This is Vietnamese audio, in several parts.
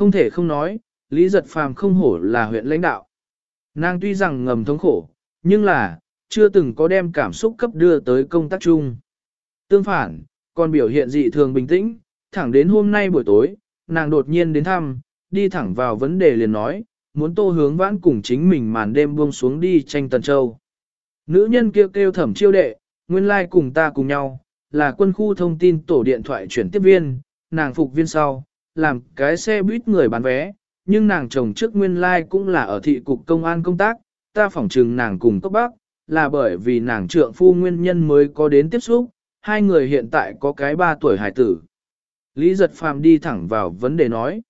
Không thể không nói, Lý Giật Phàm không hổ là huyện lãnh đạo. Nàng tuy rằng ngầm thống khổ, nhưng là, chưa từng có đem cảm xúc cấp đưa tới công tác chung. Tương phản, còn biểu hiện dị thường bình tĩnh, thẳng đến hôm nay buổi tối, nàng đột nhiên đến thăm, đi thẳng vào vấn đề liền nói, muốn tô hướng vãn cùng chính mình màn đêm buông xuống đi tranh Tần Châu. Nữ nhân kêu kêu thẩm chiêu đệ, nguyên lai like cùng ta cùng nhau, là quân khu thông tin tổ điện thoại chuyển tiếp viên, nàng phục viên sau, làm cái xe buýt người bán vé, nhưng nàng chồng trước nguyên lai like cũng là ở thị cục công an công tác, ta phỏng trừng nàng cùng cấp bác, là bởi vì nàng trượng phu nguyên nhân mới có đến tiếp xúc, hai người hiện tại có cái ba tuổi hải tử. Lý giật phàm đi thẳng vào vấn đề nói.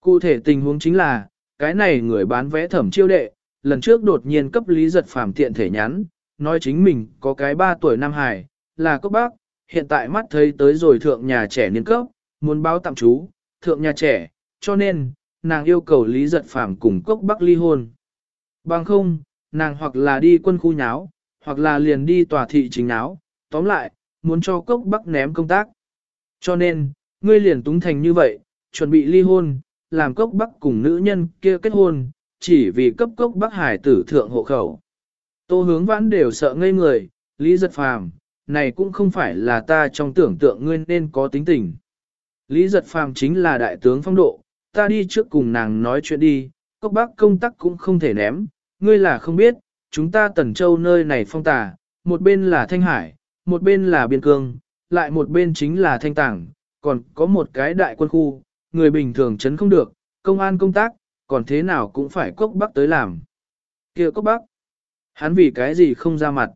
Cụ thể tình huống chính là, cái này người bán vé thẩm chiêu đệ, lần trước đột nhiên cấp Lý giật phàm tiện thể nhắn, nói chính mình có cái ba tuổi nam hải, là cấp bác, hiện tại mắt thấy tới rồi thượng nhà trẻ niên cấp, muốn báo tạm trú, thượng nhà trẻ, cho nên, nàng yêu cầu Lý Giật Phàm cùng cốc bắc ly hôn. Bằng không, nàng hoặc là đi quân khu nháo, hoặc là liền đi tòa thị chính nháo, tóm lại, muốn cho cốc bắc ném công tác. Cho nên, ngươi liền túng thành như vậy, chuẩn bị ly hôn, làm cốc bắc cùng nữ nhân kia kết hôn, chỉ vì cấp cốc bắc hải tử thượng hộ khẩu. Tô hướng vãn đều sợ ngây người, Lý Giật Phàm này cũng không phải là ta trong tưởng tượng ngươi nên có tính tình. Lý Giật Phàm chính là đại tướng phong độ, ta đi trước cùng nàng nói chuyện đi, cốc bác công tắc cũng không thể ném, ngươi là không biết, chúng ta tần châu nơi này phong tà, một bên là Thanh Hải, một bên là Biên Cương, lại một bên chính là Thanh Tảng, còn có một cái đại quân khu, người bình thường chấn không được, công an công tác, còn thế nào cũng phải cốc bác tới làm. kia cốc bác, hắn vì cái gì không ra mặt?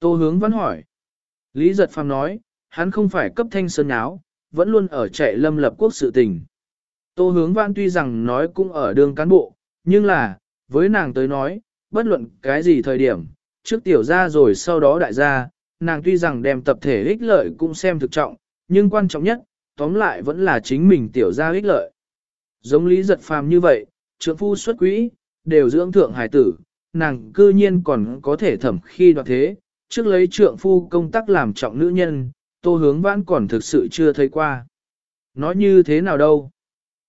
Tô hướng vẫn hỏi. Lý giật phàm nói, hắn không phải cấp thanh sơn áo, vẫn luôn ở chạy lâm lập quốc sự tình. Tô hướng văn tuy rằng nói cũng ở đường cán bộ, nhưng là, với nàng tới nói, bất luận cái gì thời điểm, trước tiểu gia rồi sau đó đại gia, nàng tuy rằng đem tập thể ích lợi cũng xem thực trọng, nhưng quan trọng nhất, tóm lại vẫn là chính mình tiểu gia ích lợi. Giống lý giật phàm như vậy, trưởng phu xuất quỹ, đều dưỡng thượng hải tử, nàng cư nhiên còn có thể thẩm khi đoạt thế, trước lấy trượng phu công tác làm trọng nữ nhân, tô hướng vãn còn thực sự chưa thấy qua. Nói như thế nào đâu?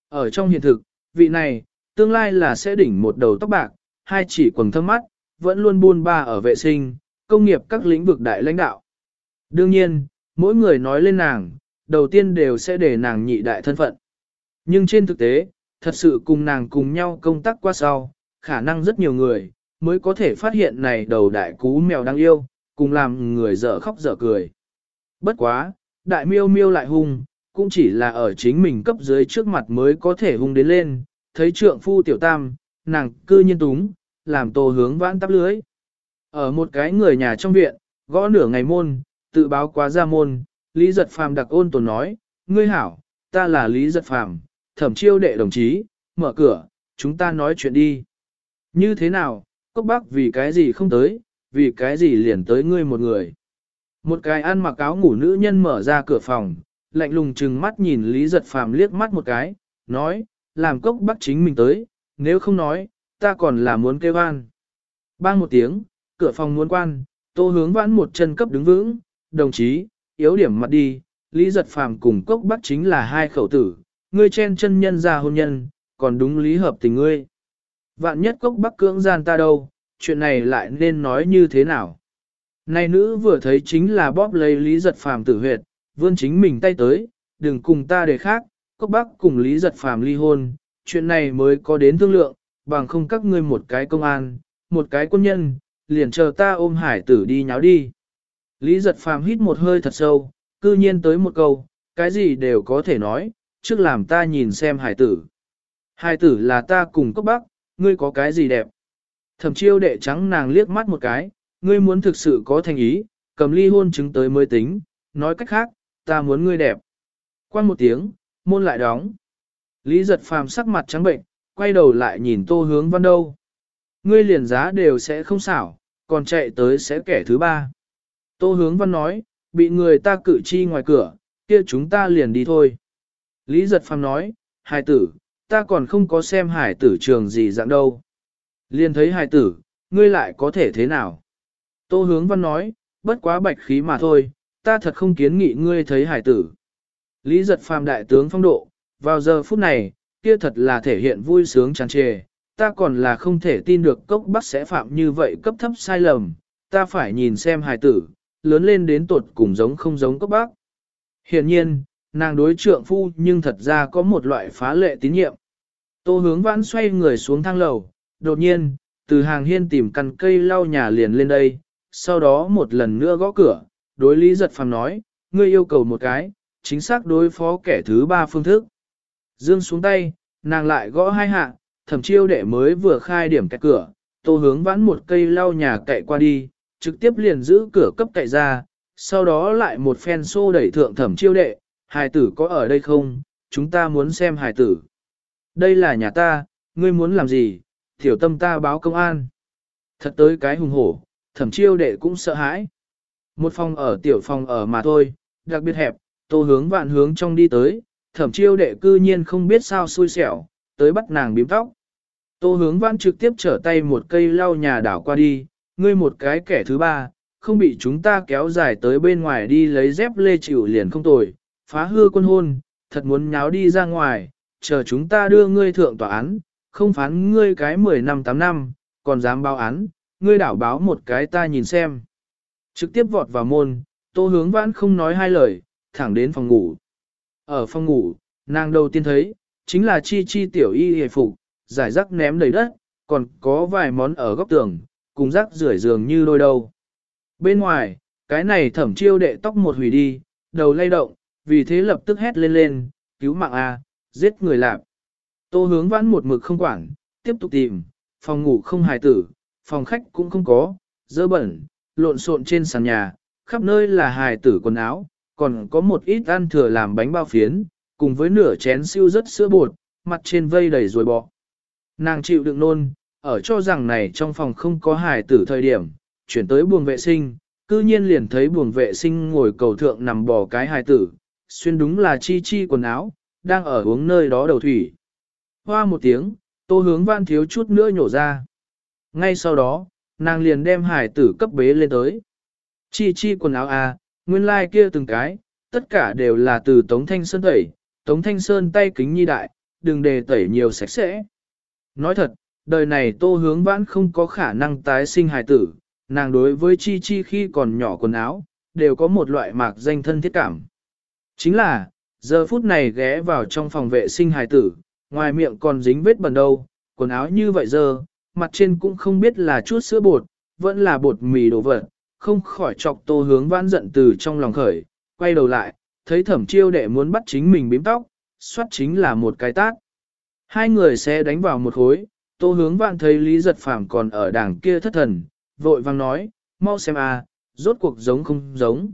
Ở trong hiện thực, vị này, tương lai là sẽ đỉnh một đầu tóc bạc, hai chỉ quần thâm mắt, vẫn luôn buôn ba ở vệ sinh, công nghiệp các lĩnh vực đại lãnh đạo. Đương nhiên, mỗi người nói lên nàng, đầu tiên đều sẽ để nàng nhị đại thân phận. Nhưng trên thực tế, thật sự cùng nàng cùng nhau công tác qua sau, khả năng rất nhiều người, mới có thể phát hiện này đầu đại cú mèo đáng yêu, cùng làm người dở khóc dở cười. Bất quá, đại miêu miêu lại hung, cũng chỉ là ở chính mình cấp dưới trước mặt mới có thể hung đến lên, thấy trượng phu tiểu tam, nàng cư nhiên túng, làm tô hướng vãn tắp lưới. Ở một cái người nhà trong viện, gõ nửa ngày môn, tự báo quá ra môn, Lý Giật Phàm đặc ôn tồn nói, ngươi hảo, ta là Lý Giật Phàm, thẩm chiêu đệ đồng chí, mở cửa, chúng ta nói chuyện đi. Như thế nào, cốc bác vì cái gì không tới, vì cái gì liền tới ngươi một người. Một cái ăn mặc áo ngủ nữ nhân mở ra cửa phòng, lạnh lùng chừng mắt nhìn Lý Giật Phàm liếc mắt một cái, nói, làm cốc bắt chính mình tới, nếu không nói, ta còn là muốn kêu an. Bang một tiếng, cửa phòng muốn quan, tô hướng vãn một chân cấp đứng vững, đồng chí, yếu điểm mặt đi, Lý Giật Phàm cùng cốc bắt chính là hai khẩu tử, ngươi chen chân nhân ra hôn nhân, còn đúng lý hợp tình ngươi. Vạn nhất cốc bắc cưỡng gian ta đâu, chuyện này lại nên nói như thế nào? Này nữ vừa thấy chính là bóp lấy Lý Giật Phàm tử huyệt, vươn chính mình tay tới, đừng cùng ta để khác, cốc bác cùng Lý Giật Phàm ly hôn, chuyện này mới có đến thương lượng, bằng không các ngươi một cái công an, một cái quân nhân, liền chờ ta ôm hải tử đi nháo đi. Lý Giật Phàm hít một hơi thật sâu, cư nhiên tới một câu, cái gì đều có thể nói, trước làm ta nhìn xem hải tử. Hải tử là ta cùng cốc bác, ngươi có cái gì đẹp. Thẩm chiêu đệ trắng nàng liếc mắt một cái, ngươi muốn thực sự có thành ý, cầm ly hôn chứng tới mới tính, nói cách khác, ta muốn ngươi đẹp. Quan một tiếng, môn lại đóng. Lý giật phàm sắc mặt trắng bệnh, quay đầu lại nhìn tô hướng văn đâu. Ngươi liền giá đều sẽ không xảo, còn chạy tới sẽ kẻ thứ ba. Tô hướng văn nói, bị người ta cử chi ngoài cửa, kia chúng ta liền đi thôi. Lý giật phàm nói, hải tử, ta còn không có xem hải tử trường gì dạng đâu. Liền thấy hải tử, ngươi lại có thể thế nào? Tô hướng văn nói, bất quá bạch khí mà thôi, ta thật không kiến nghị ngươi thấy hải tử. Lý giật phàm đại tướng phong độ, vào giờ phút này, kia thật là thể hiện vui sướng tràn trề, ta còn là không thể tin được cốc bắc sẽ phạm như vậy cấp thấp sai lầm, ta phải nhìn xem hài tử, lớn lên đến tột cùng giống không giống cốc bắc. Hiện nhiên, nàng đối trượng phu nhưng thật ra có một loại phá lệ tín nhiệm. Tô hướng vãn xoay người xuống thang lầu, đột nhiên, từ hàng hiên tìm căn cây lau nhà liền lên đây, sau đó một lần nữa gõ cửa, đối lý giật phàm nói, ngươi yêu cầu một cái, chính xác đối phó kẻ thứ ba phương thức. Dương xuống tay, nàng lại gõ hai hạ, thẩm chiêu đệ mới vừa khai điểm cạnh cửa, tô hướng vãn một cây lau nhà cậy qua đi, trực tiếp liền giữ cửa cấp cậy ra, sau đó lại một phen xô đẩy thượng thẩm chiêu đệ, hài tử có ở đây không, chúng ta muốn xem hài tử. Đây là nhà ta, ngươi muốn làm gì, tiểu tâm ta báo công an. Thật tới cái hùng hổ, thẩm chiêu đệ cũng sợ hãi. Một phòng ở tiểu phòng ở mà thôi, đặc biệt hẹp, tô hướng vạn hướng trong đi tới, thẩm chiêu đệ cư nhiên không biết sao xui xẻo, tới bắt nàng bím tóc. Tô hướng vạn trực tiếp trở tay một cây lau nhà đảo qua đi, ngươi một cái kẻ thứ ba, không bị chúng ta kéo dài tới bên ngoài đi lấy dép lê chịu liền không tồi, phá hư quân hôn, thật muốn nháo đi ra ngoài, chờ chúng ta đưa ngươi thượng tòa án, không phán ngươi cái 10 năm 8 năm, còn dám báo án, ngươi đảo báo một cái ta nhìn xem. Trực tiếp vọt vào môn, tô hướng vãn không nói hai lời, thẳng đến phòng ngủ. Ở phòng ngủ, nàng đầu tiên thấy, chính là chi chi tiểu y hề phục, giải rắc ném đầy đất, còn có vài món ở góc tường, cùng rắc rưởi giường như đôi đầu. Bên ngoài, cái này thẩm chiêu đệ tóc một hủy đi, đầu lay động, vì thế lập tức hét lên lên, cứu mạng A, giết người lạp. Tô hướng vãn một mực không quản, tiếp tục tìm, phòng ngủ không hài tử, phòng khách cũng không có, dơ bẩn, lộn xộn trên sàn nhà, khắp nơi là hài tử quần áo, còn có một ít ăn thừa làm bánh bao phiến, cùng với nửa chén siêu rất sữa bột, mặt trên vây đầy rồi bọ. Nàng chịu đựng nôn, ở cho rằng này trong phòng không có hài tử thời điểm, chuyển tới buồng vệ sinh, cư nhiên liền thấy buồng vệ sinh ngồi cầu thượng nằm bò cái hài tử, xuyên đúng là chi chi quần áo, đang ở uống nơi đó đầu thủy. Hoa một tiếng, tô hướng văn thiếu chút nữa nhổ ra. Ngay sau đó, nàng liền đem hải tử cấp bế lên tới. Chi chi quần áo à, nguyên lai like kia từng cái, tất cả đều là từ Tống Thanh Sơn tẩy, Tống Thanh Sơn tay kính nhi đại, đừng để tẩy nhiều sạch sẽ. Nói thật, đời này tô hướng vãn không có khả năng tái sinh hài tử, nàng đối với chi chi khi còn nhỏ quần áo, đều có một loại mạc danh thân thiết cảm. Chính là, giờ phút này ghé vào trong phòng vệ sinh hài tử, ngoài miệng còn dính vết bẩn đâu, quần áo như vậy giờ, mặt trên cũng không biết là chút sữa bột, vẫn là bột mì đồ vật, không khỏi chọc tô hướng vãn giận từ trong lòng khởi, quay đầu lại, thấy thẩm chiêu đệ muốn bắt chính mình bím tóc, xoát chính là một cái tát. Hai người sẽ đánh vào một khối, tô hướng vãn thấy Lý Giật Phàm còn ở đảng kia thất thần, vội vang nói, mau xem à, rốt cuộc giống không giống.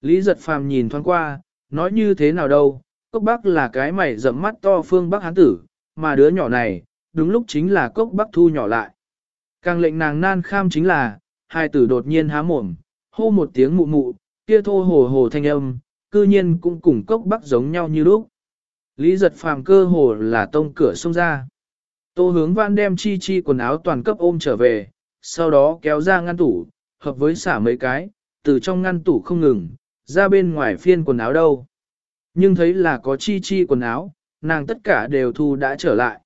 Lý Giật Phàm nhìn thoáng qua, nói như thế nào đâu, cốc bắc là cái mày rậm mắt to phương bắc hán tử, mà đứa nhỏ này, đúng lúc chính là cốc bắc thu nhỏ lại. Càng lệnh nàng nan kham chính là, hai tử đột nhiên há mồm, hô một tiếng mụ mụ, kia thô hồ hồ thanh âm, cư nhiên cũng cùng cốc bắc giống nhau như lúc. Lý giật phàm cơ hồ là tông cửa xông ra. Tô hướng văn đem chi chi quần áo toàn cấp ôm trở về, sau đó kéo ra ngăn tủ, hợp với xả mấy cái, từ trong ngăn tủ không ngừng, ra bên ngoài phiên quần áo đâu. Nhưng thấy là có chi chi quần áo, nàng tất cả đều thu đã trở lại.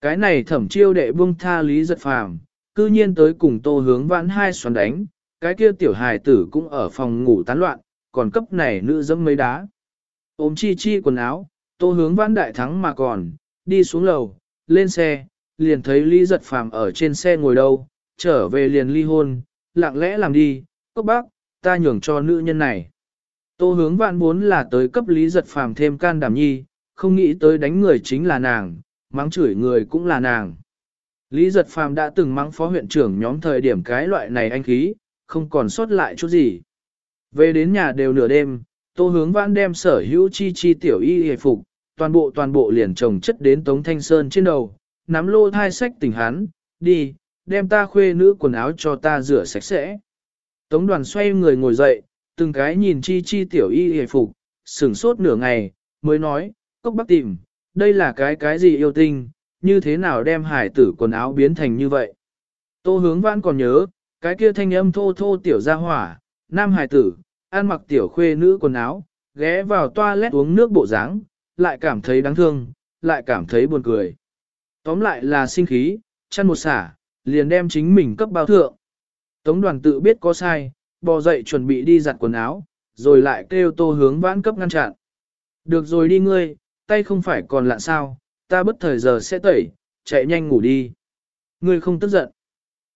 Cái này thẩm chiêu đệ buông tha lý giật phàm, cư nhiên tới cùng tô hướng vãn hai xoắn đánh, cái kia tiểu hài tử cũng ở phòng ngủ tán loạn, còn cấp này nữ dẫm mấy đá. Ôm chi chi quần áo, tô hướng vãn đại thắng mà còn, đi xuống lầu, lên xe, liền thấy lý giật phàm ở trên xe ngồi đâu, trở về liền ly hôn, lặng lẽ làm đi, cốc bác, ta nhường cho nữ nhân này. Tô hướng vạn muốn là tới cấp lý giật phàm thêm can đảm nhi, không nghĩ tới đánh người chính là nàng, mắng chửi người cũng là nàng. Lý giật phàm đã từng mắng phó huyện trưởng nhóm thời điểm cái loại này anh khí, không còn sót lại chút gì. Về đến nhà đều nửa đêm, tô hướng vãn đem sở hữu chi chi tiểu y hề phục, toàn bộ toàn bộ liền trồng chất đến Tống Thanh Sơn trên đầu, nắm lô thai sách tỉnh hắn, đi, đem ta khuê nữ quần áo cho ta rửa sạch sẽ. Tống đoàn xoay người ngồi dậy, từng cái nhìn chi chi tiểu y hề phục, sửng sốt nửa ngày, mới nói, cốc bác tìm, đây là cái cái gì yêu tinh, như thế nào đem hải tử quần áo biến thành như vậy. Tô hướng vãn còn nhớ, cái kia thanh âm thô thô tiểu ra hỏa, nam hải tử, ăn mặc tiểu khuê nữ quần áo, ghé vào toilet uống nước bộ dáng, lại cảm thấy đáng thương, lại cảm thấy buồn cười. Tóm lại là sinh khí, chăn một xả, liền đem chính mình cấp bao thượng. Tống đoàn tự biết có sai, bò dậy chuẩn bị đi giặt quần áo, rồi lại kêu tô hướng vãn cấp ngăn chặn. Được rồi đi ngươi, tay không phải còn lạ sao, ta bất thời giờ sẽ tẩy, chạy nhanh ngủ đi. Ngươi không tức giận.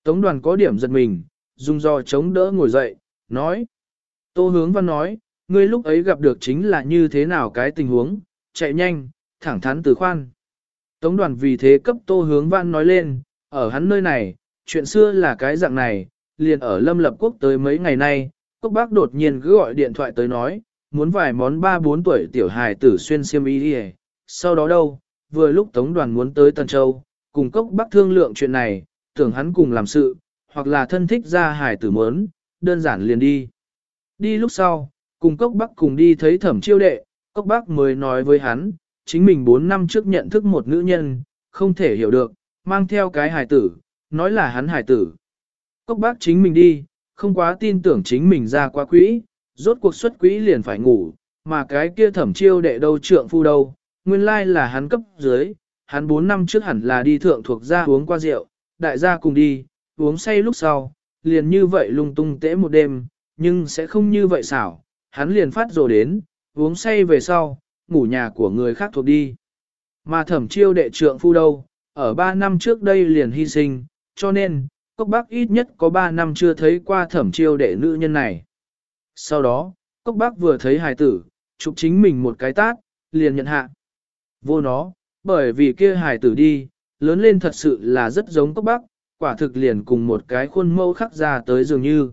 Tống đoàn có điểm giật mình, dùng do chống đỡ ngồi dậy, nói. Tô hướng văn nói, ngươi lúc ấy gặp được chính là như thế nào cái tình huống, chạy nhanh, thẳng thắn từ khoan. Tống đoàn vì thế cấp tô hướng văn nói lên, ở hắn nơi này, chuyện xưa là cái dạng này, liền ở Lâm Lập Quốc tới mấy ngày nay, quốc Bác đột nhiên cứ gọi điện thoại tới nói, muốn vài món 3-4 tuổi tiểu hài tử xuyên xiêm y đi Sau đó đâu, vừa lúc Tống đoàn muốn tới Tân Châu, cùng Cốc Bác thương lượng chuyện này, tưởng hắn cùng làm sự, hoặc là thân thích ra hài tử muốn, đơn giản liền đi. Đi lúc sau, cùng Cốc Bác cùng đi thấy thẩm chiêu đệ, Cốc Bác mới nói với hắn, chính mình 4 năm trước nhận thức một nữ nhân, không thể hiểu được, mang theo cái hài tử, nói là hắn hài tử. Cốc bác chính mình đi, không quá tin tưởng chính mình ra qua quỹ, rốt cuộc xuất quỹ liền phải ngủ, mà cái kia thẩm chiêu đệ đâu trượng phu đâu, nguyên lai là hắn cấp dưới, hắn 4 năm trước hẳn là đi thượng thuộc ra uống qua rượu, đại gia cùng đi, uống say lúc sau, liền như vậy lung tung tễ một đêm, nhưng sẽ không như vậy xảo, hắn liền phát rồi đến, uống say về sau, ngủ nhà của người khác thuộc đi. Mà thẩm chiêu đệ trượng phu đâu, ở 3 năm trước đây liền hy sinh, cho nên, Cốc Bác ít nhất có 3 năm chưa thấy qua thẩm chiêu đệ nữ nhân này. Sau đó, Cốc Bác vừa thấy hài tử, chụp chính mình một cái tát, liền nhận hạ. Vô nó, bởi vì kia hài tử đi, lớn lên thật sự là rất giống Cốc Bác, quả thực liền cùng một cái khuôn mẫu khắc ra tới dường như.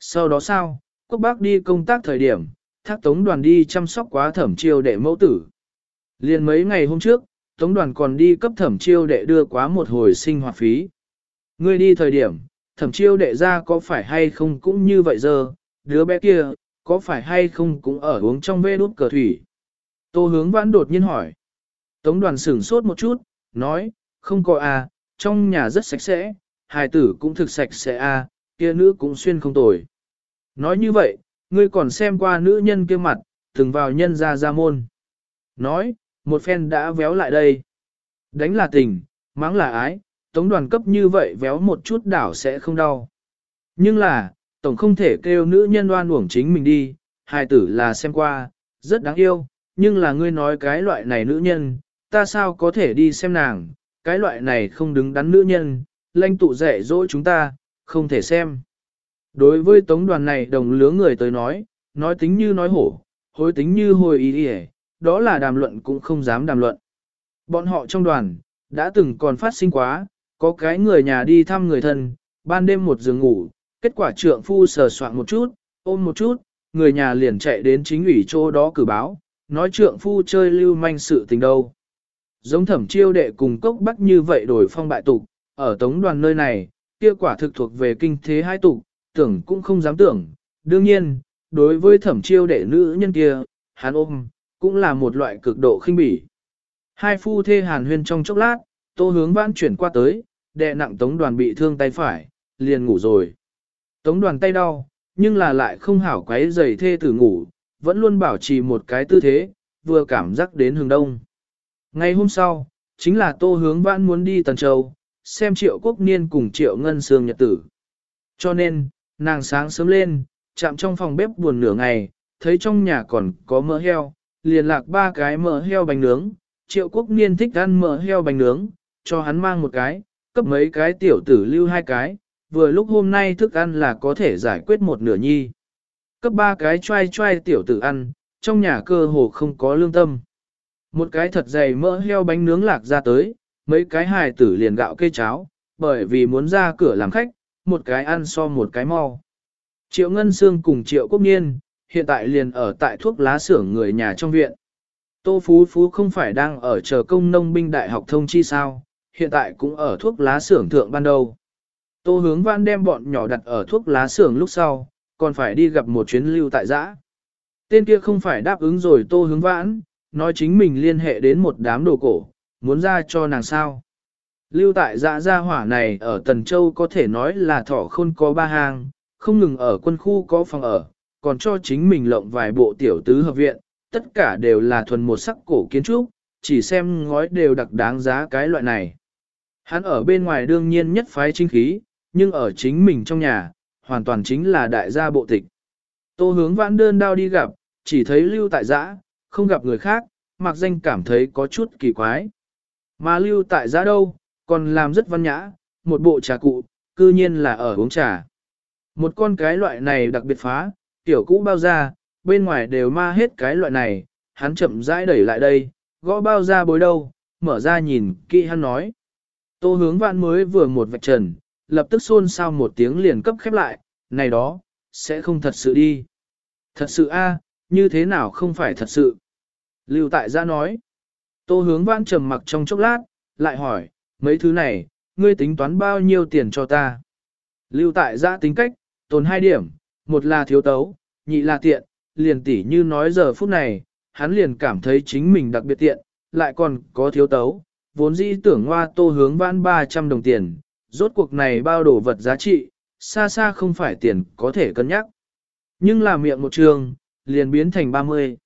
Sau đó sao, Cốc Bác đi công tác thời điểm, thác tống đoàn đi chăm sóc quá thẩm chiêu đệ mẫu tử. Liền mấy ngày hôm trước, tống đoàn còn đi cấp thẩm chiêu đệ đưa quá một hồi sinh hoạt phí. Ngươi đi thời điểm, thẩm chiêu đệ ra có phải hay không cũng như vậy giờ, đứa bé kia, có phải hay không cũng ở uống trong vê đút cờ thủy. Tô hướng vãn đột nhiên hỏi. Tống đoàn sửng sốt một chút, nói, không có à, trong nhà rất sạch sẽ, hài tử cũng thực sạch sẽ à, kia nữ cũng xuyên không tồi. Nói như vậy, ngươi còn xem qua nữ nhân kia mặt, từng vào nhân ra ra môn. Nói, một phen đã véo lại đây. Đánh là tình, mắng là ái, tống đoàn cấp như vậy véo một chút đảo sẽ không đau. Nhưng là, tổng không thể kêu nữ nhân đoan uổng chính mình đi, hài tử là xem qua, rất đáng yêu, nhưng là ngươi nói cái loại này nữ nhân, ta sao có thể đi xem nàng, cái loại này không đứng đắn nữ nhân, lanh tụ dạy dỗ chúng ta, không thể xem. Đối với tống đoàn này đồng lứa người tới nói, nói tính như nói hổ, hối tính như hồi ý đi đó là đàm luận cũng không dám đàm luận. Bọn họ trong đoàn, đã từng còn phát sinh quá, có cái người nhà đi thăm người thân, ban đêm một giường ngủ, kết quả trượng phu sờ soạn một chút, ôm một chút, người nhà liền chạy đến chính ủy chỗ đó cử báo, nói trượng phu chơi lưu manh sự tình đâu. Giống thẩm chiêu đệ cùng cốc bắc như vậy đổi phong bại tục, ở tống đoàn nơi này, kia quả thực thuộc về kinh thế hai tục, tưởng cũng không dám tưởng. Đương nhiên, đối với thẩm chiêu đệ nữ nhân kia, hắn ôm, cũng là một loại cực độ khinh bỉ. Hai phu thê hàn huyên trong chốc lát, tô hướng vãn chuyển qua tới, đệ nặng tống đoàn bị thương tay phải, liền ngủ rồi. Tống đoàn tay đau, nhưng là lại không hảo quấy giày thê tử ngủ, vẫn luôn bảo trì một cái tư thế, vừa cảm giác đến hướng đông. Ngày hôm sau, chính là tô hướng vãn muốn đi Tần Châu, xem triệu quốc niên cùng triệu ngân sương nhật tử. Cho nên, nàng sáng sớm lên, chạm trong phòng bếp buồn nửa ngày, thấy trong nhà còn có mỡ heo, liền lạc ba cái mỡ heo bánh nướng, triệu quốc niên thích ăn mỡ heo bánh nướng, cho hắn mang một cái, cấp mấy cái tiểu tử lưu hai cái, vừa lúc hôm nay thức ăn là có thể giải quyết một nửa nhi. Cấp ba cái choai choai tiểu tử ăn, trong nhà cơ hồ không có lương tâm. Một cái thật dày mỡ heo bánh nướng lạc ra tới, mấy cái hài tử liền gạo cây cháo, bởi vì muốn ra cửa làm khách, một cái ăn so một cái mau. Triệu Ngân Sương cùng Triệu Quốc Niên, hiện tại liền ở tại thuốc lá xưởng người nhà trong viện. Tô Phú Phú không phải đang ở chờ công nông binh đại học thông chi sao, hiện tại cũng ở thuốc lá xưởng thượng ban đầu. Tô hướng văn đem bọn nhỏ đặt ở thuốc lá xưởng lúc sau, còn phải đi gặp một chuyến lưu tại giã. Tên kia không phải đáp ứng rồi tô hướng vãn, nói chính mình liên hệ đến một đám đồ cổ, muốn ra cho nàng sao. Lưu tại giã gia hỏa này ở Tần Châu có thể nói là thỏ khôn có ba hàng, không ngừng ở quân khu có phòng ở, còn cho chính mình lộng vài bộ tiểu tứ hợp viện, tất cả đều là thuần một sắc cổ kiến trúc, chỉ xem ngói đều đặc đáng giá cái loại này. Hắn ở bên ngoài đương nhiên nhất phái chính khí, nhưng ở chính mình trong nhà, hoàn toàn chính là đại gia bộ tịch. Tô hướng vãn đơn đao đi gặp, chỉ thấy lưu tại giã, không gặp người khác, mặc danh cảm thấy có chút kỳ quái. Mà lưu tại giã đâu, còn làm rất văn nhã, một bộ trà cụ, cư nhiên là ở uống trà. Một con cái loại này đặc biệt phá, tiểu cũ bao ra, bên ngoài đều ma hết cái loại này, hắn chậm rãi đẩy lại đây, gõ bao ra bối đâu, mở ra nhìn, kỵ hắn nói. Tô hướng vạn mới vừa một vạch trần, lập tức xôn xao một tiếng liền cấp khép lại, này đó, sẽ không thật sự đi. Thật sự a, như thế nào không phải thật sự. Lưu tại gia nói. Tô hướng vãn trầm mặc trong chốc lát, lại hỏi, mấy thứ này, ngươi tính toán bao nhiêu tiền cho ta? Lưu tại gia tính cách, tồn hai điểm, một là thiếu tấu, nhị là tiện, liền tỉ như nói giờ phút này, hắn liền cảm thấy chính mình đặc biệt tiện, lại còn có thiếu tấu, vốn dĩ tưởng hoa tô hướng vãn 300 đồng tiền, rốt cuộc này bao đồ vật giá trị, xa xa không phải tiền có thể cân nhắc. Nhưng là miệng một trường, liền biến thành 30.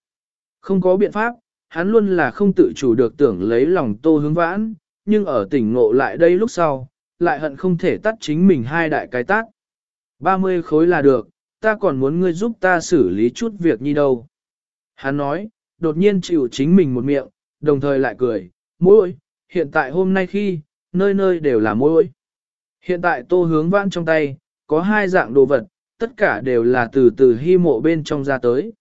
Không có biện pháp, hắn luôn là không tự chủ được tưởng lấy lòng tô hướng vãn, nhưng ở tỉnh ngộ lại đây lúc sau, lại hận không thể tắt chính mình hai đại cái tát. 30 khối là được, ta còn muốn ngươi giúp ta xử lý chút việc như đâu. Hắn nói, đột nhiên chịu chính mình một miệng, đồng thời lại cười, môi, hiện tại hôm nay khi, nơi nơi đều là môi. Hiện tại tô hướng vãn trong tay, có hai dạng đồ vật, tất cả đều là từ từ hy mộ bên trong ra tới.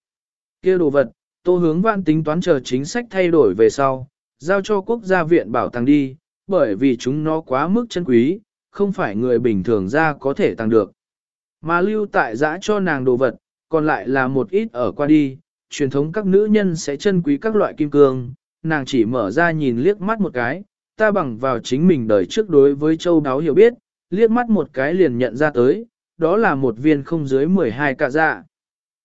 kia đồ vật, tô hướng vãn tính toán chờ chính sách thay đổi về sau, giao cho quốc gia viện bảo tàng đi, bởi vì chúng nó quá mức chân quý, không phải người bình thường ra có thể tăng được. Mà lưu tại giã cho nàng đồ vật, còn lại là một ít ở qua đi, truyền thống các nữ nhân sẽ chân quý các loại kim cương, nàng chỉ mở ra nhìn liếc mắt một cái, ta bằng vào chính mình đời trước đối với châu đáo hiểu biết, liếc mắt một cái liền nhận ra tới, đó là một viên không dưới 12 cạ dạ.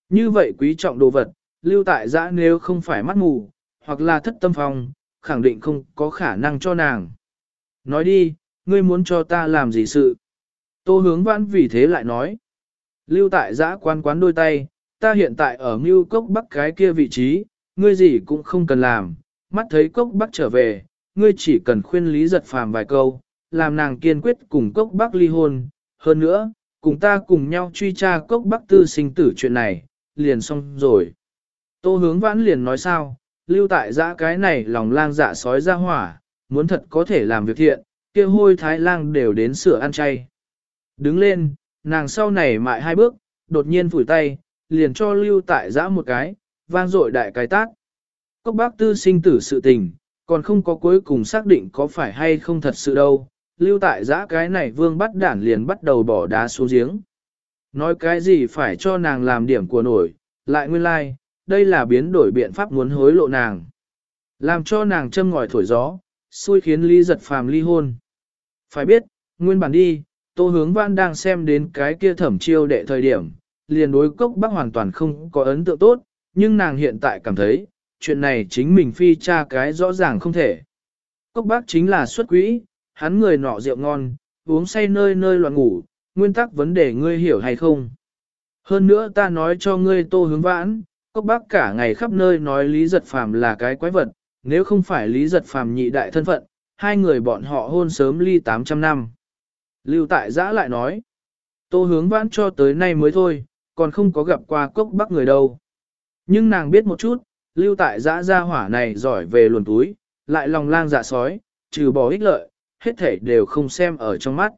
Như vậy quý trọng đồ vật, lưu tại Dã nếu không phải mắt mù, hoặc là thất tâm phong, khẳng định không có khả năng cho nàng. Nói đi, ngươi muốn cho ta làm gì sự? Tô hướng vãn vì thế lại nói. Lưu tại giã quan quán đôi tay, ta hiện tại ở mưu cốc bắc cái kia vị trí, ngươi gì cũng không cần làm, mắt thấy cốc bắc trở về, ngươi chỉ cần khuyên lý giật phàm vài câu, làm nàng kiên quyết cùng cốc bắc ly hôn, hơn nữa, cùng ta cùng nhau truy tra cốc bắc tư sinh tử chuyện này, liền xong rồi. Tô hướng vãn liền nói sao, lưu tại giã cái này lòng lang dạ sói ra hỏa, muốn thật có thể làm việc thiện, kia hôi thái lang đều đến sửa ăn chay. Đứng lên, nàng sau này mại hai bước, đột nhiên phủi tay, liền cho lưu tại giã một cái, vang dội đại cái tác. Cốc bác tư sinh tử sự tình, còn không có cuối cùng xác định có phải hay không thật sự đâu. Lưu tại giã cái này vương bắt đản liền bắt đầu bỏ đá xuống giếng. Nói cái gì phải cho nàng làm điểm của nổi, lại nguyên lai, like, đây là biến đổi biện pháp muốn hối lộ nàng. Làm cho nàng châm ngòi thổi gió, xui khiến ly giật phàm ly hôn. Phải biết, nguyên bản đi, tô hướng văn đang xem đến cái kia thẩm chiêu đệ thời điểm, liền đối cốc bác hoàn toàn không có ấn tượng tốt, nhưng nàng hiện tại cảm thấy, chuyện này chính mình phi tra cái rõ ràng không thể. Cốc bác chính là xuất quỹ, hắn người nọ rượu ngon, uống say nơi nơi loạn ngủ, nguyên tắc vấn đề ngươi hiểu hay không. Hơn nữa ta nói cho ngươi tô hướng vãn, cốc bác cả ngày khắp nơi nói Lý Giật Phàm là cái quái vật, nếu không phải Lý Giật Phàm nhị đại thân phận, hai người bọn họ hôn sớm ly 800 năm. Lưu tại giã lại nói, tô hướng vãn cho tới nay mới thôi, còn không có gặp qua cốc bác người đâu. Nhưng nàng biết một chút, lưu tại giã gia hỏa này giỏi về luồn túi, lại lòng lang dạ sói, trừ bỏ ích lợi, hết thể đều không xem ở trong mắt.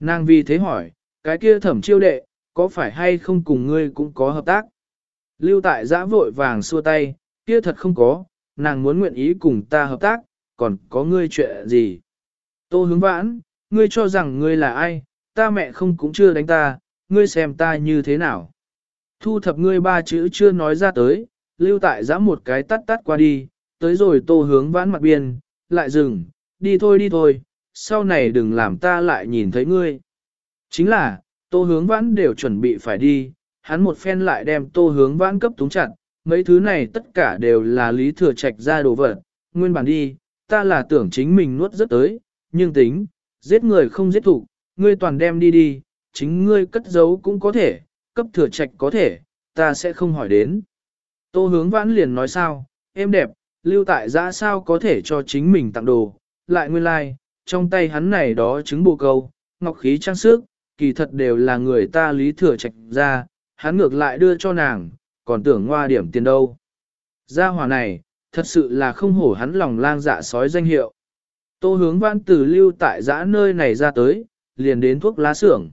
Nàng vì thế hỏi, cái kia thẩm chiêu đệ, có phải hay không cùng ngươi cũng có hợp tác? Lưu tại giã vội vàng xua tay, kia thật không có, nàng muốn nguyện ý cùng ta hợp tác, còn có ngươi chuyện gì? Tô hướng vãn, ngươi cho rằng ngươi là ai, ta mẹ không cũng chưa đánh ta, ngươi xem ta như thế nào. Thu thập ngươi ba chữ chưa nói ra tới, lưu tại giã một cái tắt tắt qua đi, tới rồi tô hướng vãn mặt biên, lại dừng, đi thôi đi thôi, sau này đừng làm ta lại nhìn thấy ngươi. Chính là, tô hướng vãn đều chuẩn bị phải đi, hắn một phen lại đem tô hướng vãn cấp túng chặt, mấy thứ này tất cả đều là lý thừa trạch ra đồ vật, nguyên bản đi, ta là tưởng chính mình nuốt rất tới, nhưng tính, giết người không giết thủ, ngươi toàn đem đi đi, chính ngươi cất giấu cũng có thể, cấp thừa trạch có thể, ta sẽ không hỏi đến. Tô hướng vãn liền nói sao, em đẹp, lưu tại giã sao có thể cho chính mình tặng đồ, lại nguyên lai, like, trong tay hắn này đó trứng bồ câu, ngọc khí trang sức, kỳ thật đều là người ta lý thừa trạch ra, hắn ngược lại đưa cho nàng, còn tưởng ngoa điểm tiền đâu. Gia hòa này, thật sự là không hổ hắn lòng lang dạ sói danh hiệu. Tô hướng văn tử lưu tại giã nơi này ra tới, liền đến thuốc lá xưởng.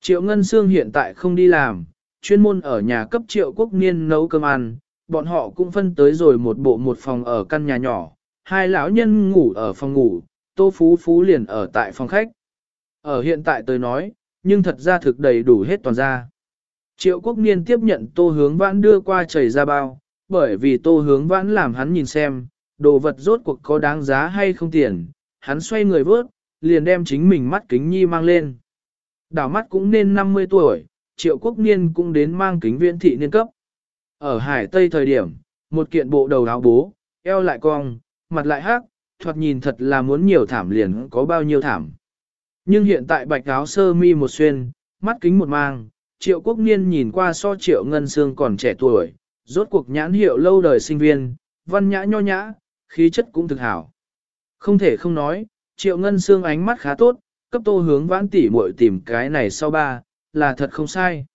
Triệu Ngân Sương hiện tại không đi làm, chuyên môn ở nhà cấp triệu quốc niên nấu cơm ăn, bọn họ cũng phân tới rồi một bộ một phòng ở căn nhà nhỏ, hai lão nhân ngủ ở phòng ngủ, Tô Phú Phú liền ở tại phòng khách. Ở hiện tại tôi nói, nhưng thật ra thực đầy đủ hết toàn ra. Triệu quốc niên tiếp nhận tô hướng vãn đưa qua chảy ra bao, bởi vì tô hướng vãn làm hắn nhìn xem, đồ vật rốt cuộc có đáng giá hay không tiền, hắn xoay người vớt, liền đem chính mình mắt kính nhi mang lên. Đảo mắt cũng nên 50 tuổi, triệu quốc niên cũng đến mang kính viễn thị niên cấp. Ở Hải Tây thời điểm, một kiện bộ đầu áo bố, eo lại cong, mặt lại hắc, thoạt nhìn thật là muốn nhiều thảm liền có bao nhiêu thảm. Nhưng hiện tại bạch áo sơ mi một xuyên, mắt kính một mang, triệu quốc niên nhìn qua so triệu ngân xương còn trẻ tuổi, rốt cuộc nhãn hiệu lâu đời sinh viên, văn nhã nho nhã, khí chất cũng thực hảo. Không thể không nói, triệu ngân xương ánh mắt khá tốt, cấp tô hướng vãn tỉ muội tìm cái này sau ba, là thật không sai.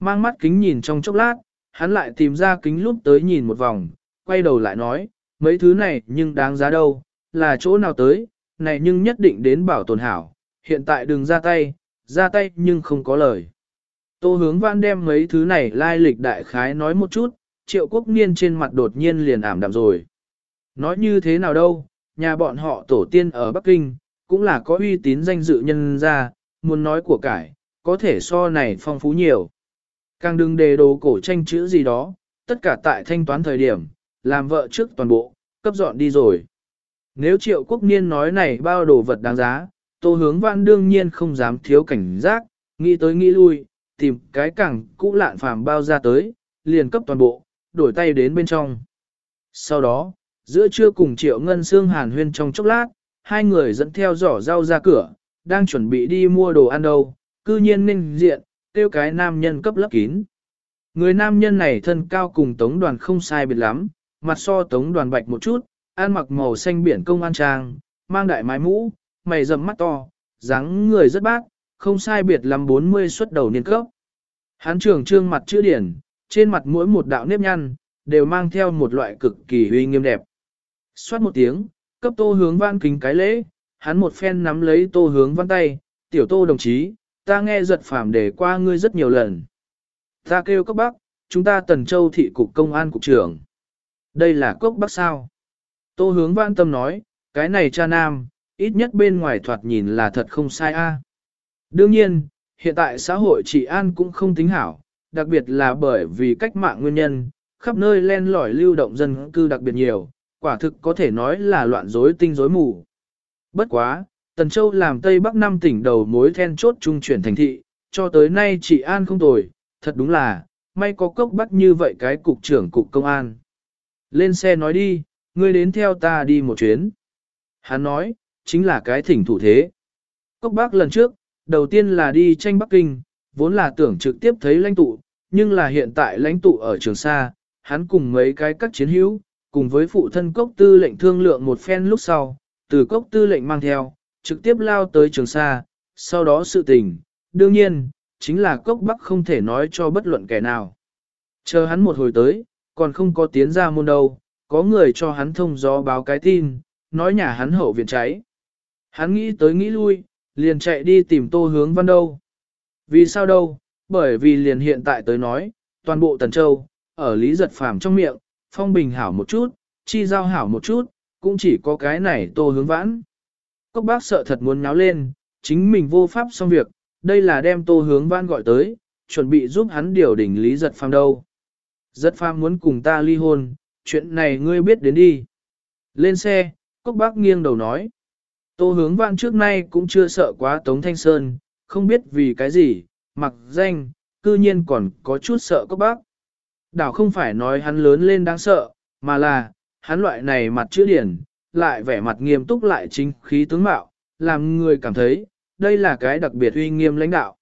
Mang mắt kính nhìn trong chốc lát, hắn lại tìm ra kính lúc tới nhìn một vòng, quay đầu lại nói, mấy thứ này nhưng đáng giá đâu, là chỗ nào tới, này nhưng nhất định đến bảo tồn hảo, hiện tại đừng ra tay, ra tay nhưng không có lời. Tô hướng vãn đem mấy thứ này lai lịch đại khái nói một chút, triệu quốc niên trên mặt đột nhiên liền ảm đạm rồi. Nói như thế nào đâu, nhà bọn họ tổ tiên ở Bắc Kinh, cũng là có uy tín danh dự nhân ra, muốn nói của cải, có thể so này phong phú nhiều. Càng đừng đề đồ cổ tranh chữ gì đó, tất cả tại thanh toán thời điểm, làm vợ trước toàn bộ, cấp dọn đi rồi. Nếu triệu quốc niên nói này bao đồ vật đáng giá, tô hướng văn đương nhiên không dám thiếu cảnh giác, nghĩ tới nghĩ lui, tìm cái cẳng cũ lạn phàm bao ra tới, liền cấp toàn bộ, đổi tay đến bên trong. Sau đó, giữa trưa cùng triệu ngân xương hàn huyên trong chốc lát, hai người dẫn theo giỏ rau ra cửa, đang chuẩn bị đi mua đồ ăn đâu, cư nhiên ninh diện, tiêu cái nam nhân cấp lấp kín. Người nam nhân này thân cao cùng tống đoàn không sai biệt lắm, mặt so tống đoàn bạch một chút, ăn mặc màu xanh biển công an trang, mang đại mái mũ, mày rậm mắt to, dáng người rất bác, không sai biệt lắm 40 xuất đầu niên cấp. Hán trưởng trương mặt chữ điển, trên mặt mỗi một đạo nếp nhăn, đều mang theo một loại cực kỳ uy nghiêm đẹp. Xoát một tiếng, cấp tô hướng văn kính cái lễ, hắn một phen nắm lấy tô hướng văn tay, tiểu tô đồng chí, ta nghe giật phàm để qua ngươi rất nhiều lần. Ta kêu cấp bác, chúng ta tần châu thị cục công an cục trưởng. Đây là cốc bác sao? Tô hướng văn tâm nói, cái này cha nam, ít nhất bên ngoài thoạt nhìn là thật không sai a. Đương nhiên, hiện tại xã hội trị an cũng không tính hảo, đặc biệt là bởi vì cách mạng nguyên nhân, khắp nơi len lỏi lưu động dân cư đặc biệt nhiều, quả thực có thể nói là loạn rối tinh rối mù. Bất quá, Tần Châu làm Tây Bắc năm tỉnh đầu mối then chốt trung chuyển thành thị, cho tới nay trị an không tồi, thật đúng là, may có cốc bắt như vậy cái cục trưởng cục công an. Lên xe nói đi, ngươi đến theo ta đi một chuyến. Hắn nói, chính là cái thỉnh thủ thế. Cốc bác lần trước, đầu tiên là đi tranh Bắc Kinh, vốn là tưởng trực tiếp thấy lãnh tụ, nhưng là hiện tại lãnh tụ ở trường xa, hắn cùng mấy cái các chiến hữu, cùng với phụ thân cốc tư lệnh thương lượng một phen lúc sau, từ cốc tư lệnh mang theo, trực tiếp lao tới trường xa, sau đó sự tình, đương nhiên, chính là cốc bắc không thể nói cho bất luận kẻ nào. Chờ hắn một hồi tới, còn không có tiến ra môn đâu, có người cho hắn thông gió báo cái tin, nói nhà hắn hậu viện cháy. Hắn nghĩ tới nghĩ lui, liền chạy đi tìm tô hướng văn đâu. Vì sao đâu? Bởi vì liền hiện tại tới nói, toàn bộ Tần Châu, ở Lý Giật Phàm trong miệng, phong bình hảo một chút, chi giao hảo một chút, cũng chỉ có cái này tô hướng vãn. Cốc bác sợ thật muốn nháo lên, chính mình vô pháp xong việc, đây là đem tô hướng vãn gọi tới, chuẩn bị giúp hắn điều đỉnh Lý Giật Phàm đâu. Giật Phàm muốn cùng ta ly hôn, chuyện này ngươi biết đến đi. Lên xe, Cốc bác nghiêng đầu nói. Tô hướng vạn trước nay cũng chưa sợ quá Tống Thanh Sơn, không biết vì cái gì, mặc danh, cư nhiên còn có chút sợ Cốc bác. Đảo không phải nói hắn lớn lên đáng sợ, mà là, hắn loại này mặt chữ điển, lại vẻ mặt nghiêm túc lại chính khí tướng mạo, làm người cảm thấy, đây là cái đặc biệt uy nghiêm lãnh đạo.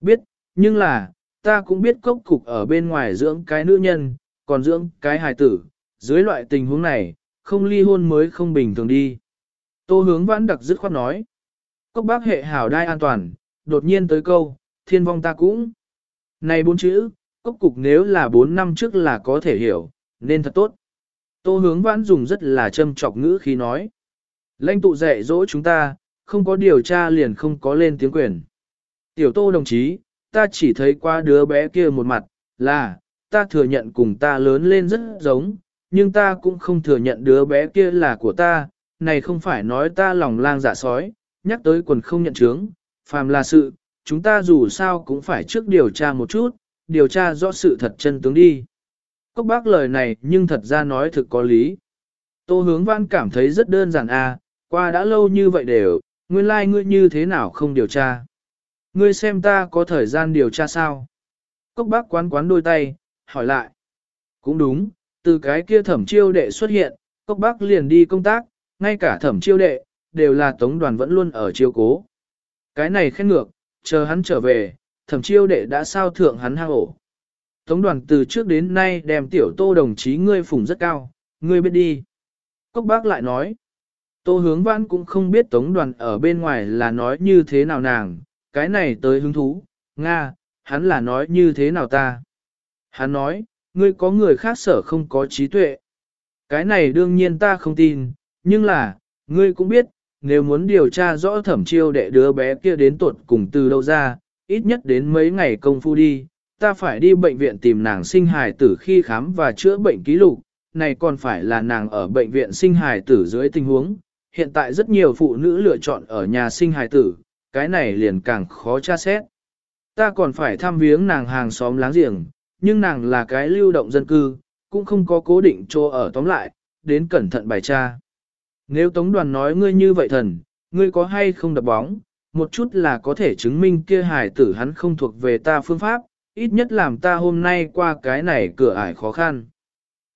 Biết, nhưng là, ta cũng biết cốc cục ở bên ngoài dưỡng cái nữ nhân, còn dưỡng cái hài tử, dưới loại tình huống này, không ly hôn mới không bình thường đi. Tô hướng vãn đặc dứt khoát nói. Cốc bác hệ hảo đai an toàn, đột nhiên tới câu, thiên vong ta cũng. Này bốn chữ, cốc cục nếu là bốn năm trước là có thể hiểu, nên thật tốt. Tô hướng vãn dùng rất là châm trọc ngữ khi nói. Lãnh tụ dạy dỗ chúng ta, không có điều tra liền không có lên tiếng quyền. Tiểu tô đồng chí, ta chỉ thấy qua đứa bé kia một mặt, là, ta thừa nhận cùng ta lớn lên rất giống, nhưng ta cũng không thừa nhận đứa bé kia là của ta, này không phải nói ta lòng lang dạ sói, nhắc tới quần không nhận chứng, phàm là sự, chúng ta dù sao cũng phải trước điều tra một chút, điều tra rõ sự thật chân tướng đi. Cốc bác lời này nhưng thật ra nói thực có lý. Tô hướng văn cảm thấy rất đơn giản à, qua đã lâu như vậy đều, nguyên lai like ngươi như thế nào không điều tra. Ngươi xem ta có thời gian điều tra sao? Cốc bác quán quán đôi tay, hỏi lại. Cũng đúng, từ cái kia thẩm chiêu đệ xuất hiện, cốc bác liền đi công tác, ngay cả thẩm chiêu đệ, đều là tống đoàn vẫn luôn ở chiêu cố. Cái này khen ngược, chờ hắn trở về, thẩm chiêu đệ đã sao thượng hắn hang ổ. Tống đoàn từ trước đến nay đem tiểu tô đồng chí ngươi phùng rất cao, ngươi biết đi. Cốc bác lại nói, tô hướng văn cũng không biết tống đoàn ở bên ngoài là nói như thế nào nàng, cái này tới hứng thú, Nga, hắn là nói như thế nào ta. Hắn nói, ngươi có người khác sở không có trí tuệ. Cái này đương nhiên ta không tin, nhưng là, ngươi cũng biết, nếu muốn điều tra rõ thẩm chiêu đệ đứa bé kia đến tuột cùng từ đâu ra, ít nhất đến mấy ngày công phu đi, ta phải đi bệnh viện tìm nàng sinh hài tử khi khám và chữa bệnh ký lục, này còn phải là nàng ở bệnh viện sinh hài tử dưới tình huống. Hiện tại rất nhiều phụ nữ lựa chọn ở nhà sinh hài tử, cái này liền càng khó tra xét. Ta còn phải thăm viếng nàng hàng xóm láng giềng, nhưng nàng là cái lưu động dân cư, cũng không có cố định chỗ ở tóm lại, đến cẩn thận bài tra. Nếu Tống đoàn nói ngươi như vậy thần, ngươi có hay không đập bóng, một chút là có thể chứng minh kia hài tử hắn không thuộc về ta phương pháp, ít nhất làm ta hôm nay qua cái này cửa ải khó khăn.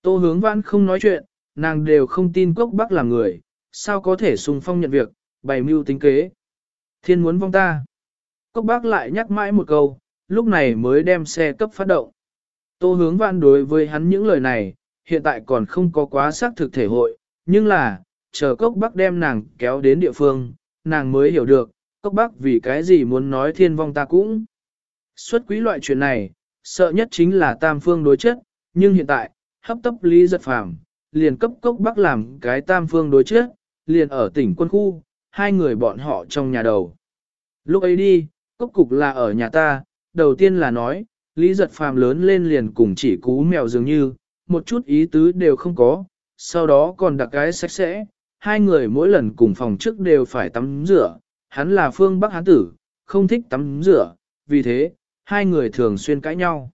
Tô hướng vãn không nói chuyện, nàng đều không tin cốc bắc là người, sao có thể sung phong nhận việc, bày mưu tính kế. Thiên muốn vong ta. Cốc bác lại nhắc mãi một câu, lúc này mới đem xe cấp phát động. Tô hướng văn đối với hắn những lời này, hiện tại còn không có quá xác thực thể hội, nhưng là, chờ cốc bác đem nàng kéo đến địa phương, nàng mới hiểu được, cốc bác vì cái gì muốn nói thiên vong ta cũng. Xuất quý loại chuyện này, sợ nhất chính là tam phương đối chất, nhưng hiện tại, hấp tấp lý giật phàm, liền cấp cốc bác làm cái tam phương đối chất, liền ở tỉnh quân khu, hai người bọn họ trong nhà đầu. Lúc ấy đi, cốc cục là ở nhà ta, đầu tiên là nói, lý giật phàm lớn lên liền cùng chỉ cú mèo dường như, một chút ý tứ đều không có, sau đó còn đặc cái sạch sẽ, hai người mỗi lần cùng phòng trước đều phải tắm rửa, hắn là phương Bắc Hán tử, không thích tắm rửa, vì thế, hai người thường xuyên cãi nhau.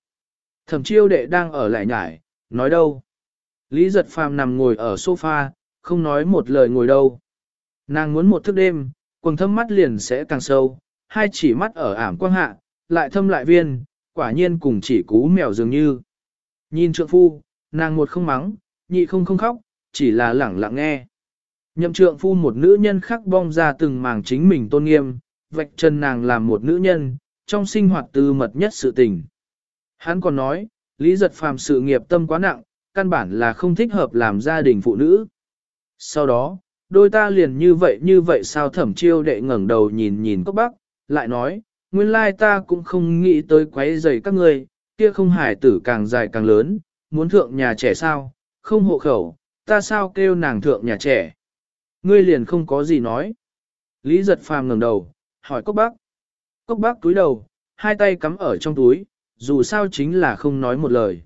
Thẩm chiêu đệ đang ở lại nhải, nói đâu. Lý giật phàm nằm ngồi ở sofa, không nói một lời ngồi đâu. Nàng muốn một thức đêm, quần thâm mắt liền sẽ càng sâu, hai chỉ mắt ở ảm quang hạ, lại thâm lại viên, quả nhiên cùng chỉ cú mèo dường như. Nhìn trượng phu, nàng một không mắng, nhị không không khóc, chỉ là lẳng lặng nghe. Nhậm trượng phu một nữ nhân khắc bong ra từng màng chính mình tôn nghiêm, vạch chân nàng làm một nữ nhân, trong sinh hoạt tư mật nhất sự tình. Hắn còn nói, Lý Giật Phàm sự nghiệp tâm quá nặng, căn bản là không thích hợp làm gia đình phụ nữ. Sau đó, đôi ta liền như vậy như vậy sao thẩm chiêu đệ ngẩng đầu nhìn nhìn cốc bắc, lại nói, nguyên lai ta cũng không nghĩ tới quấy rầy các ngươi, kia không hải tử càng dài càng lớn, muốn thượng nhà trẻ sao, không hộ khẩu, ta sao kêu nàng thượng nhà trẻ. Ngươi liền không có gì nói. Lý giật phàm ngẩng đầu, hỏi cốc bác. Cốc bác túi đầu, hai tay cắm ở trong túi, dù sao chính là không nói một lời.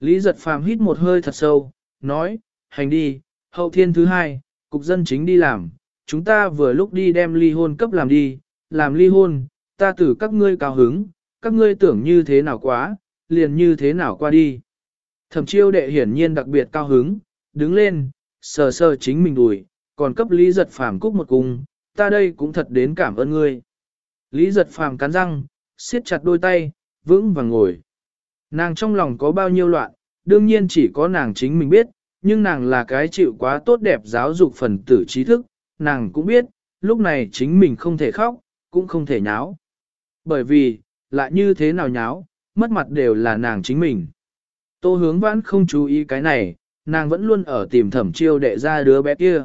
Lý giật phàm hít một hơi thật sâu, nói, hành đi, hậu thiên thứ hai, cục dân chính đi làm, chúng ta vừa lúc đi đem ly hôn cấp làm đi, làm ly hôn, ta từ các ngươi cao hứng, các ngươi tưởng như thế nào quá, liền như thế nào qua đi. Thẩm chiêu đệ hiển nhiên đặc biệt cao hứng, đứng lên, sờ sờ chính mình đùi, còn cấp Lý giật phàm cúc một cung, ta đây cũng thật đến cảm ơn ngươi. Lý giật phàm cắn răng, siết chặt đôi tay, vững vàng ngồi. Nàng trong lòng có bao nhiêu loạn, đương nhiên chỉ có nàng chính mình biết, nhưng nàng là cái chịu quá tốt đẹp giáo dục phần tử trí thức, nàng cũng biết, lúc này chính mình không thể khóc, cũng không thể nháo. Bởi vì, lại như thế nào nháo, mất mặt đều là nàng chính mình. Tô hướng vãn không chú ý cái này, nàng vẫn luôn ở tìm thẩm chiêu đệ ra đứa bé kia.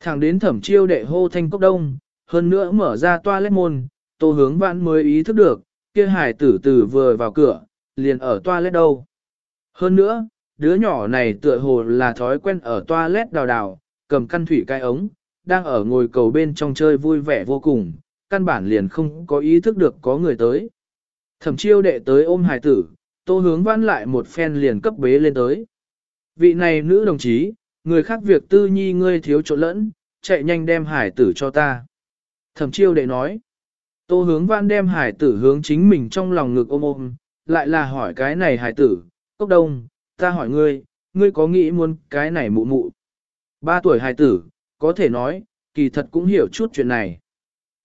Thẳng đến thẩm chiêu đệ hô thanh cốc đông, hơn nữa mở ra toa lét môn, tô hướng vãn mới ý thức được, kia hải tử tử vừa vào cửa, liền ở toa lét đâu. Hơn nữa, đứa nhỏ này tựa hồ là thói quen ở toa lét đào đào, cầm căn thủy cái ống, đang ở ngồi cầu bên trong chơi vui vẻ vô cùng, căn bản liền không có ý thức được có người tới. Thẩm chiêu đệ tới ôm hải tử, tô hướng vãn lại một phen liền cấp bế lên tới. Vị này nữ đồng chí, người khác việc tư nhi ngươi thiếu chỗ lẫn, chạy nhanh đem hải tử cho ta. Thẩm chiêu đệ nói, tô hướng vãn đem hải tử hướng chính mình trong lòng ngực ôm ôm, lại là hỏi cái này hải tử, cốc đông, ta hỏi ngươi, ngươi có nghĩ muốn cái này mụ mụ. Ba tuổi hải tử, có thể nói, kỳ thật cũng hiểu chút chuyện này.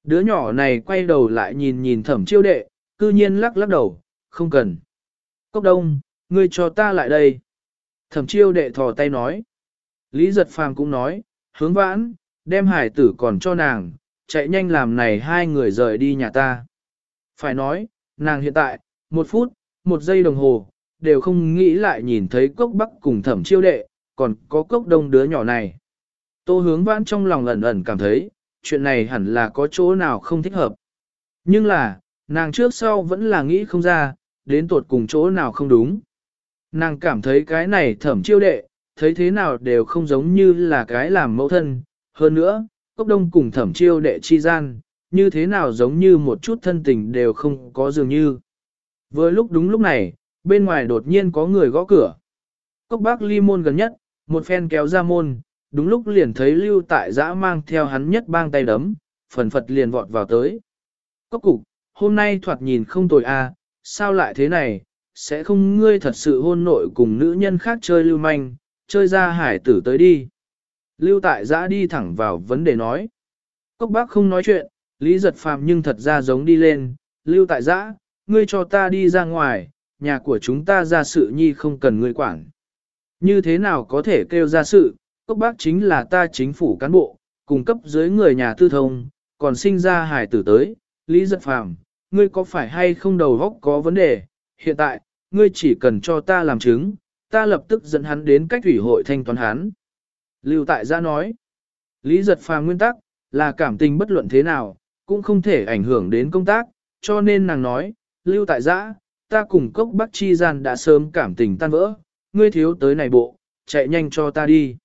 Đứa nhỏ này quay đầu lại nhìn nhìn thẩm chiêu đệ, cư nhiên lắc lắc đầu, không cần. Cốc đông, ngươi cho ta lại đây. Thẩm chiêu đệ thò tay nói. Lý giật phàm cũng nói, hướng vãn, đem hải tử còn cho nàng, chạy nhanh làm này hai người rời đi nhà ta. Phải nói, nàng hiện tại, một phút, một giây đồng hồ, đều không nghĩ lại nhìn thấy cốc bắc cùng thẩm chiêu đệ, còn có cốc đông đứa nhỏ này. Tô hướng vãn trong lòng ẩn ẩn cảm thấy, chuyện này hẳn là có chỗ nào không thích hợp. Nhưng là, nàng trước sau vẫn là nghĩ không ra, đến tuột cùng chỗ nào không đúng. Nàng cảm thấy cái này thẩm chiêu đệ, thấy thế nào đều không giống như là cái làm mẫu thân. Hơn nữa, cốc đông cùng thẩm chiêu đệ chi gian, như thế nào giống như một chút thân tình đều không có dường như. Vừa lúc đúng lúc này, bên ngoài đột nhiên có người gõ cửa. Cốc bác ly môn gần nhất, một phen kéo ra môn, đúng lúc liền thấy lưu tại giã mang theo hắn nhất bang tay đấm, phần phật liền vọt vào tới. Cốc cục, hôm nay thoạt nhìn không tồi a, à, sao lại thế này, sẽ không ngươi thật sự hôn nội cùng nữ nhân khác chơi lưu manh, chơi ra hải tử tới đi. Lưu tại giã đi thẳng vào vấn đề nói. Cốc bác không nói chuyện, lý giật phàm nhưng thật ra giống đi lên, lưu tại giã, ngươi cho ta đi ra ngoài, nhà của chúng ta ra sự nhi không cần ngươi quản. Như thế nào có thể kêu ra sự, cốc bác chính là ta chính phủ cán bộ, cung cấp dưới người nhà tư thông, còn sinh ra hải tử tới, lý giật phàm, ngươi có phải hay không đầu góc có vấn đề, hiện tại, ngươi chỉ cần cho ta làm chứng, ta lập tức dẫn hắn đến cách ủy hội thanh toán hắn. Lưu tại gia nói, lý giật phàm nguyên tắc, là cảm tình bất luận thế nào, cũng không thể ảnh hưởng đến công tác, cho nên nàng nói, lưu tại Gia, ta cùng cốc bắc chi gian đã sớm cảm tình tan vỡ, ngươi thiếu tới này bộ, chạy nhanh cho ta đi.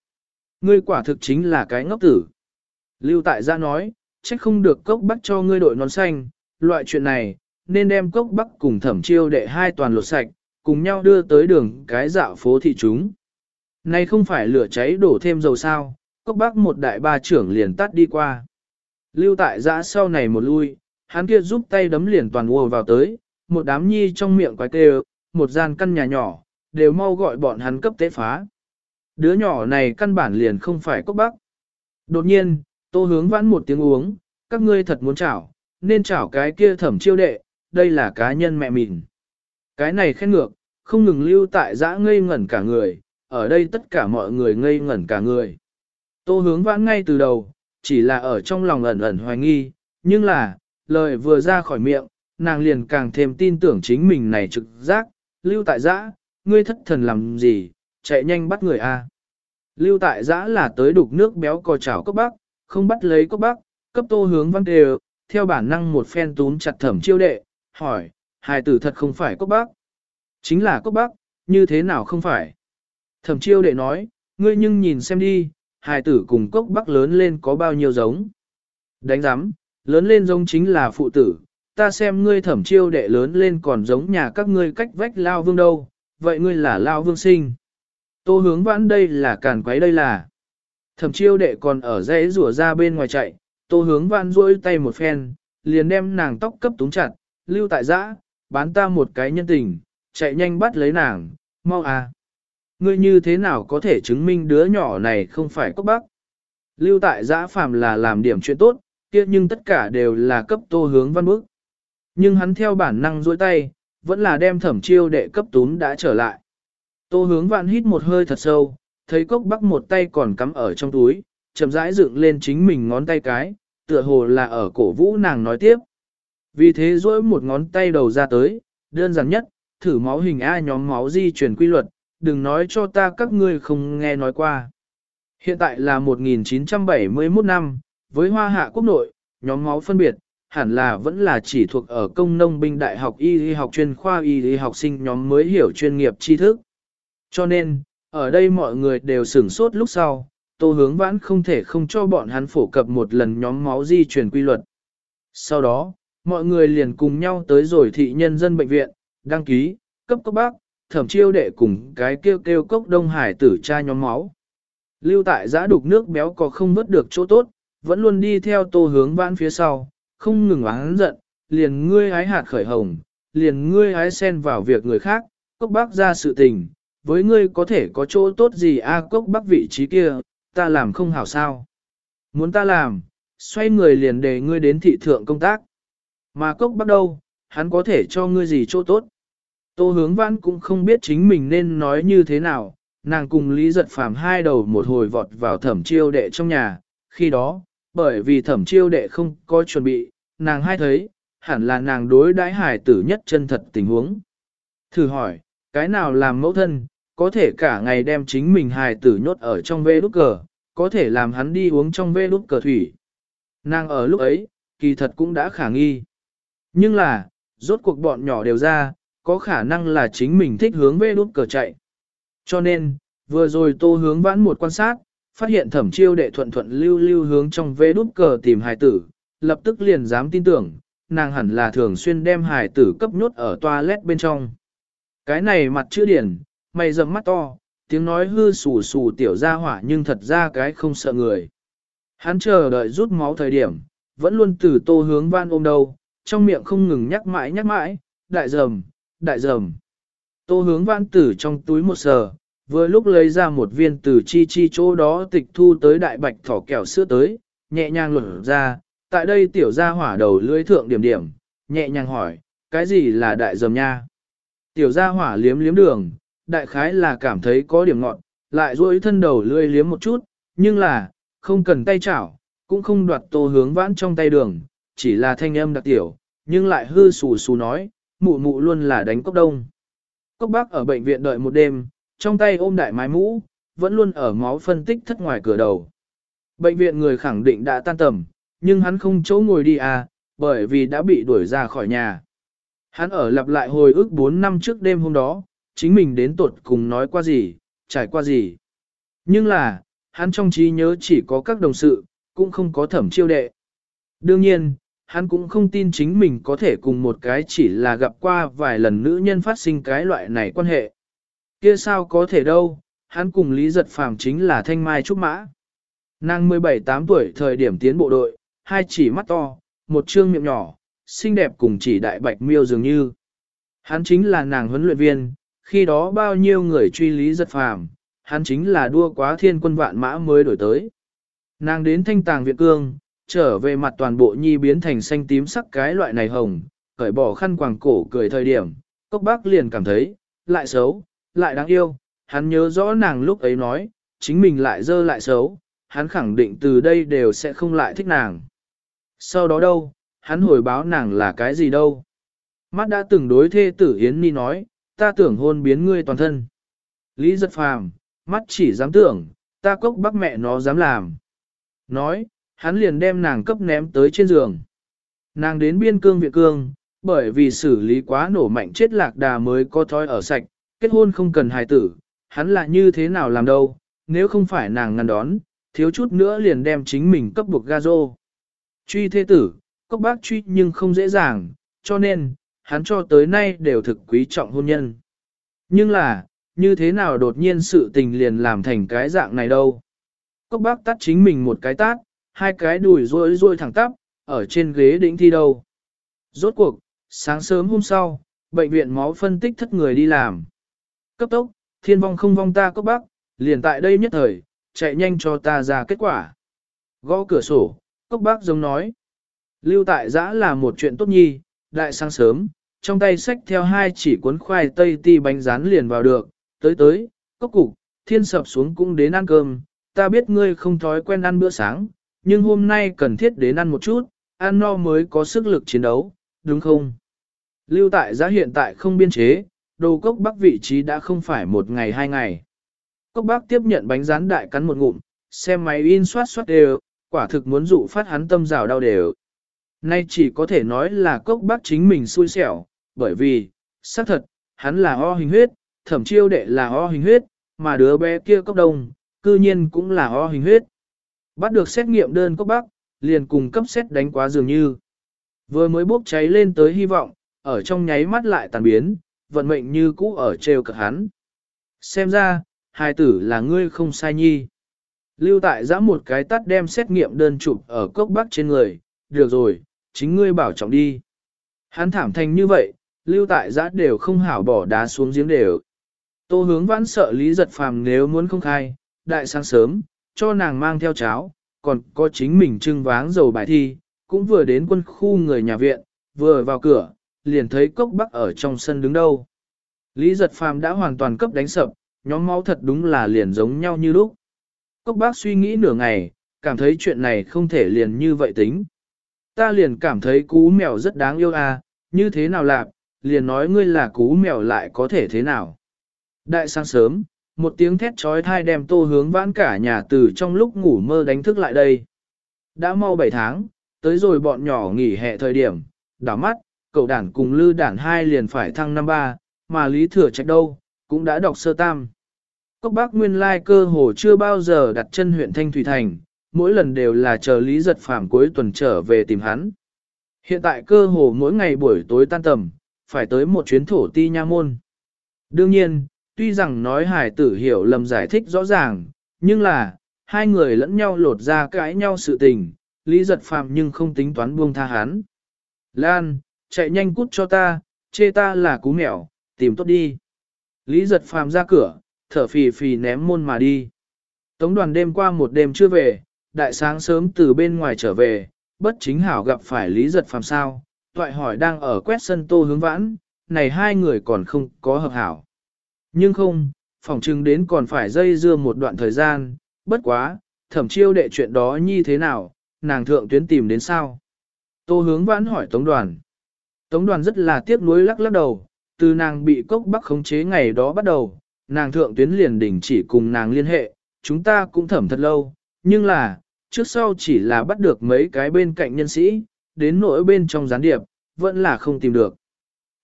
Ngươi quả thực chính là cái ngốc tử. Lưu tại gia nói, trách không được cốc bắc cho ngươi đội nón xanh, loại chuyện này, nên đem cốc bắc cùng thẩm chiêu đệ hai toàn lột sạch, cùng nhau đưa tới đường cái dạo phố thị chúng. Này không phải lửa cháy đổ thêm dầu sao, cốc bắc một đại ba trưởng liền tắt đi qua. Lưu tại giã sau này một lui, hắn kia giúp tay đấm liền toàn ùa vào tới, một đám nhi trong miệng quái kêu, một gian căn nhà nhỏ, đều mau gọi bọn hắn cấp tế phá. Đứa nhỏ này căn bản liền không phải cốc bắc. Đột nhiên, tô hướng vãn một tiếng uống, các ngươi thật muốn chảo, nên chảo cái kia thẩm chiêu đệ, đây là cá nhân mẹ mình. Cái này khen ngược, không ngừng lưu tại giã ngây ngẩn cả người, ở đây tất cả mọi người ngây ngẩn cả người. Tô hướng vãn ngay từ đầu, chỉ là ở trong lòng ẩn ẩn hoài nghi, nhưng là, lời vừa ra khỏi miệng, nàng liền càng thêm tin tưởng chính mình này trực giác, lưu tại giã, ngươi thất thần làm gì, chạy nhanh bắt người a. Lưu tại giã là tới đục nước béo cò chảo cốc bắc, không bắt lấy cốc bắc, cấp tô hướng văn đều, theo bản năng một phen túm chặt thẩm chiêu đệ, hỏi, hài tử thật không phải cốc bắc. Chính là cốc bắc, như thế nào không phải. Thẩm chiêu đệ nói, ngươi nhưng nhìn xem đi, hài tử cùng cốc bắc lớn lên có bao nhiêu giống. Đánh giám, lớn lên giống chính là phụ tử, ta xem ngươi thẩm chiêu đệ lớn lên còn giống nhà các ngươi cách vách lao vương đâu, vậy ngươi là lao vương sinh. Tô hướng vãn đây là càn quấy đây là. Thẩm chiêu đệ còn ở dãy rủa ra bên ngoài chạy, tô hướng vãn rỗi tay một phen, liền đem nàng tóc cấp túng chặt, lưu tại giã, bán ta một cái nhân tình, chạy nhanh bắt lấy nàng, mau à. Ngươi như thế nào có thể chứng minh đứa nhỏ này không phải cốc bắc? Lưu tại giã phàm là làm điểm chuyện tốt, kia nhưng tất cả đều là cấp tô hướng văn bức. Nhưng hắn theo bản năng dối tay, vẫn là đem thẩm chiêu đệ cấp tún đã trở lại. Tô hướng vạn hít một hơi thật sâu, thấy cốc bắc một tay còn cắm ở trong túi, chậm rãi dựng lên chính mình ngón tay cái, tựa hồ là ở cổ vũ nàng nói tiếp. Vì thế dỗi một ngón tay đầu ra tới, đơn giản nhất, thử máu hình A nhóm máu di chuyển quy luật, đừng nói cho ta các ngươi không nghe nói qua. Hiện tại là 1971 năm, với hoa hạ quốc nội, nhóm máu phân biệt, hẳn là vẫn là chỉ thuộc ở công nông binh đại học y y học chuyên khoa y y học sinh nhóm mới hiểu chuyên nghiệp tri thức. Cho nên, ở đây mọi người đều sửng sốt lúc sau, tô hướng vãn không thể không cho bọn hắn phổ cập một lần nhóm máu di truyền quy luật. Sau đó, mọi người liền cùng nhau tới rồi thị nhân dân bệnh viện, đăng ký, cấp cấp bác, thẩm chiêu đệ cùng cái kêu kêu cốc đông hải tử tra nhóm máu. Lưu tại giã đục nước béo có không vớt được chỗ tốt, vẫn luôn đi theo tô hướng vãn phía sau, không ngừng oán giận, liền ngươi ái hạt khởi hồng, liền ngươi ái xen vào việc người khác, cốc bác ra sự tình, với ngươi có thể có chỗ tốt gì a cốc bắc vị trí kia, ta làm không hảo sao. Muốn ta làm, xoay người liền đề ngươi đến thị thượng công tác. Mà cốc bắc đâu, hắn có thể cho ngươi gì chỗ tốt. Tô hướng văn cũng không biết chính mình nên nói như thế nào, nàng cùng Lý Giật Phàm hai đầu một hồi vọt vào thẩm chiêu đệ trong nhà, khi đó, bởi vì thẩm chiêu đệ không có chuẩn bị, nàng hay thấy, hẳn là nàng đối đãi hải tử nhất chân thật tình huống. Thử hỏi, cái nào làm mẫu thân, có thể cả ngày đem chính mình hài tử nhốt ở trong vê đút cờ, có thể làm hắn đi uống trong vê đút cờ thủy. Nàng ở lúc ấy, kỳ thật cũng đã khả nghi. Nhưng là, rốt cuộc bọn nhỏ đều ra, có khả năng là chính mình thích hướng vê đút cờ chạy. Cho nên, vừa rồi tô hướng vãn một quan sát, phát hiện thẩm chiêu đệ thuận thuận lưu lưu hướng trong vê đút cờ tìm hài tử, lập tức liền dám tin tưởng, nàng hẳn là thường xuyên đem hài tử cấp nhốt ở toilet bên trong. Cái này mặt chữ điển, mày rậm mắt to, tiếng nói hư sù sù tiểu ra hỏa nhưng thật ra cái không sợ người. Hắn chờ đợi rút máu thời điểm, vẫn luôn từ tô hướng van ôm đầu, trong miệng không ngừng nhắc mãi nhắc mãi, đại dầm, đại dầm. Tô hướng van tử trong túi một sờ, vừa lúc lấy ra một viên từ chi chi chỗ đó tịch thu tới đại bạch thỏ kẹo sữa tới, nhẹ nhàng luận ra, tại đây tiểu ra hỏa đầu lưỡi thượng điểm điểm, nhẹ nhàng hỏi, cái gì là đại dầm nha? Tiểu ra hỏa liếm liếm đường, đại khái là cảm thấy có điểm ngọn, lại duỗi thân đầu lươi liếm một chút, nhưng là, không cần tay chảo, cũng không đoạt tô hướng vãn trong tay đường, chỉ là thanh âm đặc tiểu, nhưng lại hư xù xù nói, mụ mụ luôn là đánh cốc đông. Cốc bác ở bệnh viện đợi một đêm, trong tay ôm đại mái mũ, vẫn luôn ở máu phân tích thất ngoài cửa đầu. Bệnh viện người khẳng định đã tan tầm, nhưng hắn không chỗ ngồi đi à, bởi vì đã bị đuổi ra khỏi nhà. Hắn ở lặp lại hồi ức 4 năm trước đêm hôm đó, chính mình đến tuột cùng nói qua gì, trải qua gì. Nhưng là, hắn trong trí nhớ chỉ có các đồng sự, cũng không có thẩm chiêu đệ. Đương nhiên, hắn cũng không tin chính mình có thể cùng một cái chỉ là gặp qua vài lần nữ nhân phát sinh cái loại này quan hệ. Kia sao có thể đâu, hắn cùng Lý Giật Phàm chính là thanh mai trúc mã. Nàng 17-8 tuổi thời điểm tiến bộ đội, hai chỉ mắt to, một trương miệng nhỏ, xinh đẹp cùng chỉ đại bạch miêu dường như. Hắn chính là nàng huấn luyện viên, khi đó bao nhiêu người truy lý giật phàm, hắn chính là đua quá thiên quân vạn mã mới đổi tới. Nàng đến thanh tàng viện cương, trở về mặt toàn bộ nhi biến thành xanh tím sắc cái loại này hồng, cởi bỏ khăn quàng cổ cười thời điểm, cốc bác liền cảm thấy, lại xấu, lại đáng yêu, hắn nhớ rõ nàng lúc ấy nói, chính mình lại dơ lại xấu, hắn khẳng định từ đây đều sẽ không lại thích nàng. Sau đó đâu, hắn hồi báo nàng là cái gì đâu. Mắt đã từng đối thê tử Yến Ni nói, ta tưởng hôn biến ngươi toàn thân. Lý giật phàm, mắt chỉ dám tưởng, ta cốc bác mẹ nó dám làm. Nói, hắn liền đem nàng cấp ném tới trên giường. Nàng đến biên cương viện cương, bởi vì xử lý quá nổ mạnh chết lạc đà mới có thói ở sạch, kết hôn không cần hài tử, hắn là như thế nào làm đâu, nếu không phải nàng ngăn đón, thiếu chút nữa liền đem chính mình cấp buộc ga rô. Truy thế tử, cốc bác truy nhưng không dễ dàng, cho nên, hắn cho tới nay đều thực quý trọng hôn nhân. Nhưng là, như thế nào đột nhiên sự tình liền làm thành cái dạng này đâu. Cốc bác tắt chính mình một cái tát, hai cái đùi rôi rôi thẳng tắp, ở trên ghế đỉnh thi đâu. Rốt cuộc, sáng sớm hôm sau, bệnh viện máu phân tích thất người đi làm. Cấp tốc, thiên vong không vong ta cốc bác, liền tại đây nhất thời, chạy nhanh cho ta ra kết quả. Gõ cửa sổ, cốc bác giống nói. Lưu tại giã là một chuyện tốt nhi, đại sáng sớm, trong tay xách theo hai chỉ cuốn khoai tây ti bánh rán liền vào được, tới tới, cốc cục, thiên sập xuống cũng đến ăn cơm, ta biết ngươi không thói quen ăn bữa sáng, nhưng hôm nay cần thiết đến ăn một chút, ăn no mới có sức lực chiến đấu, đúng không? Lưu tại giá hiện tại không biên chế, đồ cốc bắc vị trí đã không phải một ngày hai ngày. Cốc bác tiếp nhận bánh rán đại cắn một ngụm, xem máy in soát soát đều, quả thực muốn dụ phát hắn tâm rào đau đều. Nay chỉ có thể nói là cốc bác chính mình xui xẻo, bởi vì, xác thật, hắn là o hình huyết, thẩm chiêu đệ là o hình huyết, mà đứa bé kia cốc đông, cư nhiên cũng là o hình huyết. Bắt được xét nghiệm đơn cốc bắc, liền cùng cấp xét đánh quá dường như. Vừa mới bốc cháy lên tới hy vọng, ở trong nháy mắt lại tàn biến, vận mệnh như cũ ở trêu cực hắn. Xem ra, hai tử là ngươi không sai nhi. Lưu tại giã một cái tắt đem xét nghiệm đơn chụp ở cốc bắc trên người, được rồi, chính ngươi bảo trọng đi. Hắn thảm thành như vậy, lưu tại giã đều không hảo bỏ đá xuống giếng đều. Tô hướng vãn sợ lý giật phàm nếu muốn không khai, đại sáng sớm, cho nàng mang theo cháo, còn có chính mình trưng váng dầu bài thi, cũng vừa đến quân khu người nhà viện, vừa vào cửa, liền thấy cốc bắc ở trong sân đứng đâu. Lý giật phàm đã hoàn toàn cấp đánh sập, nhóm máu thật đúng là liền giống nhau như lúc. Cốc bác suy nghĩ nửa ngày, cảm thấy chuyện này không thể liền như vậy tính. Ta liền cảm thấy cú mèo rất đáng yêu à, như thế nào lạc, liền nói ngươi là cú mèo lại có thể thế nào. Đại sáng sớm, một tiếng thét trói thai đem tô hướng vãn cả nhà từ trong lúc ngủ mơ đánh thức lại đây. Đã mau 7 tháng, tới rồi bọn nhỏ nghỉ hè thời điểm, đảo mắt, cậu đản cùng lư đản hai liền phải thăng năm ba, mà lý thừa trạch đâu, cũng đã đọc sơ tam. Cốc bác nguyên lai cơ hồ chưa bao giờ đặt chân huyện Thanh Thủy Thành, mỗi lần đều là chờ lý giật phàm cuối tuần trở về tìm hắn. Hiện tại cơ hồ mỗi ngày buổi tối tan tầm, phải tới một chuyến thổ ti nha môn. Đương nhiên, tuy rằng nói hải tử hiểu lầm giải thích rõ ràng, nhưng là, hai người lẫn nhau lột ra cãi nhau sự tình, lý giật Phạm nhưng không tính toán buông tha hắn. Lan, chạy nhanh cút cho ta, chê ta là cú mèo, tìm tốt đi. Lý giật phàm ra cửa, thở phì phì ném môn mà đi. Tống đoàn đêm qua một đêm chưa về, đại sáng sớm từ bên ngoài trở về, bất chính hảo gặp phải Lý giật phàm sao, toại hỏi đang ở quét sân tô hướng vãn, này hai người còn không có hợp hảo. Nhưng không, phỏng chừng đến còn phải dây dưa một đoạn thời gian, bất quá, thẩm chiêu đệ chuyện đó như thế nào, nàng thượng tuyến tìm đến sao. Tô hướng vãn hỏi tống đoàn. Tống đoàn rất là tiếc nuối lắc lắc đầu, từ nàng bị cốc bắc khống chế ngày đó bắt đầu, nàng thượng tuyến liền đình chỉ cùng nàng liên hệ, chúng ta cũng thẩm thật lâu, nhưng là, trước sau chỉ là bắt được mấy cái bên cạnh nhân sĩ, đến nỗi bên trong gián điệp, vẫn là không tìm được.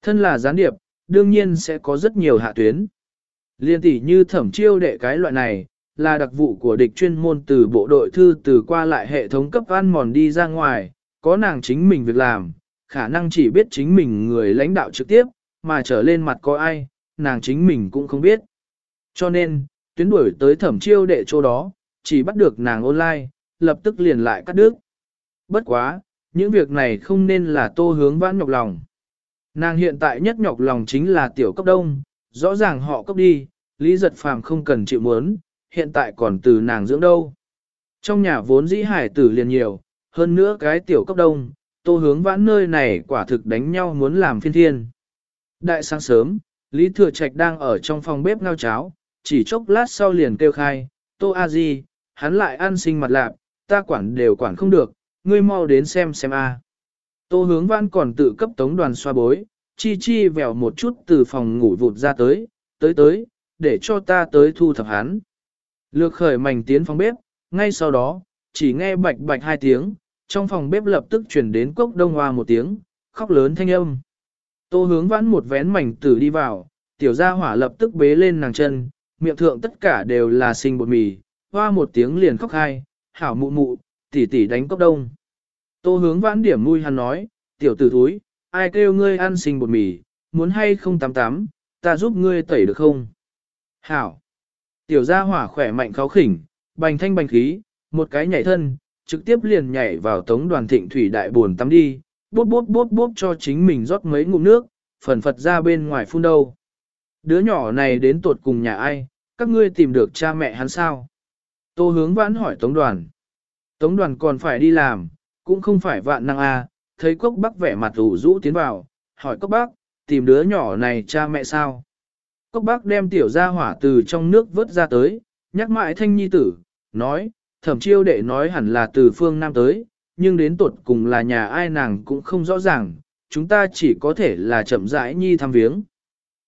Thân là gián điệp, đương nhiên sẽ có rất nhiều hạ tuyến. Liên tỷ như thẩm chiêu đệ cái loại này, là đặc vụ của địch chuyên môn từ bộ đội thư từ qua lại hệ thống cấp ăn mòn đi ra ngoài, có nàng chính mình việc làm, khả năng chỉ biết chính mình người lãnh đạo trực tiếp, mà trở lên mặt có ai, nàng chính mình cũng không biết. Cho nên, tuyến đuổi tới thẩm chiêu đệ chỗ đó, chỉ bắt được nàng online, lập tức liền lại cắt đứt. Bất quá, những việc này không nên là tô hướng vãn nhọc lòng. Nàng hiện tại nhất nhọc lòng chính là tiểu cấp đông, rõ ràng họ cấp đi, lý giật phàm không cần chịu muốn, hiện tại còn từ nàng dưỡng đâu. Trong nhà vốn dĩ hải tử liền nhiều, hơn nữa cái tiểu cấp đông, tô hướng vãn nơi này quả thực đánh nhau muốn làm phiên thiên. Đại sáng sớm, Lý Thừa Trạch đang ở trong phòng bếp ngao cháo, chỉ chốc lát sau liền kêu khai, Tô A Di, hắn lại ăn sinh mặt lạp, ta quản đều quản không được, ngươi mau đến xem xem a. Tô hướng văn còn tự cấp tống đoàn xoa bối, chi chi vèo một chút từ phòng ngủ vụt ra tới, tới tới, để cho ta tới thu thập hắn. Lược khởi mảnh tiến phòng bếp, ngay sau đó, chỉ nghe bạch bạch hai tiếng, trong phòng bếp lập tức chuyển đến cốc đông hoa một tiếng, khóc lớn thanh âm. Tô hướng vãn một vén mảnh tử đi vào, tiểu gia hỏa lập tức bế lên nàng chân, miệng thượng tất cả đều là sinh bột mì, hoa một tiếng liền khóc hai, hảo mụ mụ, tỷ tỷ đánh cốc đông. Tô hướng vãn điểm mui hắn nói, tiểu tử thúi, ai kêu ngươi ăn sinh bột mì, muốn hay không tắm tắm, ta giúp ngươi tẩy được không? Hảo. Tiểu gia hỏa khỏe mạnh kháo khỉnh, bành thanh bành khí, một cái nhảy thân, trực tiếp liền nhảy vào tống đoàn thịnh thủy đại buồn tắm đi, bốp bốp bốp bốp cho chính mình rót mấy ngụm nước, phần phật ra bên ngoài phun đâu. Đứa nhỏ này đến tuột cùng nhà ai, các ngươi tìm được cha mẹ hắn sao? Tô hướng vãn hỏi Tống đoàn. Tống đoàn còn phải đi làm, cũng không phải vạn năng a. thấy cốc bác vẻ mặt ủ rũ tiến vào, hỏi cốc bác, tìm đứa nhỏ này cha mẹ sao? Cốc bác đem tiểu ra hỏa từ trong nước vớt ra tới, nhắc mãi thanh nhi tử, nói, thẩm chiêu đệ nói hẳn là từ phương Nam tới, nhưng đến tuột cùng là nhà ai nàng cũng không rõ ràng, chúng ta chỉ có thể là chậm rãi nhi thăm viếng.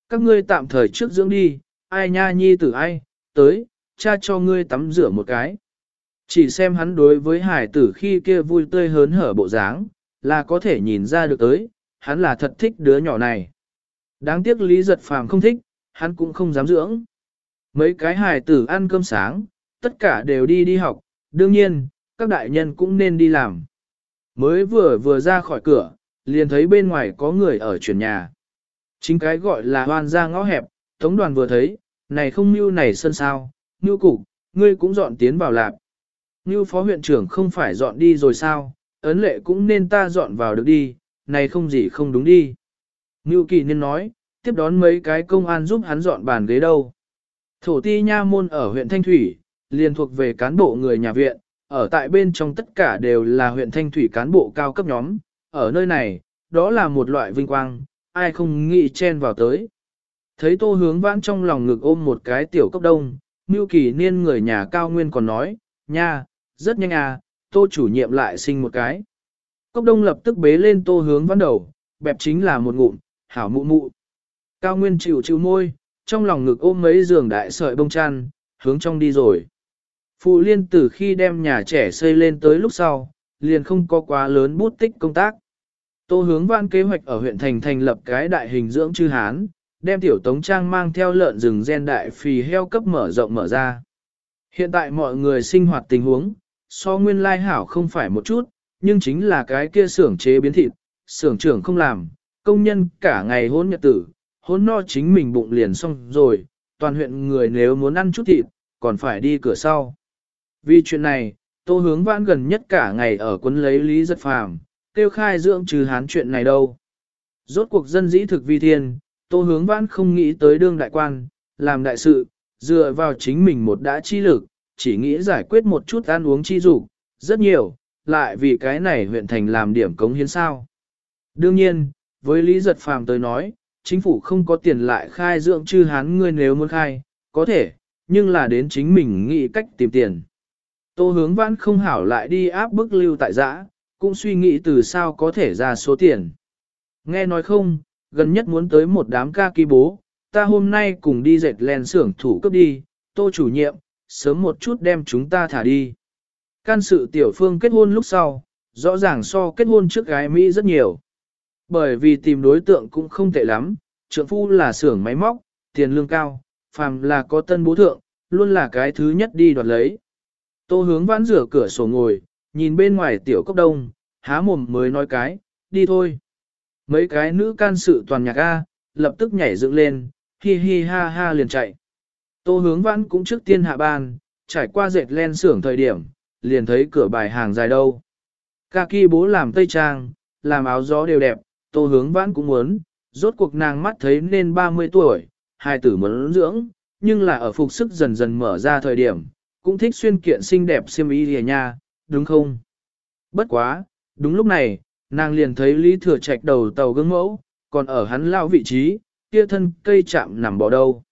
các ngươi tạm thời trước dưỡng đi, ai nha nhi tử ai, tới, cha cho ngươi tắm rửa một cái. Chỉ xem hắn đối với hải tử khi kia vui tươi hớn hở bộ dáng, là có thể nhìn ra được tới, hắn là thật thích đứa nhỏ này. Đáng tiếc Lý Giật Phàm không thích, hắn cũng không dám dưỡng. Mấy cái hài tử ăn cơm sáng, tất cả đều đi đi học, đương nhiên, các đại nhân cũng nên đi làm. Mới vừa vừa ra khỏi cửa, liền thấy bên ngoài có người ở chuyển nhà. Chính cái gọi là hoan ra ngõ hẹp, tống đoàn vừa thấy, này không mưu này sân sao, mưu cục, ngươi cũng dọn tiến vào lạp. Như phó huyện trưởng không phải dọn đi rồi sao, ấn lệ cũng nên ta dọn vào được đi, này không gì không đúng đi. Ngưu kỳ nên nói, tiếp đón mấy cái công an giúp hắn dọn bàn ghế đâu. Thổ ti nha môn ở huyện Thanh Thủy, liền thuộc về cán bộ người nhà viện, ở tại bên trong tất cả đều là huyện Thanh Thủy cán bộ cao cấp nhóm, ở nơi này, đó là một loại vinh quang, ai không nghĩ chen vào tới. Thấy tô hướng vãn trong lòng ngực ôm một cái tiểu cấp đông, Ngưu Kỳ Niên người nhà cao nguyên còn nói, nha, rất nhanh à, tô chủ nhiệm lại sinh một cái. Cốc đông lập tức bế lên tô hướng văn đầu, bẹp chính là một ngụm, hảo mụ mụ. Cao nguyên chịu chịu môi, trong lòng ngực ôm mấy giường đại sợi bông chăn, hướng trong đi rồi. Phụ liên từ khi đem nhà trẻ xây lên tới lúc sau, liền không có quá lớn bút tích công tác. Tô hướng văn kế hoạch ở huyện thành thành lập cái đại hình dưỡng chư hán, đem tiểu tống trang mang theo lợn rừng gen đại phì heo cấp mở rộng mở ra. Hiện tại mọi người sinh hoạt tình huống, so nguyên lai hảo không phải một chút, nhưng chính là cái kia xưởng chế biến thịt, xưởng trưởng không làm, công nhân cả ngày hôn nhật tử, hôn no chính mình bụng liền xong rồi, toàn huyện người nếu muốn ăn chút thịt, còn phải đi cửa sau. Vì chuyện này, tô hướng vãn gần nhất cả ngày ở quân lấy lý rất phàm, tiêu khai dưỡng trừ hán chuyện này đâu. Rốt cuộc dân dĩ thực vi thiên, tô hướng vãn không nghĩ tới đương đại quan, làm đại sự, dựa vào chính mình một đã chi lực, chỉ nghĩ giải quyết một chút ăn uống chi dục rất nhiều, lại vì cái này huyện thành làm điểm cống hiến sao. Đương nhiên, với Lý Giật Phàm tới nói, chính phủ không có tiền lại khai dưỡng chư hán ngươi nếu muốn khai, có thể, nhưng là đến chính mình nghĩ cách tìm tiền. Tô hướng vãn không hảo lại đi áp bức lưu tại giã, cũng suy nghĩ từ sao có thể ra số tiền. Nghe nói không, gần nhất muốn tới một đám ca ký bố, ta hôm nay cùng đi dệt len xưởng thủ cấp đi, tô chủ nhiệm, sớm một chút đem chúng ta thả đi. Can sự tiểu phương kết hôn lúc sau, rõ ràng so kết hôn trước gái Mỹ rất nhiều. Bởi vì tìm đối tượng cũng không tệ lắm, trượng phu là xưởng máy móc, tiền lương cao, phàm là có tân bố thượng, luôn là cái thứ nhất đi đoạt lấy. Tô hướng vãn rửa cửa sổ ngồi, nhìn bên ngoài tiểu cốc đông, há mồm mới nói cái, đi thôi. Mấy cái nữ can sự toàn nhạc A, lập tức nhảy dựng lên, hi hi ha ha liền chạy. Tô hướng vãn cũng trước tiên hạ ban, trải qua dệt len xưởng thời điểm, liền thấy cửa bài hàng dài đâu. Kaki bố làm tây trang, làm áo gió đều đẹp, tô hướng vãn cũng muốn, rốt cuộc nàng mắt thấy nên 30 tuổi, hai tử muốn dưỡng, nhưng là ở phục sức dần dần mở ra thời điểm, cũng thích xuyên kiện xinh đẹp xiêm y lìa nha, đúng không? Bất quá, đúng lúc này, nàng liền thấy Lý Thừa Trạch đầu tàu gương mẫu, còn ở hắn lao vị trí, kia thân cây chạm nằm bỏ đâu.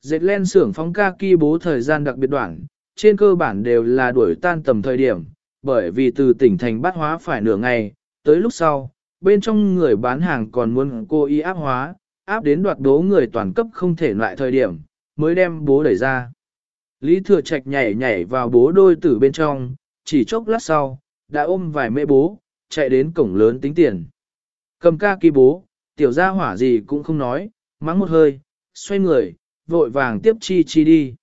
Dệt len xưởng phóng ca kỳ bố thời gian đặc biệt đoạn, trên cơ bản đều là đuổi tan tầm thời điểm, bởi vì từ tỉnh thành bát hóa phải nửa ngày, tới lúc sau, bên trong người bán hàng còn muốn cô y áp hóa, áp đến đoạt đố người toàn cấp không thể loại thời điểm, mới đem bố đẩy ra. Lý Thừa Trạch nhảy nhảy vào bố đôi tử bên trong, chỉ chốc lát sau, đã ôm vài mẹ bố, chạy đến cổng lớn tính tiền. Cầm ca kỳ bố, tiểu gia hỏa gì cũng không nói, mắng một hơi, xoay người, vội vàng tiếp chi chi đi.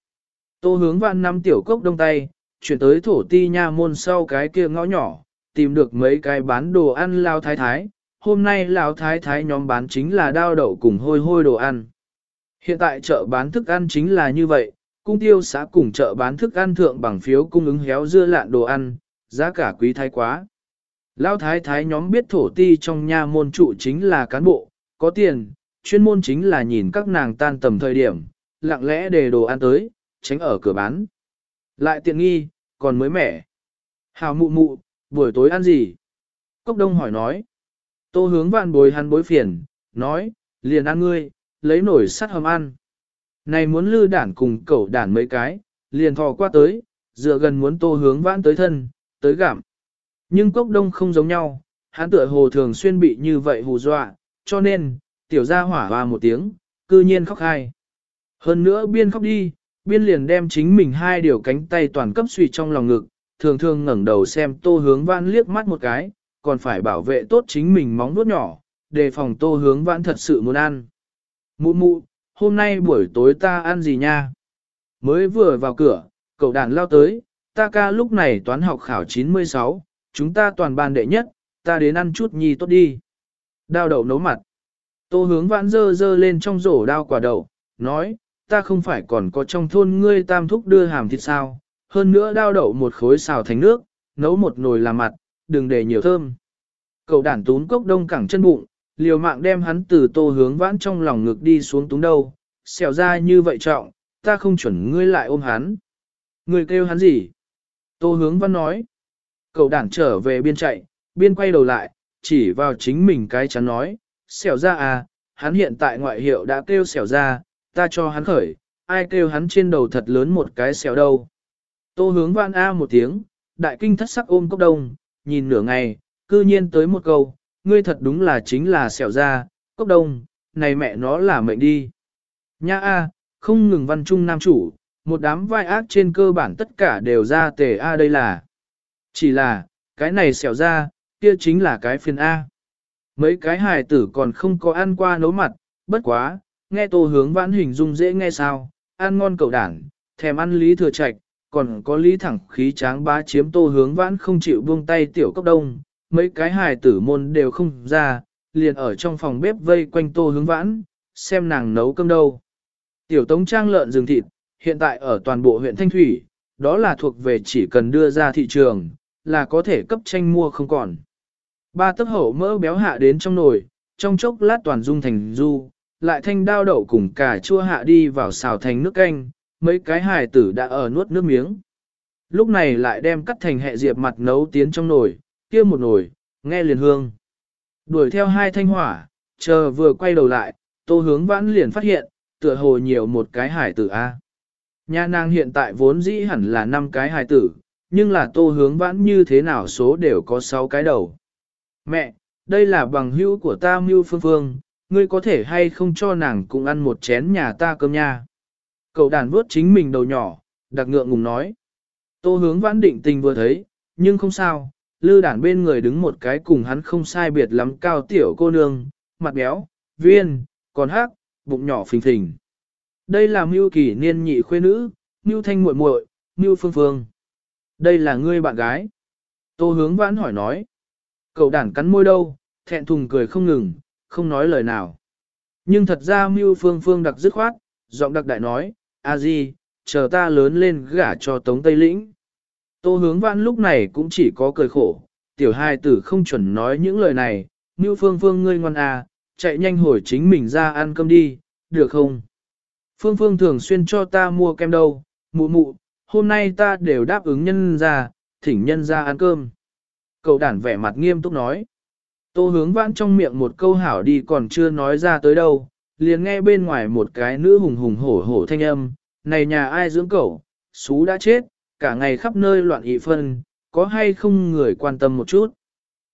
Tô hướng vạn năm tiểu cốc đông tay, chuyển tới thổ ti nha môn sau cái kia ngõ nhỏ, tìm được mấy cái bán đồ ăn lao thái thái. Hôm nay lao thái thái nhóm bán chính là đao đậu cùng hôi hôi đồ ăn. Hiện tại chợ bán thức ăn chính là như vậy, cung tiêu xã cùng chợ bán thức ăn thượng bằng phiếu cung ứng héo dưa lạn đồ ăn, giá cả quý thái quá. Lao thái thái nhóm biết thổ ti trong nha môn trụ chính là cán bộ, có tiền, chuyên môn chính là nhìn các nàng tan tầm thời điểm, lặng lẽ để đồ ăn tới, tránh ở cửa bán. Lại tiện nghi, còn mới mẻ. Hào mụ mụ, buổi tối ăn gì? Cốc đông hỏi nói. Tô hướng vạn bồi hắn bối phiền, nói, liền ăn ngươi, lấy nổi sắt hầm ăn. Này muốn lư đản cùng cẩu đản mấy cái, liền thò qua tới, dựa gần muốn tô hướng vãn tới thân, tới gặm. Nhưng cốc đông không giống nhau, hắn tựa hồ thường xuyên bị như vậy hù dọa, cho nên, tiểu gia hỏa hoa một tiếng, cư nhiên khóc hai. Hơn nữa biên khóc đi, biên liền đem chính mình hai điều cánh tay toàn cấp suy trong lòng ngực, thường thường ngẩng đầu xem tô hướng vãn liếc mắt một cái, còn phải bảo vệ tốt chính mình móng nuốt nhỏ, đề phòng tô hướng vãn thật sự muốn ăn. Mụ mụ, hôm nay buổi tối ta ăn gì nha? Mới vừa vào cửa, cậu đàn lao tới, ta ca lúc này toán học khảo 96, chúng ta toàn ban đệ nhất, ta đến ăn chút nhi tốt đi. Đao đậu nấu mặt. Tô hướng vãn dơ dơ lên trong rổ đao quả đậu, nói, ta không phải còn có trong thôn ngươi tam thúc đưa hàm thịt sao, hơn nữa đao đậu một khối xào thành nước, nấu một nồi làm mặt, đừng để nhiều thơm. Cậu đản tún cốc đông cẳng chân bụng, liều mạng đem hắn từ tô hướng vãn trong lòng ngực đi xuống túng đâu, xẻo ra như vậy trọng, ta không chuẩn ngươi lại ôm hắn. Ngươi kêu hắn gì? Tô hướng văn nói. Cậu đản trở về biên chạy, biên quay đầu lại, chỉ vào chính mình cái chắn nói, xẻo ra à, hắn hiện tại ngoại hiệu đã kêu xẻo ra, ta cho hắn khởi, ai kêu hắn trên đầu thật lớn một cái xẻo đâu. Tô hướng văn A một tiếng, đại kinh thất sắc ôm cốc đông, nhìn nửa ngày, cư nhiên tới một câu, ngươi thật đúng là chính là xẻo ra, cốc đông, này mẹ nó là mệnh đi. Nha A, không ngừng văn trung nam chủ, một đám vai ác trên cơ bản tất cả đều ra tề A đây là. Chỉ là, cái này xẻo ra, kia chính là cái phiên A. Mấy cái hài tử còn không có ăn qua nấu mặt, bất quá, nghe tô hướng vãn hình dung dễ nghe sao, ăn ngon cậu đảng, thèm ăn lý thừa trạch, còn có lý thẳng khí tráng bá chiếm tô hướng vãn không chịu buông tay tiểu cốc đông, mấy cái hài tử môn đều không ra, liền ở trong phòng bếp vây quanh tô hướng vãn, xem nàng nấu cơm đâu. Tiểu tống trang lợn rừng thịt, hiện tại ở toàn bộ huyện Thanh Thủy, đó là thuộc về chỉ cần đưa ra thị trường, là có thể cấp tranh mua không còn. Ba tấc hậu mỡ béo hạ đến trong nồi, trong chốc lát toàn dung thành du, lại thanh đao đậu cùng cà chua hạ đi vào xào thành nước canh, mấy cái hài tử đã ở nuốt nước miếng. Lúc này lại đem cắt thành hệ diệp mặt nấu tiến trong nồi, kia một nồi, nghe liền hương. Đuổi theo hai thanh hỏa, chờ vừa quay đầu lại, tô hướng vãn liền phát hiện, tựa hồ nhiều một cái hải tử A. Nhà nàng hiện tại vốn dĩ hẳn là 5 cái hài tử, nhưng là tô hướng vãn như thế nào số đều có 6 cái đầu. Mẹ, đây là bằng hữu của ta Mưu Phương Phương, ngươi có thể hay không cho nàng cũng ăn một chén nhà ta cơm nha. Cậu đàn vuốt chính mình đầu nhỏ, đặc ngượng ngùng nói. Tô hướng vãn định tình vừa thấy, nhưng không sao, lư đàn bên người đứng một cái cùng hắn không sai biệt lắm cao tiểu cô nương, mặt béo, viên, còn hát, bụng nhỏ phình phình. Đây là mưu kỷ niên nhị khuê nữ, mưu thanh muội muội, mưu phương phương. Đây là ngươi bạn gái. Tô hướng vãn hỏi nói. Cậu đàn cắn môi đâu, thẹn thùng cười không ngừng, không nói lời nào. Nhưng thật ra mưu phương phương đặc dứt khoát, giọng đặc đại nói, a di, chờ ta lớn lên gả cho tống Tây Lĩnh. Tô hướng vãn lúc này cũng chỉ có cười khổ, tiểu hai tử không chuẩn nói những lời này, mưu phương phương ngươi ngoan à, chạy nhanh hồi chính mình ra ăn cơm đi, được không? Phương Phương thường xuyên cho ta mua kem đâu, mụ mụ, hôm nay ta đều đáp ứng nhân ra, thỉnh nhân ra ăn cơm. Cậu đản vẻ mặt nghiêm túc nói. Tô hướng vãn trong miệng một câu hảo đi còn chưa nói ra tới đâu, liền nghe bên ngoài một cái nữ hùng hùng hổ hổ thanh âm, này nhà ai dưỡng cậu, xú đã chết, cả ngày khắp nơi loạn ị phân, có hay không người quan tâm một chút.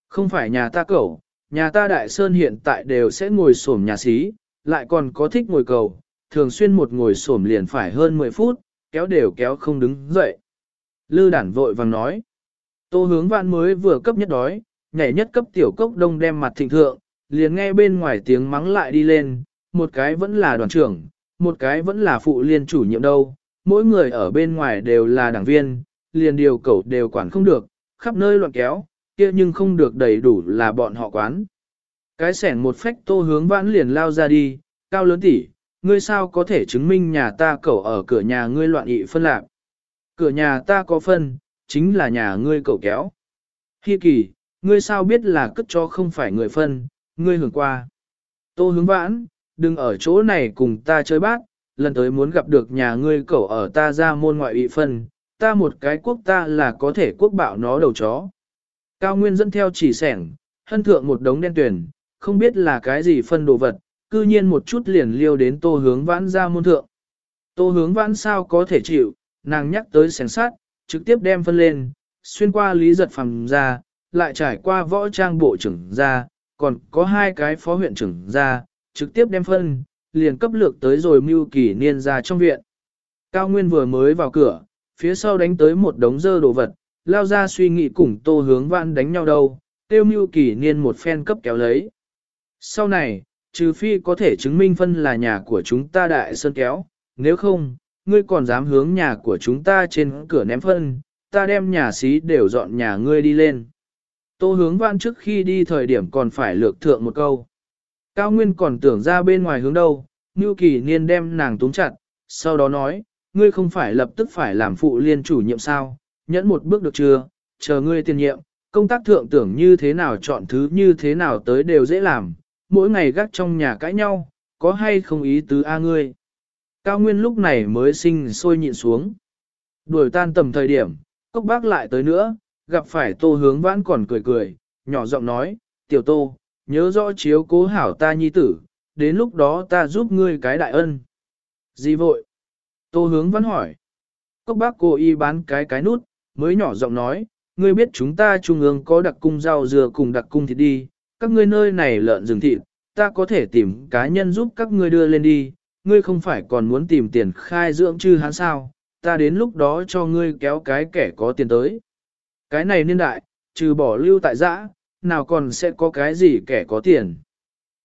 Không phải nhà ta cậu, nhà ta đại sơn hiện tại đều sẽ ngồi xổm nhà xí, lại còn có thích ngồi cầu, thường xuyên một ngồi xổm liền phải hơn 10 phút, kéo đều kéo không đứng dậy. Lư đản vội vàng nói. Tô hướng vãn mới vừa cấp nhất đói, nhảy nhất cấp tiểu cốc đông đem mặt thịnh thượng, liền nghe bên ngoài tiếng mắng lại đi lên, một cái vẫn là đoàn trưởng, một cái vẫn là phụ liên chủ nhiệm đâu, mỗi người ở bên ngoài đều là đảng viên, liền điều cầu đều quản không được, khắp nơi loạn kéo, kia nhưng không được đầy đủ là bọn họ quán. Cái sẻn một phách tô hướng vãn liền lao ra đi, cao lớn tỉ, ngươi sao có thể chứng minh nhà ta cậu ở cửa nhà ngươi loạn ị phân lạc. Cửa nhà ta có phân, chính là nhà ngươi cậu kéo. Hi kỳ, ngươi sao biết là cất cho không phải người phân, ngươi hưởng qua. Tô hướng vãn, đừng ở chỗ này cùng ta chơi bát, lần tới muốn gặp được nhà ngươi cậu ở ta ra môn ngoại bị phân, ta một cái quốc ta là có thể quốc bạo nó đầu chó. Cao Nguyên dẫn theo chỉ sẻng, hân thượng một đống đen tuyển, không biết là cái gì phân đồ vật, cư nhiên một chút liền liêu đến tô hướng vãn ra môn thượng. Tô hướng vãn sao có thể chịu, nàng nhắc tới sẻng sát, trực tiếp đem phân lên, xuyên qua lý giật phẳng ra, lại trải qua võ trang bộ trưởng ra, còn có hai cái phó huyện trưởng ra, trực tiếp đem phân, liền cấp lược tới rồi mưu kỳ niên ra trong viện. Cao Nguyên vừa mới vào cửa, phía sau đánh tới một đống dơ đồ vật, lao ra suy nghĩ cùng tô hướng vãn đánh nhau đâu, tiêu mưu kỳ niên một phen cấp kéo lấy. Sau này, trừ phi có thể chứng minh phân là nhà của chúng ta đại sơn kéo, nếu không, ngươi còn dám hướng nhà của chúng ta trên cửa ném phân, ta đem nhà xí đều dọn nhà ngươi đi lên. Tô hướng vãn trước khi đi thời điểm còn phải lược thượng một câu. Cao Nguyên còn tưởng ra bên ngoài hướng đâu, Ngưu Kỳ Niên đem nàng túng chặt, sau đó nói, ngươi không phải lập tức phải làm phụ liên chủ nhiệm sao, nhẫn một bước được chưa, chờ ngươi tiền nhiệm, công tác thượng tưởng như thế nào chọn thứ như thế nào tới đều dễ làm, mỗi ngày gác trong nhà cãi nhau, có hay không ý tứ a ngươi. Cao Nguyên lúc này mới sinh sôi nhịn xuống. Đuổi tan tầm thời điểm, cốc bác lại tới nữa, gặp phải tô hướng vãn còn cười cười, nhỏ giọng nói, tiểu tô, nhớ rõ chiếu cố hảo ta nhi tử, đến lúc đó ta giúp ngươi cái đại ân. Gì vội? Tô hướng vãn hỏi. Cốc bác cô y bán cái cái nút, mới nhỏ giọng nói, ngươi biết chúng ta trung ương có đặc cung rau dừa cùng đặc cung thịt đi, các ngươi nơi này lợn rừng thịt, ta có thể tìm cá nhân giúp các ngươi đưa lên đi, ngươi không phải còn muốn tìm tiền khai dưỡng chư hắn sao, ta đến lúc đó cho ngươi kéo cái kẻ có tiền tới. Cái này niên đại, trừ bỏ lưu tại giã, nào còn sẽ có cái gì kẻ có tiền.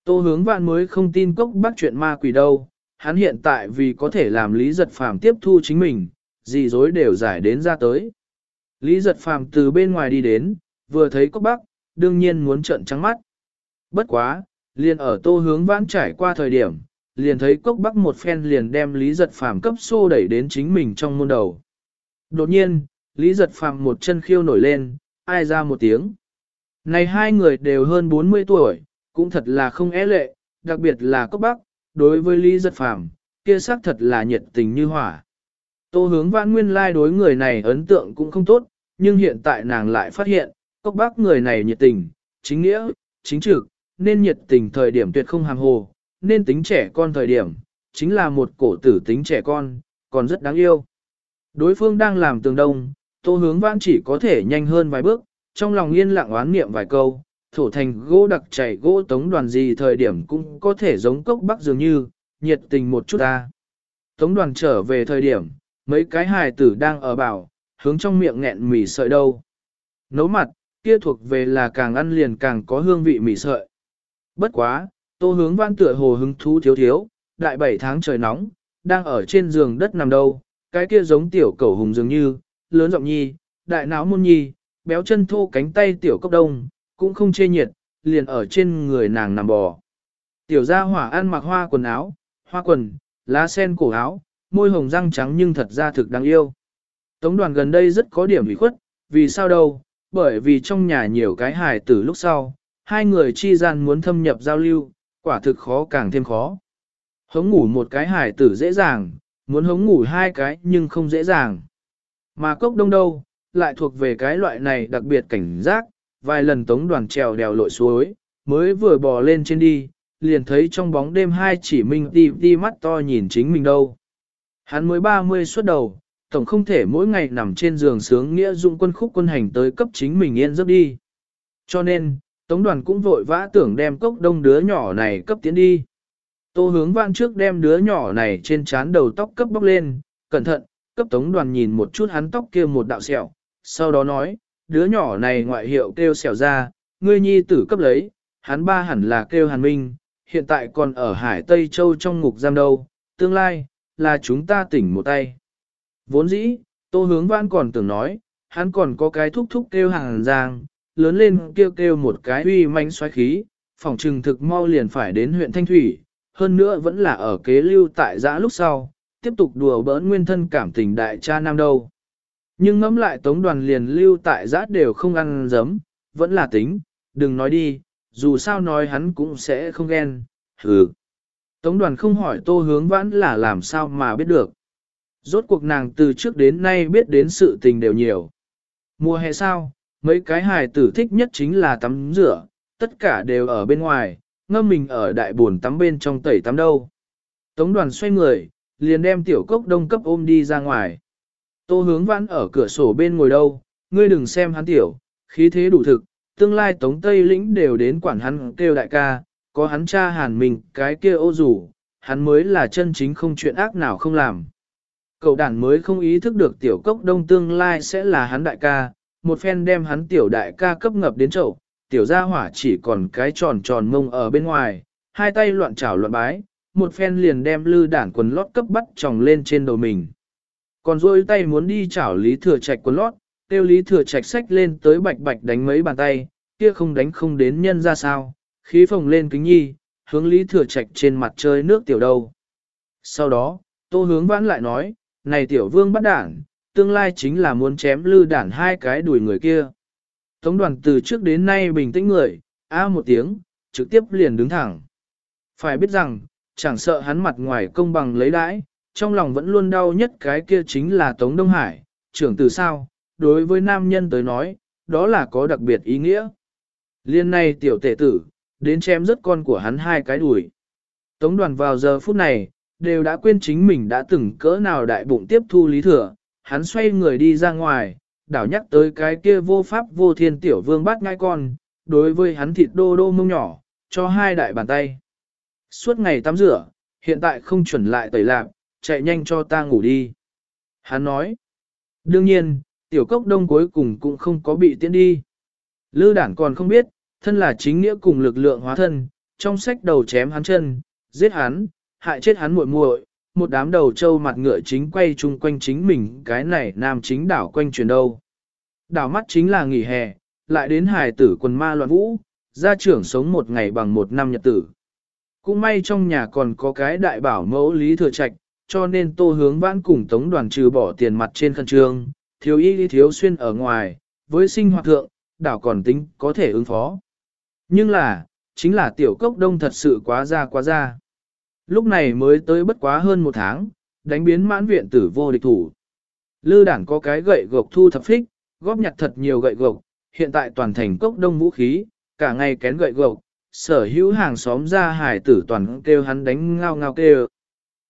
Tô hướng vạn mới không tin cốc bác chuyện ma quỷ đâu, hắn hiện tại vì có thể làm Lý Giật Phàm tiếp thu chính mình, gì dối đều giải đến ra tới. Lý Giật Phàm từ bên ngoài đi đến, vừa thấy cốc bác, đương nhiên muốn trợn trắng mắt. Bất quá, liền ở tô hướng vãn trải qua thời điểm, liền thấy cốc bắc một phen liền đem Lý Giật Phàm cấp xô đẩy đến chính mình trong môn đầu. Đột nhiên, Lý Giật Phàm một chân khiêu nổi lên, ai ra một tiếng. Này hai người đều hơn 40 tuổi, cũng thật là không é lệ, đặc biệt là cốc bắc, đối với Lý Giật Phàm kia xác thật là nhiệt tình như hỏa. Tô hướng vãn nguyên lai like đối người này ấn tượng cũng không tốt, nhưng hiện tại nàng lại phát hiện, cốc bắc người này nhiệt tình, chính nghĩa, chính trực, nên nhiệt tình thời điểm tuyệt không hàng hồ, nên tính trẻ con thời điểm, chính là một cổ tử tính trẻ con, còn rất đáng yêu. Đối phương đang làm tường đông, tô hướng vãn chỉ có thể nhanh hơn vài bước, trong lòng yên lặng oán niệm vài câu, thổ thành gỗ đặc chảy gỗ tống đoàn gì thời điểm cũng có thể giống cốc bắc dường như, nhiệt tình một chút ta. Tống đoàn trở về thời điểm, mấy cái hài tử đang ở bảo, hướng trong miệng nghẹn mì sợi đâu. Nấu mặt, kia thuộc về là càng ăn liền càng có hương vị mì sợi. Bất quá, tô hướng văn tựa hồ hứng thú thiếu thiếu, đại bảy tháng trời nóng, đang ở trên giường đất nằm đâu, cái kia giống tiểu cẩu hùng dường như, lớn giọng nhi, đại não môn nhi, béo chân thô cánh tay tiểu cốc đông, cũng không chê nhiệt, liền ở trên người nàng nằm bò. Tiểu gia hỏa ăn mặc hoa quần áo, hoa quần, lá sen cổ áo, môi hồng răng trắng nhưng thật ra thực đáng yêu. Tống đoàn gần đây rất có điểm ủy khuất, vì sao đâu, bởi vì trong nhà nhiều cái hài tử lúc sau, hai người chi gian muốn thâm nhập giao lưu, quả thực khó càng thêm khó. Hống ngủ một cái hài tử dễ dàng, muốn hống ngủ hai cái nhưng không dễ dàng. Mà cốc đông đâu, lại thuộc về cái loại này đặc biệt cảnh giác, vài lần tống đoàn trèo đèo lội suối, mới vừa bò lên trên đi, liền thấy trong bóng đêm hai chỉ minh đi đi mắt to nhìn chính mình đâu. Hắn mới 30 xuất đầu, tổng không thể mỗi ngày nằm trên giường sướng nghĩa dụng quân khúc quân hành tới cấp chính mình yên giấc đi. Cho nên, Tống đoàn cũng vội vã tưởng đem cốc đông đứa nhỏ này cấp tiến đi. Tô hướng vạn trước đem đứa nhỏ này trên trán đầu tóc cấp bóc lên, cẩn thận, cấp tống đoàn nhìn một chút hắn tóc kia một đạo sẹo, sau đó nói, đứa nhỏ này ngoại hiệu kêu sẹo ra, ngươi nhi tử cấp lấy, hắn ba hẳn là kêu hàn minh, hiện tại còn ở Hải Tây Châu trong ngục giam đâu, tương lai, là chúng ta tỉnh một tay. Vốn dĩ, tô hướng vãn còn tưởng nói, hắn còn có cái thúc thúc kêu hàng giang, lớn lên kêu kêu một cái uy manh xoáy khí, phòng trừng thực mau liền phải đến huyện Thanh Thủy, hơn nữa vẫn là ở kế lưu tại giã lúc sau, tiếp tục đùa bỡn nguyên thân cảm tình đại cha nam đâu. Nhưng ngẫm lại tống đoàn liền lưu tại giã đều không ăn dấm, vẫn là tính, đừng nói đi, dù sao nói hắn cũng sẽ không ghen, hừ. Tống đoàn không hỏi tô hướng vãn là làm sao mà biết được. Rốt cuộc nàng từ trước đến nay biết đến sự tình đều nhiều. Mùa hè sao, mấy cái hài tử thích nhất chính là tắm rửa, tất cả đều ở bên ngoài, ngâm mình ở đại buồn tắm bên trong tẩy tắm đâu. Tống đoàn xoay người, liền đem tiểu cốc đông cấp ôm đi ra ngoài. Tô hướng vãn ở cửa sổ bên ngồi đâu, ngươi đừng xem hắn tiểu, khí thế đủ thực, tương lai tống tây lĩnh đều đến quản hắn kêu đại ca, có hắn cha hàn mình cái kia ô rủ, hắn mới là chân chính không chuyện ác nào không làm. Cậu đàn mới không ý thức được tiểu cốc đông tương lai sẽ là hắn đại ca, một phen đem hắn tiểu đại ca cấp ngập đến chậu, tiểu gia hỏa chỉ còn cái tròn tròn mông ở bên ngoài, hai tay loạn chảo loạn bái, một phen liền đem lư đản quần lót cấp bắt tròng lên trên đầu mình. Còn rôi tay muốn đi chảo lý thừa trạch quần lót, tiêu lý thừa trạch sách lên tới bạch bạch đánh mấy bàn tay, kia không đánh không đến nhân ra sao, khí phồng lên kính nhi, hướng lý thừa trạch trên mặt chơi nước tiểu đầu. Sau đó, tô hướng vãn lại nói, này tiểu vương bắt đản, tương lai chính là muốn chém lư đản hai cái đuổi người kia. Tống đoàn từ trước đến nay bình tĩnh người, a một tiếng, trực tiếp liền đứng thẳng. Phải biết rằng, chẳng sợ hắn mặt ngoài công bằng lấy đãi, trong lòng vẫn luôn đau nhất cái kia chính là Tống Đông Hải, trưởng từ sao, đối với nam nhân tới nói, đó là có đặc biệt ý nghĩa. Liên này tiểu tể tử, đến chém rất con của hắn hai cái đùi. Tống đoàn vào giờ phút này, đều đã quên chính mình đã từng cỡ nào đại bụng tiếp thu lý thừa, hắn xoay người đi ra ngoài, đảo nhắc tới cái kia vô pháp vô thiên tiểu vương bắt ngai con, đối với hắn thịt đô đô mông nhỏ, cho hai đại bàn tay. Suốt ngày tắm rửa, hiện tại không chuẩn lại tẩy lạp, chạy nhanh cho ta ngủ đi. Hắn nói, đương nhiên, tiểu cốc đông cuối cùng cũng không có bị tiễn đi. Lư đảng còn không biết, thân là chính nghĩa cùng lực lượng hóa thân, trong sách đầu chém hắn chân, giết hắn, hại chết hắn muội muội, một đám đầu trâu mặt ngựa chính quay chung quanh chính mình cái này nam chính đảo quanh chuyển đâu. Đảo mắt chính là nghỉ hè, lại đến hải tử quần ma loạn vũ, gia trưởng sống một ngày bằng một năm nhật tử. Cũng may trong nhà còn có cái đại bảo mẫu lý thừa trạch, cho nên tô hướng vãn cùng tống đoàn trừ bỏ tiền mặt trên khăn trương, thiếu y thiếu xuyên ở ngoài, với sinh hoạt thượng, đảo còn tính có thể ứng phó. Nhưng là, chính là tiểu cốc đông thật sự quá ra quá ra. Lúc này mới tới bất quá hơn một tháng, đánh biến mãn viện tử vô địch thủ. Lư đảng có cái gậy gộc thu thập phích, góp nhặt thật nhiều gậy gộc, hiện tại toàn thành cốc đông vũ khí, cả ngày kén gậy gộc, sở hữu hàng xóm ra hải tử toàn kêu hắn đánh ngao ngao kêu.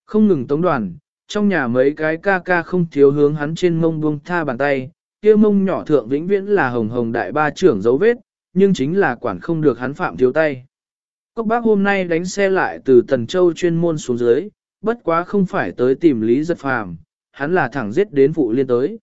Không ngừng tống đoàn, trong nhà mấy cái ca ca không thiếu hướng hắn trên mông buông tha bàn tay, kia mông nhỏ thượng vĩnh viễn là hồng hồng đại ba trưởng dấu vết, nhưng chính là quản không được hắn phạm thiếu tay. Cốc bác hôm nay đánh xe lại từ Tần Châu chuyên môn xuống dưới, bất quá không phải tới tìm Lý Giật Phàm, hắn là thẳng giết đến phụ liên tới.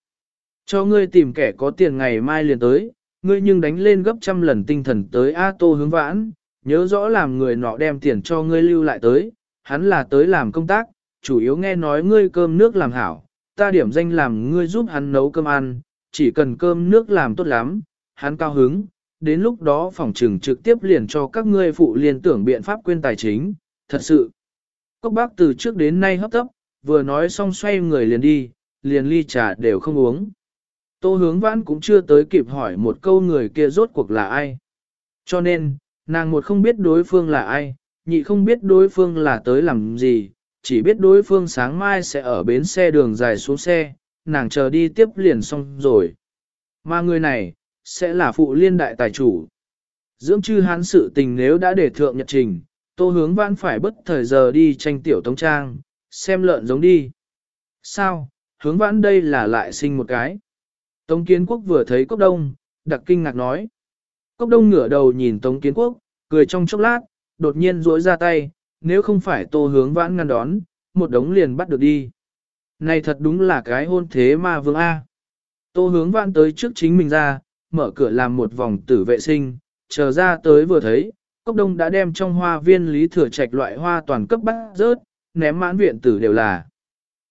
Cho ngươi tìm kẻ có tiền ngày mai liền tới, ngươi nhưng đánh lên gấp trăm lần tinh thần tới A Tô hướng vãn, nhớ rõ làm người nọ đem tiền cho ngươi lưu lại tới, hắn là tới làm công tác, chủ yếu nghe nói ngươi cơm nước làm hảo, ta điểm danh làm ngươi giúp hắn nấu cơm ăn, chỉ cần cơm nước làm tốt lắm, hắn cao hứng, đến lúc đó phòng trừng trực tiếp liền cho các ngươi phụ liên tưởng biện pháp quên tài chính, thật sự. Cốc bác từ trước đến nay hấp tấp, vừa nói xong xoay người liền đi, liền ly trà đều không uống. Tô hướng vãn cũng chưa tới kịp hỏi một câu người kia rốt cuộc là ai. Cho nên, nàng một không biết đối phương là ai, nhị không biết đối phương là tới làm gì, chỉ biết đối phương sáng mai sẽ ở bến xe đường dài xuống xe, nàng chờ đi tiếp liền xong rồi. Mà người này, sẽ là phụ liên đại tài chủ. Dưỡng chư hán sự tình nếu đã để thượng nhật trình, tô hướng vãn phải bất thời giờ đi tranh tiểu tống trang, xem lợn giống đi. Sao, hướng vãn đây là lại sinh một cái. Tống kiến quốc vừa thấy cốc đông, đặc kinh ngạc nói. Cốc đông ngửa đầu nhìn tống kiến quốc, cười trong chốc lát, đột nhiên duỗi ra tay, nếu không phải tô hướng vãn ngăn đón, một đống liền bắt được đi. Này thật đúng là cái hôn thế ma vương A. Tô hướng vãn tới trước chính mình ra, mở cửa làm một vòng tử vệ sinh, chờ ra tới vừa thấy, cốc đông đã đem trong hoa viên lý thừa trạch loại hoa toàn cấp bắt rớt, ném mãn viện tử đều là.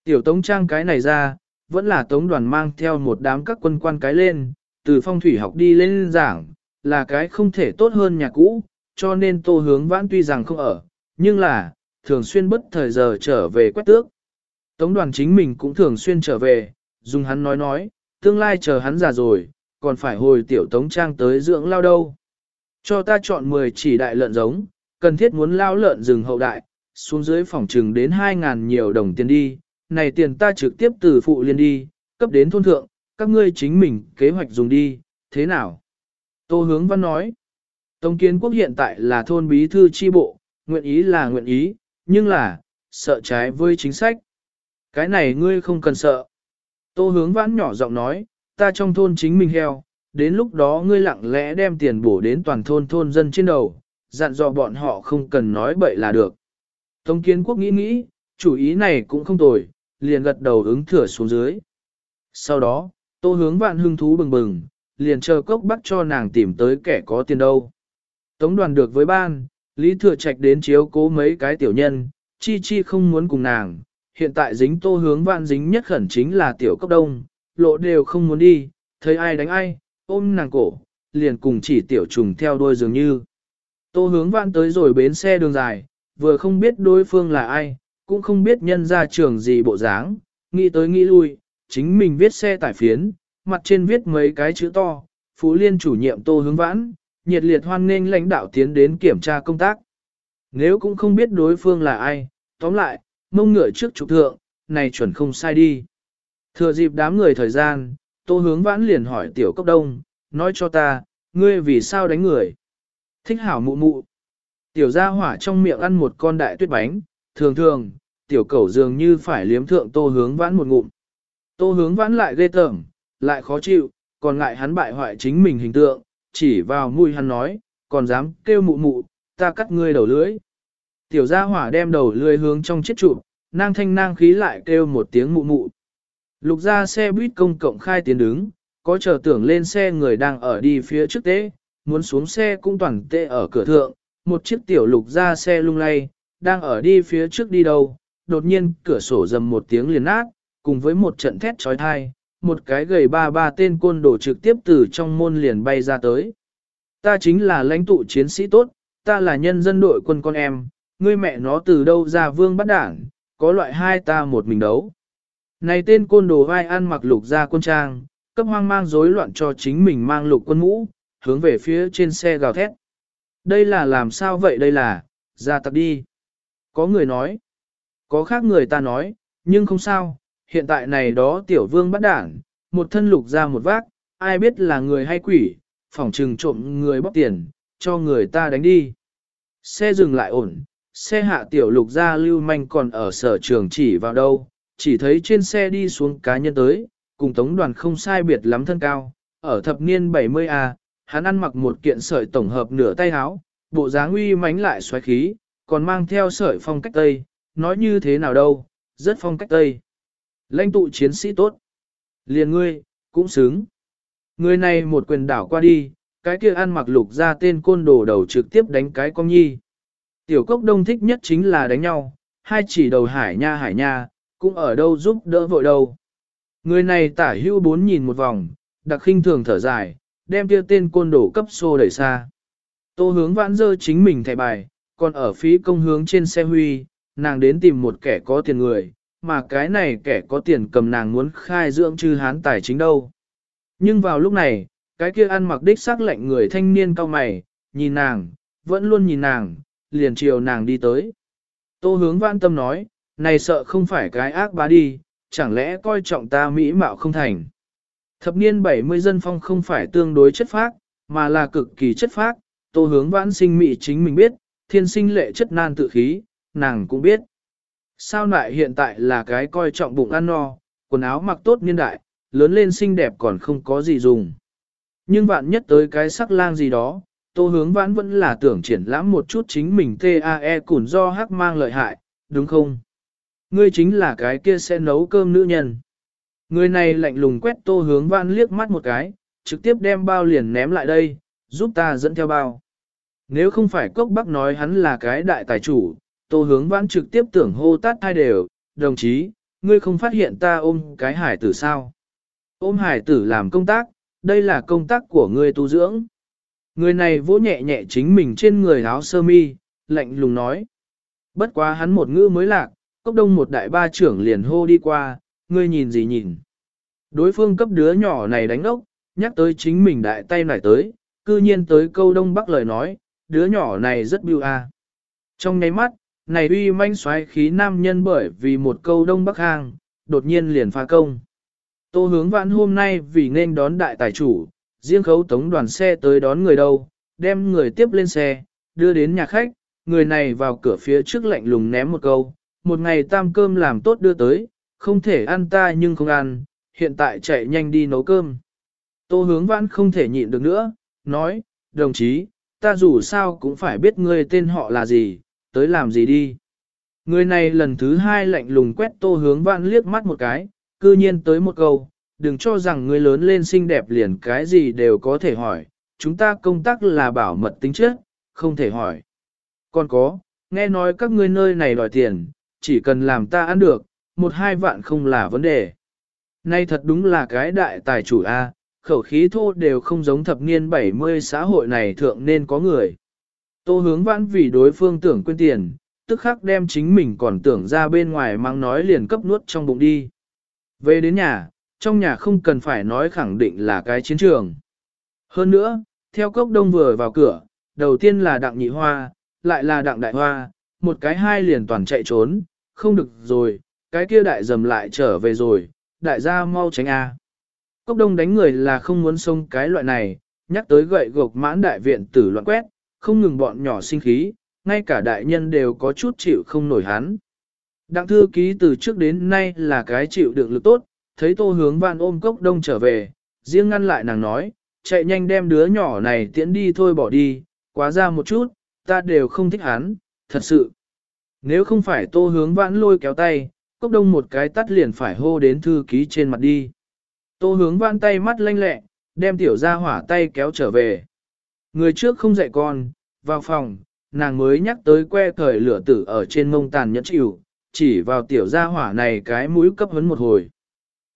Tiểu tống trang cái này ra, vẫn là tống đoàn mang theo một đám các quân quan cái lên, từ phong thủy học đi lên giảng, là cái không thể tốt hơn nhà cũ, cho nên tô hướng vãn tuy rằng không ở, nhưng là, thường xuyên bất thời giờ trở về quét tước. Tống đoàn chính mình cũng thường xuyên trở về, dùng hắn nói nói, tương lai chờ hắn già rồi, còn phải hồi tiểu tống trang tới dưỡng lao đâu. Cho ta chọn 10 chỉ đại lợn giống, cần thiết muốn lao lợn rừng hậu đại, xuống dưới phòng trừng đến 2.000 nhiều đồng tiền đi, này tiền ta trực tiếp từ phụ liên đi, cấp đến thôn thượng, các ngươi chính mình kế hoạch dùng đi, thế nào? Tô hướng văn nói, Tống kiến quốc hiện tại là thôn bí thư chi bộ, nguyện ý là nguyện ý, nhưng là, sợ trái với chính sách. Cái này ngươi không cần sợ. Tô hướng vãn nhỏ giọng nói, ta trong thôn chính mình heo, đến lúc đó ngươi lặng lẽ đem tiền bổ đến toàn thôn thôn dân trên đầu, dặn dò bọn họ không cần nói bậy là được. Tống kiến quốc nghĩ nghĩ, chủ ý này cũng không tồi, liền gật đầu ứng thừa xuống dưới. Sau đó, tô hướng vạn hưng thú bừng bừng, liền chờ cốc bắt cho nàng tìm tới kẻ có tiền đâu. Tống đoàn được với ban, Lý Thừa Trạch đến chiếu cố mấy cái tiểu nhân, chi chi không muốn cùng nàng, hiện tại dính tô hướng vạn dính nhất khẩn chính là tiểu cốc đông, lộ đều không muốn đi, thấy ai đánh ai, ôm nàng cổ, liền cùng chỉ tiểu trùng theo đuôi dường như. Tô hướng vạn tới rồi bến xe đường dài, vừa không biết đối phương là ai, cũng không biết nhân ra trường gì bộ dáng, nghĩ tới nghĩ lui, chính mình viết xe tải phiến, mặt trên viết mấy cái chữ to, Phú Liên chủ nhiệm Tô Hướng Vãn, nhiệt liệt hoan nghênh lãnh đạo tiến đến kiểm tra công tác. Nếu cũng không biết đối phương là ai, tóm lại, mông ngựa trước trục thượng, này chuẩn không sai đi. Thừa dịp đám người thời gian, Tô Hướng Vãn liền hỏi Tiểu Cốc Đông, nói cho ta, ngươi vì sao đánh người? Thích hảo mụ mụ. Tiểu gia hỏa trong miệng ăn một con đại tuyết bánh, thường thường, tiểu cẩu dường như phải liếm thượng Tô Hướng Vãn một ngụm. Tô Hướng Vãn lại ghê tởm, lại khó chịu, còn ngại hắn bại hoại chính mình hình tượng, chỉ vào mũi hắn nói, còn dám kêu mụ mụ, ta cắt ngươi đầu lưỡi. Tiểu gia hỏa đem đầu lưỡi hướng trong chiếc trụ, nang thanh nang khí lại kêu một tiếng mụ mụ. Lục ra xe buýt công cộng khai tiến đứng, có chờ tưởng lên xe người đang ở đi phía trước tế, muốn xuống xe cũng toàn tệ ở cửa thượng, một chiếc tiểu lục ra xe lung lay, đang ở đi phía trước đi đâu, đột nhiên cửa sổ dầm một tiếng liền nát, cùng với một trận thét trói thai, một cái gầy ba ba tên côn đồ trực tiếp từ trong môn liền bay ra tới. Ta chính là lãnh tụ chiến sĩ tốt, ta là nhân dân đội quân con em, ngươi mẹ nó từ đâu ra vương bắt đảng, có loại hai ta một mình đấu. Này tên côn đồ vai ăn mặc lục ra quân trang, cấp hoang mang rối loạn cho chính mình mang lục quân mũ, hướng về phía trên xe gào thét. Đây là làm sao vậy đây là, ra tặc đi. Có người nói, có khác người ta nói, nhưng không sao, hiện tại này đó tiểu vương bắt đảng, một thân lục ra một vác, ai biết là người hay quỷ, phỏng trừng trộm người bóc tiền, cho người ta đánh đi. Xe dừng lại ổn, xe hạ tiểu lục ra lưu manh còn ở sở trường chỉ vào đâu, chỉ thấy trên xe đi xuống cá nhân tới, cùng tống đoàn không sai biệt lắm thân cao, ở thập niên 70A, hắn ăn mặc một kiện sợi tổng hợp nửa tay áo, bộ dáng uy mánh lại xoáy khí, còn mang theo sợi phong cách Tây, nói như thế nào đâu, rất phong cách Tây. Lãnh tụ chiến sĩ tốt. Liền ngươi, cũng xứng. Người này một quyền đảo qua đi, cái kia ăn mặc lục ra tên côn đồ đầu trực tiếp đánh cái con nhi. Tiểu cốc đông thích nhất chính là đánh nhau, hai chỉ đầu hải nha hải nha, cũng ở đâu giúp đỡ vội đâu. Người này tả hưu bốn nhìn một vòng, đặc khinh thường thở dài, đem kia tên côn đồ cấp xô đẩy xa. Tô hướng vãn dơ chính mình thẻ bài, còn ở phí công hướng trên xe huy, nàng đến tìm một kẻ có tiền người, mà cái này kẻ có tiền cầm nàng muốn khai dưỡng chư hán tài chính đâu. Nhưng vào lúc này, cái kia ăn mặc đích sắc lệnh người thanh niên cao mày, nhìn nàng, vẫn luôn nhìn nàng, liền chiều nàng đi tới. Tô hướng vãn tâm nói, này sợ không phải cái ác bá đi, chẳng lẽ coi trọng ta mỹ mạo không thành. Thập niên 70 dân phong không phải tương đối chất phác, mà là cực kỳ chất phác, tô hướng vãn sinh mỹ chính mình biết, thiên sinh lệ chất nan tự khí, nàng cũng biết. Sao lại hiện tại là cái coi trọng bụng ăn no, quần áo mặc tốt niên đại, lớn lên xinh đẹp còn không có gì dùng. Nhưng vạn nhất tới cái sắc lang gì đó, tô hướng vãn vẫn là tưởng triển lãm một chút chính mình TAE củn do hắc mang lợi hại, đúng không? Ngươi chính là cái kia sẽ nấu cơm nữ nhân. Người này lạnh lùng quét tô hướng vãn liếc mắt một cái, trực tiếp đem bao liền ném lại đây, giúp ta dẫn theo bao. Nếu không phải cốc bắc nói hắn là cái đại tài chủ, tô hướng vãn trực tiếp tưởng hô tát hai đều, đồng chí, ngươi không phát hiện ta ôm cái hải tử sao? Ôm hải tử làm công tác, đây là công tác của ngươi tu dưỡng. Người này vỗ nhẹ nhẹ chính mình trên người áo sơ mi, lạnh lùng nói. Bất quá hắn một ngữ mới lạc, cốc đông một đại ba trưởng liền hô đi qua, ngươi nhìn gì nhìn. Đối phương cấp đứa nhỏ này đánh ốc, nhắc tới chính mình đại tay nải tới, cư nhiên tới câu đông bắc lời nói, đứa nhỏ này rất biêu a. Trong nháy mắt, này uy manh xoáy khí nam nhân bởi vì một câu đông bắc hang, đột nhiên liền phá công. Tô hướng vãn hôm nay vì nên đón đại tài chủ, riêng khấu tống đoàn xe tới đón người đâu, đem người tiếp lên xe, đưa đến nhà khách, người này vào cửa phía trước lạnh lùng ném một câu, một ngày tam cơm làm tốt đưa tới, không thể ăn ta nhưng không ăn, hiện tại chạy nhanh đi nấu cơm. Tô hướng vãn không thể nhịn được nữa, nói, đồng chí, ta dù sao cũng phải biết ngươi tên họ là gì, tới làm gì đi. Người này lần thứ hai lạnh lùng quét tô hướng vãn liếc mắt một cái, cư nhiên tới một câu, đừng cho rằng người lớn lên xinh đẹp liền cái gì đều có thể hỏi, chúng ta công tác là bảo mật tính chất, không thể hỏi. Còn có, nghe nói các ngươi nơi này đòi tiền, chỉ cần làm ta ăn được, một hai vạn không là vấn đề. Nay thật đúng là cái đại tài chủ A, khẩu khí thô đều không giống thập niên 70 xã hội này thượng nên có người. Tô hướng vãn vì đối phương tưởng quên tiền, tức khắc đem chính mình còn tưởng ra bên ngoài mang nói liền cấp nuốt trong bụng đi. Về đến nhà, trong nhà không cần phải nói khẳng định là cái chiến trường. Hơn nữa, theo cốc đông vừa vào cửa, đầu tiên là đặng nhị hoa, lại là đặng đại hoa, một cái hai liền toàn chạy trốn, không được rồi, cái kia đại dầm lại trở về rồi, đại gia mau tránh a. Cốc đông đánh người là không muốn xông cái loại này, nhắc tới gậy gộc mãn đại viện tử loạn quét, không ngừng bọn nhỏ sinh khí, ngay cả đại nhân đều có chút chịu không nổi hắn. Đặng thư ký từ trước đến nay là cái chịu đựng lực tốt, thấy tô hướng vạn ôm cốc đông trở về, riêng ngăn lại nàng nói, chạy nhanh đem đứa nhỏ này tiễn đi thôi bỏ đi, quá ra một chút, ta đều không thích hắn, thật sự. Nếu không phải tô hướng vãn lôi kéo tay, cốc đông một cái tắt liền phải hô đến thư ký trên mặt đi. Tô hướng vãn tay mắt lanh lẹ, đem tiểu ra hỏa tay kéo trở về. Người trước không dạy con, vào phòng, nàng mới nhắc tới que thời lửa tử ở trên mông tàn nhẫn chịu, chỉ vào tiểu gia hỏa này cái mũi cấp hấn một hồi.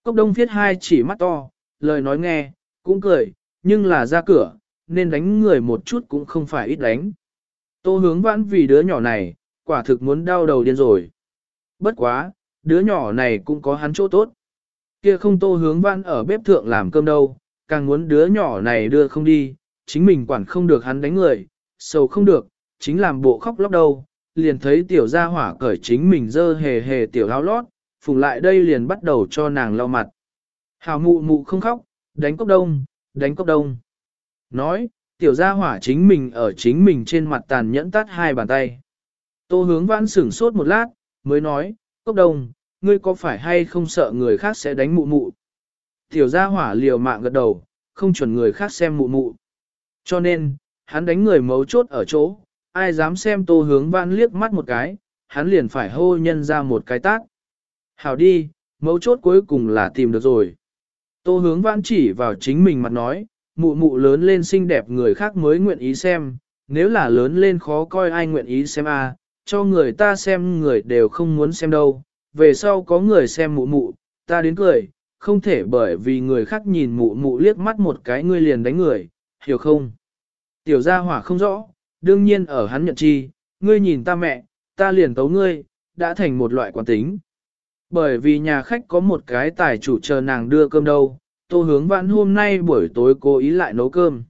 Cốc đông viết hai chỉ mắt to, lời nói nghe, cũng cười, nhưng là ra cửa, nên đánh người một chút cũng không phải ít đánh. Tô hướng vãn vì đứa nhỏ này, quả thực muốn đau đầu điên rồi. Bất quá, đứa nhỏ này cũng có hắn chỗ tốt. Kia không tô hướng vãn ở bếp thượng làm cơm đâu, càng muốn đứa nhỏ này đưa không đi, chính mình quản không được hắn đánh người, sầu không được, chính làm bộ khóc lóc đâu, liền thấy tiểu gia hỏa cởi chính mình dơ hề hề tiểu áo lót, phùng lại đây liền bắt đầu cho nàng lau mặt. Hào mụ mụ không khóc, đánh cốc đông, đánh cốc đông. Nói, tiểu gia hỏa chính mình ở chính mình trên mặt tàn nhẫn tắt hai bàn tay. Tô hướng vãn sửng sốt một lát, mới nói, cốc đông, ngươi có phải hay không sợ người khác sẽ đánh mụ mụ? Tiểu gia hỏa liều mạng gật đầu, không chuẩn người khác xem mụ mụ. Cho nên, hắn đánh người mấu chốt ở chỗ, ai dám xem tô hướng vãn liếc mắt một cái, hắn liền phải hô nhân ra một cái tác. Hảo đi, mấu chốt cuối cùng là tìm được rồi. Tô hướng vãn chỉ vào chính mình mặt nói, mụ mụ lớn lên xinh đẹp người khác mới nguyện ý xem, nếu là lớn lên khó coi ai nguyện ý xem à, cho người ta xem người đều không muốn xem đâu, về sau có người xem mụ mụ, ta đến cười, không thể bởi vì người khác nhìn mụ mụ liếc mắt một cái ngươi liền đánh người, hiểu không? Tiểu gia hỏa không rõ, đương nhiên ở hắn nhận chi, ngươi nhìn ta mẹ, ta liền tấu ngươi, đã thành một loại quán tính. Bởi vì nhà khách có một cái tài chủ chờ nàng đưa cơm đâu, tô hướng vãn hôm nay buổi tối cố ý lại nấu cơm.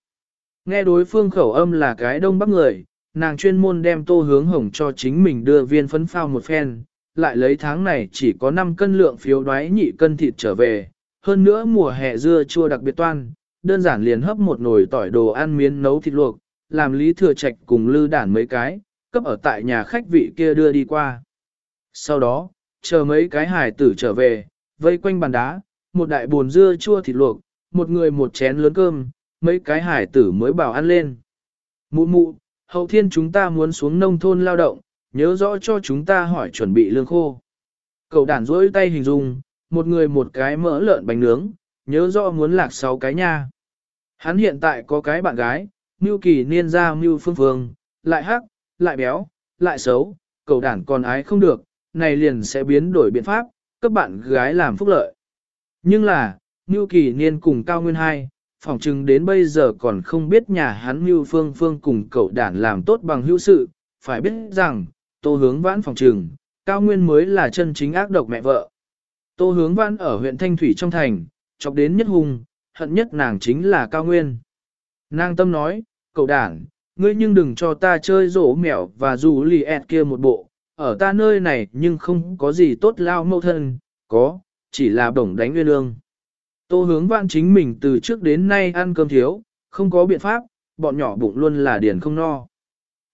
Nghe đối phương khẩu âm là cái đông bắc người, nàng chuyên môn đem tô hướng hồng cho chính mình đưa viên phấn phao một phen, lại lấy tháng này chỉ có 5 cân lượng phiếu đoái nhị cân thịt trở về, hơn nữa mùa hè dưa chua đặc biệt toan, đơn giản liền hấp một nồi tỏi đồ ăn miến nấu thịt luộc, làm lý thừa trạch cùng lư đản mấy cái, cấp ở tại nhà khách vị kia đưa đi qua. Sau đó, chờ mấy cái hải tử trở về, vây quanh bàn đá, một đại bồn dưa chua thịt luộc, một người một chén lớn cơm, mấy cái hải tử mới bảo ăn lên. Mụ mụ, hậu thiên chúng ta muốn xuống nông thôn lao động, nhớ rõ cho chúng ta hỏi chuẩn bị lương khô. Cậu đản rỗi tay hình dung, một người một cái mỡ lợn bánh nướng, nhớ rõ muốn lạc sáu cái nha. Hắn hiện tại có cái bạn gái, mưu kỳ niên ra mưu phương phương, lại hắc, lại béo, lại xấu, cậu đản còn ái không được, này liền sẽ biến đổi biện pháp, các bạn gái làm phúc lợi. Nhưng là, mưu kỳ niên cùng cao nguyên hai, phỏng chừng đến bây giờ còn không biết nhà hắn mưu phương phương cùng cậu đản làm tốt bằng hữu sự, phải biết rằng, tô hướng vãn phòng trừng, cao nguyên mới là chân chính ác độc mẹ vợ. Tô hướng vãn ở huyện Thanh Thủy trong thành, chọc đến nhất hùng, hận nhất nàng chính là cao nguyên. Nàng tâm nói, cậu đảng, ngươi nhưng đừng cho ta chơi rổ mẹo và dù lì ẹt kia một bộ, ở ta nơi này nhưng không có gì tốt lao mâu thân, có, chỉ là bổng đánh nguyên lương. Tô hướng vạn chính mình từ trước đến nay ăn cơm thiếu, không có biện pháp, bọn nhỏ bụng luôn là điền không no.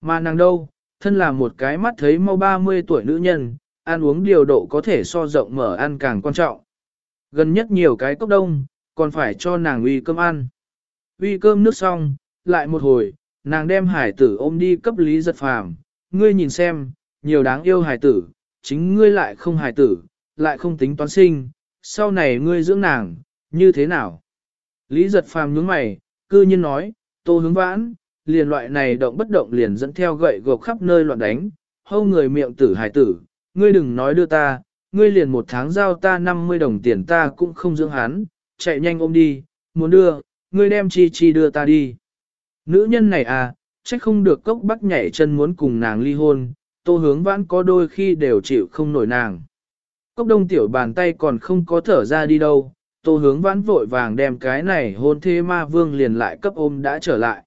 Mà nàng đâu, thân là một cái mắt thấy mau 30 tuổi nữ nhân, ăn uống điều độ có thể so rộng mở ăn càng quan trọng. Gần nhất nhiều cái cốc đông, còn phải cho nàng uy cơm ăn. Uy cơm nước xong, lại một hồi, nàng đem hải tử ôm đi cấp lý giật phàm, ngươi nhìn xem, nhiều đáng yêu hải tử, chính ngươi lại không hải tử, lại không tính toán sinh, sau này ngươi dưỡng nàng, như thế nào? Lý giật phàm nhướng mày, cư nhiên nói, tô hướng vãn, liền loại này động bất động liền dẫn theo gậy gộc khắp nơi loạn đánh, hâu người miệng tử hải tử, ngươi đừng nói đưa ta, ngươi liền một tháng giao ta 50 đồng tiền ta cũng không dưỡng hắn, chạy nhanh ôm đi, muốn đưa, ngươi đem chi chi đưa ta đi. Nữ nhân này à, trách không được cốc bắc nhảy chân muốn cùng nàng ly hôn, tô hướng vãn có đôi khi đều chịu không nổi nàng. Cốc đông tiểu bàn tay còn không có thở ra đi đâu, tô hướng vãn vội vàng đem cái này hôn thê ma vương liền lại cấp ôm đã trở lại.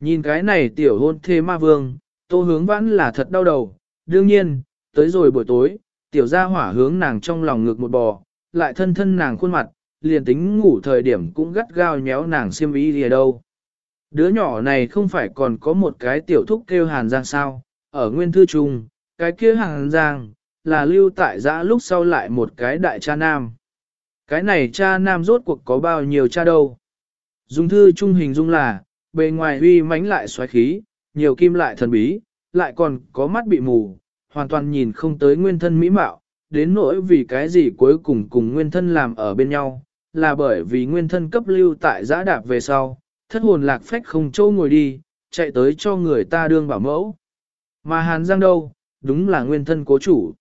Nhìn cái này tiểu hôn thê ma vương, tô hướng vãn là thật đau đầu, đương nhiên, tới rồi buổi tối, tiểu gia hỏa hướng nàng trong lòng ngực một bò, lại thân thân nàng khuôn mặt, liền tính ngủ thời điểm cũng gắt gao nhéo nàng xiêm y gì đâu. Đứa nhỏ này không phải còn có một cái tiểu thúc kêu Hàn Giang sao, ở nguyên thư trung, cái kia Hàn Giang, là lưu tại giã lúc sau lại một cái đại cha nam. Cái này cha nam rốt cuộc có bao nhiêu cha đâu. Dùng thư trung hình dung là, bề ngoài huy mánh lại xoáy khí, nhiều kim lại thần bí, lại còn có mắt bị mù, hoàn toàn nhìn không tới nguyên thân mỹ mạo, đến nỗi vì cái gì cuối cùng cùng nguyên thân làm ở bên nhau, là bởi vì nguyên thân cấp lưu tại giã đạp về sau, thất hồn lạc phách không châu ngồi đi, chạy tới cho người ta đương bảo mẫu. Mà Hàn Giang đâu, đúng là nguyên thân cố chủ.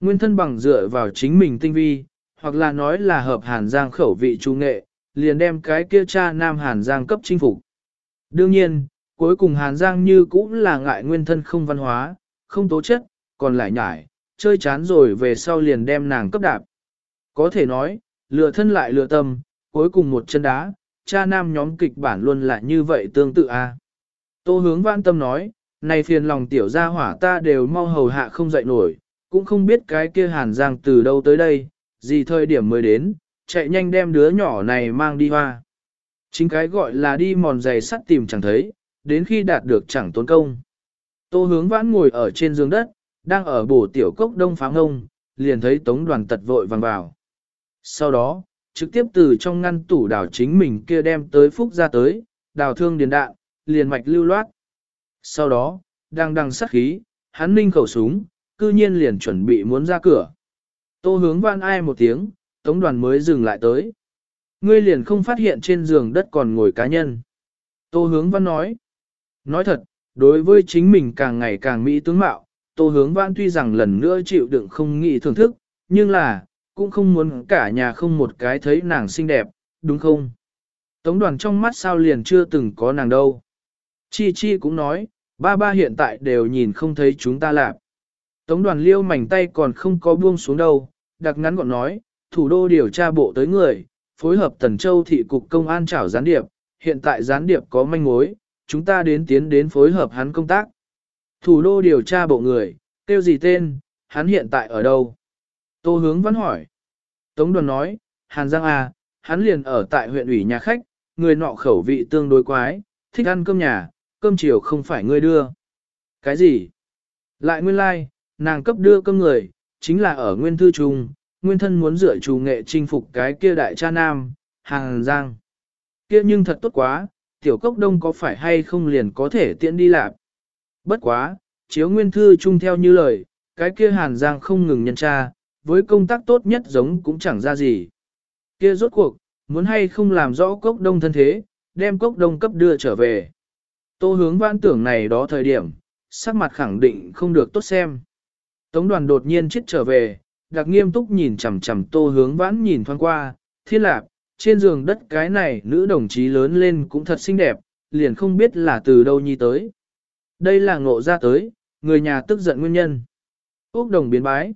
Nguyên thân bằng dựa vào chính mình tinh vi, hoặc là nói là hợp Hàn Giang khẩu vị trung nghệ, liền đem cái kia cha nam Hàn Giang cấp chinh phục. Đương nhiên, cuối cùng Hàn Giang như cũng là ngại nguyên thân không văn hóa, không tố chất, còn lại nhải, chơi chán rồi về sau liền đem nàng cấp đạp. Có thể nói, lừa thân lại lừa tâm, cuối cùng một chân đá, cha nam nhóm kịch bản luôn là như vậy tương tự a. Tô hướng vãn tâm nói, này phiền lòng tiểu gia hỏa ta đều mau hầu hạ không dậy nổi, cũng không biết cái kia hàn giang từ đâu tới đây, gì thời điểm mới đến, chạy nhanh đem đứa nhỏ này mang đi hoa. Chính cái gọi là đi mòn giày sắt tìm chẳng thấy, đến khi đạt được chẳng tốn công. Tô hướng vãn ngồi ở trên giường đất, đang ở bổ tiểu cốc đông phá ngông, liền thấy tống đoàn tật vội vàng vào. Sau đó, trực tiếp từ trong ngăn tủ đảo chính mình kia đem tới phúc ra tới, đào thương điền đạn, liền mạch lưu loát. Sau đó, đang đằng sát khí, hắn ninh khẩu súng, cư nhiên liền chuẩn bị muốn ra cửa. Tô hướng van ai một tiếng, tống đoàn mới dừng lại tới. Ngươi liền không phát hiện trên giường đất còn ngồi cá nhân. Tô hướng văn nói. Nói thật, đối với chính mình càng ngày càng mỹ tướng mạo, tô hướng văn tuy rằng lần nữa chịu đựng không nghĩ thưởng thức, nhưng là, cũng không muốn cả nhà không một cái thấy nàng xinh đẹp, đúng không? Tống đoàn trong mắt sao liền chưa từng có nàng đâu. Chi Chi cũng nói, ba ba hiện tại đều nhìn không thấy chúng ta lạp. Tống đoàn liêu mảnh tay còn không có buông xuống đâu, đặc ngắn gọn nói, thủ đô điều tra bộ tới người, phối hợp Tần Châu thị cục công an trảo gián điệp, hiện tại gián điệp có manh mối, chúng ta đến tiến đến phối hợp hắn công tác. Thủ đô điều tra bộ người, kêu gì tên, hắn hiện tại ở đâu? Tô hướng vẫn hỏi. Tống đoàn nói, Hàn Giang à, hắn liền ở tại huyện ủy nhà khách, người nọ khẩu vị tương đối quái, thích ăn cơm nhà, cơm chiều không phải ngươi đưa. Cái gì? Lại nguyên lai, like, nàng cấp đưa cơm người, chính là ở nguyên thư trung, nguyên thân muốn dựa chủ nghệ chinh phục cái kia đại cha nam, Hàn Giang. Kia nhưng thật tốt quá, tiểu cốc đông có phải hay không liền có thể tiện đi lạc. Bất quá, chiếu nguyên thư chung theo như lời, cái kia Hàn Giang không ngừng nhân tra, với công tác tốt nhất giống cũng chẳng ra gì. Kia rốt cuộc, muốn hay không làm rõ cốc đông thân thế, đem cốc đông cấp đưa trở về. Tô hướng vãn tưởng này đó thời điểm, sắc mặt khẳng định không được tốt xem. Tống đoàn đột nhiên chết trở về, đặc nghiêm túc nhìn chằm chằm tô hướng vãn nhìn thoáng qua, thiên lạc, trên giường đất cái này nữ đồng chí lớn lên cũng thật xinh đẹp, liền không biết là từ đâu nhi tới. Đây là ngộ ra tới, người nhà tức giận nguyên nhân. Úc đồng biến bái.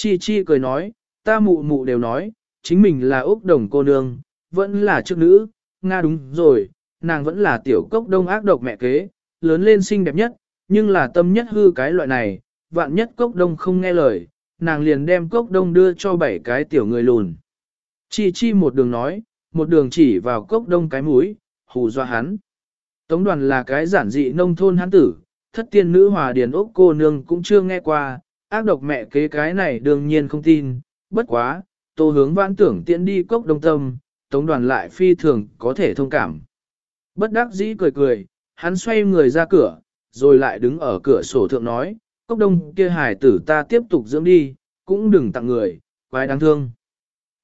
Chi Chi cười nói, ta mụ mụ đều nói, chính mình là Úc đồng cô nương, vẫn là trước nữ, Nga đúng rồi, nàng vẫn là tiểu cốc đông ác độc mẹ kế, lớn lên xinh đẹp nhất, nhưng là tâm nhất hư cái loại này, vạn nhất cốc đông không nghe lời, nàng liền đem cốc đông đưa cho bảy cái tiểu người lùn. Chi Chi một đường nói, một đường chỉ vào cốc đông cái mũi, hù dọa hắn. Tống đoàn là cái giản dị nông thôn hắn tử, thất tiên nữ hòa điền ốc cô nương cũng chưa nghe qua, ác độc mẹ kế cái này đương nhiên không tin, bất quá, tô hướng vãn tưởng tiện đi cốc đông tâm, tống đoàn lại phi thường có thể thông cảm. Bất đắc dĩ cười cười, hắn xoay người ra cửa, rồi lại đứng ở cửa sổ thượng nói, Cốc đông kia hải tử ta tiếp tục dưỡng đi, cũng đừng tặng người, quái đáng thương.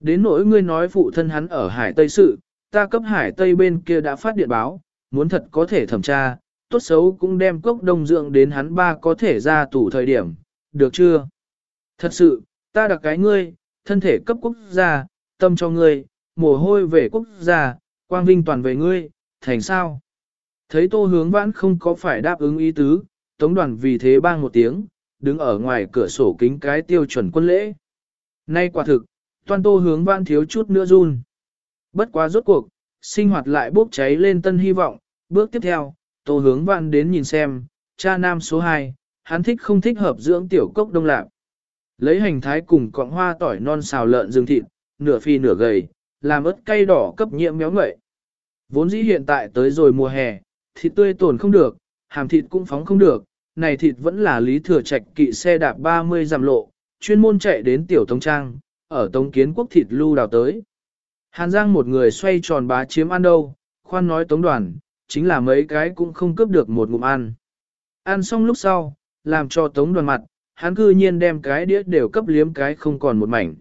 Đến nỗi ngươi nói phụ thân hắn ở hải Tây sự, ta cấp hải Tây bên kia đã phát điện báo, muốn thật có thể thẩm tra, tốt xấu cũng đem cốc đông dưỡng đến hắn ba có thể ra tủ thời điểm, được chưa? Thật sự, ta đặc cái ngươi, thân thể cấp quốc gia, tâm cho ngươi, mồ hôi về quốc gia, quang vinh toàn về ngươi, thành sao? Thấy tô hướng vãn không có phải đáp ứng ý tứ, tống đoàn vì thế bang một tiếng, đứng ở ngoài cửa sổ kính cái tiêu chuẩn quân lễ. Nay quả thực, toàn tô hướng vãn thiếu chút nữa run. Bất quá rốt cuộc, sinh hoạt lại bốc cháy lên tân hy vọng, bước tiếp theo, tô hướng vãn đến nhìn xem, cha nam số 2, hắn thích không thích hợp dưỡng tiểu cốc đông lạc. Lấy hành thái cùng cọng hoa tỏi non xào lợn rừng thịt, nửa phi nửa gầy, làm ớt cay đỏ cấp nhiễm méo ngậy. Vốn dĩ hiện tại tới rồi mùa hè, thịt tươi tổn không được, hàm thịt cũng phóng không được, này thịt vẫn là lý thừa trạch kỵ xe đạp 30 dặm lộ, chuyên môn chạy đến tiểu tông trang, ở tông kiến quốc thịt lưu đào tới. Hàn Giang một người xoay tròn bá chiếm ăn đâu, khoan nói tống đoàn, chính là mấy cái cũng không cướp được một ngụm ăn. Ăn xong lúc sau, làm cho tống đoàn mặt, hắn cư nhiên đem cái đĩa đều cấp liếm cái không còn một mảnh.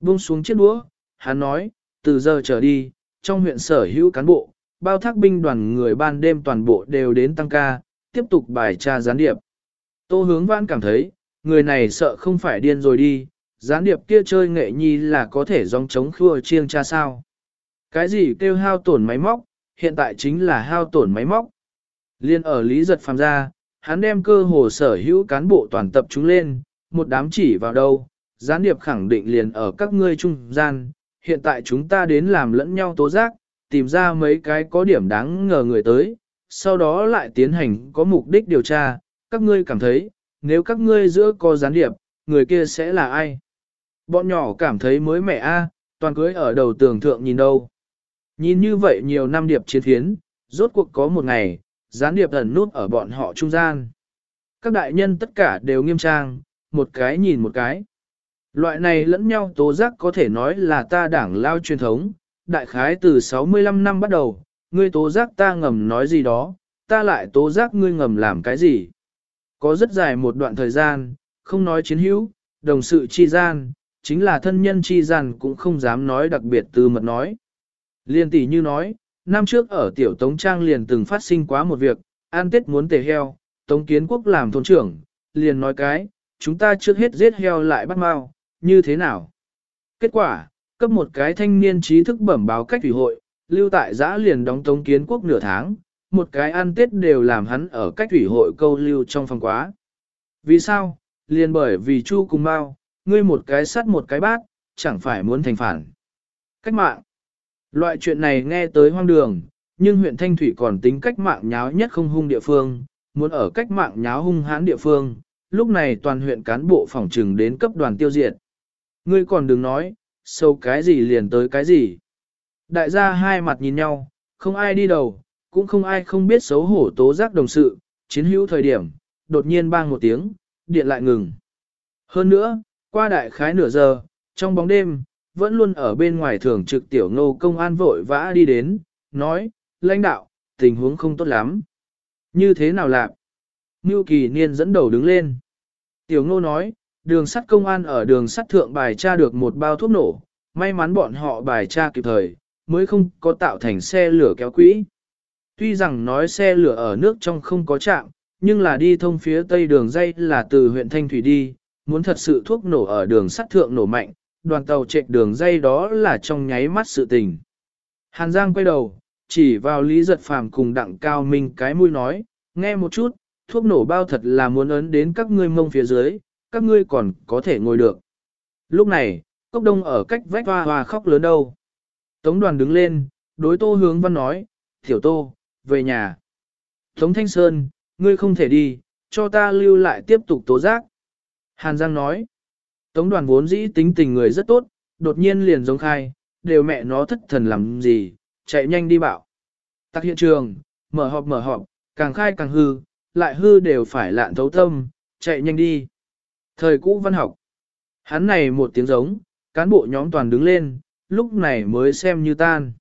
Buông xuống chiếc đũa, hắn nói, từ giờ trở đi, trong huyện sở hữu cán bộ, bao thác binh đoàn người ban đêm toàn bộ đều đến tăng ca, tiếp tục bài tra gián điệp. Tô hướng vãn cảm thấy, người này sợ không phải điên rồi đi, gián điệp kia chơi nghệ nhi là có thể dòng chống khua chiêng cha sao. Cái gì kêu hao tổn máy móc, hiện tại chính là hao tổn máy móc. Liên ở Lý Giật phàm ra, hắn đem cơ hồ sở hữu cán bộ toàn tập chúng lên, một đám chỉ vào đâu, gián điệp khẳng định liền ở các ngươi trung gian, hiện tại chúng ta đến làm lẫn nhau tố giác, tìm ra mấy cái có điểm đáng ngờ người tới, sau đó lại tiến hành có mục đích điều tra, các ngươi cảm thấy, nếu các ngươi giữa có gián điệp, người kia sẽ là ai? Bọn nhỏ cảm thấy mới mẻ a, toàn cưới ở đầu tường thượng nhìn đâu. Nhìn như vậy nhiều năm điệp chiến thiến, rốt cuộc có một ngày, gián điệp ẩn nút ở bọn họ trung gian. Các đại nhân tất cả đều nghiêm trang, một cái nhìn một cái. Loại này lẫn nhau tố giác có thể nói là ta đảng lao truyền thống, đại khái từ 65 năm bắt đầu, ngươi tố giác ta ngầm nói gì đó, ta lại tố giác ngươi ngầm làm cái gì. Có rất dài một đoạn thời gian, không nói chiến hữu, đồng sự chi gian, chính là thân nhân chi gian cũng không dám nói đặc biệt từ mật nói. Liên tỷ như nói, năm trước ở tiểu Tống Trang liền từng phát sinh quá một việc, an tết muốn tề heo, Tống Kiến Quốc làm thôn trưởng, liền nói cái, chúng ta trước hết giết heo lại bắt mau, như thế nào? Kết quả, cấp một cái thanh niên trí thức bẩm báo cách thủy hội, lưu tại giã liền đóng Tống Kiến Quốc nửa tháng, một cái ăn tết đều làm hắn ở cách thủy hội câu lưu trong phòng quá. Vì sao? Liền bởi vì Chu cùng mau, ngươi một cái sắt một cái bát, chẳng phải muốn thành phản. Cách mạng. Loại chuyện này nghe tới hoang đường, nhưng huyện Thanh Thủy còn tính cách mạng nháo nhất không hung địa phương, muốn ở cách mạng nháo hung hãn địa phương, lúc này toàn huyện cán bộ phòng trừng đến cấp đoàn tiêu diệt. Ngươi còn đừng nói, sâu cái gì liền tới cái gì. Đại gia hai mặt nhìn nhau, không ai đi đầu, cũng không ai không biết xấu hổ tố giác đồng sự, chiến hữu thời điểm, đột nhiên bang một tiếng, điện lại ngừng. Hơn nữa, qua đại khái nửa giờ, trong bóng đêm, vẫn luôn ở bên ngoài thường trực tiểu ngô công an vội vã đi đến, nói, lãnh đạo, tình huống không tốt lắm. Như thế nào lạc? Ngưu kỳ niên dẫn đầu đứng lên. Tiểu ngô nói, đường sắt công an ở đường sắt thượng bài tra được một bao thuốc nổ, may mắn bọn họ bài tra kịp thời, mới không có tạo thành xe lửa kéo quỹ. Tuy rằng nói xe lửa ở nước trong không có chạm, nhưng là đi thông phía tây đường dây là từ huyện Thanh Thủy đi, muốn thật sự thuốc nổ ở đường sắt thượng nổ mạnh, đoàn tàu chạy đường dây đó là trong nháy mắt sự tình. Hàn Giang quay đầu, chỉ vào Lý Giật Phàm cùng đặng cao minh cái mũi nói, nghe một chút, thuốc nổ bao thật là muốn ấn đến các ngươi mông phía dưới, các ngươi còn có thể ngồi được. Lúc này, cốc đông ở cách vách hoa hoa khóc lớn đâu. Tống đoàn đứng lên, đối tô hướng văn nói, tiểu tô, về nhà. Tống Thanh Sơn, ngươi không thể đi, cho ta lưu lại tiếp tục tố giác. Hàn Giang nói, Tống đoàn vốn dĩ tính tình người rất tốt, đột nhiên liền giống khai, đều mẹ nó thất thần làm gì, chạy nhanh đi bảo. Tắc hiện trường, mở họp mở họp, càng khai càng hư, lại hư đều phải lạn thấu tâm, chạy nhanh đi. Thời cũ văn học. Hắn này một tiếng giống, cán bộ nhóm toàn đứng lên, lúc này mới xem như tan.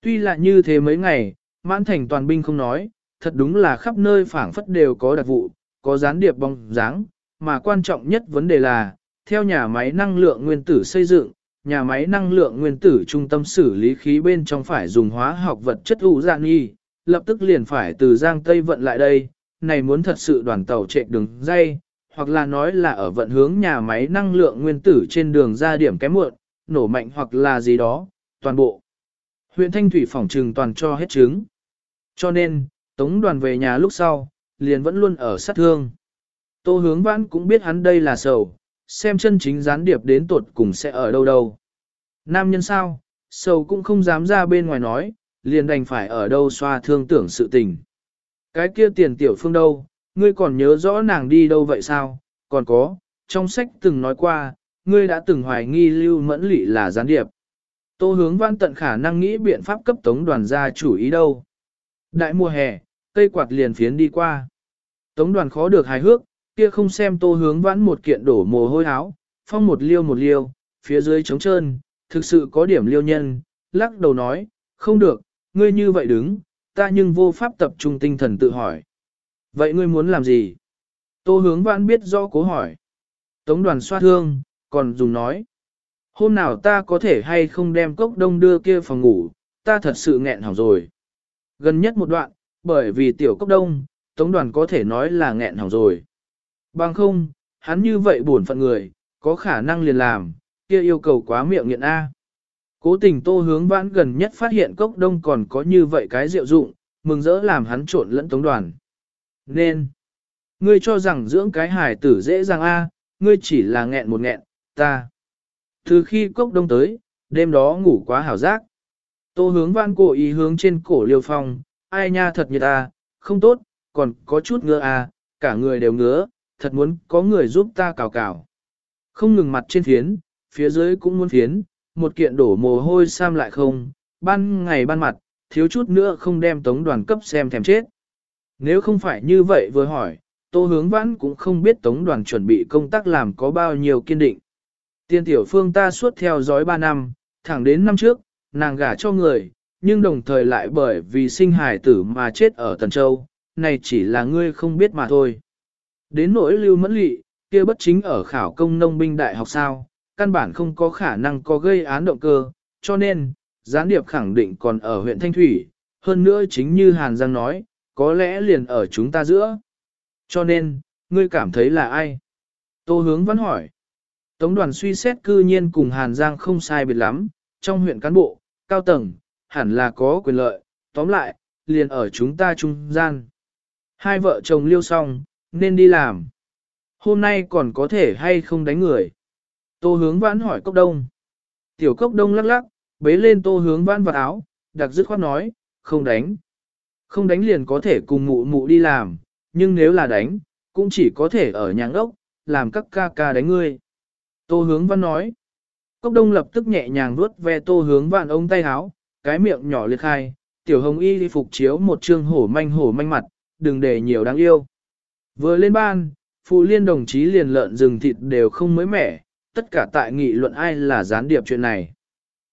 Tuy là như thế mấy ngày, mãn thành toàn binh không nói, thật đúng là khắp nơi phảng phất đều có đặc vụ, có gián điệp bóng dáng, mà quan trọng nhất vấn đề là, theo nhà máy năng lượng nguyên tử xây dựng, nhà máy năng lượng nguyên tử trung tâm xử lý khí bên trong phải dùng hóa học vật chất ủ dạng y, lập tức liền phải từ Giang Tây vận lại đây, này muốn thật sự đoàn tàu chạy đường dây, hoặc là nói là ở vận hướng nhà máy năng lượng nguyên tử trên đường ra điểm kém muộn, nổ mạnh hoặc là gì đó, toàn bộ. Huyện Thanh Thủy phòng trừng toàn cho hết trứng. Cho nên, Tống đoàn về nhà lúc sau, liền vẫn luôn ở sát thương. Tô hướng vãn cũng biết hắn đây là sầu, xem chân chính gián điệp đến tuột cùng sẽ ở đâu đâu. Nam nhân sao, sầu cũng không dám ra bên ngoài nói, liền đành phải ở đâu xoa thương tưởng sự tình. Cái kia tiền tiểu phương đâu, ngươi còn nhớ rõ nàng đi đâu vậy sao, còn có, trong sách từng nói qua, ngươi đã từng hoài nghi lưu mẫn lị là gián điệp. Tô hướng văn tận khả năng nghĩ biện pháp cấp tống đoàn gia chủ ý đâu. Đại mùa hè, cây quạt liền phiến đi qua. Tống đoàn khó được hài hước, kia không xem tô hướng vãn một kiện đổ mồ hôi áo, phong một liêu một liêu, phía dưới trống trơn, thực sự có điểm liêu nhân, lắc đầu nói, không được, ngươi như vậy đứng, ta nhưng vô pháp tập trung tinh thần tự hỏi. Vậy ngươi muốn làm gì? Tô hướng vãn biết rõ cố hỏi. Tống đoàn xoa thương, còn dùng nói. Hôm nào ta có thể hay không đem cốc đông đưa kia phòng ngủ, ta thật sự nghẹn hỏng rồi. Gần nhất một đoạn, bởi vì tiểu cốc đông, tống đoàn có thể nói là nghẹn hỏng rồi. Bằng không, hắn như vậy buồn phận người, có khả năng liền làm, kia yêu cầu quá miệng nghiện A. Cố tình tô hướng vãn gần nhất phát hiện cốc đông còn có như vậy cái diệu dụng, mừng rỡ làm hắn trộn lẫn tống đoàn. Nên, ngươi cho rằng dưỡng cái hài tử dễ dàng A, ngươi chỉ là nghẹn một nghẹn, ta. Từ khi cốc đông tới, đêm đó ngủ quá hảo giác. Tô hướng vãn cổ ý hướng trên cổ liêu phong, ai nha thật nhiệt a, không tốt, còn có chút ngứa a, cả người đều ngứa, thật muốn có người giúp ta cào cào. Không ngừng mặt trên phiến, phía dưới cũng muốn phiến, một kiện đổ mồ hôi sam lại không, ban ngày ban mặt, thiếu chút nữa không đem tống đoàn cấp xem thèm chết. Nếu không phải như vậy vừa hỏi, tô hướng vãn cũng không biết tống đoàn chuẩn bị công tác làm có bao nhiêu kiên định. Tiên tiểu phương ta suốt theo dõi 3 năm, thẳng đến năm trước, nàng gả cho người, nhưng đồng thời lại bởi vì sinh hài tử mà chết ở Tần Châu, này chỉ là ngươi không biết mà thôi. Đến nỗi lưu mẫn lị, kia bất chính ở khảo công nông binh đại học sao, căn bản không có khả năng có gây án động cơ, cho nên, gián điệp khẳng định còn ở huyện Thanh Thủy, hơn nữa chính như Hàn Giang nói, có lẽ liền ở chúng ta giữa. Cho nên, ngươi cảm thấy là ai? Tô hướng vẫn hỏi. Tống đoàn suy xét cư nhiên cùng Hàn Giang không sai biệt lắm, trong huyện cán bộ, cao tầng, hẳn là có quyền lợi, tóm lại, liền ở chúng ta trung gian. Hai vợ chồng liêu xong, nên đi làm. Hôm nay còn có thể hay không đánh người? Tô hướng vãn hỏi cốc đông. Tiểu cốc đông lắc lắc, bế lên tô hướng vãn vào áo, đặc dứt khoát nói, không đánh. Không đánh liền có thể cùng mụ mụ đi làm, nhưng nếu là đánh, cũng chỉ có thể ở nhà ốc, làm các ca ca đánh ngươi. Tô hướng văn nói. Cốc đông lập tức nhẹ nhàng vuốt ve tô hướng vạn ông tay áo, cái miệng nhỏ liệt khai, tiểu hồng y đi phục chiếu một trương hổ manh hổ manh mặt, đừng để nhiều đáng yêu. Vừa lên ban, phụ liên đồng chí liền lợn rừng thịt đều không mới mẻ, tất cả tại nghị luận ai là gián điệp chuyện này.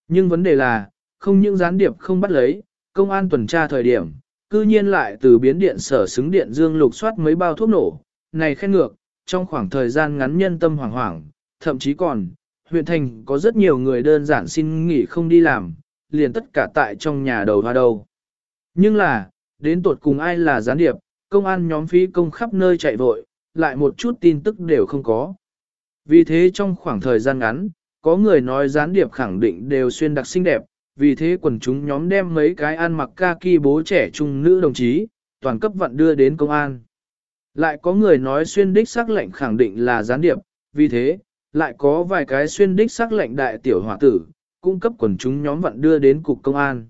Nhưng vấn đề là, không những gián điệp không bắt lấy, công an tuần tra thời điểm, cư nhiên lại từ biến điện sở xứng điện dương lục soát mấy bao thuốc nổ, này khen ngược, trong khoảng thời gian ngắn nhân tâm hoảng hoảng, thậm chí còn, huyện thành có rất nhiều người đơn giản xin nghỉ không đi làm, liền tất cả tại trong nhà đầu hoa đầu. Nhưng là, đến tột cùng ai là gián điệp, công an nhóm phí công khắp nơi chạy vội, lại một chút tin tức đều không có. Vì thế trong khoảng thời gian ngắn, có người nói gián điệp khẳng định đều xuyên đặc xinh đẹp, vì thế quần chúng nhóm đem mấy cái ăn mặc kaki bố trẻ trung nữ đồng chí, toàn cấp vận đưa đến công an. Lại có người nói xuyên đích xác lệnh khẳng định là gián điệp, vì thế, lại có vài cái xuyên đích sắc lệnh đại tiểu hỏa tử, cung cấp quần chúng nhóm vận đưa đến cục công an.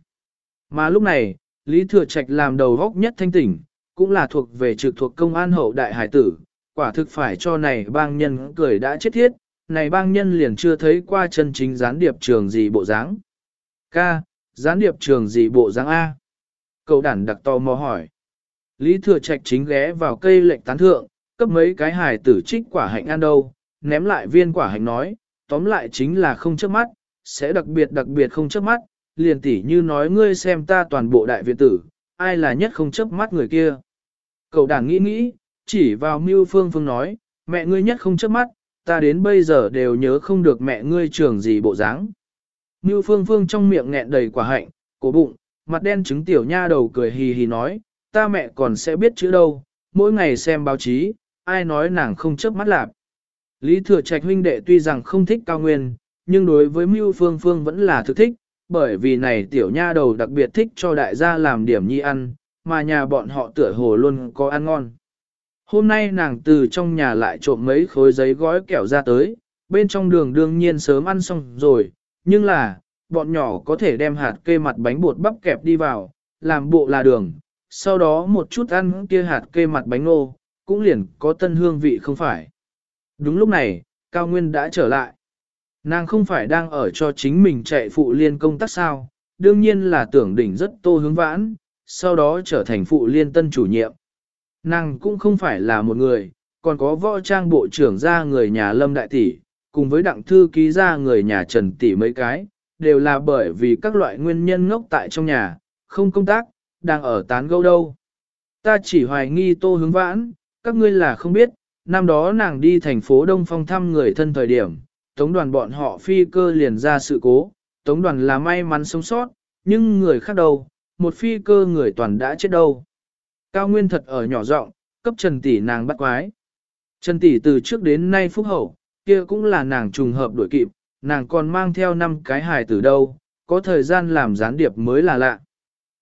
Mà lúc này, Lý Thừa Trạch làm đầu góc nhất thanh tỉnh, cũng là thuộc về trực thuộc công an hậu đại hải tử, quả thực phải cho này bang nhân cười đã chết thiết, này bang nhân liền chưa thấy qua chân chính gián điệp trường gì bộ dáng. Ca, gián điệp trường gì bộ dáng A? Cậu đản đặc to mò hỏi. Lý Thừa Trạch chính ghé vào cây lệnh tán thượng, cấp mấy cái hải tử trích quả hạnh ăn đâu, ném lại viên quả hạnh nói, tóm lại chính là không chớp mắt, sẽ đặc biệt đặc biệt không chớp mắt, liền tỉ như nói ngươi xem ta toàn bộ đại viện tử, ai là nhất không chớp mắt người kia. Cậu đảng nghĩ nghĩ, chỉ vào Mưu Phương Phương nói, mẹ ngươi nhất không chớp mắt, ta đến bây giờ đều nhớ không được mẹ ngươi trưởng gì bộ dáng. Mưu Phương Phương trong miệng nghẹn đầy quả hạnh, cổ bụng, mặt đen trứng tiểu nha đầu cười hì hì nói, ta mẹ còn sẽ biết chữ đâu, mỗi ngày xem báo chí, ai nói nàng không chớp mắt lạp. Lý Thừa Trạch huynh đệ tuy rằng không thích cao nguyên, nhưng đối với Mưu Phương Phương vẫn là thực thích, bởi vì này tiểu nha đầu đặc biệt thích cho đại gia làm điểm nhi ăn, mà nhà bọn họ tựa hồ luôn có ăn ngon. Hôm nay nàng từ trong nhà lại trộm mấy khối giấy gói kẹo ra tới, bên trong đường đương nhiên sớm ăn xong rồi, nhưng là, bọn nhỏ có thể đem hạt kê mặt bánh bột bắp kẹp đi vào, làm bộ là đường, sau đó một chút ăn kia hạt kê mặt bánh nô, cũng liền có tân hương vị không phải. Đúng lúc này, Cao Nguyên đã trở lại. Nàng không phải đang ở cho chính mình chạy phụ liên công tác sao, đương nhiên là tưởng đỉnh rất tô hướng vãn, sau đó trở thành phụ liên tân chủ nhiệm. Nàng cũng không phải là một người, còn có võ trang bộ trưởng ra người nhà lâm đại tỷ, cùng với đặng thư ký ra người nhà trần tỷ mấy cái, đều là bởi vì các loại nguyên nhân ngốc tại trong nhà, không công tác, đang ở tán gẫu đâu. Ta chỉ hoài nghi tô hướng vãn, các ngươi là không biết, năm đó nàng đi thành phố Đông Phong thăm người thân thời điểm, tống đoàn bọn họ phi cơ liền ra sự cố, tống đoàn là may mắn sống sót, nhưng người khác đâu, một phi cơ người toàn đã chết đâu. Cao Nguyên thật ở nhỏ giọng cấp Trần Tỷ nàng bắt quái. Trần Tỷ từ trước đến nay phúc hậu, kia cũng là nàng trùng hợp đuổi kịp, nàng còn mang theo năm cái hài từ đâu, có thời gian làm gián điệp mới là lạ.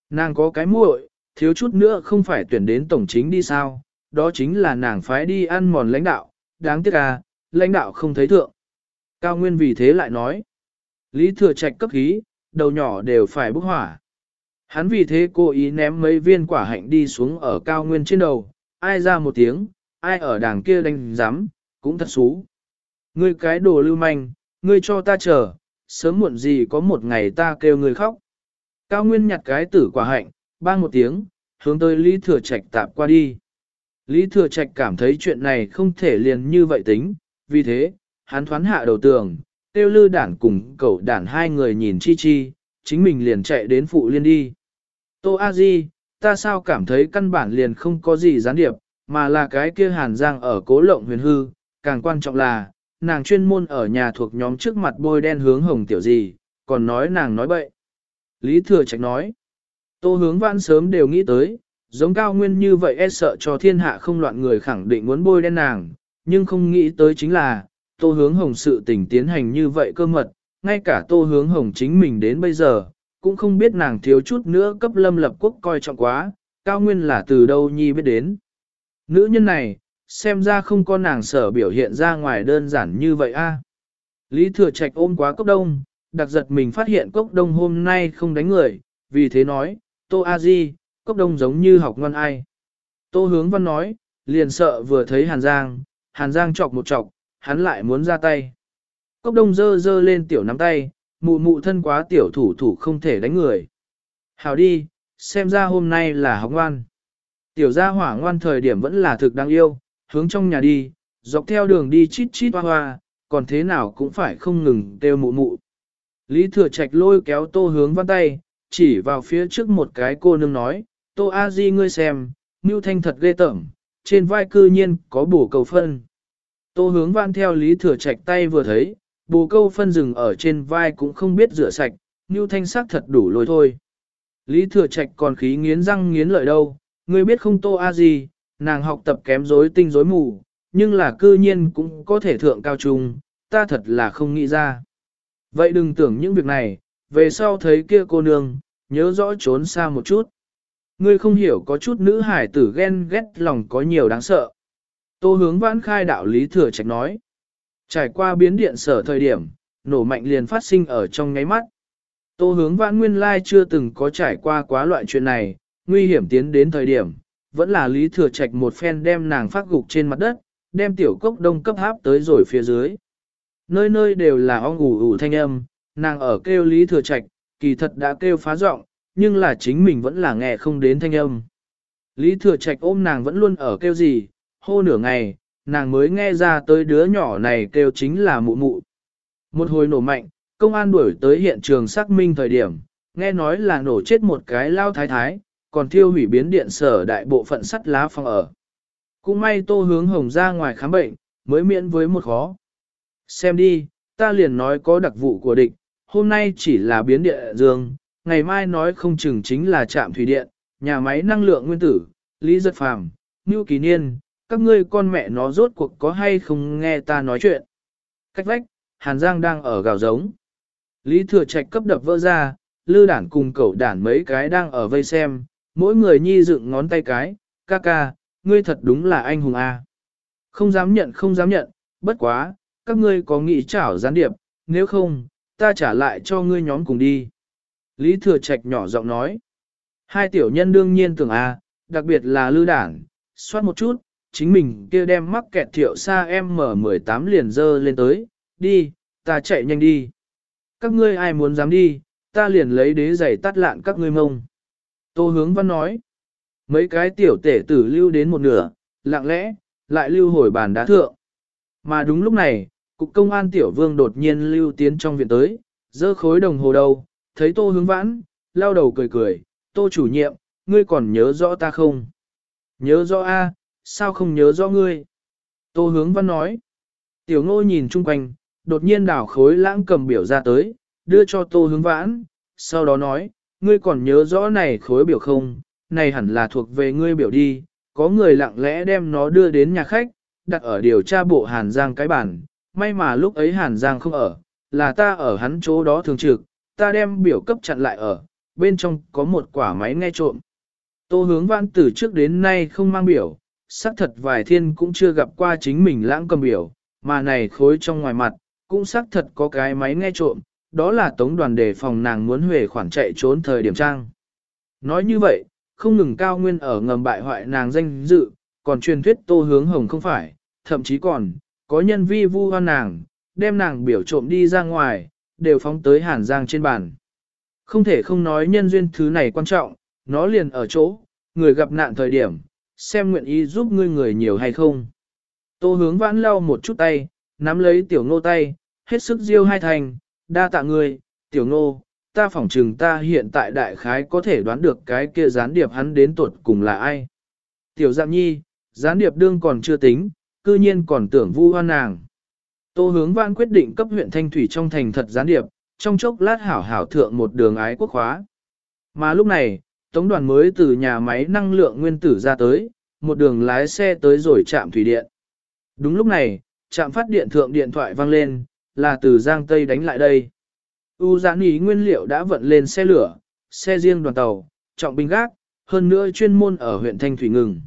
Nàng có cái muội, thiếu chút nữa không phải tuyển đến tổng chính đi sao, đó chính là nàng phái đi ăn mòn lãnh đạo, đáng tiếc à, lãnh đạo không thấy thượng. Cao Nguyên vì thế lại nói, Lý Thừa Trạch cấp khí, đầu nhỏ đều phải bốc hỏa. Hắn vì thế cố ý ném mấy viên quả hạnh đi xuống ở Cao Nguyên trên đầu, ai ra một tiếng, ai ở đàng kia đánh giám, cũng thật xú. Ngươi cái đồ lưu manh, ngươi cho ta chờ, sớm muộn gì có một ngày ta kêu ngươi khóc. Cao Nguyên nhặt cái tử quả hạnh, bang một tiếng, hướng tới Lý Thừa Trạch tạp qua đi. Lý Thừa Trạch cảm thấy chuyện này không thể liền như vậy tính, vì thế, hắn thoán hạ đầu tường, tiêu lư đản cùng cậu đản hai người nhìn chi chi, chính mình liền chạy đến phụ liên đi. Tô A Di, ta sao cảm thấy căn bản liền không có gì gián điệp, mà là cái kia hàn giang ở cố lộng huyền hư, càng quan trọng là, nàng chuyên môn ở nhà thuộc nhóm trước mặt bôi đen hướng hồng tiểu gì, còn nói nàng nói bậy. Lý Thừa Trạch nói, tô hướng vãn sớm đều nghĩ tới, giống cao nguyên như vậy e sợ cho thiên hạ không loạn người khẳng định muốn bôi đen nàng, nhưng không nghĩ tới chính là, tô hướng hồng sự tình tiến hành như vậy cơ mật, ngay cả tô hướng hồng chính mình đến bây giờ, cũng không biết nàng thiếu chút nữa cấp lâm lập quốc coi trọng quá, cao nguyên là từ đâu nhi biết đến. Nữ nhân này, xem ra không có nàng sở biểu hiện ra ngoài đơn giản như vậy a. Lý thừa trạch ôm quá cốc đông, đặc giật mình phát hiện cốc đông hôm nay không đánh người, vì thế nói, tô a di, cốc đông giống như học ngoan ai. Tô hướng văn nói, liền sợ vừa thấy hàn giang, hàn giang chọc một chọc, hắn lại muốn ra tay. Cốc đông dơ dơ lên tiểu nắm tay, mụ mụ thân quá tiểu thủ thủ không thể đánh người. Hào đi, xem ra hôm nay là học ngoan. Tiểu gia hỏa ngoan thời điểm vẫn là thực đáng yêu, hướng trong nhà đi, dọc theo đường đi chít chít hoa hoa, còn thế nào cũng phải không ngừng kêu mụ mụ. Lý thừa trạch lôi kéo tô hướng văn tay, chỉ vào phía trước một cái cô nương nói, tô a di ngươi xem, mưu thanh thật ghê tởm, trên vai cư nhiên có bổ cầu phân. Tô hướng văn theo lý thừa trạch tay vừa thấy, bồ câu phân rừng ở trên vai cũng không biết rửa sạch, như thanh sắc thật đủ lôi thôi. Lý thừa trạch còn khí nghiến răng nghiến lợi đâu, ngươi biết không tô a gì, nàng học tập kém rối tinh rối mù, nhưng là cư nhiên cũng có thể thượng cao trung, ta thật là không nghĩ ra. Vậy đừng tưởng những việc này, về sau thấy kia cô nương, nhớ rõ trốn xa một chút. Ngươi không hiểu có chút nữ hải tử ghen ghét lòng có nhiều đáng sợ. Tô hướng vãn khai đạo lý thừa trạch nói. Trải qua biến điện sở thời điểm, nổ mạnh liền phát sinh ở trong ngáy mắt. Tô hướng vãn nguyên lai chưa từng có trải qua quá loại chuyện này, nguy hiểm tiến đến thời điểm, vẫn là lý thừa trạch một phen đem nàng phát gục trên mặt đất, đem tiểu cốc đông cấp háp tới rồi phía dưới. Nơi nơi đều là ong ủ ủ thanh âm, nàng ở kêu lý thừa trạch, kỳ thật đã kêu phá giọng, nhưng là chính mình vẫn là nghe không đến thanh âm. Lý thừa trạch ôm nàng vẫn luôn ở kêu gì, hô nửa ngày, nàng mới nghe ra tới đứa nhỏ này kêu chính là mụ mụ. Một hồi nổ mạnh, công an đuổi tới hiện trường xác minh thời điểm, nghe nói là nổ chết một cái lao thái thái, còn thiêu hủy biến điện sở đại bộ phận sắt lá phòng ở. Cũng may tô hướng hồng ra ngoài khám bệnh, mới miễn với một khó. Xem đi, ta liền nói có đặc vụ của địch, hôm nay chỉ là biến địa dương, ngày mai nói không chừng chính là trạm thủy điện, nhà máy năng lượng nguyên tử, lý giật phàm, như Kỳ Niên, các ngươi con mẹ nó rốt cuộc có hay không nghe ta nói chuyện. Cách vách, Hàn Giang đang ở gào giống. Lý Thừa Trạch cấp đập vỡ ra, lư đản cùng cậu đản mấy cái đang ở vây xem, mỗi người nhi dựng ngón tay cái, ca ca, ngươi thật đúng là anh hùng a. Không dám nhận không dám nhận, bất quá, các ngươi có nghĩ chảo gián điệp, nếu không, ta trả lại cho ngươi nhóm cùng đi. Lý Thừa Trạch nhỏ giọng nói. Hai tiểu nhân đương nhiên tưởng a, đặc biệt là lư đản, soát một chút, chính mình kia đem mắc kẹt thiệu xa M18 liền dơ lên tới, đi, ta chạy nhanh đi. Các ngươi ai muốn dám đi, ta liền lấy đế giày tắt lạn các ngươi mông. Tô hướng văn nói, mấy cái tiểu tể tử lưu đến một nửa, lặng lẽ, lại lưu hồi bàn đá thượng. Mà đúng lúc này, cục công an tiểu vương đột nhiên lưu tiến trong viện tới, dơ khối đồng hồ đầu, thấy tô hướng vãn, lao đầu cười cười, tô chủ nhiệm, ngươi còn nhớ rõ ta không? Nhớ rõ a, sao không nhớ rõ ngươi? Tô hướng văn nói. Tiểu ngô nhìn chung quanh, đột nhiên đảo khối lãng cầm biểu ra tới, đưa cho tô hướng vãn, sau đó nói, ngươi còn nhớ rõ này khối biểu không, này hẳn là thuộc về ngươi biểu đi, có người lặng lẽ đem nó đưa đến nhà khách, đặt ở điều tra bộ Hàn Giang cái bản, may mà lúc ấy Hàn Giang không ở, là ta ở hắn chỗ đó thường trực, ta đem biểu cấp chặn lại ở, bên trong có một quả máy nghe trộm. Tô hướng vãn từ trước đến nay không mang biểu, xác thật vài thiên cũng chưa gặp qua chính mình lãng cầm biểu, mà này khối trong ngoài mặt, cũng xác thật có cái máy nghe trộm, đó là tống đoàn đề phòng nàng muốn huề khoản chạy trốn thời điểm trang. Nói như vậy, không ngừng cao nguyên ở ngầm bại hoại nàng danh dự, còn truyền thuyết tô hướng hồng không phải, thậm chí còn, có nhân vi vu hoan nàng, đem nàng biểu trộm đi ra ngoài, đều phóng tới hàn giang trên bàn. Không thể không nói nhân duyên thứ này quan trọng, nó liền ở chỗ, người gặp nạn thời điểm, xem nguyện ý giúp ngươi người nhiều hay không. Tô hướng vãn lau một chút tay, nắm lấy tiểu ngô tay, hết sức diêu hai thành, đa tạ ngươi, tiểu ngô, ta phỏng trừng ta hiện tại đại khái có thể đoán được cái kia gián điệp hắn đến tuột cùng là ai. Tiểu dạng nhi, gián điệp đương còn chưa tính, cư nhiên còn tưởng vu hoan nàng. Tô hướng vãn quyết định cấp huyện Thanh Thủy trong thành thật gián điệp, trong chốc lát hảo hảo thượng một đường ái quốc khóa. Mà lúc này, tống đoàn mới từ nhà máy năng lượng nguyên tử ra tới, một đường lái xe tới rồi chạm thủy điện. Đúng lúc này, trạm phát điện thượng điện thoại vang lên, là từ Giang Tây đánh lại đây. U giãn ý nguyên liệu đã vận lên xe lửa, xe riêng đoàn tàu, trọng binh gác, hơn nữa chuyên môn ở huyện Thanh Thủy ngừng.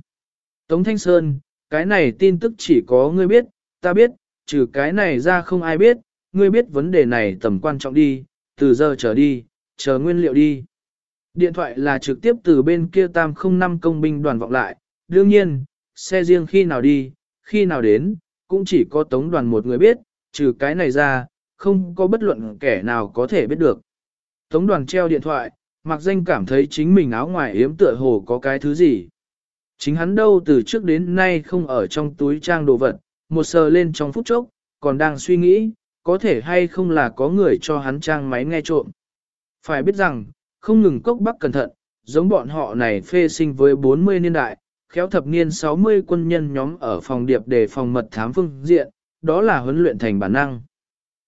Tống Thanh Sơn, cái này tin tức chỉ có ngươi biết, ta biết, trừ cái này ra không ai biết, ngươi biết vấn đề này tầm quan trọng đi, từ giờ trở đi, chờ nguyên liệu đi. Điện thoại là trực tiếp từ bên kia tam không năm công binh đoàn vọng lại, đương nhiên, xe riêng khi nào đi, khi nào đến, cũng chỉ có tống đoàn một người biết, trừ cái này ra, không có bất luận kẻ nào có thể biết được. Tống đoàn treo điện thoại, mặc danh cảm thấy chính mình áo ngoài yếm tựa hồ có cái thứ gì. Chính hắn đâu từ trước đến nay không ở trong túi trang đồ vật, một sờ lên trong phút chốc, còn đang suy nghĩ, có thể hay không là có người cho hắn trang máy nghe trộm. Phải biết rằng, không ngừng cốc bắc cẩn thận, giống bọn họ này phê sinh với 40 niên đại, khéo thập niên 60 quân nhân nhóm ở phòng điệp để phòng mật thám phương diện, đó là huấn luyện thành bản năng.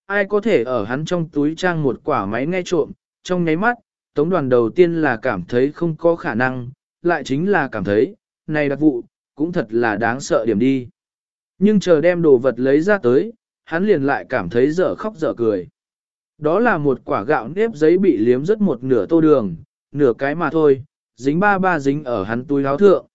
Ai có thể ở hắn trong túi trang một quả máy nghe trộm, trong nháy mắt, tống đoàn đầu tiên là cảm thấy không có khả năng, lại chính là cảm thấy, này đặc vụ, cũng thật là đáng sợ điểm đi. Nhưng chờ đem đồ vật lấy ra tới, hắn liền lại cảm thấy dở khóc dở cười. Đó là một quả gạo nếp giấy bị liếm rất một nửa tô đường, nửa cái mà thôi, dính ba ba dính ở hắn túi áo thượng.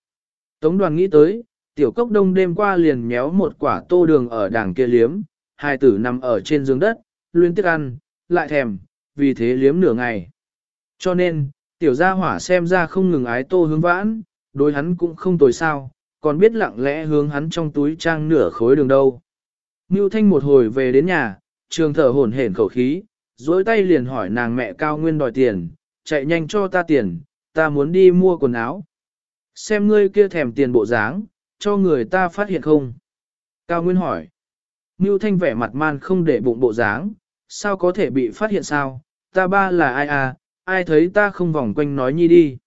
Tống đoàn nghĩ tới, tiểu cốc đông đêm qua liền méo một quả tô đường ở đàng kia liếm, hai tử nằm ở trên giường đất, luyến tiếc ăn, lại thèm, vì thế liếm nửa ngày. Cho nên, tiểu gia hỏa xem ra không ngừng ái tô hướng vãn, đối hắn cũng không tồi sao, còn biết lặng lẽ hướng hắn trong túi trang nửa khối đường đâu. Mưu Thanh một hồi về đến nhà, trường thở hổn hển khẩu khí, dối tay liền hỏi nàng mẹ Cao Nguyên đòi tiền, chạy nhanh cho ta tiền, ta muốn đi mua quần áo. Xem ngươi kia thèm tiền bộ dáng, cho người ta phát hiện không? Cao Nguyên hỏi. Ngưu Thanh vẻ mặt man không để bụng bộ dáng, sao có thể bị phát hiện sao? Ta ba là ai à, ai thấy ta không vòng quanh nói nhi đi.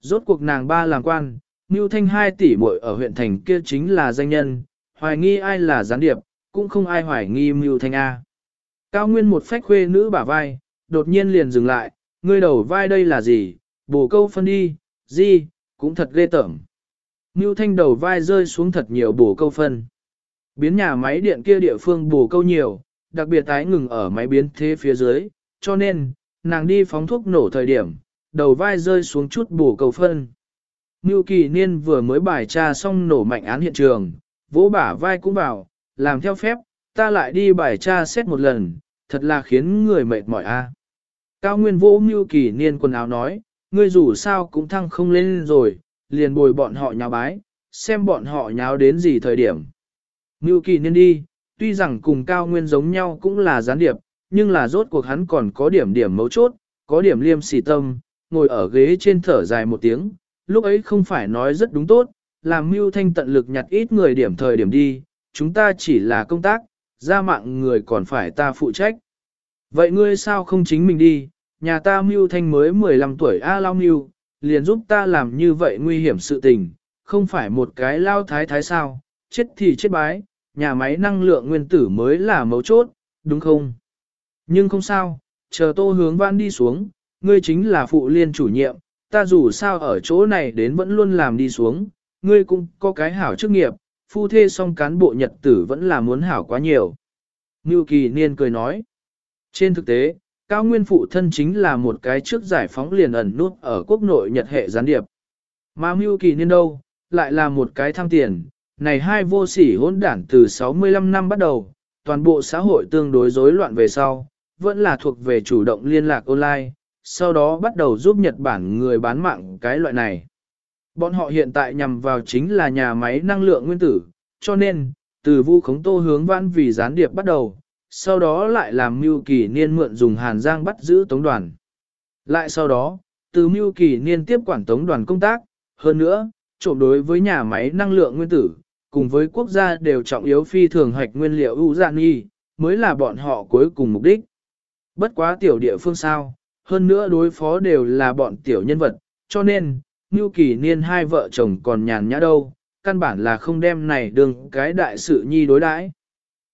Rốt cuộc nàng ba làm quan, Ngưu Thanh hai tỷ muội ở huyện thành kia chính là danh nhân, hoài nghi ai là gián điệp, cũng không ai hoài nghi Ngưu Thanh A. Cao Nguyên một phách khuê nữ bả vai, đột nhiên liền dừng lại, ngươi đầu vai đây là gì, bổ câu phân đi, gì, cũng thật ghê tởm. Ngưu Thanh đầu vai rơi xuống thật nhiều bổ câu phân. Biến nhà máy điện kia địa phương bổ câu nhiều, đặc biệt tái ngừng ở máy biến thế phía dưới, cho nên, nàng đi phóng thuốc nổ thời điểm, đầu vai rơi xuống chút bổ câu phân. Ngưu kỳ niên vừa mới bài tra xong nổ mạnh án hiện trường, vỗ bả vai cũng vào, làm theo phép, ta lại đi bài tra xét một lần, thật là khiến người mệt mỏi a. Cao Nguyên vũ Mưu kỳ niên quần áo nói, ngươi dù sao cũng thăng không lên rồi, liền bồi bọn họ nháo bái, xem bọn họ nháo đến gì thời điểm. Mưu kỳ niên đi, tuy rằng cùng Cao Nguyên giống nhau cũng là gián điệp, nhưng là rốt cuộc hắn còn có điểm điểm mấu chốt, có điểm liêm sỉ tâm, ngồi ở ghế trên thở dài một tiếng, lúc ấy không phải nói rất đúng tốt, làm mưu thanh tận lực nhặt ít người điểm thời điểm đi, chúng ta chỉ là công tác, ra mạng người còn phải ta phụ trách. Vậy ngươi sao không chính mình đi, nhà ta mưu thanh mới 15 tuổi A lao mưu, liền giúp ta làm như vậy nguy hiểm sự tình, không phải một cái lao thái thái sao, chết thì chết bái, nhà máy năng lượng nguyên tử mới là mấu chốt, đúng không? Nhưng không sao, chờ tô hướng văn đi xuống, ngươi chính là phụ liên chủ nhiệm, ta dù sao ở chỗ này đến vẫn luôn làm đi xuống, ngươi cũng có cái hảo chức nghiệp, phu thê song cán bộ nhật tử vẫn là muốn hảo quá nhiều. Ngưu Kỳ Niên cười nói, trên thực tế, Cao Nguyên phụ thân chính là một cái trước giải phóng liền ẩn nút ở quốc nội Nhật hệ gián điệp. Mà Ngưu Kỳ Niên đâu, lại là một cái tham tiền, này hai vô sỉ hỗn đản từ 65 năm bắt đầu, toàn bộ xã hội tương đối rối loạn về sau, vẫn là thuộc về chủ động liên lạc online, sau đó bắt đầu giúp Nhật Bản người bán mạng cái loại này. Bọn họ hiện tại nhằm vào chính là nhà máy năng lượng nguyên tử, cho nên, từ vu khống tô hướng vãn vì gián điệp bắt đầu, sau đó lại làm mưu kỳ niên mượn dùng hàn giang bắt giữ tống đoàn. Lại sau đó, từ mưu kỳ niên tiếp quản tống đoàn công tác, hơn nữa, trộm đối với nhà máy năng lượng nguyên tử, cùng với quốc gia đều trọng yếu phi thường hoạch nguyên liệu ưu dạng nghi, mới là bọn họ cuối cùng mục đích. Bất quá tiểu địa phương sao, hơn nữa đối phó đều là bọn tiểu nhân vật, cho nên, Ngưu Kỳ Niên hai vợ chồng còn nhàn nhã đâu, căn bản là không đem này đường cái đại sự nhi đối đãi.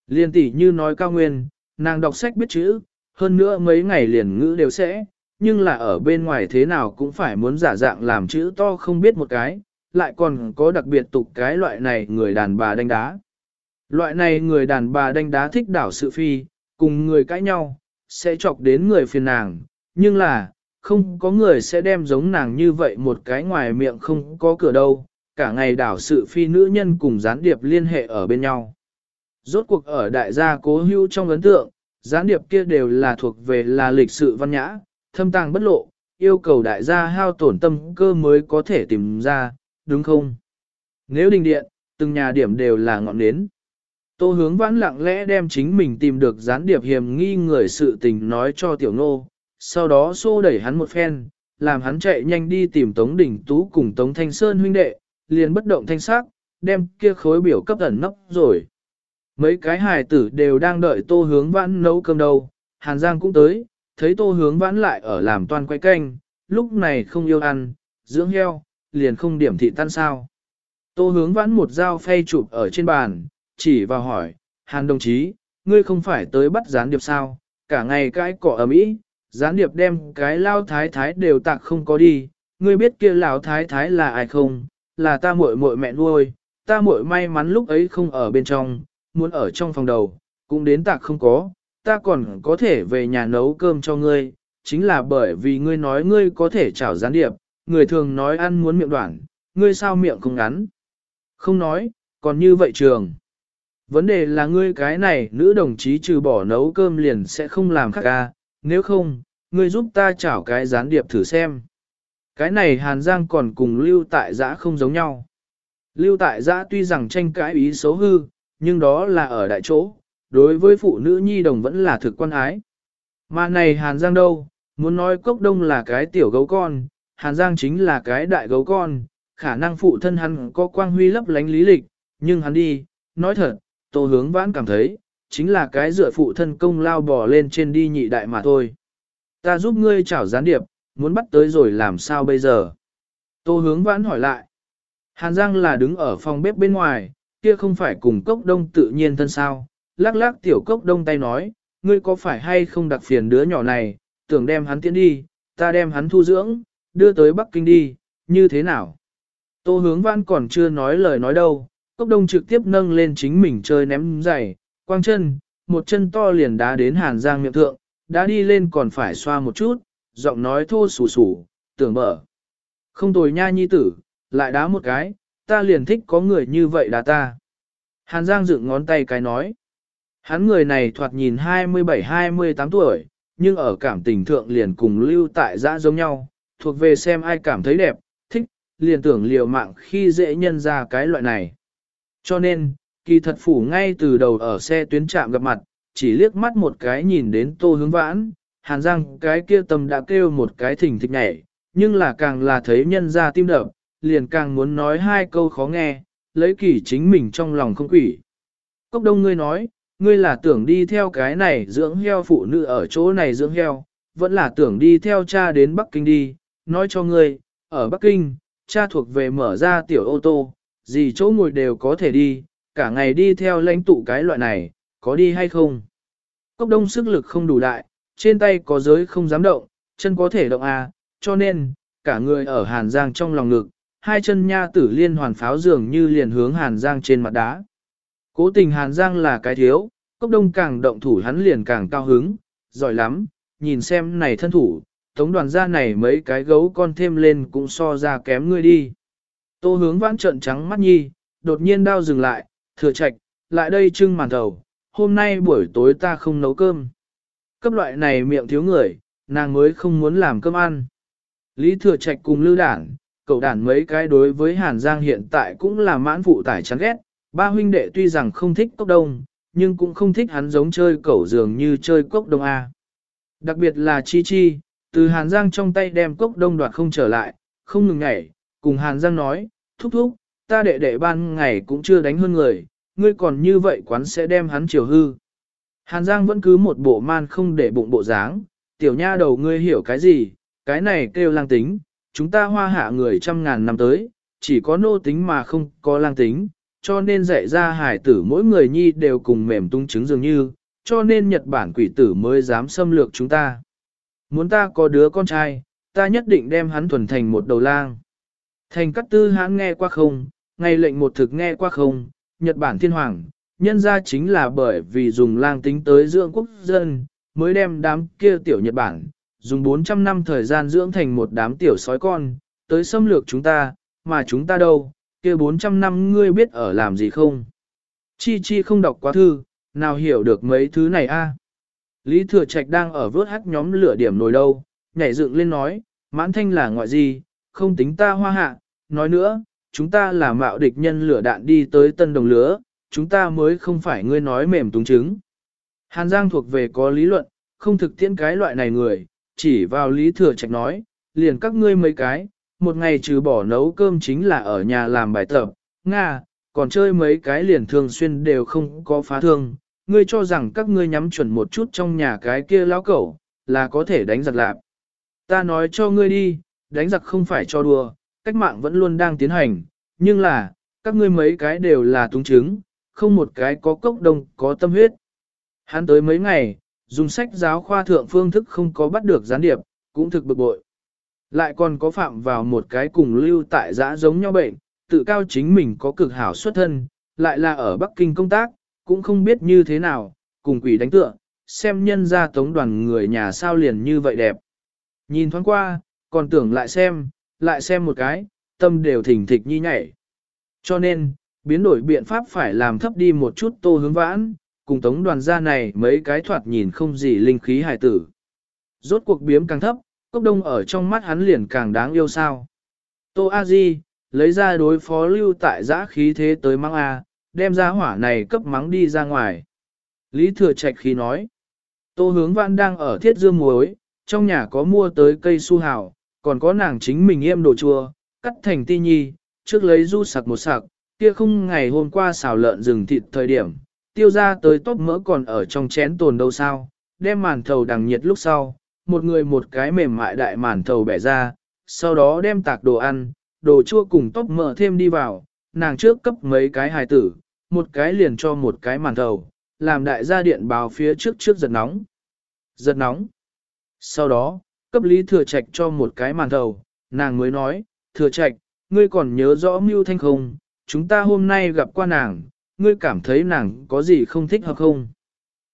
Liên tỷ như nói cao nguyên, nàng đọc sách biết chữ, hơn nữa mấy ngày liền ngữ đều sẽ, nhưng là ở bên ngoài thế nào cũng phải muốn giả dạng làm chữ to không biết một cái, lại còn có đặc biệt tục cái loại này người đàn bà đánh đá. Loại này người đàn bà đánh đá thích đảo sự phi, cùng người cãi nhau, sẽ chọc đến người phiền nàng, nhưng là, không có người sẽ đem giống nàng như vậy một cái ngoài miệng không có cửa đâu, cả ngày đảo sự phi nữ nhân cùng gián điệp liên hệ ở bên nhau. Rốt cuộc ở đại gia cố hữu trong ấn tượng, gián điệp kia đều là thuộc về là lịch sự văn nhã, thâm tàng bất lộ, yêu cầu đại gia hao tổn tâm cơ mới có thể tìm ra, đúng không? Nếu đình điện, từng nhà điểm đều là ngọn nến. Tô hướng vãn lặng lẽ đem chính mình tìm được gián điệp hiểm nghi người sự tình nói cho tiểu nô, sau đó xô đẩy hắn một phen, làm hắn chạy nhanh đi tìm Tống Đình Tú cùng Tống Thanh Sơn huynh đệ, liền bất động thanh sắc, đem kia khối biểu cấp ẩn nấp rồi. Mấy cái hài tử đều đang đợi tô hướng vãn nấu cơm đâu, Hàn Giang cũng tới, thấy tô hướng vãn lại ở làm toàn quay canh, lúc này không yêu ăn, dưỡng heo, liền không điểm thị tan sao. Tô hướng vãn một dao phay chụp ở trên bàn, chỉ vào hỏi, Hàn đồng chí, ngươi không phải tới bắt gián điệp sao, cả ngày cái cỏ ở mỹ, gián điệp đem cái lao thái thái đều tạc không có đi, ngươi biết kia lão thái thái là ai không, là ta muội muội mẹ nuôi, ta muội may mắn lúc ấy không ở bên trong, muốn ở trong phòng đầu, cũng đến tạc không có, ta còn có thể về nhà nấu cơm cho ngươi, chính là bởi vì ngươi nói ngươi có thể chảo gián điệp, người thường nói ăn muốn miệng đoạn, ngươi sao miệng không ngắn. Không nói, còn như vậy trường. Vấn đề là ngươi cái này nữ đồng chí trừ bỏ nấu cơm liền sẽ không làm khác ca, nếu không, ngươi giúp ta chảo cái gián điệp thử xem. Cái này Hàn Giang còn cùng lưu tại giã không giống nhau. Lưu tại giã tuy rằng tranh cãi ý xấu hư, nhưng đó là ở đại chỗ, đối với phụ nữ nhi đồng vẫn là thực quan ái. Mà này Hàn Giang đâu, muốn nói cốc đông là cái tiểu gấu con, Hàn Giang chính là cái đại gấu con, khả năng phụ thân hắn có quang huy lấp lánh lý lịch, nhưng hắn đi, nói thật, tô hướng vãn cảm thấy, chính là cái dựa phụ thân công lao bò lên trên đi nhị đại mà thôi. Ta giúp ngươi chảo gián điệp, muốn bắt tới rồi làm sao bây giờ? Tô hướng vãn hỏi lại. Hàn Giang là đứng ở phòng bếp bên ngoài, kia không phải cùng cốc đông tự nhiên thân sao, lắc lắc tiểu cốc đông tay nói, ngươi có phải hay không đặc phiền đứa nhỏ này, tưởng đem hắn tiến đi, ta đem hắn thu dưỡng, đưa tới Bắc Kinh đi, như thế nào? Tô hướng vãn còn chưa nói lời nói đâu, cốc đông trực tiếp nâng lên chính mình chơi ném giày, quang chân, một chân to liền đá đến hàn giang miệng thượng, đã đi lên còn phải xoa một chút, giọng nói thô sủ sủ, tưởng mở. Không tồi nha nhi tử, lại đá một cái, ta liền thích có người như vậy đá ta. Hàn Giang dựng ngón tay cái nói. Hắn người này thoạt nhìn 27-28 tuổi, nhưng ở cảm tình thượng liền cùng lưu tại giã giống nhau, thuộc về xem ai cảm thấy đẹp, thích, liền tưởng liều mạng khi dễ nhân ra cái loại này. Cho nên, kỳ thật phủ ngay từ đầu ở xe tuyến trạm gặp mặt, chỉ liếc mắt một cái nhìn đến tô hướng vãn, hàn răng cái kia tâm đã kêu một cái thỉnh thịch nhảy, nhưng là càng là thấy nhân ra tim đập, liền càng muốn nói hai câu khó nghe, lấy kỳ chính mình trong lòng không quỷ. Cốc đông ngươi nói, ngươi là tưởng đi theo cái này dưỡng heo phụ nữ ở chỗ này dưỡng heo, vẫn là tưởng đi theo cha đến Bắc Kinh đi, nói cho ngươi, ở Bắc Kinh, cha thuộc về mở ra tiểu ô tô, gì chỗ ngồi đều có thể đi, cả ngày đi theo lãnh tụ cái loại này, có đi hay không? Cốc đông sức lực không đủ đại, trên tay có giới không dám động, chân có thể động à, cho nên, cả người ở Hàn Giang trong lòng ngực, hai chân nha tử liên hoàn pháo dường như liền hướng Hàn Giang trên mặt đá. Cố tình Hàn Giang là cái thiếu, cốc đông càng động thủ hắn liền càng cao hứng, giỏi lắm, nhìn xem này thân thủ, tống đoàn gia này mấy cái gấu con thêm lên cũng so ra kém ngươi đi. Tô hướng vãn trận trắng mắt nhi, đột nhiên đau dừng lại, thừa trạch, lại đây trưng màn thầu, hôm nay buổi tối ta không nấu cơm. Cấp loại này miệng thiếu người, nàng mới không muốn làm cơm ăn. Lý thừa trạch cùng lưu đảng, cậu đàn mấy cái đối với Hàn Giang hiện tại cũng là mãn phụ tải chán ghét, ba huynh đệ tuy rằng không thích cốc đông, nhưng cũng không thích hắn giống chơi cẩu dường như chơi cốc đông A. Đặc biệt là Chi Chi, từ Hàn Giang trong tay đem cốc đông đoạt không trở lại, không ngừng nhảy, cùng Hàn Giang nói, thúc thúc, ta đệ đệ ban ngày cũng chưa đánh hơn người, ngươi còn như vậy quán sẽ đem hắn chiều hư. Hàn Giang vẫn cứ một bộ man không để bụng bộ dáng, tiểu nha đầu ngươi hiểu cái gì, cái này kêu lang tính, chúng ta hoa hạ người trăm ngàn năm tới, chỉ có nô tính mà không có lang tính, cho nên dạy ra hải tử mỗi người nhi đều cùng mềm tung trứng dường như, cho nên Nhật Bản quỷ tử mới dám xâm lược chúng ta. Muốn ta có đứa con trai, ta nhất định đem hắn thuần thành một đầu lang. Thành cắt tư hãn nghe qua không, ngày lệnh một thực nghe qua không, Nhật Bản thiên hoàng, nhân ra chính là bởi vì dùng lang tính tới dưỡng quốc dân, mới đem đám kia tiểu Nhật Bản, dùng 400 năm thời gian dưỡng thành một đám tiểu sói con, tới xâm lược chúng ta, mà chúng ta đâu, kia 400 năm ngươi biết ở làm gì không? Chi Chi không đọc quá thư, nào hiểu được mấy thứ này a? Lý Thừa Trạch đang ở vớt hắt nhóm lửa điểm nồi đâu, nhảy dựng lên nói, mãn thanh là ngoại gì, không tính ta hoa hạ, nói nữa, chúng ta là mạo địch nhân lửa đạn đi tới tân đồng lứa, chúng ta mới không phải ngươi nói mềm túng chứng. Hàn Giang thuộc về có lý luận, không thực tiễn cái loại này người, chỉ vào Lý Thừa Trạch nói, liền các ngươi mấy cái, một ngày trừ bỏ nấu cơm chính là ở nhà làm bài tập, Nga, còn chơi mấy cái liền thường xuyên đều không có phá thương, ngươi cho rằng các ngươi nhắm chuẩn một chút trong nhà cái kia lão cẩu, là có thể đánh giặc lạp. Ta nói cho ngươi đi, đánh giặc không phải cho đùa, cách mạng vẫn luôn đang tiến hành, nhưng là, các ngươi mấy cái đều là túng chứng, không một cái có cốc đông, có tâm huyết. Hắn tới mấy ngày, dùng sách giáo khoa thượng phương thức không có bắt được gián điệp, cũng thực bực bội. Lại còn có phạm vào một cái cùng lưu tại giã giống nhau bệnh, tự cao chính mình có cực hảo xuất thân, lại là ở Bắc Kinh công tác, cũng không biết như thế nào, cùng quỷ đánh tựa, xem nhân ra tống đoàn người nhà sao liền như vậy đẹp. Nhìn thoáng qua, còn tưởng lại xem, lại xem một cái, tâm đều thỉnh thịch nhi nhảy. Cho nên, biến đổi biện pháp phải làm thấp đi một chút tô hướng vãn, cùng tống đoàn gia này mấy cái thoạt nhìn không gì linh khí hài tử. Rốt cuộc biếm càng thấp, cốc đông ở trong mắt hắn liền càng đáng yêu sao. Tô A Di, lấy ra đối phó lưu tại giã khí thế tới mắng A, đem ra hỏa này cấp mắng đi ra ngoài. Lý Thừa Trạch khí nói, Tô Hướng Vãn đang ở thiết dương muối, trong nhà có mua tới cây su hào, còn có nàng chính mình yêm đồ chua, cắt thành ti nhi, trước lấy du sặc một sặc, kia không ngày hôm qua xào lợn rừng thịt thời điểm, tiêu ra tới tóc mỡ còn ở trong chén tồn đâu sao, đem màn thầu đằng nhiệt lúc sau, một người một cái mềm mại đại màn thầu bẻ ra, sau đó đem tạc đồ ăn, đồ chua cùng tóc mỡ thêm đi vào, nàng trước cấp mấy cái hài tử, một cái liền cho một cái màn thầu, làm đại gia điện báo phía trước trước giật nóng. Giật nóng. Sau đó, cấp lý thừa trạch cho một cái màn thầu, nàng mới nói, thừa trạch, ngươi còn nhớ rõ mưu thanh không, chúng ta hôm nay gặp qua nàng, ngươi cảm thấy nàng có gì không thích hợp không?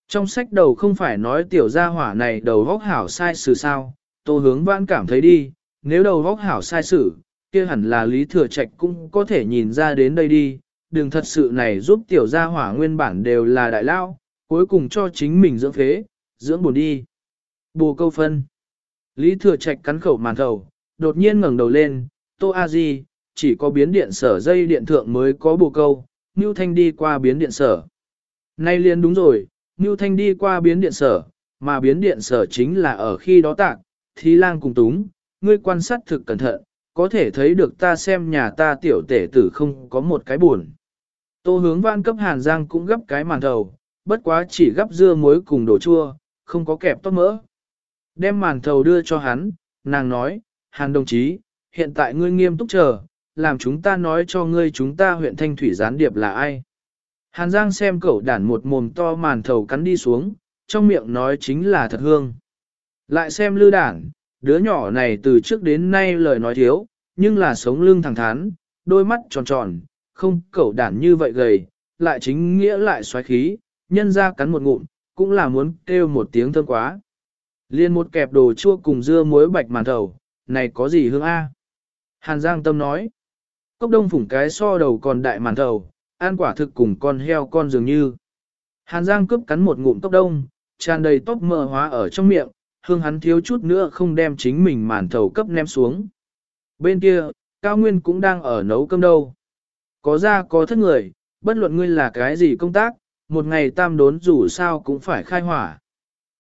Trong sách đầu không phải nói tiểu gia hỏa này đầu vóc hảo sai sự sao, tô hướng vãn cảm thấy đi, nếu đầu vóc hảo sai sự, kia hẳn là lý thừa trạch cũng có thể nhìn ra đến đây đi, đừng thật sự này giúp tiểu gia hỏa nguyên bản đều là đại lao, cuối cùng cho chính mình dưỡng phế, dưỡng buồn đi. Bồ câu phân. Lý thừa trạch cắn khẩu màn thầu, đột nhiên ngẩng đầu lên, tô a di, chỉ có biến điện sở dây điện thượng mới có bồ câu, Ngưu Thanh đi qua biến điện sở. Nay liền đúng rồi, Ngưu Thanh đi qua biến điện sở, mà biến điện sở chính là ở khi đó tạc, thí lang cùng túng, ngươi quan sát thực cẩn thận, có thể thấy được ta xem nhà ta tiểu tể tử không có một cái buồn. Tô hướng văn cấp hàn giang cũng gấp cái màn thầu, bất quá chỉ gấp dưa muối cùng đồ chua, không có kẹp tốt mỡ. Đem màn thầu đưa cho hắn, nàng nói, hàn đồng chí, hiện tại ngươi nghiêm túc chờ, làm chúng ta nói cho ngươi chúng ta huyện Thanh Thủy gián điệp là ai. Hàn Giang xem cậu đản một mồm to màn thầu cắn đi xuống, trong miệng nói chính là thật hương. Lại xem lư đản, đứa nhỏ này từ trước đến nay lời nói thiếu, nhưng là sống lưng thẳng thắn, đôi mắt tròn tròn, không cậu đản như vậy gầy, lại chính nghĩa lại xoáy khí, nhân ra cắn một ngụm, cũng là muốn kêu một tiếng thơm quá. Liên một kẹp đồ chua cùng dưa muối bạch màn thầu, này có gì hương A? Hàn Giang Tâm nói, cốc đông phủng cái so đầu còn đại màn thầu, ăn quả thực cùng con heo con dường như. Hàn Giang cướp cắn một ngụm cốc đông, tràn đầy tóc mờ hóa ở trong miệng, hương hắn thiếu chút nữa không đem chính mình màn thầu cấp ném xuống. Bên kia, Cao Nguyên cũng đang ở nấu cơm đâu. Có ra có thất người, bất luận ngươi là cái gì công tác, một ngày tam đốn dù sao cũng phải khai hỏa.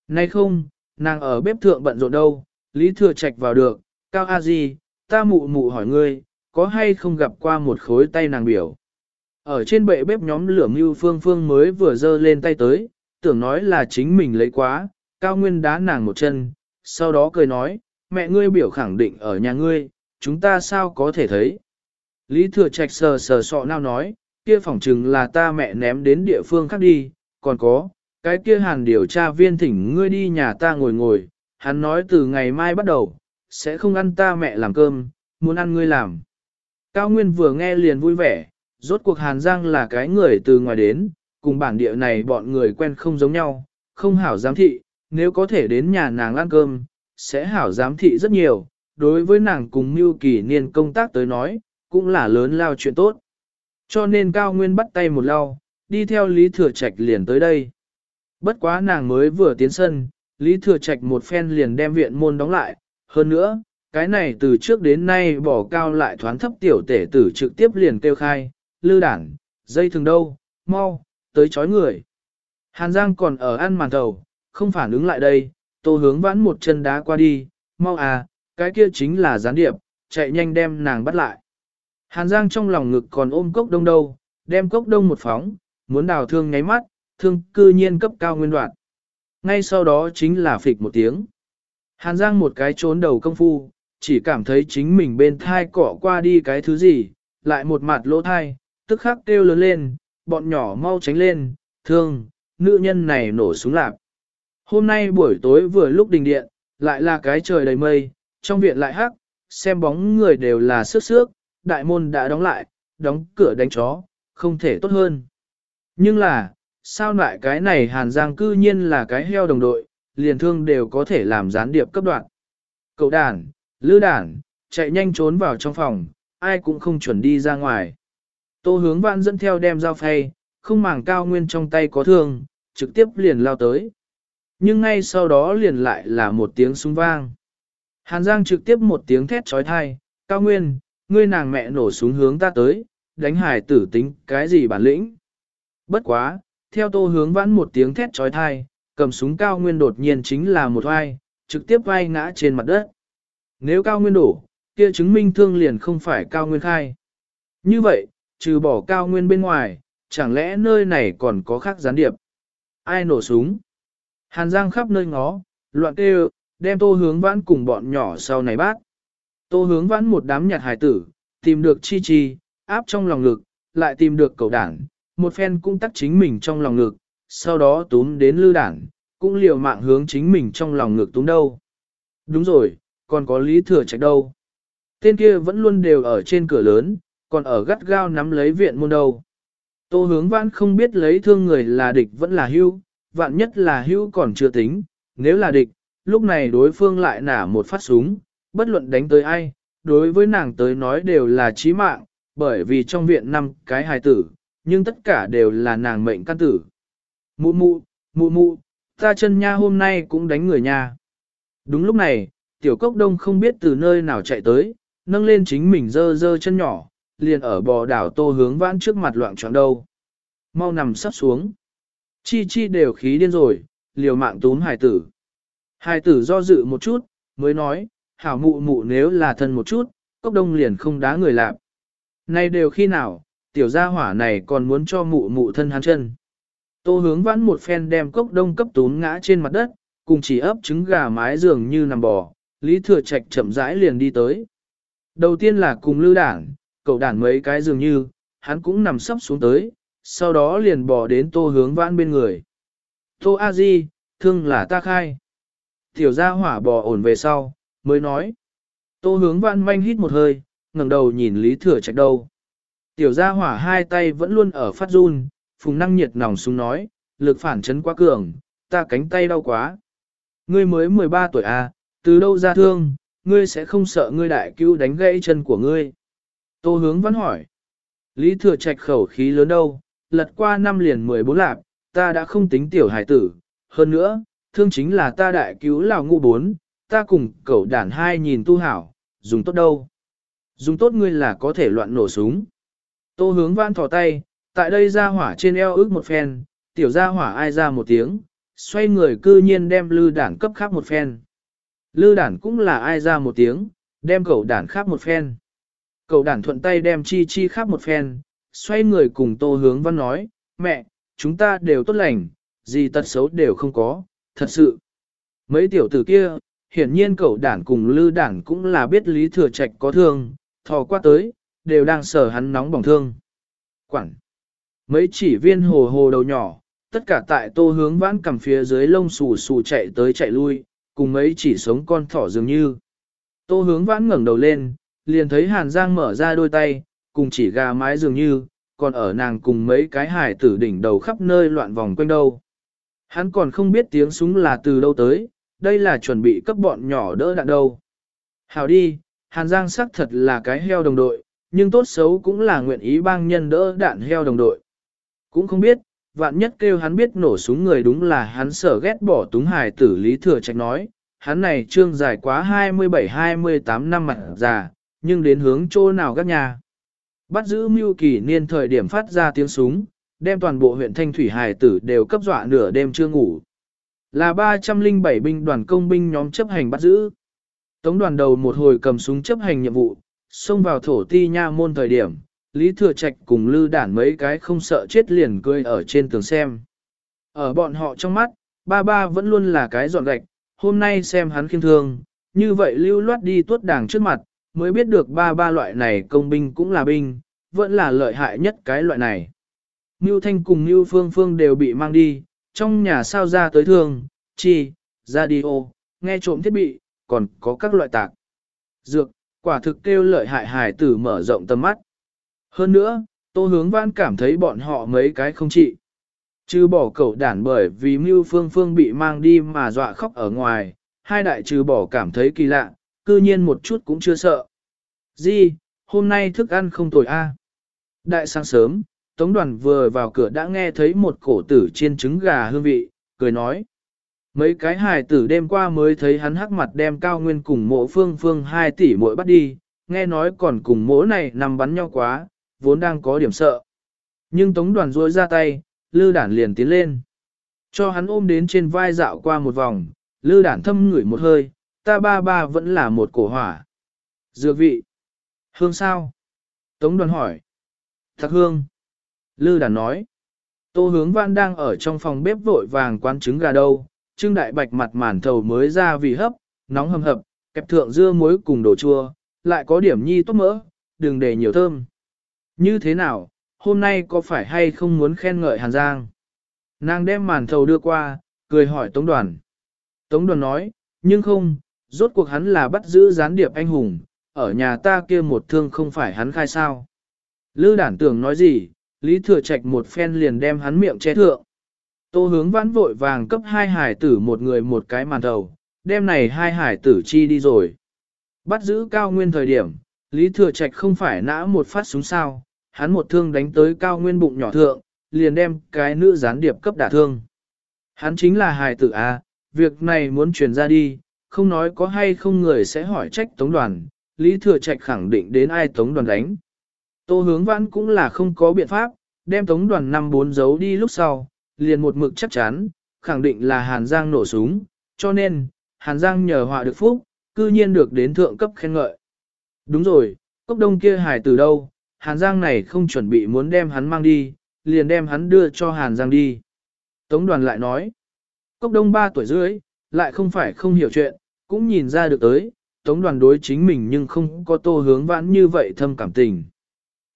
Nay không, nàng ở bếp thượng bận rộn đâu, Lý Thừa Trạch vào được, Cao A Di, ta mụ mụ hỏi ngươi, có hay không gặp qua một khối tay nàng biểu. Ở trên bệ bếp nhóm lửa mưu phương phương mới vừa dơ lên tay tới, tưởng nói là chính mình lấy quá, cao nguyên đá nàng một chân, sau đó cười nói, mẹ ngươi biểu khẳng định ở nhà ngươi, chúng ta sao có thể thấy. Lý thừa trạch sờ sờ sọ nào nói, kia phỏng chừng là ta mẹ ném đến địa phương khác đi, còn có, cái kia hàn điều tra viên thỉnh ngươi đi nhà ta ngồi ngồi, hắn nói từ ngày mai bắt đầu, sẽ không ăn ta mẹ làm cơm, muốn ăn ngươi làm. Cao Nguyên vừa nghe liền vui vẻ, rốt cuộc Hàn Giang là cái người từ ngoài đến, cùng bản địa này bọn người quen không giống nhau, không hảo giám thị, nếu có thể đến nhà nàng ăn cơm, sẽ hảo giám thị rất nhiều, đối với nàng cùng mưu kỳ niên công tác tới nói, cũng là lớn lao chuyện tốt. Cho nên Cao Nguyên bắt tay một lao, đi theo Lý Thừa Trạch liền tới đây. Bất quá nàng mới vừa tiến sân, Lý Thừa Trạch một phen liền đem viện môn đóng lại, hơn nữa, cái này từ trước đến nay bỏ cao lại thoán thấp tiểu tể tử trực tiếp liền kêu khai, lư đảng, dây thường đâu, mau, tới chói người. Hàn Giang còn ở ăn màn thầu, không phản ứng lại đây, tô hướng vãn một chân đá qua đi, mau à, cái kia chính là gián điệp, chạy nhanh đem nàng bắt lại. Hàn Giang trong lòng ngực còn ôm cốc đông đâu, đem cốc đông một phóng, muốn đào thương nháy mắt, thương cư nhiên cấp cao nguyên đoạn. Ngay sau đó chính là phịch một tiếng. Hàn Giang một cái trốn đầu công phu, chỉ cảm thấy chính mình bên thai cọ qua đi cái thứ gì, lại một mặt lỗ thai, tức khắc kêu lớn lên, bọn nhỏ mau tránh lên, thương, nữ nhân này nổ súng lạp. Hôm nay buổi tối vừa lúc đình điện, lại là cái trời đầy mây, trong viện lại hắc, xem bóng người đều là sức sước, đại môn đã đóng lại, đóng cửa đánh chó, không thể tốt hơn. Nhưng là, sao lại cái này Hàn Giang cư nhiên là cái heo đồng đội, liền thương đều có thể làm gián điệp cấp đoạn. Cậu đàn, lư đàn, chạy nhanh trốn vào trong phòng, ai cũng không chuẩn đi ra ngoài. Tô hướng vạn dẫn theo đem dao phay, không màng cao nguyên trong tay có thương, trực tiếp liền lao tới. Nhưng ngay sau đó liền lại là một tiếng súng vang. Hàn Giang trực tiếp một tiếng thét trói thai, cao nguyên, ngươi nàng mẹ nổ súng hướng ta tới, đánh hải tử tính cái gì bản lĩnh. Bất quá, theo tô hướng vãn một tiếng thét trói thai, cầm súng cao nguyên đột nhiên chính là một vai, trực tiếp vai ngã trên mặt đất. Nếu cao nguyên đổ, kia chứng minh thương liền không phải cao nguyên khai. Như vậy, trừ bỏ cao nguyên bên ngoài, chẳng lẽ nơi này còn có khác gián điệp? Ai nổ súng? Hàn Giang khắp nơi ngó, loạn kêu, đem tô hướng vãn cùng bọn nhỏ sau này bác. Tô hướng vãn một đám nhặt hải tử, tìm được chi chi, áp trong lòng lực, lại tìm được cầu đảng, một phen cũng tắt chính mình trong lòng ngực, sau đó túm đến lư đảng, cũng liều mạng hướng chính mình trong lòng ngực túm đâu. Đúng rồi, còn có lý thừa trạch đâu. Tên kia vẫn luôn đều ở trên cửa lớn, còn ở gắt gao nắm lấy viện môn đâu. Tô hướng vãn không biết lấy thương người là địch vẫn là hưu, vạn nhất là hưu còn chưa tính, nếu là địch, lúc này đối phương lại nả một phát súng, bất luận đánh tới ai, đối với nàng tới nói đều là chí mạng, bởi vì trong viện năm cái hài tử, nhưng tất cả đều là nàng mệnh căn tử. Mụ mụ, mụ mụ, ta chân nha hôm nay cũng đánh người nha. Đúng lúc này, tiểu cốc đông không biết từ nơi nào chạy tới, nâng lên chính mình dơ dơ chân nhỏ, liền ở bò đảo tô hướng vãn trước mặt loạn trọn đâu. Mau nằm sắp xuống. Chi chi đều khí điên rồi, liều mạng túm hài tử. Hài tử do dự một chút, mới nói, hảo mụ mụ nếu là thân một chút, cốc đông liền không đá người lạp. Nay đều khi nào, tiểu gia hỏa này còn muốn cho mụ mụ thân hắn chân. Tô hướng vãn một phen đem cốc đông cấp tún ngã trên mặt đất, cùng chỉ ấp trứng gà mái dường như nằm bò, Lý Thừa Trạch chậm rãi liền đi tới. Đầu tiên là cùng lưu đảng, cậu đảng mấy cái dường như, hắn cũng nằm sấp xuống tới, sau đó liền bò đến tô hướng vãn bên người. Tô A Di, thương là ta khai. Tiểu gia hỏa bò ổn về sau, mới nói. Tô hướng vãn manh hít một hơi, ngẩng đầu nhìn Lý Thừa Trạch đâu. Tiểu gia hỏa hai tay vẫn luôn ở phát run, phùng năng nhiệt nòng súng nói, lực phản chấn quá cường, ta cánh tay đau quá. Ngươi mới 13 tuổi à, từ đâu ra thương, ngươi sẽ không sợ ngươi đại cứu đánh gãy chân của ngươi. Tô hướng vẫn hỏi. Lý thừa trạch khẩu khí lớn đâu, lật qua năm liền 14 lạp, ta đã không tính tiểu hải tử. Hơn nữa, thương chính là ta đại cứu lào ngu bốn, ta cùng cậu đàn hai nhìn tu hảo, dùng tốt đâu. Dùng tốt ngươi là có thể loạn nổ súng. Tô hướng vãn thò tay, tại đây ra hỏa trên eo ước một phen, tiểu ra hỏa ai ra một tiếng, xoay người cư nhiên đem lư đản cấp khắp một phen. Lư đản cũng là ai ra một tiếng, đem cậu đản khắp một phen. Cậu đản thuận tay đem chi chi khắp một phen, xoay người cùng tô hướng văn nói, mẹ, chúng ta đều tốt lành, gì tật xấu đều không có, thật sự. Mấy tiểu tử kia, hiển nhiên cậu đản cùng lư đản cũng là biết lý thừa trạch có thương, thò qua tới, đều đang sở hắn nóng bỏng thương. Quảng! Mấy chỉ viên hồ hồ đầu nhỏ, tất cả tại tô hướng vãn cầm phía dưới lông xù xù chạy tới chạy lui, cùng mấy chỉ sống con thỏ dường như. Tô hướng vãn ngẩng đầu lên, liền thấy Hàn Giang mở ra đôi tay, cùng chỉ gà mái dường như, còn ở nàng cùng mấy cái hải tử đỉnh đầu khắp nơi loạn vòng quanh đâu. Hắn còn không biết tiếng súng là từ đâu tới, đây là chuẩn bị cấp bọn nhỏ đỡ đạn đâu. Hào đi, Hàn Giang xác thật là cái heo đồng đội, nhưng tốt xấu cũng là nguyện ý bang nhân đỡ đạn heo đồng đội. Cũng không biết, vạn nhất kêu hắn biết nổ súng người đúng là hắn sở ghét bỏ túng hài tử Lý Thừa Trạch nói, hắn này trương dài quá 27-28 năm mặt già, nhưng đến hướng chỗ nào các nhà. Bắt giữ mưu kỳ niên thời điểm phát ra tiếng súng, đem toàn bộ huyện Thanh Thủy hài tử đều cấp dọa nửa đêm chưa ngủ. Là 307 binh đoàn công binh nhóm chấp hành bắt giữ. Tống đoàn đầu một hồi cầm súng chấp hành nhiệm vụ, xông vào thổ ti nha môn thời điểm, Lý Thừa Trạch cùng Lư Đản mấy cái không sợ chết liền cười ở trên tường xem. Ở bọn họ trong mắt, ba ba vẫn luôn là cái dọn gạch, hôm nay xem hắn khiêm thương, như vậy lưu loát đi tuốt đảng trước mặt, mới biết được ba ba loại này công binh cũng là binh, vẫn là lợi hại nhất cái loại này. Ngưu Thanh cùng Ngưu Phương Phương đều bị mang đi, trong nhà sao ra tới thương, chi, radio, nghe trộm thiết bị, còn có các loại tạc. Dược, quả thực kêu lợi hại hải tử mở rộng tầm mắt. Hơn nữa, Tô Hướng Văn cảm thấy bọn họ mấy cái không trị. Trừ bỏ cậu đản bởi vì Mưu Phương Phương bị mang đi mà dọa khóc ở ngoài, hai đại trừ bỏ cảm thấy kỳ lạ, cư nhiên một chút cũng chưa sợ. Di, hôm nay thức ăn không tồi a. À. Đại sáng sớm, Tống đoàn vừa vào cửa đã nghe thấy một cổ tử chiên trứng gà hương vị, cười nói. Mấy cái hài tử đêm qua mới thấy hắn hắc mặt đem cao nguyên cùng mộ phương phương hai tỷ mỗi bắt đi, nghe nói còn cùng mỗ này nằm bắn nhau quá, vốn đang có điểm sợ. Nhưng tống đoàn rối ra tay, lư đản liền tiến lên. Cho hắn ôm đến trên vai dạo qua một vòng, lư đản thâm ngửi một hơi, ta ba ba vẫn là một cổ hỏa. Dược vị. Hương sao? Tống đoàn hỏi. Thật hương. Lư đản nói. Tô hướng văn đang ở trong phòng bếp vội vàng quán trứng gà đâu, trưng đại bạch mặt màn thầu mới ra vì hấp, nóng hầm hập, kẹp thượng dưa muối cùng đồ chua, lại có điểm nhi tốt mỡ, đừng để nhiều thơm. Như thế nào, hôm nay có phải hay không muốn khen ngợi Hàn Giang? Nàng đem màn thầu đưa qua, cười hỏi Tống đoàn. Tống đoàn nói, nhưng không, rốt cuộc hắn là bắt giữ gián điệp anh hùng, ở nhà ta kia một thương không phải hắn khai sao. Lư đản tưởng nói gì, Lý Thừa Trạch một phen liền đem hắn miệng che thượng. Tô hướng vãn vội vàng cấp hai hải tử một người một cái màn đầu. Đêm này hai hải tử chi đi rồi. Bắt giữ cao nguyên thời điểm, Lý Thừa Trạch không phải nã một phát súng sao, hắn một thương đánh tới cao nguyên bụng nhỏ thượng, liền đem cái nữ gián điệp cấp đả thương. Hắn chính là hài tử A, việc này muốn truyền ra đi, không nói có hay không người sẽ hỏi trách tống đoàn, Lý Thừa Trạch khẳng định đến ai tống đoàn đánh. Tô hướng vãn cũng là không có biện pháp, đem tống đoàn năm bốn giấu đi lúc sau, liền một mực chắc chắn, khẳng định là Hàn Giang nổ súng, cho nên, Hàn Giang nhờ họa được phúc, cư nhiên được đến thượng cấp khen ngợi. Đúng rồi, cốc đông kia hài từ đâu, Hàn Giang này không chuẩn bị muốn đem hắn mang đi, liền đem hắn đưa cho Hàn Giang đi. Tống đoàn lại nói, cốc đông 3 tuổi rưỡi, lại không phải không hiểu chuyện, cũng nhìn ra được tới, tống đoàn đối chính mình nhưng không có tô hướng vãn như vậy thâm cảm tình.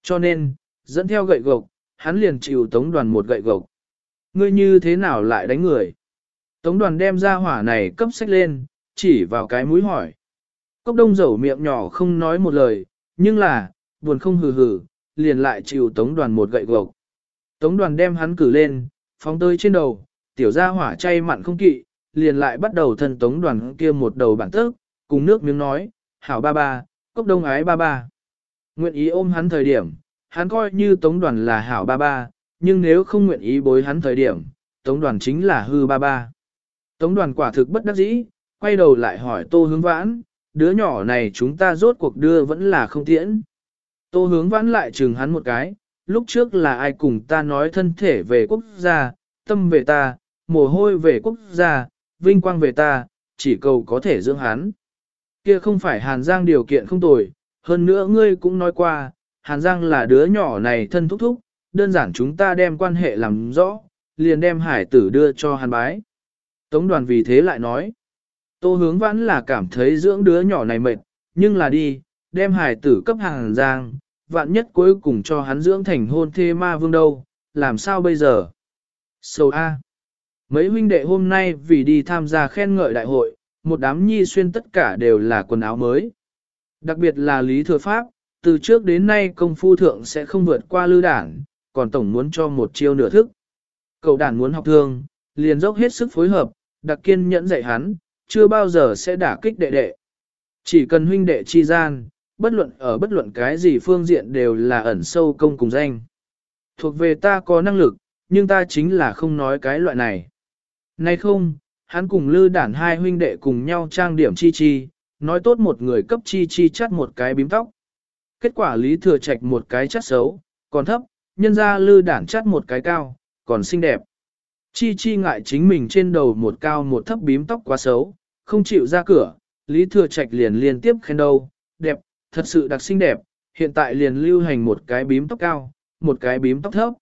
Cho nên, dẫn theo gậy gộc, hắn liền chịu tống đoàn một gậy gộc. Ngươi như thế nào lại đánh người? Tống đoàn đem ra hỏa này cấp sách lên, chỉ vào cái mũi hỏi. Cốc đông dầu miệng nhỏ không nói một lời, nhưng là, buồn không hừ hừ, liền lại chịu tống đoàn một gậy gộc. Tống đoàn đem hắn cử lên, phóng tới trên đầu, tiểu Ra hỏa chay mặn không kỵ, liền lại bắt đầu thân tống đoàn kia một đầu bản tức, cùng nước miếng nói, hảo ba ba, cốc đông ái ba ba. Nguyện ý ôm hắn thời điểm, hắn coi như tống đoàn là hảo ba ba, nhưng nếu không nguyện ý bối hắn thời điểm, tống đoàn chính là hư ba ba. Tống đoàn quả thực bất đắc dĩ, quay đầu lại hỏi tô hướng vãn, đứa nhỏ này chúng ta rốt cuộc đưa vẫn là không tiễn. Tô hướng vãn lại chừng hắn một cái, lúc trước là ai cùng ta nói thân thể về quốc gia, tâm về ta, mồ hôi về quốc gia, vinh quang về ta, chỉ cầu có thể dưỡng hắn. Kia không phải Hàn Giang điều kiện không tồi, hơn nữa ngươi cũng nói qua, Hàn Giang là đứa nhỏ này thân thúc thúc, đơn giản chúng ta đem quan hệ làm rõ, liền đem hải tử đưa cho Hàn bái. Tống đoàn vì thế lại nói, tô hướng vãn là cảm thấy dưỡng đứa nhỏ này mệt, nhưng là đi, đem hải tử cấp hàng Giang, vạn nhất cuối cùng cho hắn dưỡng thành hôn thê ma vương đâu, làm sao bây giờ? Sầu A. Mấy huynh đệ hôm nay vì đi tham gia khen ngợi đại hội, một đám nhi xuyên tất cả đều là quần áo mới. Đặc biệt là Lý Thừa Pháp, từ trước đến nay công phu thượng sẽ không vượt qua lư đảng, còn tổng muốn cho một chiêu nửa thức. Cậu đàn muốn học thương, liền dốc hết sức phối hợp, đặc kiên nhẫn dạy hắn, chưa bao giờ sẽ đả kích đệ đệ. Chỉ cần huynh đệ chi gian, bất luận ở bất luận cái gì phương diện đều là ẩn sâu công cùng danh. Thuộc về ta có năng lực, nhưng ta chính là không nói cái loại này. Nay không, hắn cùng lư đản hai huynh đệ cùng nhau trang điểm chi chi, nói tốt một người cấp chi chi chắt một cái bím tóc. Kết quả lý thừa trạch một cái chắt xấu, còn thấp, nhân ra lư đản chắt một cái cao, còn xinh đẹp. Chi chi ngại chính mình trên đầu một cao một thấp bím tóc quá xấu, không chịu ra cửa, lý thừa trạch liền liên tiếp khen đâu, đẹp, thật sự đặc xinh đẹp, hiện tại liền lưu hành một cái bím tóc cao, một cái bím tóc thấp.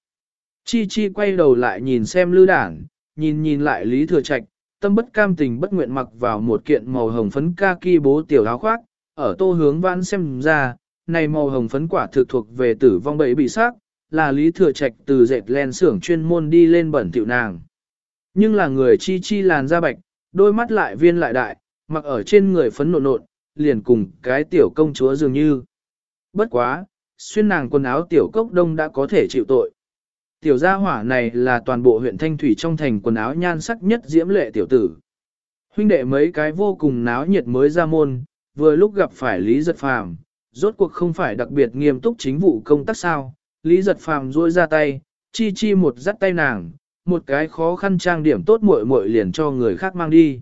Chi Chi quay đầu lại nhìn xem lư đảng, nhìn nhìn lại Lý Thừa Trạch, tâm bất cam tình bất nguyện mặc vào một kiện màu hồng phấn kaki bố tiểu áo khoác, ở tô hướng vãn xem ra, này màu hồng phấn quả thực thuộc về tử vong bẫy bị sát, là Lý Thừa Trạch từ dệt len xưởng chuyên môn đi lên bẩn tiểu nàng. Nhưng là người Chi Chi làn da bạch, đôi mắt lại viên lại đại, mặc ở trên người phấn nộn nộn, liền cùng cái tiểu công chúa dường như. Bất quá, xuyên nàng quần áo tiểu cốc đông đã có thể chịu tội. Tiểu gia hỏa này là toàn bộ huyện Thanh Thủy trong thành quần áo nhan sắc nhất diễm lệ tiểu tử. Huynh đệ mấy cái vô cùng náo nhiệt mới ra môn, vừa lúc gặp phải Lý Giật Phàm, rốt cuộc không phải đặc biệt nghiêm túc chính vụ công tác sao. Lý Giật Phàm duỗi ra tay, chi chi một dắt tay nàng, một cái khó khăn trang điểm tốt muội muội liền cho người khác mang đi.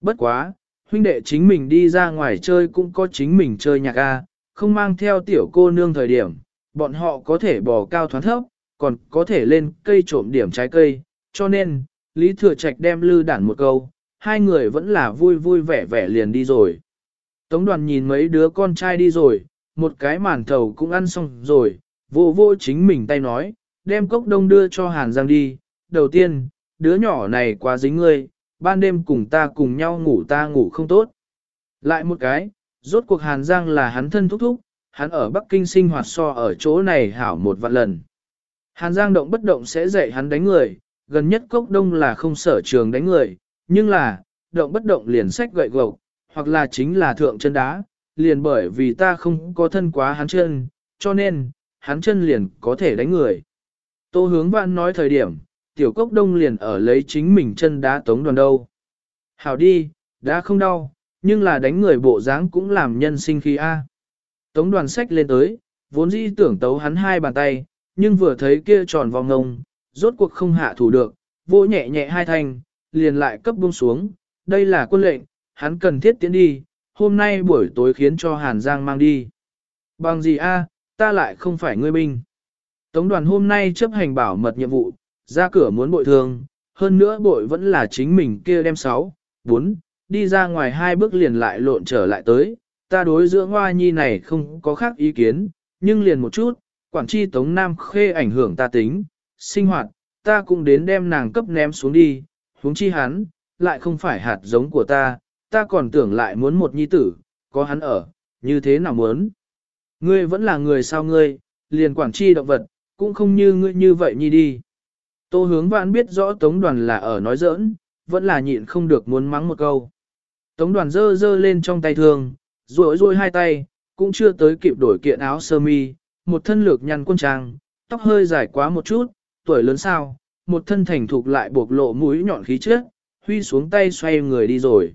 Bất quá, huynh đệ chính mình đi ra ngoài chơi cũng có chính mình chơi nhạc A, không mang theo tiểu cô nương thời điểm, bọn họ có thể bò cao thoáng thấp, còn có thể lên cây trộm điểm trái cây, cho nên, Lý Thừa Trạch đem lư đản một câu, hai người vẫn là vui vui vẻ vẻ liền đi rồi. Tống đoàn nhìn mấy đứa con trai đi rồi, một cái màn thầu cũng ăn xong rồi, vô vô chính mình tay nói, đem cốc đông đưa cho Hàn Giang đi, đầu tiên, đứa nhỏ này quá dính ngươi, ban đêm cùng ta cùng nhau ngủ ta ngủ không tốt. Lại một cái, rốt cuộc Hàn Giang là hắn thân thúc thúc, hắn ở Bắc Kinh sinh hoạt so ở chỗ này hảo một vạn lần. Hàn Giang động bất động sẽ dạy hắn đánh người, gần nhất cốc đông là không sở trường đánh người, nhưng là, động bất động liền sách gậy gộc, hoặc là chính là thượng chân đá, liền bởi vì ta không có thân quá hắn chân, cho nên, hắn chân liền có thể đánh người. Tô hướng vãn nói thời điểm, tiểu cốc đông liền ở lấy chính mình chân đá tống đoàn đâu. Hảo đi, đã không đau, nhưng là đánh người bộ dáng cũng làm nhân sinh khí A. Tống đoàn sách lên tới, vốn dĩ tưởng tấu hắn hai bàn tay, nhưng vừa thấy kia tròn vòng ngông, rốt cuộc không hạ thủ được, vỗ nhẹ nhẹ hai thanh, liền lại cấp buông xuống, đây là quân lệnh, hắn cần thiết tiến đi, hôm nay buổi tối khiến cho Hàn Giang mang đi. Bằng gì a, ta lại không phải ngươi binh. Tống đoàn hôm nay chấp hành bảo mật nhiệm vụ, ra cửa muốn bội thường, hơn nữa bội vẫn là chính mình kia đem sáu, bốn, đi ra ngoài hai bước liền lại lộn trở lại tới, ta đối giữa hoa nhi này không có khác ý kiến, nhưng liền một chút, quản tri Tống Nam khê ảnh hưởng ta tính, sinh hoạt, ta cũng đến đem nàng cấp ném xuống đi, huống chi hắn, lại không phải hạt giống của ta, ta còn tưởng lại muốn một nhi tử, có hắn ở, như thế nào muốn. Ngươi vẫn là người sao ngươi, liền quản chi động vật, cũng không như ngươi như vậy nhi đi. Tô hướng vãn biết rõ tống đoàn là ở nói giỡn, vẫn là nhịn không được muốn mắng một câu. Tống đoàn dơ dơ lên trong tay thường, rối rối hai tay, cũng chưa tới kịp đổi kiện áo sơ mi, một thân lược nhăn quân trang, tóc hơi dài quá một chút, tuổi lớn sao, một thân thành thục lại buộc lộ mũi nhọn khí trước, huy xuống tay xoay người đi rồi.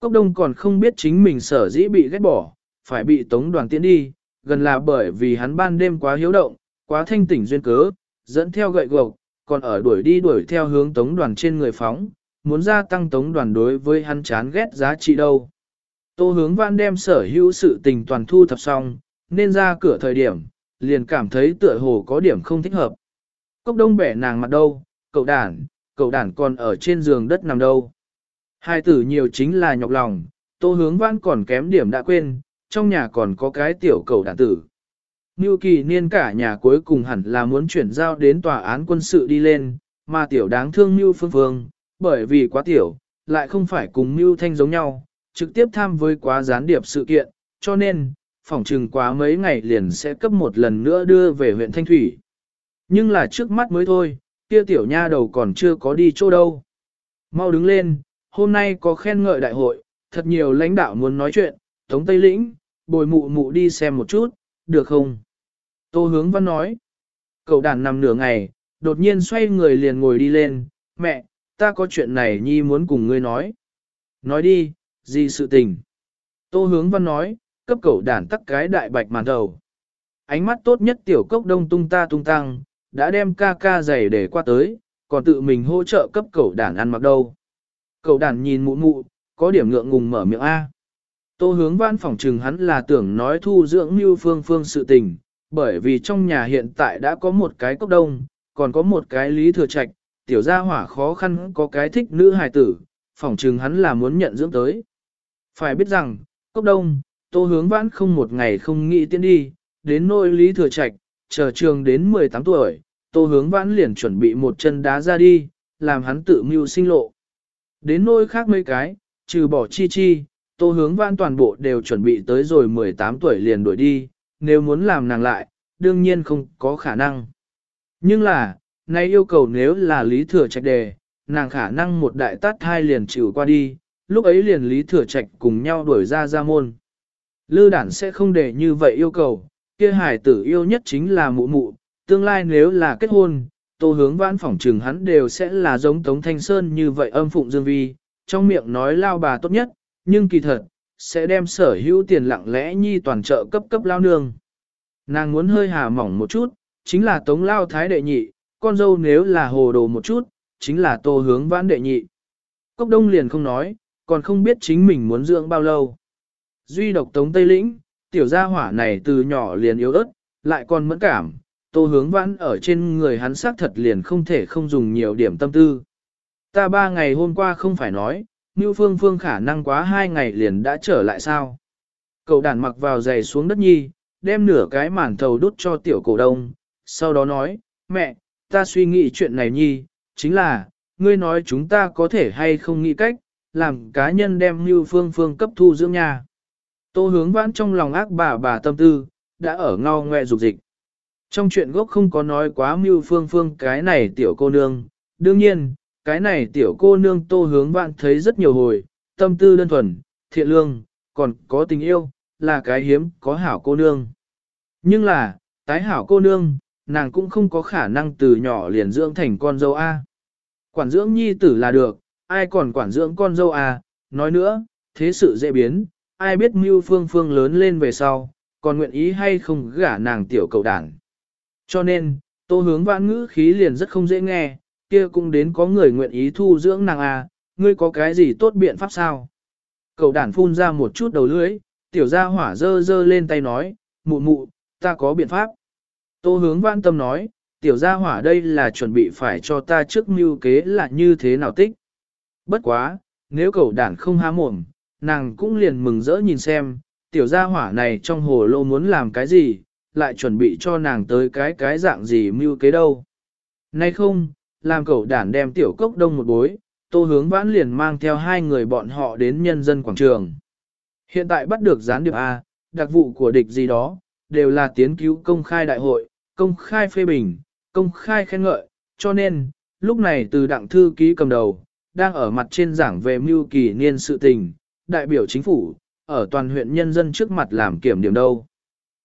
Cốc đông còn không biết chính mình sở dĩ bị ghét bỏ, phải bị tống đoàn tiến đi, gần là bởi vì hắn ban đêm quá hiếu động, quá thanh tỉnh duyên cớ, dẫn theo gậy gộc, còn ở đuổi đi đuổi theo hướng tống đoàn trên người phóng, muốn gia tăng tống đoàn đối với hắn chán ghét giá trị đâu. Tô hướng văn đem sở hữu sự tình toàn thu thập xong, nên ra cửa thời điểm, liền cảm thấy tựa hồ có điểm không thích hợp. Cốc đông bẻ nàng mặt đâu, cậu đàn, cậu đàn còn ở trên giường đất nằm đâu. Hai tử nhiều chính là nhọc lòng, tô hướng văn còn kém điểm đã quên, trong nhà còn có cái tiểu cầu đàn tử. Ngưu kỳ niên cả nhà cuối cùng hẳn là muốn chuyển giao đến tòa án quân sự đi lên, mà tiểu đáng thương Ngưu phương phương, bởi vì quá tiểu, lại không phải cùng Ngưu thanh giống nhau, trực tiếp tham với quá gián điệp sự kiện, cho nên, phỏng trừng quá mấy ngày liền sẽ cấp một lần nữa đưa về huyện Thanh Thủy. Nhưng là trước mắt mới thôi, kia tiểu nha đầu còn chưa có đi chỗ đâu. Mau đứng lên, hôm nay có khen ngợi đại hội, thật nhiều lãnh đạo muốn nói chuyện, Tống Tây Lĩnh, bồi mụ mụ đi xem một chút, được không? Tô hướng văn nói. Cậu đàn nằm nửa ngày, đột nhiên xoay người liền ngồi đi lên, mẹ, ta có chuyện này nhi muốn cùng ngươi nói. Nói đi, gì sự tình? Tô hướng văn nói, cấp cậu đàn tắc cái đại bạch màn đầu. Ánh mắt tốt nhất tiểu cốc đông tung ta tung tăng, đã đem ca ca giày để qua tới, còn tự mình hỗ trợ cấp cậu đàn ăn mặc đâu. Cậu đàn nhìn mụ mụ, có điểm ngượng ngùng mở miệng A. Tô hướng văn phỏng trừng hắn là tưởng nói thu dưỡng như phương phương sự tình, bởi vì trong nhà hiện tại đã có một cái cốc đông, còn có một cái lý thừa trạch, tiểu gia hỏa khó khăn có cái thích nữ hài tử, phỏng trừng hắn là muốn nhận dưỡng tới. Phải biết rằng, cốc đông, tô hướng vãn không một ngày không nghĩ tiến đi, đến nôi lý thừa trạch, chờ trường đến 18 tuổi, tô hướng vãn liền chuẩn bị một chân đá ra đi, làm hắn tự mưu sinh lộ. Đến nôi khác mấy cái, trừ bỏ chi chi, tô hướng vãn toàn bộ đều chuẩn bị tới rồi 18 tuổi liền đuổi đi, nếu muốn làm nàng lại, đương nhiên không có khả năng. Nhưng là, nay yêu cầu nếu là lý thừa trạch đề, nàng khả năng một đại tát hai liền chịu qua đi, lúc ấy liền lý thừa trạch cùng nhau đuổi ra ra môn. Lư đản sẽ không để như vậy yêu cầu, kia hải tử yêu nhất chính là mụ mụ, tương lai nếu là kết hôn, tô hướng vãn phỏng trừng hắn đều sẽ là giống Tống Thanh Sơn như vậy âm phụng dương vi, trong miệng nói lao bà tốt nhất, nhưng kỳ thật, sẽ đem sở hữu tiền lặng lẽ nhi toàn trợ cấp cấp lao nương. Nàng muốn hơi hà mỏng một chút, chính là tống lao thái đệ nhị, con dâu nếu là hồ đồ một chút, chính là tô hướng vãn đệ nhị. Cốc đông liền không nói, còn không biết chính mình muốn dưỡng bao lâu. Duy độc tống Tây Lĩnh, tiểu gia hỏa này từ nhỏ liền yếu ớt, lại còn mẫn cảm, tô hướng vãn ở trên người hắn xác thật liền không thể không dùng nhiều điểm tâm tư. Ta ba ngày hôm qua không phải nói, Ngưu Phương Phương khả năng quá hai ngày liền đã trở lại sao. Cậu đàn mặc vào giày xuống đất nhi, đem nửa cái màn thầu đút cho tiểu cổ đông, sau đó nói, mẹ, ta suy nghĩ chuyện này nhi, chính là, ngươi nói chúng ta có thể hay không nghĩ cách, làm cá nhân đem Ngưu Phương Phương cấp thu dưỡng nhà. Tô hướng vãn trong lòng ác bà bà tâm tư, đã ở ngao ngoe dục dịch. Trong chuyện gốc không có nói quá mưu phương phương cái này tiểu cô nương, đương nhiên, cái này tiểu cô nương tô hướng vạn thấy rất nhiều hồi, tâm tư đơn thuần, thiện lương, còn có tình yêu, là cái hiếm có hảo cô nương. Nhưng là, tái hảo cô nương, nàng cũng không có khả năng từ nhỏ liền dưỡng thành con dâu A. Quản dưỡng nhi tử là được, ai còn quản dưỡng con dâu A, nói nữa, thế sự dễ biến, ai biết mưu phương phương lớn lên về sau, còn nguyện ý hay không gả nàng tiểu cầu đảng. Cho nên, tô hướng vãn ngữ khí liền rất không dễ nghe, kia cũng đến có người nguyện ý thu dưỡng nàng à? ngươi có cái gì tốt biện pháp sao? Cậu đản phun ra một chút đầu lưỡi, tiểu gia hỏa dơ dơ lên tay nói, mụ mụ, ta có biện pháp. Tô hướng văn tâm nói, tiểu gia hỏa đây là chuẩn bị phải cho ta trước mưu kế là như thế nào tích. Bất quá, nếu cậu đản không há mồm, nàng cũng liền mừng rỡ nhìn xem, tiểu gia hỏa này trong hồ lô muốn làm cái gì, lại chuẩn bị cho nàng tới cái cái dạng gì mưu kế đâu. Nay không, làm cậu đản đem tiểu cốc đông một bối, tô hướng vãn liền mang theo hai người bọn họ đến nhân dân quảng trường. Hiện tại bắt được gián điệp A, đặc vụ của địch gì đó, đều là tiến cứu công khai đại hội, công khai phê bình, công khai khen ngợi, cho nên, lúc này từ đặng thư ký cầm đầu, đang ở mặt trên giảng về mưu kỳ niên sự tình, đại biểu chính phủ, ở toàn huyện nhân dân trước mặt làm kiểm điểm đâu.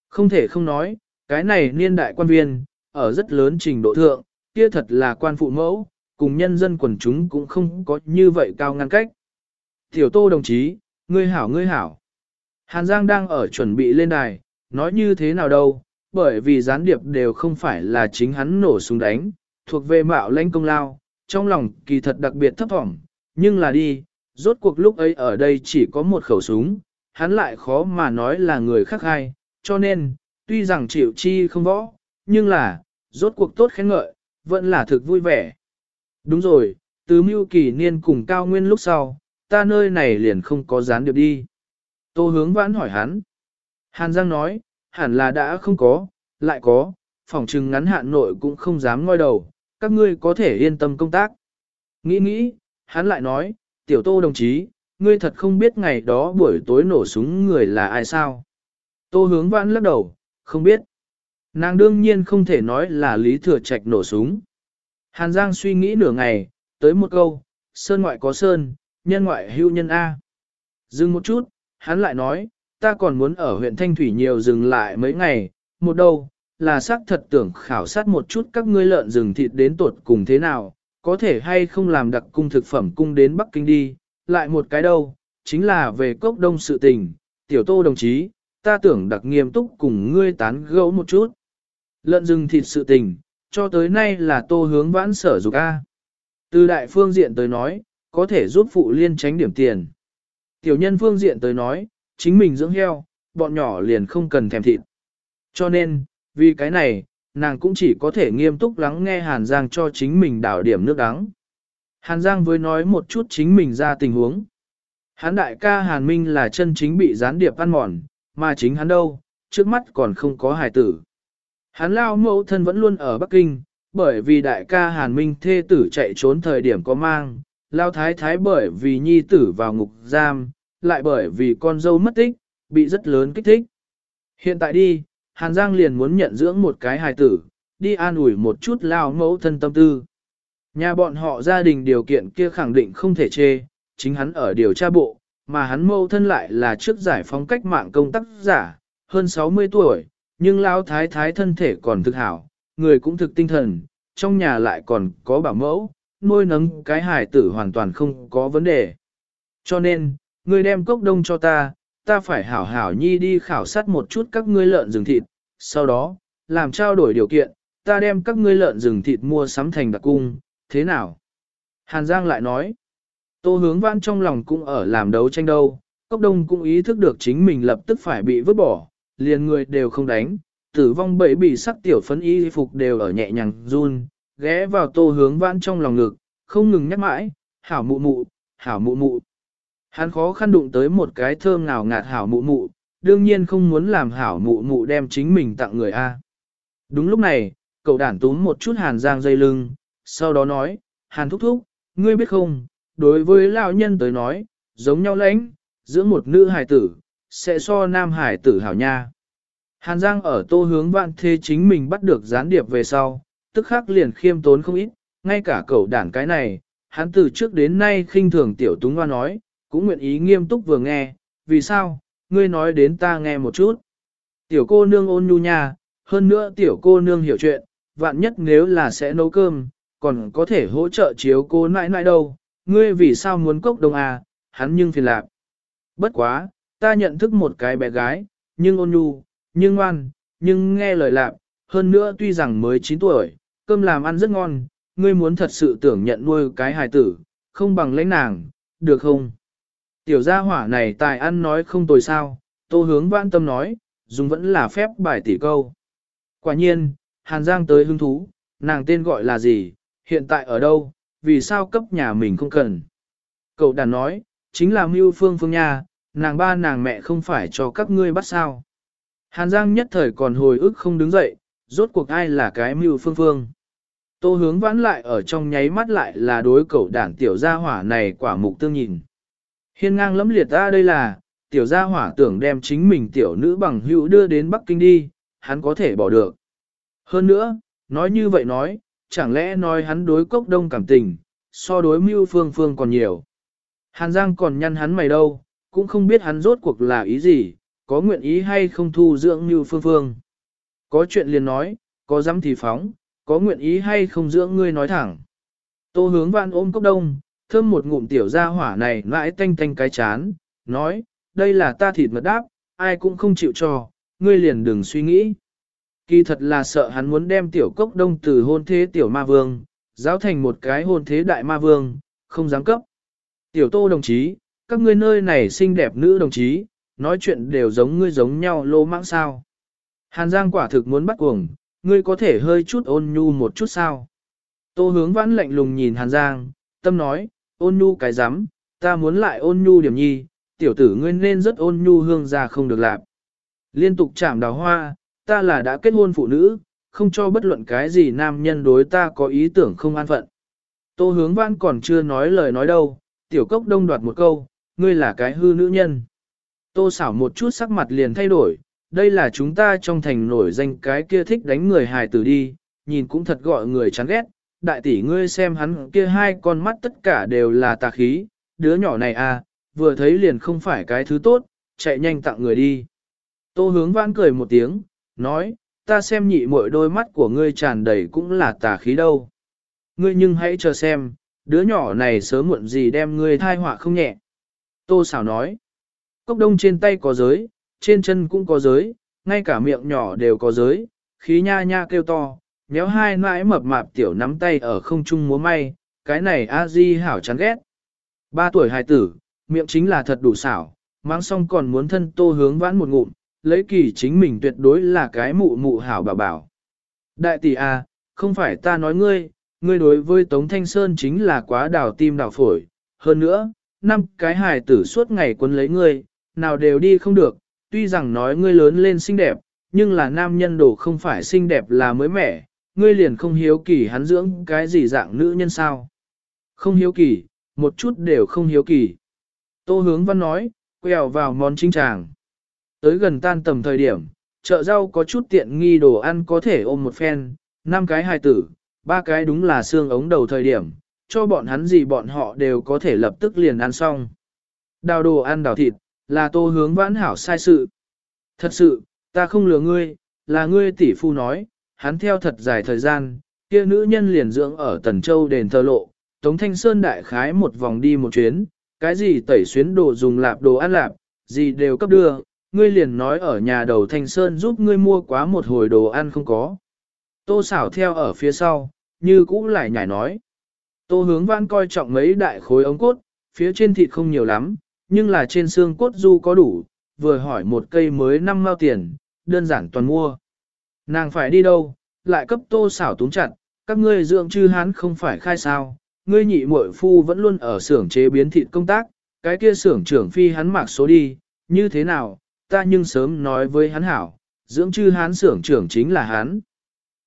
Không thể không nói, cái này niên đại quan viên, ở rất lớn trình độ thượng, kia thật là quan phụ mẫu, cùng nhân dân quần chúng cũng không có như vậy cao ngăn cách. Tiểu tô đồng chí, ngươi hảo ngươi hảo. Hàn Giang đang ở chuẩn bị lên đài, nói như thế nào đâu, bởi vì gián điệp đều không phải là chính hắn nổ súng đánh, thuộc về mạo lãnh công lao, trong lòng kỳ thật đặc biệt thấp thỏm, nhưng là đi, rốt cuộc lúc ấy ở đây chỉ có một khẩu súng, hắn lại khó mà nói là người khác hay, cho nên, tuy rằng chịu chi không võ, nhưng là, rốt cuộc tốt khen ngợi, vẫn là thực vui vẻ. Đúng rồi, từ mưu kỳ niên cùng cao nguyên lúc sau, ta nơi này liền không có gián điệp đi. Tô hướng vãn hỏi hắn. Hàn Giang nói, hẳn là đã không có, lại có, phòng trừng ngắn hạn nội cũng không dám ngoi đầu, các ngươi có thể yên tâm công tác. Nghĩ nghĩ, hắn lại nói, tiểu tô đồng chí, ngươi thật không biết ngày đó buổi tối nổ súng người là ai sao. Tô hướng vãn lắc đầu, không biết. Nàng đương nhiên không thể nói là Lý Thừa Trạch nổ súng. Hàn Giang suy nghĩ nửa ngày, tới một câu, sơn ngoại có sơn, nhân ngoại hữu nhân A. Dừng một chút, hắn lại nói, ta còn muốn ở huyện Thanh Thủy nhiều dừng lại mấy ngày, một đâu, là xác thật tưởng khảo sát một chút các ngươi lợn rừng thịt đến tột cùng thế nào, có thể hay không làm đặc cung thực phẩm cung đến Bắc Kinh đi, lại một cái đâu, chính là về cốc đông sự tình, tiểu tô đồng chí, ta tưởng đặc nghiêm túc cùng ngươi tán gẫu một chút. Lợn rừng thịt sự tình, cho tới nay là tô hướng vãn sở dục A. Từ đại phương diện tới nói, có thể giúp phụ liên tránh điểm tiền. Tiểu nhân phương diện tới nói, chính mình dưỡng heo, bọn nhỏ liền không cần thèm thịt. Cho nên, vì cái này, nàng cũng chỉ có thể nghiêm túc lắng nghe Hàn Giang cho chính mình đảo điểm nước đắng. Hàn Giang với nói một chút chính mình ra tình huống. Hán đại ca Hàn Minh là chân chính bị gián điệp ăn mòn, mà chính hắn đâu, trước mắt còn không có hài tử. Hắn lao mẫu thân vẫn luôn ở Bắc Kinh, bởi vì đại ca Hàn Minh thê tử chạy trốn thời điểm có mang, lao thái thái bởi vì nhi tử vào ngục giam, lại bởi vì con dâu mất tích, bị rất lớn kích thích. Hiện tại đi, Hàn Giang liền muốn nhận dưỡng một cái hài tử, đi an ủi một chút lao mẫu thân tâm tư. Nhà bọn họ gia đình điều kiện kia khẳng định không thể chê, chính hắn ở điều tra bộ, mà hắn mẫu thân lại là trước giải phóng cách mạng công tác giả, hơn 60 tuổi, nhưng lão thái thái thân thể còn thực hảo, người cũng thực tinh thần, trong nhà lại còn có bảo mẫu, nuôi nấng cái hài tử hoàn toàn không có vấn đề. Cho nên, người đem cốc đông cho ta, ta phải hảo hảo nhi đi khảo sát một chút các ngươi lợn rừng thịt, sau đó, làm trao đổi điều kiện, ta đem các ngươi lợn rừng thịt mua sắm thành đặc cung, thế nào? Hàn Giang lại nói, tô hướng văn trong lòng cũng ở làm đấu tranh đâu, cốc đông cũng ý thức được chính mình lập tức phải bị vứt bỏ, liền người đều không đánh, tử vong bẫy bị sắc tiểu phấn y phục đều ở nhẹ nhàng run, ghé vào tô hướng vãn trong lòng ngực, không ngừng nhắc mãi, hảo mụ mụ, hảo mụ mụ. Hắn khó khăn đụng tới một cái thơm nào ngạt hảo mụ mụ, đương nhiên không muốn làm hảo mụ mụ đem chính mình tặng người A. Đúng lúc này, cậu đản túm một chút hàn giang dây lưng, sau đó nói, hàn thúc thúc, ngươi biết không, đối với lão nhân tới nói, giống nhau lãnh, giữa một nữ hài tử, sẽ so nam hải tử hảo nha. Hàn Giang ở tô hướng vạn thế chính mình bắt được gián điệp về sau, tức khắc liền khiêm tốn không ít, ngay cả cậu đản cái này, hắn từ trước đến nay khinh thường tiểu túng hoa nói, cũng nguyện ý nghiêm túc vừa nghe, vì sao, ngươi nói đến ta nghe một chút. Tiểu cô nương ôn nhu nha, hơn nữa tiểu cô nương hiểu chuyện, vạn nhất nếu là sẽ nấu cơm, còn có thể hỗ trợ chiếu cô nãi nãi đâu, ngươi vì sao muốn cốc đông à, hắn nhưng phiền lạc. Bất quá, ta nhận thức một cái bé gái, nhưng ôn nhu, nhưng ngoan, nhưng nghe lời lạc, hơn nữa tuy rằng mới 9 tuổi, cơm làm ăn rất ngon, ngươi muốn thật sự tưởng nhận nuôi cái hài tử, không bằng lấy nàng, được không? Tiểu gia hỏa này tài ăn nói không tồi sao, tô hướng vãn tâm nói, dùng vẫn là phép bài tỷ câu. Quả nhiên, Hàn Giang tới hứng thú, nàng tên gọi là gì, hiện tại ở đâu, vì sao cấp nhà mình không cần. Cậu đàn nói, chính là mưu phương phương nha, nàng ba nàng mẹ không phải cho các ngươi bắt sao. Hàn Giang nhất thời còn hồi ức không đứng dậy, rốt cuộc ai là cái mưu phương phương. Tô hướng vãn lại ở trong nháy mắt lại là đối cậu đản tiểu gia hỏa này quả mục tương nhìn. Hiên ngang lẫm liệt ra đây là, tiểu gia hỏa tưởng đem chính mình tiểu nữ bằng hữu đưa đến Bắc Kinh đi, hắn có thể bỏ được. Hơn nữa, nói như vậy nói, chẳng lẽ nói hắn đối cốc đông cảm tình, so đối mưu phương phương còn nhiều. Hàn Giang còn nhăn hắn mày đâu, cũng không biết hắn rốt cuộc là ý gì, có nguyện ý hay không thu dưỡng như phương phương. Có chuyện liền nói, có dám thì phóng, có nguyện ý hay không dưỡng ngươi nói thẳng. Tô hướng vạn ôm cốc đông, thơm một ngụm tiểu ra hỏa này lại tanh tanh cái chán, nói, đây là ta thịt mật đáp, ai cũng không chịu cho, ngươi liền đừng suy nghĩ. Kỳ thật là sợ hắn muốn đem tiểu cốc đông từ hôn thế tiểu ma vương, giáo thành một cái hôn thế đại ma vương, không dám cấp. Tiểu tô đồng chí, các ngươi nơi này xinh đẹp nữ đồng chí, nói chuyện đều giống ngươi giống nhau lô mãng sao. Hàn Giang quả thực muốn bắt cuồng, ngươi có thể hơi chút ôn nhu một chút sao. Tô hướng vãn lạnh lùng nhìn Hàn Giang, tâm nói, ôn nhu cái rắm ta muốn lại ôn nhu điểm nhi, tiểu tử ngươi nên rất ôn nhu hương ra không được lạp. Liên tục chạm đào hoa, ta là đã kết hôn phụ nữ, không cho bất luận cái gì nam nhân đối ta có ý tưởng không an phận. Tô hướng văn còn chưa nói lời nói đâu, tiểu cốc đông đoạt một câu, ngươi là cái hư nữ nhân. Tô xảo một chút sắc mặt liền thay đổi, đây là chúng ta trong thành nổi danh cái kia thích đánh người hài tử đi, nhìn cũng thật gọi người chán ghét. Đại tỷ ngươi xem hắn kia hai con mắt tất cả đều là tà khí, đứa nhỏ này à, vừa thấy liền không phải cái thứ tốt, chạy nhanh tặng người đi. Tô hướng vãn cười một tiếng, nói, ta xem nhị mỗi đôi mắt của ngươi tràn đầy cũng là tà khí đâu. Ngươi nhưng hãy chờ xem, đứa nhỏ này sớm muộn gì đem ngươi thai họa không nhẹ. Tô xảo nói, cốc đông trên tay có giới, trên chân cũng có giới, ngay cả miệng nhỏ đều có giới, khí nha nha kêu to, méo hai nãi mập mạp tiểu nắm tay ở không trung múa may, cái này a di hảo chán ghét. Ba tuổi hài tử, miệng chính là thật đủ xảo, mang xong còn muốn thân tô hướng vãn một ngụm, lấy kỳ chính mình tuyệt đối là cái mụ mụ hảo bảo bảo. Đại tỷ à, không phải ta nói ngươi, ngươi đối với Tống Thanh Sơn chính là quá đào tim đào phổi, hơn nữa, năm cái hài tử suốt ngày quấn lấy ngươi, nào đều đi không được, tuy rằng nói ngươi lớn lên xinh đẹp, nhưng là nam nhân đồ không phải xinh đẹp là mới mẻ, ngươi liền không hiếu kỳ hắn dưỡng cái gì dạng nữ nhân sao. Không hiếu kỳ, một chút đều không hiếu kỳ. Tô hướng văn nói, quẹo vào món chính tràng. Tới gần tan tầm thời điểm, chợ rau có chút tiện nghi đồ ăn có thể ôm một phen, năm cái hài tử, ba cái đúng là xương ống đầu thời điểm, cho bọn hắn gì bọn họ đều có thể lập tức liền ăn xong. Đào đồ ăn đào thịt, là tô hướng vãn hảo sai sự. Thật sự, ta không lừa ngươi, là ngươi tỷ phu nói, hắn theo thật dài thời gian, kia nữ nhân liền dưỡng ở Tần Châu đền thờ lộ, Tống Thanh Sơn đại khái một vòng đi một chuyến, cái gì tẩy xuyến đồ dùng lạp đồ ăn lạp, gì đều cấp đưa, ngươi liền nói ở nhà đầu Thanh Sơn giúp ngươi mua quá một hồi đồ ăn không có. Tô xảo theo ở phía sau, như cũ lại nhảy nói. Tô hướng văn coi trọng mấy đại khối ống cốt, phía trên thịt không nhiều lắm, nhưng là trên xương cốt du có đủ, vừa hỏi một cây mới năm mao tiền, đơn giản toàn mua. Nàng phải đi đâu, lại cấp tô xảo túng chặt, các ngươi dưỡng chư hán không phải khai sao, ngươi nhị muội phu vẫn luôn ở xưởng chế biến thịt công tác, cái kia xưởng trưởng phi hắn mặc số đi, như thế nào, ta nhưng sớm nói với hắn hảo, dưỡng chư hán xưởng trưởng chính là hắn.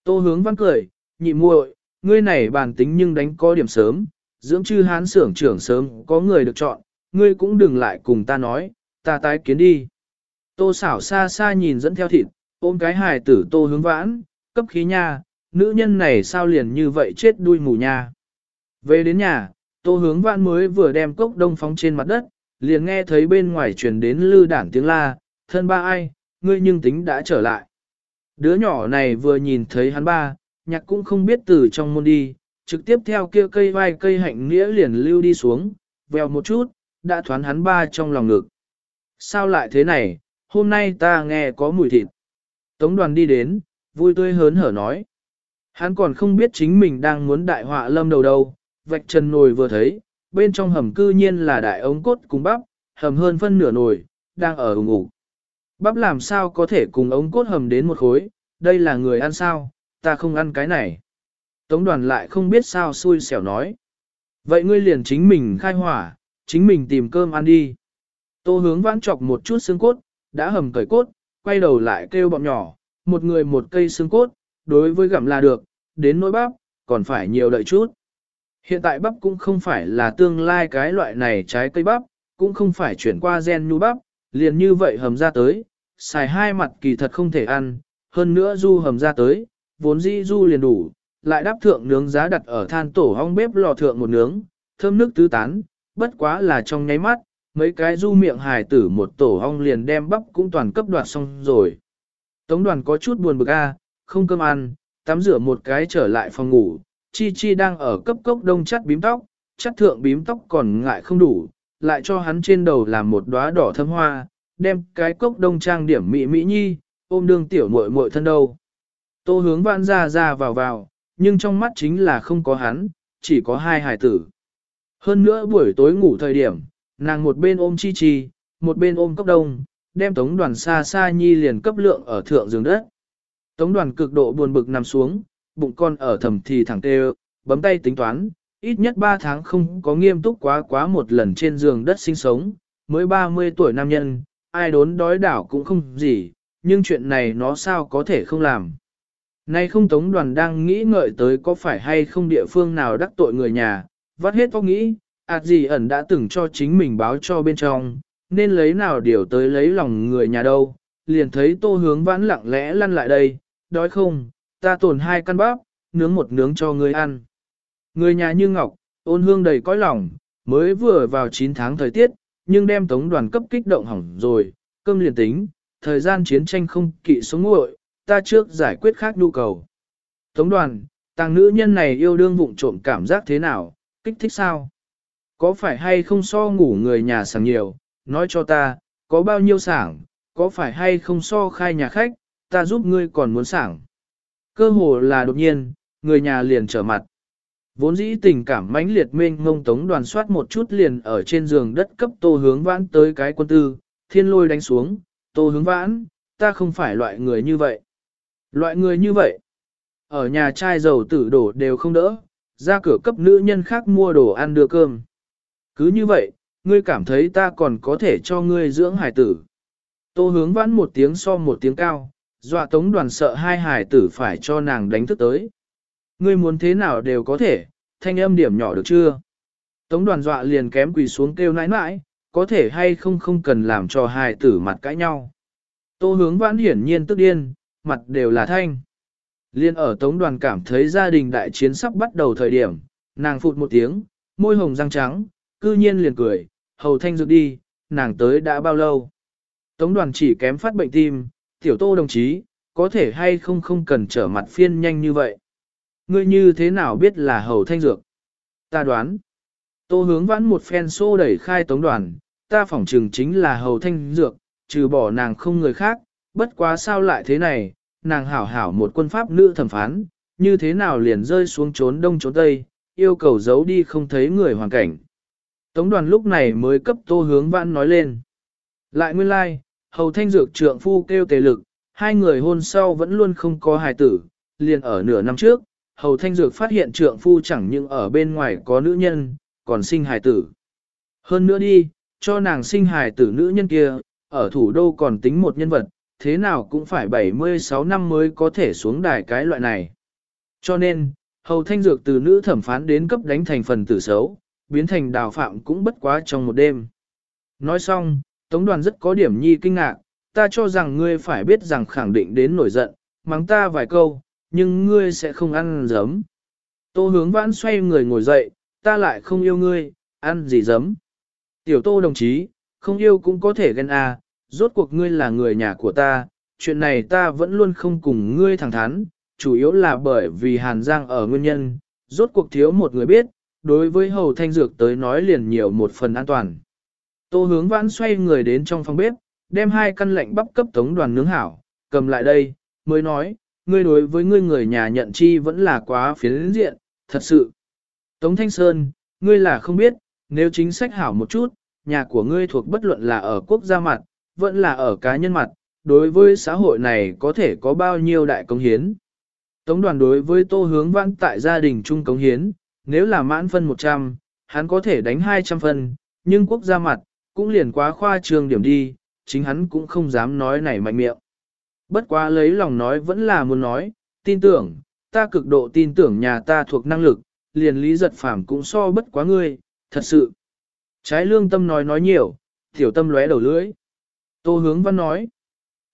Tô hướng văn cười, nhị muội, ngươi này bàn tính nhưng đánh có điểm sớm, dưỡng chư hán xưởng trưởng sớm có người được chọn, ngươi cũng đừng lại cùng ta nói, ta tái kiến đi. Tô xảo xa xa nhìn dẫn theo thịt, ôm cái hài tử tô hướng vãn, cấp khí nha, nữ nhân này sao liền như vậy chết đuôi mù nha. Về đến nhà, tô hướng vãn mới vừa đem cốc đông phóng trên mặt đất, liền nghe thấy bên ngoài truyền đến lư đản tiếng la, thân ba ai, ngươi nhưng tính đã trở lại. Đứa nhỏ này vừa nhìn thấy hắn ba, nhạc cũng không biết từ trong môn đi, trực tiếp theo kia cây vai cây hạnh nghĩa liền lưu đi xuống, vèo một chút, đã thoán hắn ba trong lòng ngực. Sao lại thế này, hôm nay ta nghe có mùi thịt. Tống đoàn đi đến, vui tươi hớn hở nói. Hắn còn không biết chính mình đang muốn đại họa lâm đầu đâu, vạch trần nồi vừa thấy, bên trong hầm cư nhiên là đại ống cốt cùng bắp, hầm hơn phân nửa nồi, đang ở ủng ủ. Bắp làm sao có thể cùng ống cốt hầm đến một khối, đây là người ăn sao, ta không ăn cái này. Tống đoàn lại không biết sao xui xẻo nói. Vậy ngươi liền chính mình khai hỏa, chính mình tìm cơm ăn đi. Tô hướng vãn chọc một chút xương cốt, đã hầm cởi cốt, quay đầu lại kêu bọn nhỏ, một người một cây xương cốt, đối với gặm là được, đến nỗi bắp, còn phải nhiều đợi chút. Hiện tại bắp cũng không phải là tương lai cái loại này trái cây bắp, cũng không phải chuyển qua gen nhu bắp, liền như vậy hầm ra tới, xài hai mặt kỳ thật không thể ăn, hơn nữa du hầm ra tới, vốn dĩ du liền đủ, lại đáp thượng nướng giá đặt ở than tổ hong bếp lò thượng một nướng, thơm nước tứ tán, bất quá là trong nháy mắt, mấy cái du miệng hài tử một tổ hong liền đem bắp cũng toàn cấp đoạt xong rồi. Tống đoàn có chút buồn bực a, không cơm ăn, tắm rửa một cái trở lại phòng ngủ, chi chi đang ở cấp cốc đông chắt bím tóc, chắt thượng bím tóc còn ngại không đủ, lại cho hắn trên đầu làm một đóa đỏ thâm hoa, đem cái cốc đông trang điểm mỹ mỹ nhi, ôm đương tiểu muội muội thân đâu. Tô hướng vãn ra ra vào vào, nhưng trong mắt chính là không có hắn, chỉ có hai hài tử. Hơn nữa buổi tối ngủ thời điểm, nàng một bên ôm chi chi, một bên ôm cốc đông, đem tống đoàn xa xa nhi liền cấp lượng ở thượng giường đất. Tống đoàn cực độ buồn bực nằm xuống, bụng con ở thầm thì thẳng tê bấm tay tính toán, ít nhất 3 tháng không có nghiêm túc quá quá một lần trên giường đất sinh sống, mới 30 tuổi nam nhân, ai đốn đói đảo cũng không gì, nhưng chuyện này nó sao có thể không làm. Nay không tống đoàn đang nghĩ ngợi tới có phải hay không địa phương nào đắc tội người nhà, vắt hết óc nghĩ, ạt gì ẩn đã từng cho chính mình báo cho bên trong, nên lấy nào điều tới lấy lòng người nhà đâu, liền thấy tô hướng vãn lặng lẽ lăn lại đây, đói không, ta tổn hai căn bắp, nướng một nướng cho người ăn. Người nhà như ngọc, ôn hương đầy cõi lòng, mới vừa vào 9 tháng thời tiết, nhưng đem tống đoàn cấp kích động hỏng rồi, cơm liền tính, thời gian chiến tranh không kỵ sống nguội, ta trước giải quyết khác nhu cầu. Tống đoàn, tàng nữ nhân này yêu đương vụng trộm cảm giác thế nào, kích thích sao? Có phải hay không so ngủ người nhà sảng nhiều, nói cho ta, có bao nhiêu sảng, có phải hay không so khai nhà khách, ta giúp ngươi còn muốn sảng. Cơ hồ là đột nhiên, người nhà liền trở mặt. Vốn dĩ tình cảm mãnh liệt mênh ngông tống đoàn soát một chút liền ở trên giường đất cấp tô hướng vãn tới cái quân tư, thiên lôi đánh xuống, tô hướng vãn, ta không phải loại người như vậy. Loại người như vậy, ở nhà trai giàu tử đổ đều không đỡ, ra cửa cấp nữ nhân khác mua đồ ăn đưa cơm. Cứ như vậy, ngươi cảm thấy ta còn có thể cho ngươi dưỡng hải tử. Tô hướng vãn một tiếng so một tiếng cao, dọa tống đoàn sợ hai hải tử phải cho nàng đánh thức tới. Ngươi muốn thế nào đều có thể, thanh âm điểm nhỏ được chưa? Tống đoàn dọa liền kém quỳ xuống kêu nãi nãi, có thể hay không không cần làm cho hài tử mặt cãi nhau. Tô hướng vãn hiển nhiên tức điên, mặt đều là thanh. Liên ở tống đoàn cảm thấy gia đình đại chiến sắp bắt đầu thời điểm, nàng phụt một tiếng, môi hồng răng trắng, cư nhiên liền cười, hầu thanh dược đi, nàng tới đã bao lâu. Tống đoàn chỉ kém phát bệnh tim, tiểu tô đồng chí, có thể hay không không cần trở mặt phiên nhanh như vậy. Ngươi như thế nào biết là hầu thanh dược? Ta đoán. Tô hướng vãn một phen xô đẩy khai tống đoàn, ta phỏng trừng chính là hầu thanh dược, trừ bỏ nàng không người khác, bất quá sao lại thế này, nàng hảo hảo một quân pháp nữ thẩm phán, như thế nào liền rơi xuống trốn đông trốn tây, yêu cầu giấu đi không thấy người hoàn cảnh. Tống đoàn lúc này mới cấp tô hướng vãn nói lên. Lại nguyên lai, like, hầu thanh dược trượng phu kêu tề lực, hai người hôn sau vẫn luôn không có hài tử, liền ở nửa năm trước, hầu thanh dược phát hiện trượng phu chẳng những ở bên ngoài có nữ nhân, còn sinh hài tử. Hơn nữa đi, cho nàng sinh hài tử nữ nhân kia, ở thủ đô còn tính một nhân vật, thế nào cũng phải 76 năm mới có thể xuống đài cái loại này. Cho nên, hầu thanh dược từ nữ thẩm phán đến cấp đánh thành phần tử xấu, biến thành đào phạm cũng bất quá trong một đêm. Nói xong, Tống đoàn rất có điểm nhi kinh ngạc, ta cho rằng ngươi phải biết rằng khẳng định đến nổi giận, mắng ta vài câu, nhưng ngươi sẽ không ăn giấm. Tô hướng vãn xoay người ngồi dậy, ta lại không yêu ngươi, ăn gì giấm. Tiểu tô đồng chí, không yêu cũng có thể ghen à, rốt cuộc ngươi là người nhà của ta, chuyện này ta vẫn luôn không cùng ngươi thẳng thắn, chủ yếu là bởi vì Hàn Giang ở nguyên nhân, rốt cuộc thiếu một người biết, đối với hầu thanh dược tới nói liền nhiều một phần an toàn. Tô hướng vãn xoay người đến trong phòng bếp, đem hai căn lệnh bắp cấp tống đoàn nướng hảo, cầm lại đây, mới nói, ngươi đối với ngươi người nhà nhận chi vẫn là quá phiến diện, thật sự. Tống Thanh Sơn, ngươi là không biết, nếu chính sách hảo một chút, nhà của ngươi thuộc bất luận là ở quốc gia mặt, vẫn là ở cá nhân mặt, đối với xã hội này có thể có bao nhiêu đại công hiến. Tống đoàn đối với tô hướng vãn tại gia đình chung cống hiến, nếu là mãn phân 100, hắn có thể đánh 200 phân, nhưng quốc gia mặt, cũng liền quá khoa trường điểm đi, chính hắn cũng không dám nói này mạnh miệng. Bất quá lấy lòng nói vẫn là muốn nói, tin tưởng, ta cực độ tin tưởng nhà ta thuộc năng lực, liền lý giật phàm cũng so bất quá ngươi, thật sự. Trái lương tâm nói nói nhiều, tiểu tâm lóe đầu lưỡi. Tô hướng văn nói,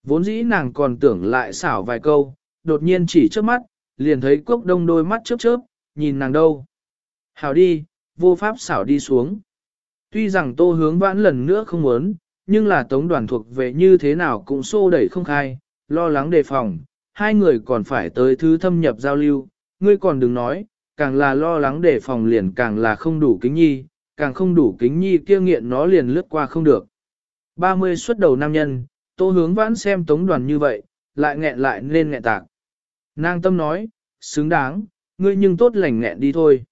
vốn dĩ nàng còn tưởng lại xảo vài câu, đột nhiên chỉ trước mắt, liền thấy quốc đông đôi mắt chớp chớp, nhìn nàng đâu. Hảo đi, vô pháp xảo đi xuống. Tuy rằng tô hướng vãn lần nữa không muốn, nhưng là tống đoàn thuộc về như thế nào cũng xô đẩy không khai, lo lắng đề phòng, hai người còn phải tới thứ thâm nhập giao lưu, ngươi còn đừng nói, càng là lo lắng đề phòng liền càng là không đủ kính nhi, càng không đủ kính nhi kia nghiện nó liền lướt qua không được. 30 xuất đầu nam nhân, tô hướng vãn xem tống đoàn như vậy, lại nghẹn lại nên nghẹn tạc. Nàng tâm nói, xứng đáng, ngươi nhưng tốt lành nghẹn đi thôi.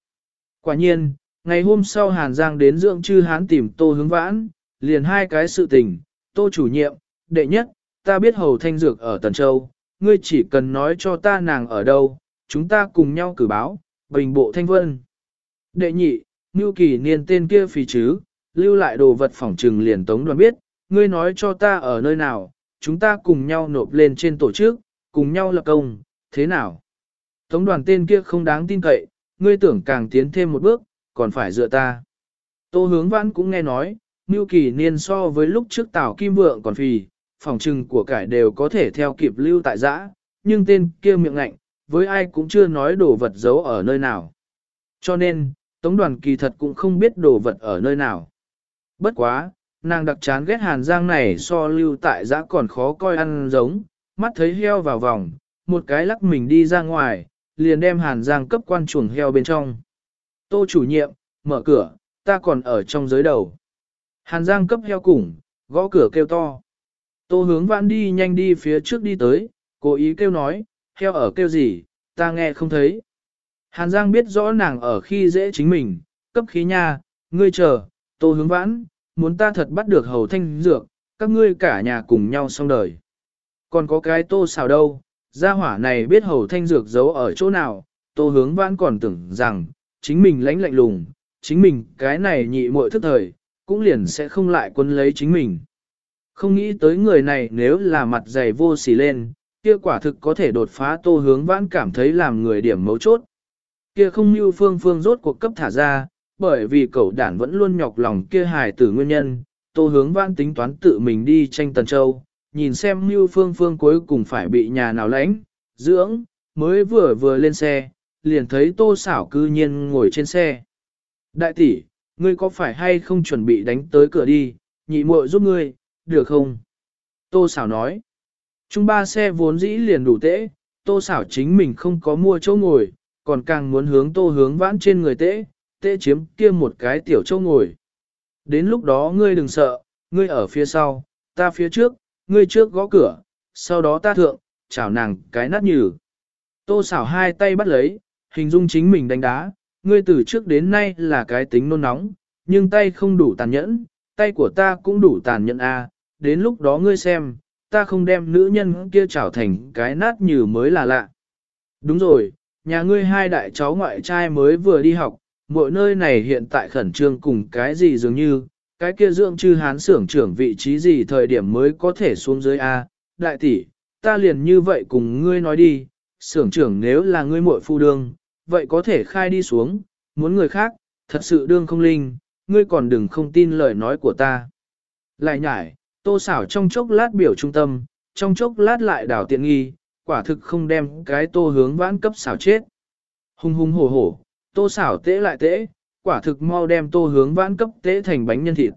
Quả nhiên, ngày hôm sau Hàn Giang đến dưỡng chư hán tìm tô hướng vãn, liền hai cái sự tình, tô chủ nhiệm, đệ nhất, ta biết hầu thanh dược ở Tần Châu, ngươi chỉ cần nói cho ta nàng ở đâu, chúng ta cùng nhau cử báo, bình bộ thanh vân. Đệ nhị, Ngưu Kỳ niên tên kia phì chứ, lưu lại đồ vật phỏng trừng liền tống đoàn biết, ngươi nói cho ta ở nơi nào, chúng ta cùng nhau nộp lên trên tổ chức, cùng nhau lập công, thế nào? Tống đoàn tên kia không đáng tin cậy, ngươi tưởng càng tiến thêm một bước, còn phải dựa ta. Tô hướng vãn cũng nghe nói, Ngưu Kỳ niên so với lúc trước Tào Kim Vượng còn phì, phòng trừng của cải đều có thể theo kịp lưu tại giã, nhưng tên kia miệng ngạnh, với ai cũng chưa nói đồ vật giấu ở nơi nào. Cho nên, Tống đoàn kỳ thật cũng không biết đồ vật ở nơi nào. Bất quá, nàng đặc chán ghét hàn giang này so lưu tại giã còn khó coi ăn giống, mắt thấy heo vào vòng, một cái lắc mình đi ra ngoài, liền đem hàn giang cấp quan chuồng heo bên trong. Tô chủ nhiệm, mở cửa, ta còn ở trong giới đầu. Hàn giang cấp heo củng, gõ cửa kêu to. Tô hướng vãn đi nhanh đi phía trước đi tới, cố ý kêu nói, heo ở kêu gì, ta nghe không thấy. Hàn Giang biết rõ nàng ở khi dễ chính mình, cấp khí nha, ngươi chờ, tô hướng vãn, muốn ta thật bắt được hầu thanh dược, các ngươi cả nhà cùng nhau xong đời. Còn có cái tô xào đâu, gia hỏa này biết hầu thanh dược giấu ở chỗ nào, tô hướng vãn còn tưởng rằng, chính mình lãnh lạnh lùng, chính mình cái này nhị muội thức thời, cũng liền sẽ không lại quân lấy chính mình. Không nghĩ tới người này nếu là mặt dày vô xỉ lên, kia quả thực có thể đột phá tô hướng vãn cảm thấy làm người điểm mấu chốt. Kia không như phương phương rốt cuộc cấp thả ra, bởi vì cậu đản vẫn luôn nhọc lòng kia hài tử nguyên nhân, tô hướng vãn tính toán tự mình đi tranh tần châu, nhìn xem như phương phương cuối cùng phải bị nhà nào lãnh, dưỡng, mới vừa vừa lên xe, liền thấy tô xảo cư nhiên ngồi trên xe. Đại tỷ, ngươi có phải hay không chuẩn bị đánh tới cửa đi, nhị muội giúp ngươi, được không? Tô xảo nói. chúng ba xe vốn dĩ liền đủ tễ, tô xảo chính mình không có mua chỗ ngồi, còn càng muốn hướng tô hướng vãn trên người tễ, tê chiếm kia một cái tiểu châu ngồi. Đến lúc đó ngươi đừng sợ, ngươi ở phía sau, ta phía trước, ngươi trước gõ cửa, sau đó ta thượng, chào nàng cái nát nhừ. Tô xảo hai tay bắt lấy, hình dung chính mình đánh đá, ngươi từ trước đến nay là cái tính nôn nóng, nhưng tay không đủ tàn nhẫn, tay của ta cũng đủ tàn nhẫn a. À. đến lúc đó ngươi xem, ta không đem nữ nhân kia chảo thành cái nát nhừ mới là lạ. Đúng rồi, nhà ngươi hai đại cháu ngoại trai mới vừa đi học, mỗi nơi này hiện tại khẩn trương cùng cái gì dường như, cái kia dưỡng chư hán xưởng trưởng vị trí gì thời điểm mới có thể xuống dưới A, đại tỷ, ta liền như vậy cùng ngươi nói đi, xưởng trưởng nếu là ngươi muội phu đương, vậy có thể khai đi xuống, muốn người khác, thật sự đương không linh, ngươi còn đừng không tin lời nói của ta. Lại nhải, Tô xảo trong chốc lát biểu trung tâm, trong chốc lát lại đảo tiện nghi, quả thực không đem cái tô hướng vãn cấp xảo chết. Hung hung hổ hổ, tô xảo tễ lại tễ, quả thực mau đem tô hướng vãn cấp tễ thành bánh nhân thịt.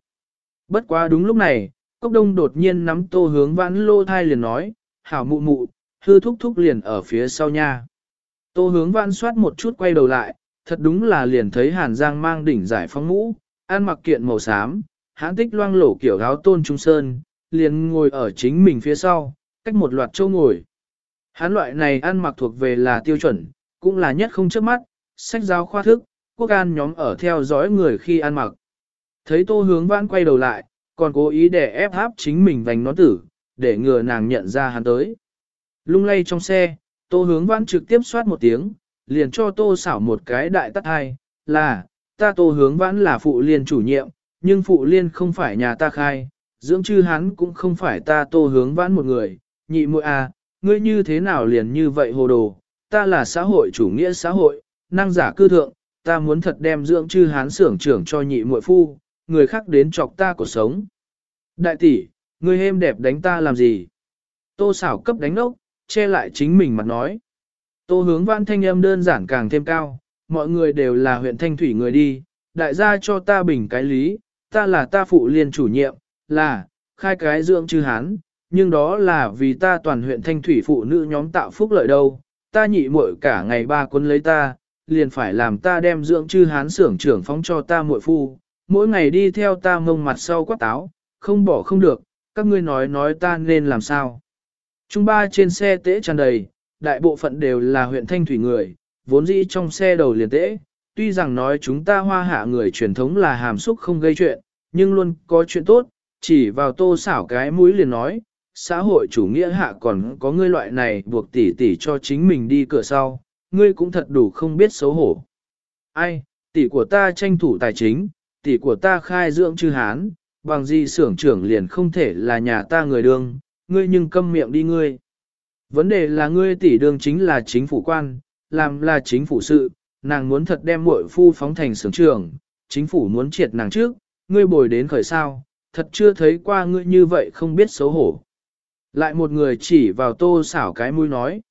Bất quá đúng lúc này, cốc đông đột nhiên nắm tô hướng vãn lô thai liền nói, hảo mụ mụ, hư thúc thúc liền ở phía sau nha. Tô hướng vãn soát một chút quay đầu lại, thật đúng là liền thấy hàn giang mang đỉnh giải phóng mũ, ăn mặc kiện màu xám, hãn tích loang lổ kiểu áo tôn trung sơn, liền ngồi ở chính mình phía sau, cách một loạt châu ngồi. Hán loại này ăn mặc thuộc về là tiêu chuẩn, cũng là nhất không trước mắt, sách giáo khoa thức, quốc an nhóm ở theo dõi người khi ăn mặc. Thấy tô hướng vãn quay đầu lại, còn cố ý để ép háp chính mình vành nó tử, để ngừa nàng nhận ra hắn tới. Lung lay trong xe, tô hướng vãn trực tiếp soát một tiếng, liền cho tô xảo một cái đại tắt hai, là, ta tô hướng vãn là phụ liên chủ nhiệm, nhưng phụ liên không phải nhà ta khai, dưỡng chư hắn cũng không phải ta tô hướng vãn một người, nhị muội à, ngươi như thế nào liền như vậy hồ đồ, ta là xã hội chủ nghĩa xã hội, năng giả cư thượng, ta muốn thật đem dưỡng chư hán xưởng trưởng cho nhị muội phu, người khác đến chọc ta cuộc sống. Đại tỷ, ngươi êm đẹp đánh ta làm gì? Tô xảo cấp đánh ốc, che lại chính mình mặt nói. Tô hướng văn thanh âm đơn giản càng thêm cao, mọi người đều là huyện thanh thủy người đi, đại gia cho ta bình cái lý, ta là ta phụ liên chủ nhiệm, là, khai cái dưỡng chư hán, nhưng đó là vì ta toàn huyện thanh thủy phụ nữ nhóm tạo phúc lợi đâu, ta nhị muội cả ngày ba quân lấy ta, liền phải làm ta đem dưỡng chư hán xưởng trưởng phóng cho ta muội phu, mỗi ngày đi theo ta mông mặt sau quát táo, không bỏ không được, các ngươi nói nói ta nên làm sao. Trung ba trên xe tễ tràn đầy, đại bộ phận đều là huyện thanh thủy người, vốn dĩ trong xe đầu liền tễ, tuy rằng nói chúng ta hoa hạ người truyền thống là hàm xúc không gây chuyện, nhưng luôn có chuyện tốt, chỉ vào tô xảo cái mũi liền nói, xã hội chủ nghĩa hạ còn có ngươi loại này buộc tỷ tỷ cho chính mình đi cửa sau, ngươi cũng thật đủ không biết xấu hổ. Ai, tỷ của ta tranh thủ tài chính, tỷ của ta khai dưỡng chư hán, bằng gì xưởng trưởng liền không thể là nhà ta người đương, ngươi nhưng câm miệng đi ngươi. Vấn đề là ngươi tỷ đương chính là chính phủ quan, làm là chính phủ sự, nàng muốn thật đem muội phu phóng thành xưởng trưởng, chính phủ muốn triệt nàng trước, ngươi bồi đến khởi sao, thật chưa thấy qua ngươi như vậy không biết xấu hổ. Lại một người chỉ vào tô xảo cái mũi nói.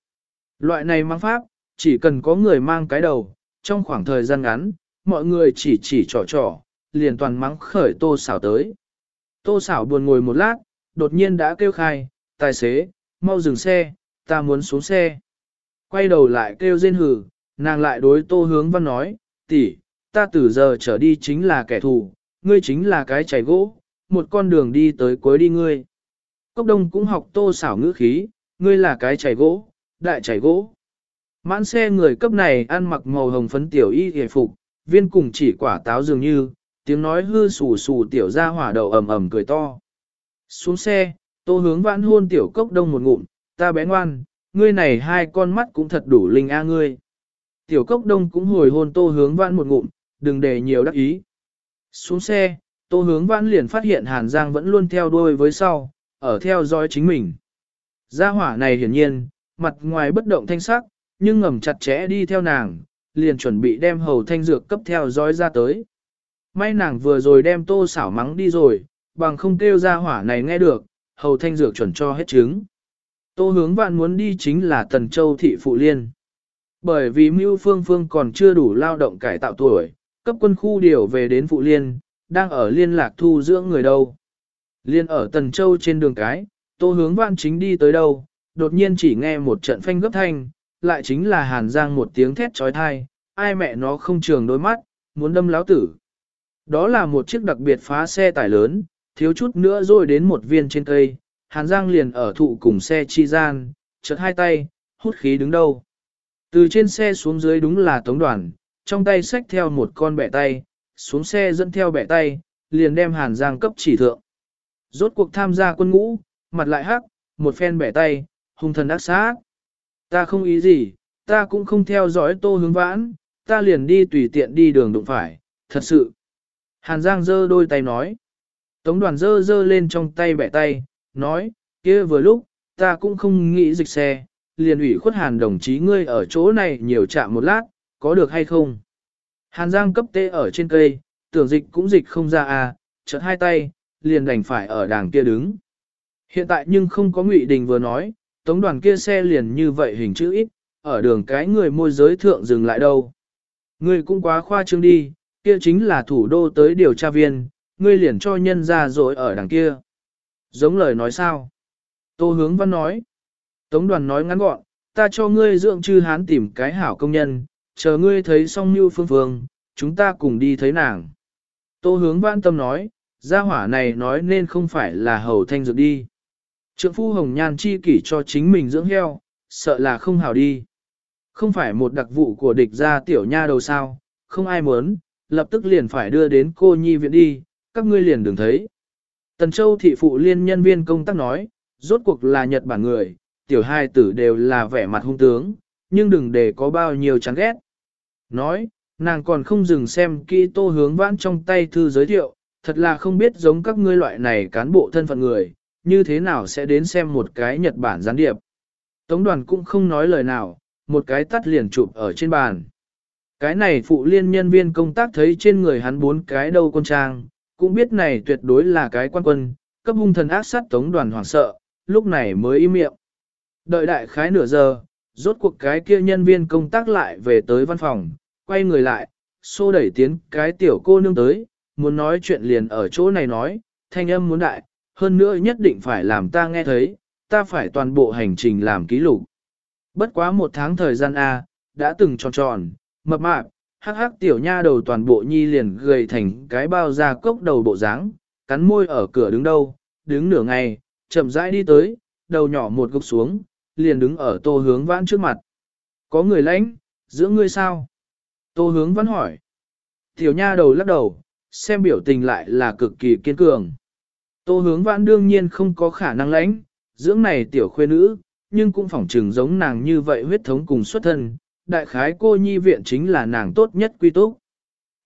Loại này mang pháp, chỉ cần có người mang cái đầu, trong khoảng thời gian ngắn, mọi người chỉ chỉ trò trò, liền toàn mắng khởi tô xảo tới. Tô xảo buồn ngồi một lát, đột nhiên đã kêu khai, tài xế, mau dừng xe, ta muốn xuống xe. Quay đầu lại kêu rên hừ, nàng lại đối tô hướng văn nói, tỷ, ta từ giờ trở đi chính là kẻ thù, ngươi chính là cái chảy gỗ, một con đường đi tới cuối đi ngươi. Cốc đông cũng học tô xảo ngữ khí, ngươi là cái chảy gỗ, đại chảy gỗ. Mãn xe người cấp này ăn mặc màu hồng phấn tiểu y hề phục, viên cùng chỉ quả táo dường như, tiếng nói hư sù sù tiểu ra hỏa đầu ầm ầm cười to. Xuống xe, tô hướng vãn hôn tiểu cốc đông một ngụm, ta bé ngoan, ngươi này hai con mắt cũng thật đủ linh a ngươi. Tiểu cốc đông cũng hồi hôn tô hướng vãn một ngụm, đừng để nhiều đắc ý. Xuống xe, tô hướng vãn liền phát hiện Hàn Giang vẫn luôn theo đuôi với sau, ở theo dõi chính mình. Gia hỏa này hiển nhiên, mặt ngoài bất động thanh sắc, nhưng ngầm chặt chẽ đi theo nàng, liền chuẩn bị đem hầu thanh dược cấp theo dõi ra tới. May nàng vừa rồi đem tô xảo mắng đi rồi, bằng không kêu ra hỏa này nghe được, hầu thanh dược chuẩn cho hết chứng. Tô hướng vạn muốn đi chính là Tần Châu Thị Phụ Liên. Bởi vì Mưu Phương Phương còn chưa đủ lao động cải tạo tuổi, cấp quân khu điều về đến Phụ Liên, đang ở liên lạc thu dưỡng người đâu. Liên ở Tần Châu trên đường cái, tô hướng vạn chính đi tới đâu, đột nhiên chỉ nghe một trận phanh gấp thanh, lại chính là Hàn Giang một tiếng thét trói thai, ai mẹ nó không trường đôi mắt, muốn đâm láo tử. Đó là một chiếc đặc biệt phá xe tải lớn, thiếu chút nữa rồi đến một viên trên cây, Hàn Giang liền ở thụ cùng xe chi gian, chợt hai tay, hút khí đứng đâu. Từ trên xe xuống dưới đúng là tống đoàn, trong tay xách theo một con bẻ tay, xuống xe dẫn theo bẻ tay, liền đem Hàn Giang cấp chỉ thượng. Rốt cuộc tham gia quân ngũ, mặt lại hắc, một phen bẻ tay, hung thần ác sát. Ta không ý gì, ta cũng không theo dõi tô hướng vãn, ta liền đi tùy tiện đi đường đụng phải, thật sự. Hàn Giang giơ đôi tay nói. Tống đoàn giơ giơ lên trong tay bẻ tay, nói, kia vừa lúc, ta cũng không nghĩ dịch xe, liền ủy khuất Hàn đồng chí ngươi ở chỗ này nhiều chạm một lát, có được hay không? Hàn Giang cấp tê ở trên cây, tưởng dịch cũng dịch không ra à, chợt hai tay, liền đành phải ở đàng kia đứng. Hiện tại nhưng không có Ngụy Đình vừa nói, tống đoàn kia xe liền như vậy hình chữ ít, ở đường cái người môi giới thượng dừng lại đâu. Ngươi cũng quá khoa trương đi, kia chính là thủ đô tới điều tra viên, ngươi liền cho nhân ra rồi ở đằng kia. Giống lời nói sao? Tô hướng văn nói. Tống đoàn nói ngắn gọn, ta cho ngươi dưỡng chư hán tìm cái hảo công nhân, chờ ngươi thấy xong như phương phương, chúng ta cùng đi thấy nàng. Tô hướng văn tâm nói, gia hỏa này nói nên không phải là hầu thanh dược đi. Trượng phu hồng nhan chi kỷ cho chính mình dưỡng heo, sợ là không hảo đi. Không phải một đặc vụ của địch gia tiểu nha đầu sao, không ai muốn, lập tức liền phải đưa đến cô nhi viện đi, các ngươi liền đừng thấy. Tần Châu thị phụ liên nhân viên công tác nói, rốt cuộc là Nhật Bản người, tiểu hai tử đều là vẻ mặt hung tướng, nhưng đừng để có bao nhiêu chán ghét. Nói, nàng còn không dừng xem kỹ tô hướng vãn trong tay thư giới thiệu, thật là không biết giống các ngươi loại này cán bộ thân phận người, như thế nào sẽ đến xem một cái Nhật Bản gián điệp. Tống đoàn cũng không nói lời nào, một cái tắt liền chụp ở trên bàn. Cái này phụ liên nhân viên công tác thấy trên người hắn bốn cái đầu con trang, cũng biết này tuyệt đối là cái quan quân, cấp hung thần ác sát tống đoàn hoảng sợ, lúc này mới im miệng. Đợi đại khái nửa giờ, rốt cuộc cái kia nhân viên công tác lại về tới văn phòng, quay người lại, xô đẩy tiến cái tiểu cô nương tới, muốn nói chuyện liền ở chỗ này nói, thanh âm muốn đại, hơn nữa nhất định phải làm ta nghe thấy, ta phải toàn bộ hành trình làm ký lục. Bất quá một tháng thời gian A, đã từng tròn tròn, mập mạp, hắc hắc tiểu nha đầu toàn bộ nhi liền gầy thành cái bao da cốc đầu bộ dáng, cắn môi ở cửa đứng đâu, đứng nửa ngày, chậm rãi đi tới, đầu nhỏ một gục xuống, liền đứng ở tô hướng vãn trước mặt. Có người lãnh, giữa ngươi sao? Tô hướng vãn hỏi. Tiểu nha đầu lắc đầu, xem biểu tình lại là cực kỳ kiên cường. Tô hướng vãn đương nhiên không có khả năng lãnh, dưỡng này tiểu khuê nữ, nhưng cũng phỏng trừng giống nàng như vậy huyết thống cùng xuất thân, đại khái cô nhi viện chính là nàng tốt nhất quy túc.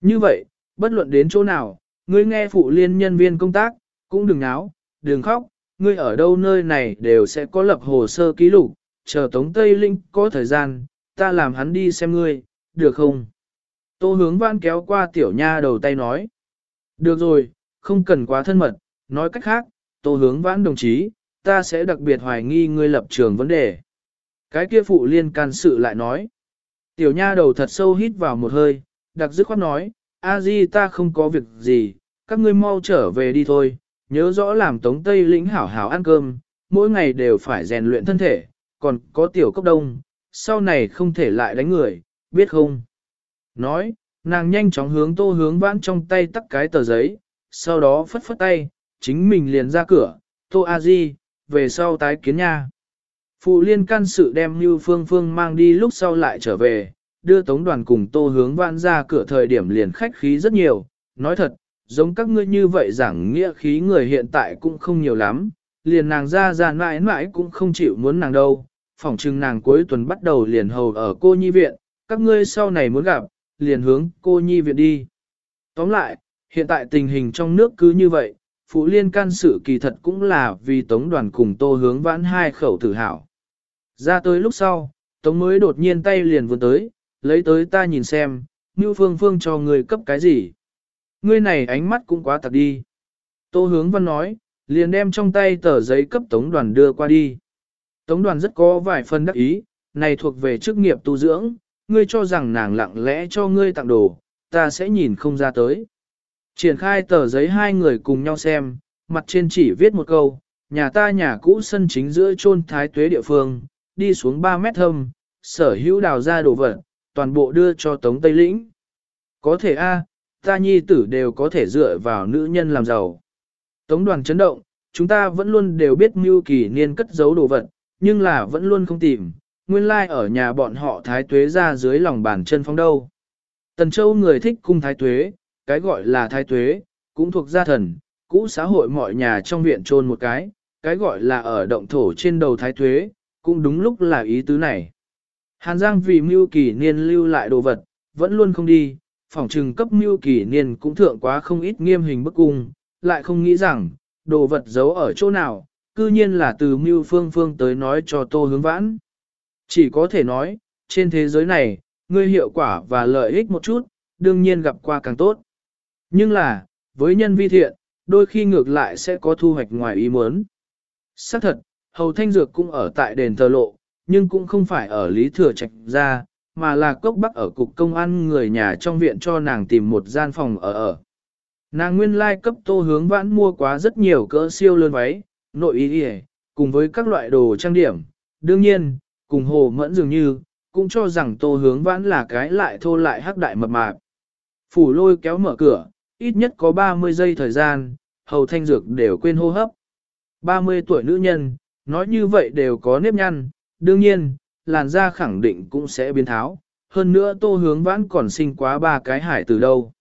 Như vậy, bất luận đến chỗ nào, ngươi nghe phụ liên nhân viên công tác, cũng đừng náo, đừng khóc, ngươi ở đâu nơi này đều sẽ có lập hồ sơ ký lục, chờ Tống Tây Linh có thời gian, ta làm hắn đi xem ngươi, được không? Tô hướng văn kéo qua tiểu nha đầu tay nói. Được rồi, không cần quá thân mật, nói cách khác, tô hướng vãn đồng chí, ta sẽ đặc biệt hoài nghi ngươi lập trường vấn đề. Cái kia phụ liên can sự lại nói. Tiểu nha đầu thật sâu hít vào một hơi, đặc dứt khoát nói, a di ta không có việc gì, các ngươi mau trở về đi thôi, nhớ rõ làm tống tây lĩnh hảo hảo ăn cơm, mỗi ngày đều phải rèn luyện thân thể, còn có tiểu cốc đông, sau này không thể lại đánh người, biết không? Nói, nàng nhanh chóng hướng tô hướng vãn trong tay tắt cái tờ giấy, sau đó phất phất tay, chính mình liền ra cửa, tô a di, về sau tái kiến nha. Phụ liên can sự đem Như Phương Phương mang đi lúc sau lại trở về, đưa tống đoàn cùng tô hướng vãn ra cửa thời điểm liền khách khí rất nhiều, nói thật, giống các ngươi như vậy giảng nghĩa khí người hiện tại cũng không nhiều lắm, liền nàng ra ra mãi mãi cũng không chịu muốn nàng đâu, phỏng chừng nàng cuối tuần bắt đầu liền hầu ở cô nhi viện, các ngươi sau này muốn gặp, liền hướng cô nhi viện đi. Tóm lại, hiện tại tình hình trong nước cứ như vậy, phụ liên can sự kỳ thật cũng là vì tống đoàn cùng tô hướng vãn hai khẩu thử hảo. Ra tới lúc sau, tống mới đột nhiên tay liền vươn tới, lấy tới ta nhìn xem, như phương phương cho người cấp cái gì. Ngươi này ánh mắt cũng quá tặc đi. Tô hướng văn nói, liền đem trong tay tờ giấy cấp tống đoàn đưa qua đi. Tống đoàn rất có vài phần đắc ý, này thuộc về chức nghiệp tu dưỡng, ngươi cho rằng nàng lặng lẽ cho ngươi tặng đồ, ta sẽ nhìn không ra tới. Triển khai tờ giấy hai người cùng nhau xem, mặt trên chỉ viết một câu, nhà ta nhà cũ sân chính giữa chôn thái tuế địa phương, đi xuống 3 mét thâm, sở hữu đào ra đồ vật, toàn bộ đưa cho Tống Tây Lĩnh. Có thể a, ta nhi tử đều có thể dựa vào nữ nhân làm giàu. Tống đoàn chấn động, chúng ta vẫn luôn đều biết mưu kỳ niên cất giấu đồ vật, nhưng là vẫn luôn không tìm, nguyên lai like ở nhà bọn họ thái tuế ra dưới lòng bàn chân phong đâu. Tần Châu người thích cung thái tuế, cái gọi là thái tuế, cũng thuộc gia thần, cũ xã hội mọi nhà trong viện trôn một cái, cái gọi là ở động thổ trên đầu thái tuế, cũng đúng lúc là ý tứ này. Hàn Giang vì mưu kỳ niên lưu lại đồ vật, vẫn luôn không đi, phòng trừng cấp mưu kỳ niên cũng thượng quá không ít nghiêm hình bức cung, lại không nghĩ rằng, đồ vật giấu ở chỗ nào, cư nhiên là từ mưu phương phương tới nói cho tô hướng vãn. Chỉ có thể nói, trên thế giới này, ngươi hiệu quả và lợi ích một chút, đương nhiên gặp qua càng tốt. Nhưng là, với nhân vi thiện, đôi khi ngược lại sẽ có thu hoạch ngoài ý muốn. Xác thật, hầu thanh dược cũng ở tại đền thờ lộ, nhưng cũng không phải ở lý thừa trạch ra, mà là cốc bắc ở cục công an người nhà trong viện cho nàng tìm một gian phòng ở ở. Nàng nguyên lai cấp tô hướng vãn mua quá rất nhiều cỡ siêu lơn váy, nội y y, cùng với các loại đồ trang điểm. Đương nhiên, cùng hồ mẫn dường như, cũng cho rằng tô hướng vãn là cái lại thô lại hắc đại mập mạp. Phủ lôi kéo mở cửa, ít nhất có 30 giây thời gian, hầu thanh dược đều quên hô hấp. 30 tuổi nữ nhân, nói như vậy đều có nếp nhăn, đương nhiên, làn da khẳng định cũng sẽ biến tháo. Hơn nữa tô hướng vãn còn sinh quá ba cái hải từ đâu.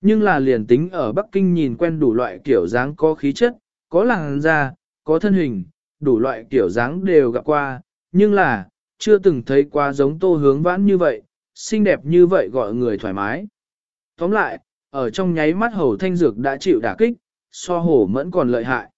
Nhưng là liền tính ở Bắc Kinh nhìn quen đủ loại kiểu dáng có khí chất, có làn da, có thân hình, đủ loại kiểu dáng đều gặp qua, nhưng là, chưa từng thấy qua giống tô hướng vãn như vậy, xinh đẹp như vậy gọi người thoải mái. Tóm lại, ở trong nháy mắt hầu thanh dược đã chịu đả kích, so hổ mẫn còn lợi hại.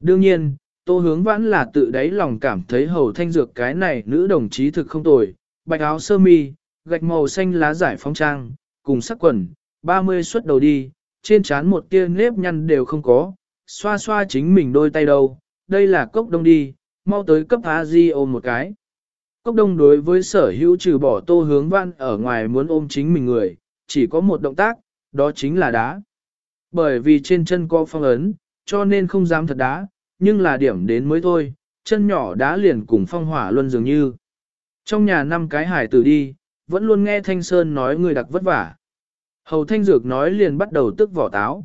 Đương nhiên, tô hướng vãn là tự đáy lòng cảm thấy hầu thanh dược cái này nữ đồng chí thực không tồi, bạch áo sơ mi, gạch màu xanh lá giải phóng trang, cùng sắc quần, 30 suất đầu đi, trên trán một tia nếp nhăn đều không có, xoa xoa chính mình đôi tay đầu, đây là cốc đông đi, mau tới cấp a di ôm một cái. Cốc đông đối với sở hữu trừ bỏ tô hướng văn ở ngoài muốn ôm chính mình người, chỉ có một động tác, đó chính là đá. Bởi vì trên chân có phong ấn, cho nên không dám thật đá, nhưng là điểm đến mới thôi, chân nhỏ đá liền cùng phong hỏa luân dường như. Trong nhà năm cái hải tử đi, vẫn luôn nghe Thanh Sơn nói người đặc vất vả. Hầu Thanh Dược nói liền bắt đầu tước vỏ táo.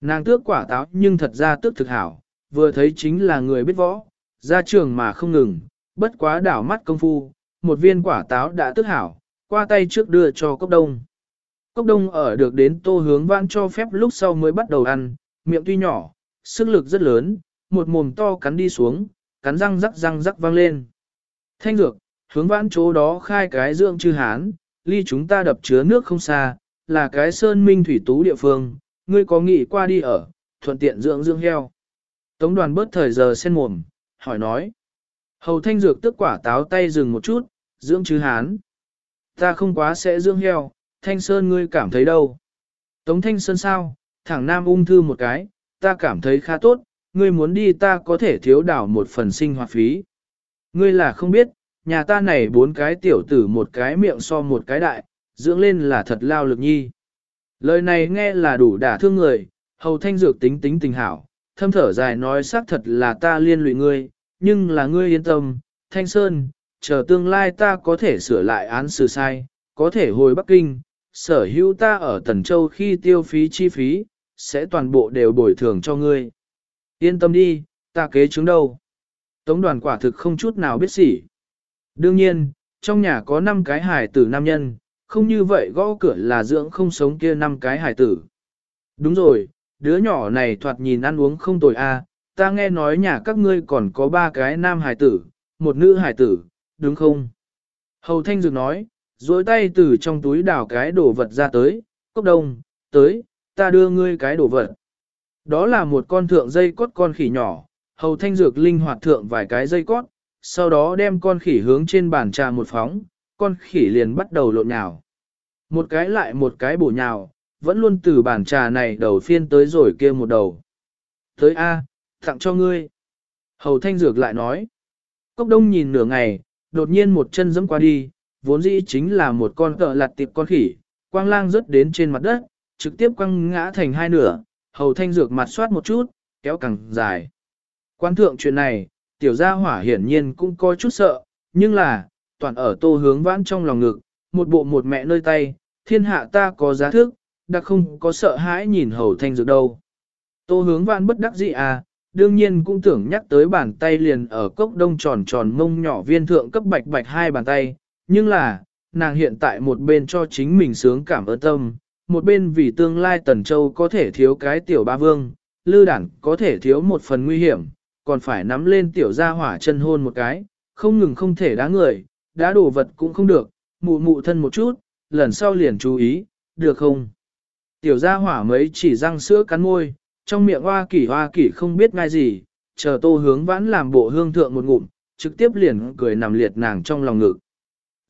Nàng tước quả táo nhưng thật ra tước thực hảo, vừa thấy chính là người biết võ, ra trường mà không ngừng, bất quá đảo mắt công phu, một viên quả táo đã tước hảo, qua tay trước đưa cho cốc đông. Cốc đông ở được đến tô hướng vãn cho phép lúc sau mới bắt đầu ăn, miệng tuy nhỏ, sức lực rất lớn, một mồm to cắn đi xuống, cắn răng rắc răng rắc vang lên. Thanh dược, hướng vãn chỗ đó khai cái dưỡng chư hán, ly chúng ta đập chứa nước không xa, là cái sơn minh thủy tú địa phương, ngươi có nghĩ qua đi ở, thuận tiện dưỡng dưỡng heo. Tống đoàn bớt thời giờ sen mồm, hỏi nói. Hầu thanh dược tức quả táo tay dừng một chút, dưỡng chư hán. Ta không quá sẽ dưỡng heo, thanh sơn ngươi cảm thấy đâu. Tống thanh sơn sao, thẳng nam ung thư một cái, ta cảm thấy khá tốt, ngươi muốn đi ta có thể thiếu đảo một phần sinh hoạt phí. Ngươi là không biết, nhà ta này bốn cái tiểu tử một cái miệng so một cái đại, dưỡng lên là thật lao lực nhi. Lời này nghe là đủ đả thương người, hầu thanh dược tính tính tình hảo, thâm thở dài nói xác thật là ta liên lụy ngươi, nhưng là ngươi yên tâm, thanh sơn, chờ tương lai ta có thể sửa lại án xử sai, có thể hồi Bắc Kinh, sở hữu ta ở Tần Châu khi tiêu phí chi phí, sẽ toàn bộ đều bồi thường cho ngươi. Yên tâm đi, ta kế chứng đâu. Tống đoàn quả thực không chút nào biết gì. Đương nhiên, trong nhà có 5 cái hài tử nam nhân, không như vậy gõ cửa là dưỡng không sống kia năm cái hài tử. Đúng rồi, đứa nhỏ này thoạt nhìn ăn uống không tồi a. ta nghe nói nhà các ngươi còn có ba cái nam hài tử, một nữ hài tử, đúng không? Hầu Thanh Dược nói, dối tay từ trong túi đào cái đồ vật ra tới, cốc đông, tới, ta đưa ngươi cái đồ vật. Đó là một con thượng dây cốt con khỉ nhỏ, Hầu Thanh Dược linh hoạt thượng vài cái dây cốt, sau đó đem con khỉ hướng trên bàn trà một phóng, con khỉ liền bắt đầu lộn nhào. Một cái lại một cái bổ nhào, vẫn luôn từ bàn trà này đầu phiên tới rồi kia một đầu. Tới A, tặng cho ngươi. Hầu Thanh Dược lại nói. Cốc đông nhìn nửa ngày, đột nhiên một chân dẫm qua đi, vốn dĩ chính là một con cỡ lặt tiệp con khỉ, quang lang rớt đến trên mặt đất, trực tiếp quăng ngã thành hai nửa, hầu thanh dược mặt soát một chút, kéo càng dài. Quan thượng chuyện này, tiểu gia hỏa hiển nhiên cũng có chút sợ, nhưng là, toàn ở tô hướng vãn trong lòng ngực, một bộ một mẹ nơi tay, thiên hạ ta có giá thức, đã không có sợ hãi nhìn hầu thanh dược đâu. Tô hướng vãn bất đắc dĩ à, đương nhiên cũng tưởng nhắc tới bàn tay liền ở cốc đông tròn tròn mông nhỏ viên thượng cấp bạch bạch hai bàn tay, nhưng là, nàng hiện tại một bên cho chính mình sướng cảm ơn tâm, một bên vì tương lai Tần Châu có thể thiếu cái tiểu ba vương, lư đảng có thể thiếu một phần nguy hiểm, còn phải nắm lên tiểu gia hỏa chân hôn một cái, không ngừng không thể đá người, đá đổ vật cũng không được, mụ mụ thân một chút, lần sau liền chú ý, được không? Tiểu gia hỏa mấy chỉ răng sữa cắn môi, trong miệng hoa kỷ hoa kỷ không biết ngay gì, chờ tô hướng vãn làm bộ hương thượng một ngụm, trực tiếp liền cười nằm liệt nàng trong lòng ngực.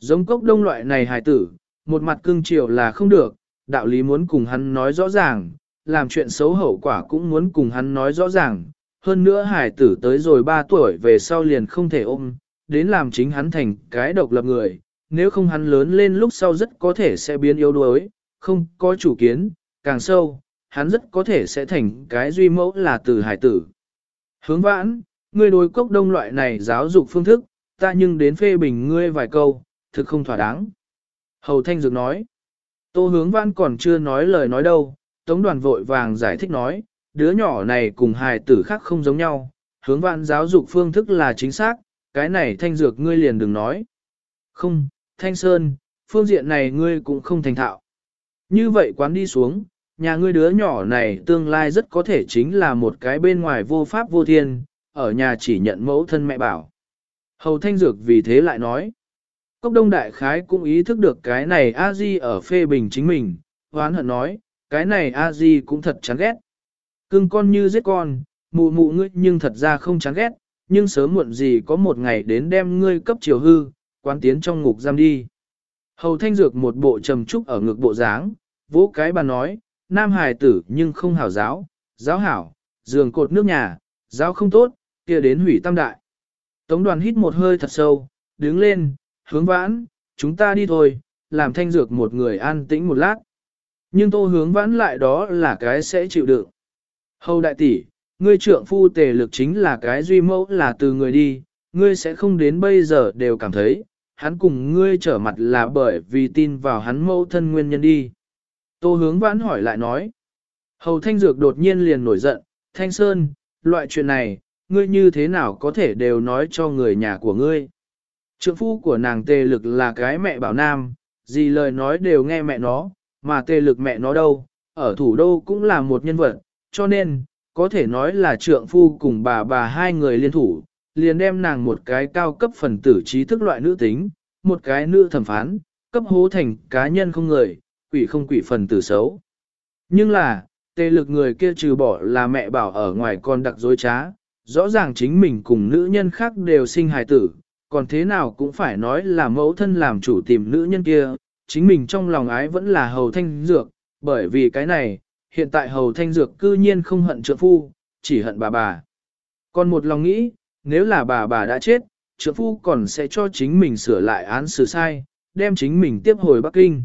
Giống cốc đông loại này hài tử, một mặt cưng chiều là không được, đạo lý muốn cùng hắn nói rõ ràng, làm chuyện xấu hậu quả cũng muốn cùng hắn nói rõ ràng, hơn nữa hải tử tới rồi 3 tuổi về sau liền không thể ôm, đến làm chính hắn thành cái độc lập người, nếu không hắn lớn lên lúc sau rất có thể sẽ biến yếu đuối, không có chủ kiến, càng sâu, hắn rất có thể sẽ thành cái duy mẫu là từ hải tử. Hướng vãn, ngươi đối cốc đông loại này giáo dục phương thức, ta nhưng đến phê bình ngươi vài câu, thực không thỏa đáng. Hầu Thanh Dược nói, tô hướng Văn còn chưa nói lời nói đâu, tống đoàn vội vàng giải thích nói, đứa nhỏ này cùng hài tử khác không giống nhau, hướng Văn giáo dục phương thức là chính xác, cái này Thanh Dược ngươi liền đừng nói. Không, Thanh Sơn, phương diện này ngươi cũng không thành thạo. Như vậy quán đi xuống, nhà ngươi đứa nhỏ này tương lai rất có thể chính là một cái bên ngoài vô pháp vô thiên, ở nhà chỉ nhận mẫu thân mẹ bảo. Hầu Thanh Dược vì thế lại nói, Cốc Đông Đại Khái cũng ý thức được cái này a di ở phê bình chính mình, hoán hận nói, cái này a di cũng thật chán ghét. Cưng con như giết con, mụ mụ ngươi nhưng thật ra không chán ghét, nhưng sớm muộn gì có một ngày đến đem ngươi cấp chiều hư, quán tiến trong ngục giam đi. Hầu Thanh Dược một bộ trầm trúc ở ngực bộ dáng, vỗ cái bà nói, nam hài tử nhưng không hảo giáo, giáo hảo, giường cột nước nhà, giáo không tốt, kia đến hủy tam đại. Tống đoàn hít một hơi thật sâu, đứng lên, hướng vãn, chúng ta đi thôi, làm thanh dược một người an tĩnh một lát. Nhưng tô hướng vãn lại đó là cái sẽ chịu đựng. Hầu đại tỷ, ngươi trượng phu tề lực chính là cái duy mẫu là từ người đi, ngươi sẽ không đến bây giờ đều cảm thấy, hắn cùng ngươi trở mặt là bởi vì tin vào hắn mẫu thân nguyên nhân đi. Tô hướng vãn hỏi lại nói. Hầu thanh dược đột nhiên liền nổi giận, thanh sơn, loại chuyện này, ngươi như thế nào có thể đều nói cho người nhà của ngươi. Trượng phu của nàng tề lực là cái mẹ bảo nam, gì lời nói đều nghe mẹ nó, mà tề lực mẹ nó đâu, ở thủ đô cũng là một nhân vật, cho nên, có thể nói là trượng phu cùng bà bà hai người liên thủ, liền đem nàng một cái cao cấp phần tử trí thức loại nữ tính, một cái nữ thẩm phán, cấp hố thành cá nhân không người, quỷ không quỷ phần tử xấu. Nhưng là, tề lực người kia trừ bỏ là mẹ bảo ở ngoài còn đặc dối trá, rõ ràng chính mình cùng nữ nhân khác đều sinh hài tử, còn thế nào cũng phải nói là mẫu thân làm chủ tìm nữ nhân kia, chính mình trong lòng ái vẫn là hầu thanh dược, bởi vì cái này, hiện tại hầu thanh dược cư nhiên không hận trượng phu, chỉ hận bà bà. Còn một lòng nghĩ, nếu là bà bà đã chết, trượng phu còn sẽ cho chính mình sửa lại án xử sai, đem chính mình tiếp hồi Bắc Kinh.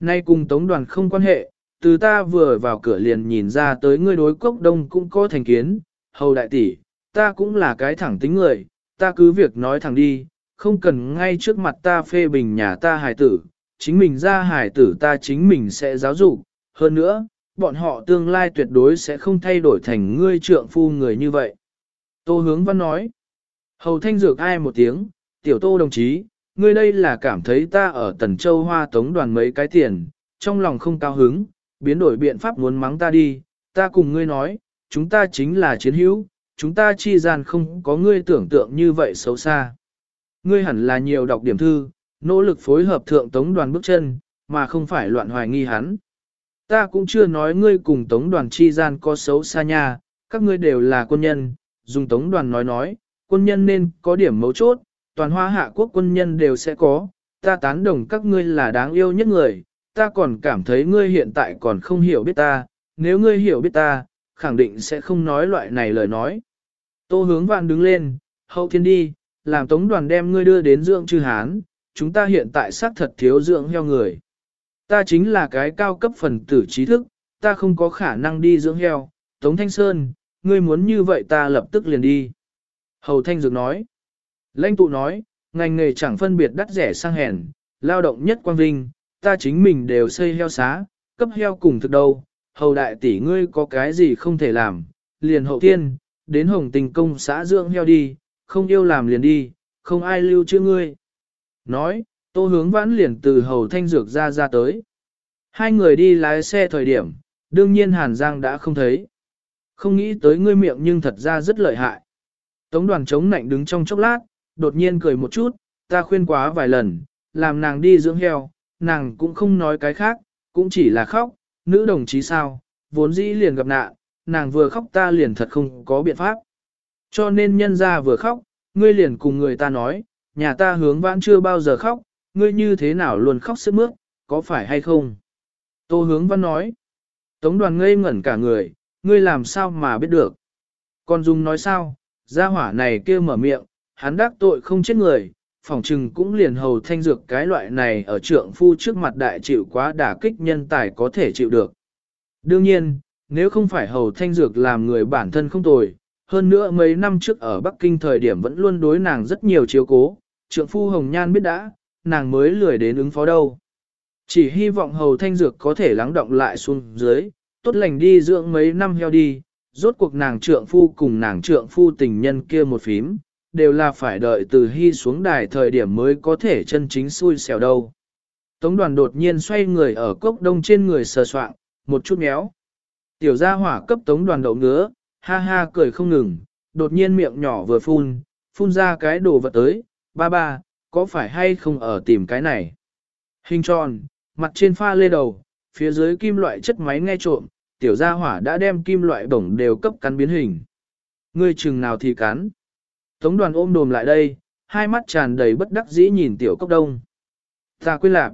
Nay cùng tống đoàn không quan hệ, từ ta vừa vào cửa liền nhìn ra tới ngươi đối cốc đông cũng có thành kiến, hầu đại tỷ, ta cũng là cái thẳng tính người, ta cứ việc nói thẳng đi, không cần ngay trước mặt ta phê bình nhà ta hài tử, chính mình ra hài tử ta chính mình sẽ giáo dục, hơn nữa, bọn họ tương lai tuyệt đối sẽ không thay đổi thành ngươi trượng phu người như vậy. Tô hướng văn nói, hầu thanh dược ai một tiếng, tiểu tô đồng chí, ngươi đây là cảm thấy ta ở Tần Châu Hoa tống đoàn mấy cái tiền, trong lòng không cao hứng, biến đổi biện pháp muốn mắng ta đi, ta cùng ngươi nói, chúng ta chính là chiến hữu, chúng ta chi gian không có ngươi tưởng tượng như vậy xấu xa. Ngươi hẳn là nhiều đọc điểm thư, nỗ lực phối hợp thượng tống đoàn bước chân, mà không phải loạn hoài nghi hắn. Ta cũng chưa nói ngươi cùng tống đoàn chi gian có xấu xa nha, các ngươi đều là quân nhân, dùng tống đoàn nói nói, quân nhân nên có điểm mấu chốt, toàn hoa hạ quốc quân nhân đều sẽ có, ta tán đồng các ngươi là đáng yêu nhất người, ta còn cảm thấy ngươi hiện tại còn không hiểu biết ta, nếu ngươi hiểu biết ta, khẳng định sẽ không nói loại này lời nói. Tô hướng vạn đứng lên, hậu thiên đi, làm tống đoàn đem ngươi đưa đến dưỡng chư hán, chúng ta hiện tại xác thật thiếu dưỡng heo người. Ta chính là cái cao cấp phần tử trí thức, ta không có khả năng đi dưỡng heo, Tống Thanh Sơn, ngươi muốn như vậy ta lập tức liền đi. Hầu Thanh Dược nói, lãnh tụ nói, ngành nghề chẳng phân biệt đắt rẻ sang hèn, lao động nhất quang vinh, ta chính mình đều xây heo xá, cấp heo cùng thực đâu, hầu đại tỷ ngươi có cái gì không thể làm, liền hậu tiên, đến hồng tình công xã dưỡng heo đi, không yêu làm liền đi, không ai lưu chữ ngươi. Nói, tô hướng vãn liền từ hầu thanh dược ra ra tới. Hai người đi lái xe thời điểm, đương nhiên Hàn Giang đã không thấy. Không nghĩ tới ngươi miệng nhưng thật ra rất lợi hại. Tống đoàn chống nạnh đứng trong chốc lát, đột nhiên cười một chút, ta khuyên quá vài lần, làm nàng đi dưỡng heo, nàng cũng không nói cái khác, cũng chỉ là khóc, nữ đồng chí sao, vốn dĩ liền gặp nạn, nàng vừa khóc ta liền thật không có biện pháp. Cho nên nhân ra vừa khóc, ngươi liền cùng người ta nói, nhà ta hướng vãn chưa bao giờ khóc, ngươi như thế nào luôn khóc sức mướt, có phải hay không? Tô hướng văn nói, tống đoàn ngây ngẩn cả người, ngươi làm sao mà biết được? Con Dung nói sao, gia hỏa này kia mở miệng, hắn đắc tội không chết người, phòng trừng cũng liền hầu thanh dược cái loại này ở trượng phu trước mặt đại chịu quá đả kích nhân tài có thể chịu được. Đương nhiên, nếu không phải hầu thanh dược làm người bản thân không tồi, hơn nữa mấy năm trước ở Bắc Kinh thời điểm vẫn luôn đối nàng rất nhiều chiếu cố, trượng phu hồng nhan biết đã, nàng mới lười đến ứng phó đâu. Chỉ hy vọng hầu thanh dược có thể lắng động lại xuống dưới, tốt lành đi dưỡng mấy năm heo đi, rốt cuộc nàng trượng phu cùng nàng trượng phu tình nhân kia một phím, đều là phải đợi từ hy xuống đài thời điểm mới có thể chân chính xui xẻo đâu. Tống đoàn đột nhiên xoay người ở cốc đông trên người sờ soạng, một chút méo. Tiểu gia hỏa cấp tống đoàn đậu ngứa, ha ha cười không ngừng, đột nhiên miệng nhỏ vừa phun, phun ra cái đồ vật tới, ba ba, có phải hay không ở tìm cái này? Hình tròn, mặt trên pha lê đầu, phía dưới kim loại chất máy nghe trộm, tiểu gia hỏa đã đem kim loại bổng đều cấp cắn biến hình. Ngươi chừng nào thì cắn. Tống đoàn ôm đồm lại đây, hai mắt tràn đầy bất đắc dĩ nhìn tiểu cốc đông. Ta quên lạc.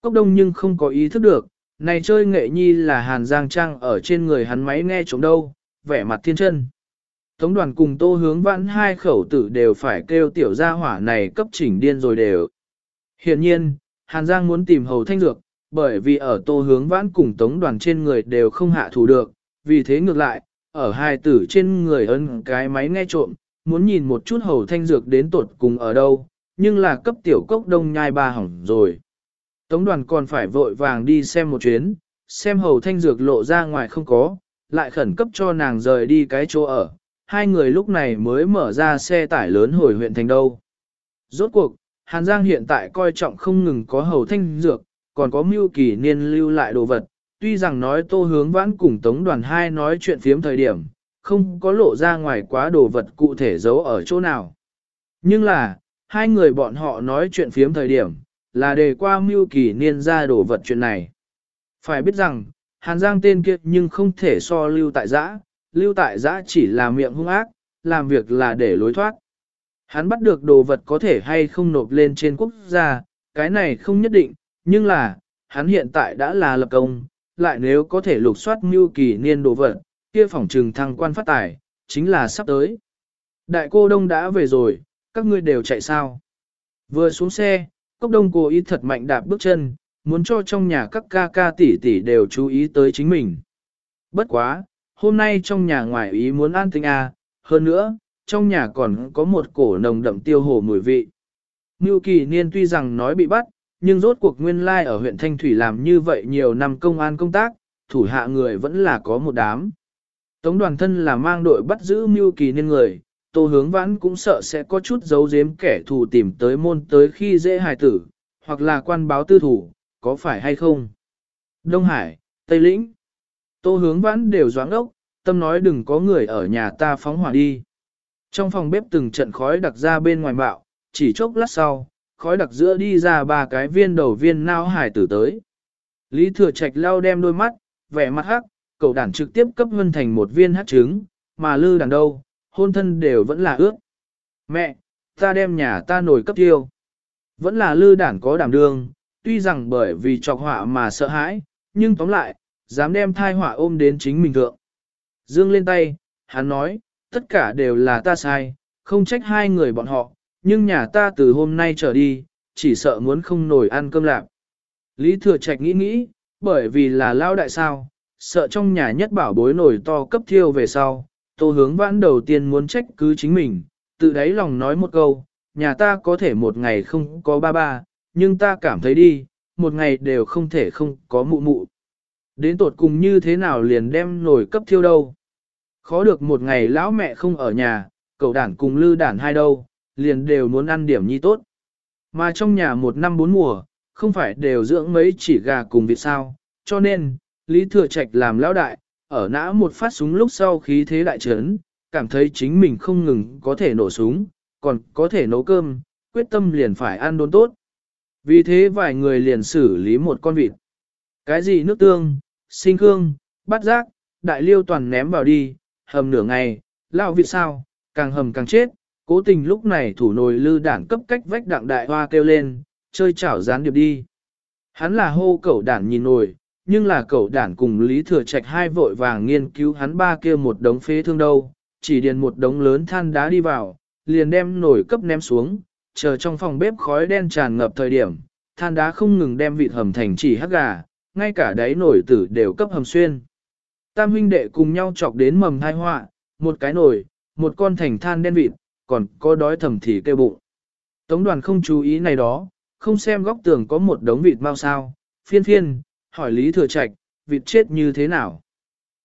Cốc đông nhưng không có ý thức được, này chơi nghệ nhi là hàn giang trang ở trên người hắn máy nghe trống đâu, vẻ mặt thiên chân. Tống đoàn cùng tô hướng vãn hai khẩu tử đều phải kêu tiểu gia hỏa này cấp chỉnh điên rồi đều. Hiện nhiên, hàn giang muốn tìm hầu thanh dược, bởi vì ở tô hướng vãn cùng tống đoàn trên người đều không hạ thủ được, vì thế ngược lại, ở hai tử trên người ấn cái máy nghe trộm, muốn nhìn một chút hầu thanh dược đến tột cùng ở đâu, nhưng là cấp tiểu cốc đông nhai ba hỏng rồi. Tống đoàn còn phải vội vàng đi xem một chuyến, xem hầu thanh dược lộ ra ngoài không có, lại khẩn cấp cho nàng rời đi cái chỗ ở. Hai người lúc này mới mở ra xe tải lớn hồi huyện thành đâu. Rốt cuộc, Hàn Giang hiện tại coi trọng không ngừng có hầu thanh dược, còn có mưu kỳ niên lưu lại đồ vật. Tuy rằng nói tô hướng vãn cùng tống đoàn hai nói chuyện phiếm thời điểm, không có lộ ra ngoài quá đồ vật cụ thể giấu ở chỗ nào. Nhưng là, hai người bọn họ nói chuyện phiếm thời điểm, là đề qua mưu kỳ niên ra đồ vật chuyện này. Phải biết rằng, Hàn Giang tên kia nhưng không thể so lưu tại giã, lưu tại giã chỉ là miệng hung ác, làm việc là để lối thoát. Hắn bắt được đồ vật có thể hay không nộp lên trên quốc gia, cái này không nhất định, nhưng là, hắn hiện tại đã là lập công, lại nếu có thể lục soát mưu kỳ niên đồ vật, kia phỏng trừng thăng quan phát tài, chính là sắp tới. Đại cô đông đã về rồi, các ngươi đều chạy sao. Vừa xuống xe, cốc đông cố ý thật mạnh đạp bước chân, muốn cho trong nhà các ca ca tỷ tỷ đều chú ý tới chính mình. Bất quá, hôm nay trong nhà ngoài ý muốn an tinh à, hơn nữa, trong nhà còn có một cổ nồng đậm tiêu hồ mùi vị. Ngưu kỳ niên tuy rằng nói bị bắt, nhưng rốt cuộc nguyên lai ở huyện Thanh Thủy làm như vậy nhiều năm công an công tác, thủ hạ người vẫn là có một đám. Tống đoàn thân là mang đội bắt giữ mưu kỳ nên người, tô hướng vãn cũng sợ sẽ có chút giấu giếm kẻ thù tìm tới môn tới khi dễ hài tử, hoặc là quan báo tư thủ, có phải hay không? Đông Hải, Tây Lĩnh, tô hướng vãn đều doáng ốc, tâm nói đừng có người ở nhà ta phóng hỏa đi. Trong phòng bếp từng trận khói đặc ra bên ngoài bạo, chỉ chốc lát sau, khói đặc giữa đi ra ba cái viên đầu viên nao hải tử tới. Lý thừa trạch lau đem đôi mắt, vẻ mặt hắc, cậu đàn trực tiếp cấp vân thành một viên hát trứng, mà lư đàn đâu, hôn thân đều vẫn là ước Mẹ, ta đem nhà ta nổi cấp tiêu. Vẫn là lư đản có đảm đương, tuy rằng bởi vì trọc họa mà sợ hãi, nhưng tóm lại, dám đem thai họa ôm đến chính mình thượng. Dương lên tay, hắn nói, tất cả đều là ta sai, không trách hai người bọn họ, nhưng nhà ta từ hôm nay trở đi, chỉ sợ muốn không nổi ăn cơm lạc. Lý Thừa Trạch nghĩ nghĩ, bởi vì là lao đại sao, sợ trong nhà nhất bảo bối nổi to cấp thiêu về sau, tô hướng vãn đầu tiên muốn trách cứ chính mình, tự đáy lòng nói một câu, nhà ta có thể một ngày không có ba ba, nhưng ta cảm thấy đi, một ngày đều không thể không có mụ mụ. Đến tột cùng như thế nào liền đem nổi cấp thiêu đâu. Khó được một ngày lão mẹ không ở nhà, cậu đản cùng lư đản hai đâu, liền đều muốn ăn điểm nhi tốt. Mà trong nhà một năm bốn mùa, không phải đều dưỡng mấy chỉ gà cùng vịt sao, cho nên, Lý Thừa Trạch làm lão đại, ở nã một phát súng lúc sau khí thế đại trấn, cảm thấy chính mình không ngừng có thể nổ súng, còn có thể nấu cơm, quyết tâm liền phải ăn đốn tốt. Vì thế vài người liền xử lý một con vịt. Cái gì nước tương, sinh hương, bắt giác đại liêu toàn ném vào đi, hầm nửa ngày, lao vịt sao, càng hầm càng chết, cố tình lúc này thủ nồi lư đảng cấp cách vách đặng đại hoa kêu lên, chơi chảo gián điệp đi. Hắn là hô cẩu đản nhìn nồi, nhưng là cậu đản cùng Lý Thừa Trạch hai vội vàng nghiên cứu hắn ba kia một đống phế thương đâu, chỉ điền một đống lớn than đá đi vào, liền đem nồi cấp ném xuống, chờ trong phòng bếp khói đen tràn ngập thời điểm, than đá không ngừng đem vịt hầm thành chỉ hắc gà, ngay cả đáy nồi tử đều cấp hầm xuyên. Tam huynh đệ cùng nhau chọc đến mầm thai họa, một cái nồi, một con thành than đen vịt, còn có đói thầm thì kêu bụng. Tống đoàn không chú ý này đó, không xem góc tường có một đống vịt mau sao, phiên phiên, hỏi Lý Thừa Trạch, vịt chết như thế nào.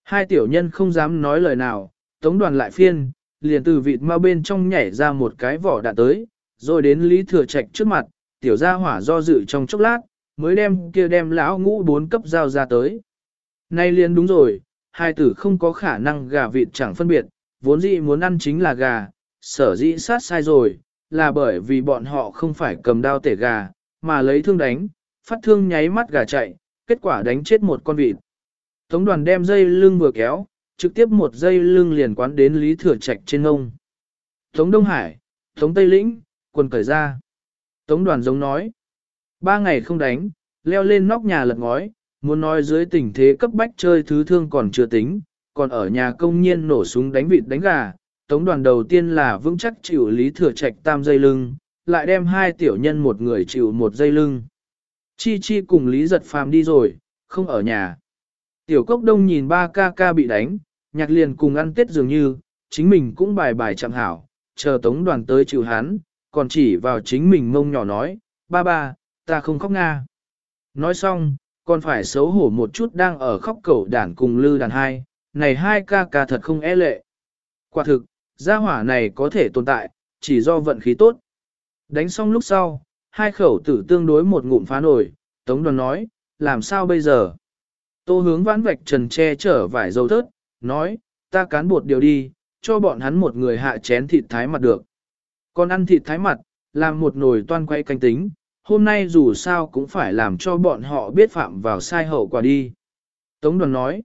Hai tiểu nhân không dám nói lời nào, tống đoàn lại phiên, liền từ vịt mau bên trong nhảy ra một cái vỏ đạn tới, rồi đến Lý Thừa Trạch trước mặt, tiểu gia hỏa do dự trong chốc lát, mới đem kia đem lão ngũ bốn cấp dao ra tới. Nay liền đúng rồi, hai tử không có khả năng gà vịt chẳng phân biệt, vốn dĩ muốn ăn chính là gà, sở dĩ sát sai rồi, là bởi vì bọn họ không phải cầm đao tể gà, mà lấy thương đánh, phát thương nháy mắt gà chạy, kết quả đánh chết một con vịt. Tống đoàn đem dây lưng vừa kéo, trực tiếp một dây lưng liền quán đến Lý Thừa Trạch trên ngông. Tống Đông Hải, Tống Tây Lĩnh, quần cởi ra. Tống đoàn giống nói, ba ngày không đánh, leo lên nóc nhà lật ngói, muốn nói dưới tình thế cấp bách chơi thứ thương còn chưa tính, còn ở nhà công nhiên nổ súng đánh vịt đánh gà. Tống đoàn đầu tiên là vững chắc chịu Lý Thừa Trạch tam dây lưng, lại đem hai tiểu nhân một người chịu một dây lưng. Chi Chi cùng Lý Giật Phàm đi rồi, không ở nhà. Tiểu Cốc Đông nhìn ba ca ca bị đánh, nhạc liền cùng ăn tết dường như, chính mình cũng bài bài chẳng hảo, chờ tống đoàn tới chịu hắn, còn chỉ vào chính mình mông nhỏ nói, ba ba, ta không khóc nga. Nói xong, còn phải xấu hổ một chút đang ở khóc cẩu đàn cùng lư đàn hai, này hai ca ca thật không e lệ. Quả thực, gia hỏa này có thể tồn tại, chỉ do vận khí tốt. Đánh xong lúc sau, hai khẩu tử tương đối một ngụm phá nổi, tống đoàn nói, làm sao bây giờ? Tô hướng vãn vạch trần che chở vải dầu thớt, nói, ta cán bột điều đi, cho bọn hắn một người hạ chén thịt thái mặt được. Còn ăn thịt thái mặt, làm một nồi toan quay canh tính, hôm nay dù sao cũng phải làm cho bọn họ biết phạm vào sai hậu quả đi. Tống đoàn nói,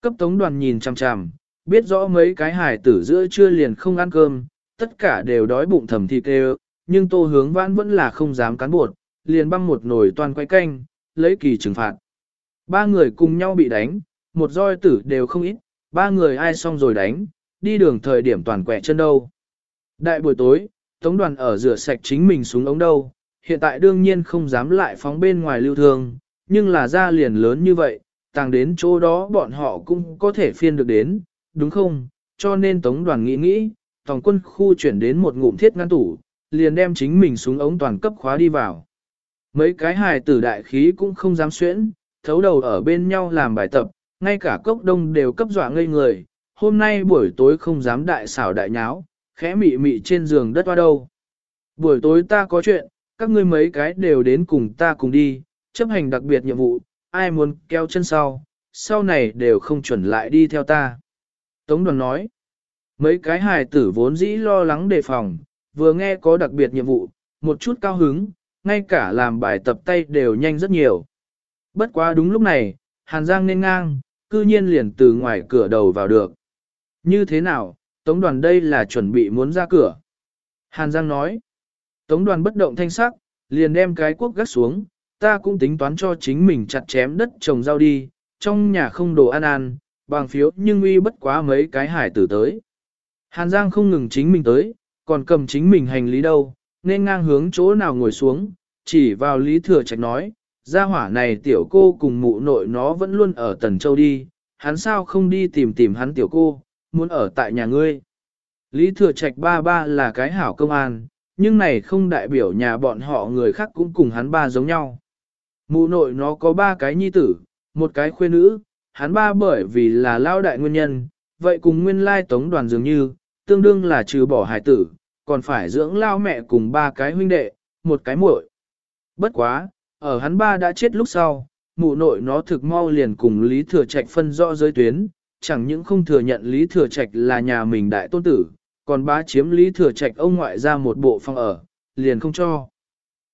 cấp tống đoàn nhìn chằm chằm, biết rõ mấy cái hải tử giữa trưa liền không ăn cơm, tất cả đều đói bụng thầm thịt đều, nhưng tô hướng vãn vẫn là không dám cán bột, liền băng một nồi toàn quay canh, lấy kỳ trừng phạt. Ba người cùng nhau bị đánh, một roi tử đều không ít, ba người ai xong rồi đánh, đi đường thời điểm toàn quẹ chân đâu. Đại buổi tối, tống đoàn ở rửa sạch chính mình xuống ống đâu, hiện tại đương nhiên không dám lại phóng bên ngoài lưu thương, nhưng là ra liền lớn như vậy, tàng đến chỗ đó bọn họ cũng có thể phiên được đến, đúng không? Cho nên tống đoàn nghĩ nghĩ, tổng quân khu chuyển đến một ngụm thiết ngăn tủ, liền đem chính mình xuống ống toàn cấp khóa đi vào. Mấy cái hài tử đại khí cũng không dám xuyễn, thấu đầu ở bên nhau làm bài tập, ngay cả cốc đông đều cấp dọa ngây người, hôm nay buổi tối không dám đại xảo đại nháo, khẽ mị mị trên giường đất hoa đâu. Buổi tối ta có chuyện, các ngươi mấy cái đều đến cùng ta cùng đi, chấp hành đặc biệt nhiệm vụ, ai muốn keo chân sau, sau này đều không chuẩn lại đi theo ta. Tống đoàn nói, mấy cái hài tử vốn dĩ lo lắng đề phòng, vừa nghe có đặc biệt nhiệm vụ, một chút cao hứng, ngay cả làm bài tập tay đều nhanh rất nhiều. Bất quá đúng lúc này, Hàn Giang nên ngang, cư nhiên liền từ ngoài cửa đầu vào được. Như thế nào, Tống đoàn đây là chuẩn bị muốn ra cửa. Hàn Giang nói, Tống đoàn bất động thanh sắc, liền đem cái quốc gắt xuống, ta cũng tính toán cho chính mình chặt chém đất trồng rau đi, trong nhà không đồ ăn ăn, bằng phiếu nhưng uy bất quá mấy cái hải tử tới. Hàn Giang không ngừng chính mình tới, còn cầm chính mình hành lý đâu, nên ngang hướng chỗ nào ngồi xuống, chỉ vào Lý Thừa Trạch nói, gia hỏa này tiểu cô cùng mụ nội nó vẫn luôn ở Tần Châu đi, hắn sao không đi tìm tìm hắn tiểu cô, muốn ở tại nhà ngươi. Lý Thừa Trạch ba ba là cái hảo công an, nhưng này không đại biểu nhà bọn họ người khác cũng cùng hắn ba giống nhau. Mụ nội nó có ba cái nhi tử, một cái khuê nữ, hắn ba bởi vì là lao đại nguyên nhân, vậy cùng nguyên lai tống đoàn dường như, tương đương là trừ bỏ hải tử, còn phải dưỡng lao mẹ cùng ba cái huynh đệ, một cái muội. Bất quá, ở hắn ba đã chết lúc sau, mụ nội nó thực mau liền cùng Lý Thừa Trạch phân rõ giới tuyến, chẳng những không thừa nhận Lý Thừa Trạch là nhà mình đại tôn tử, còn bá chiếm Lý Thừa Trạch ông ngoại ra một bộ phòng ở, liền không cho.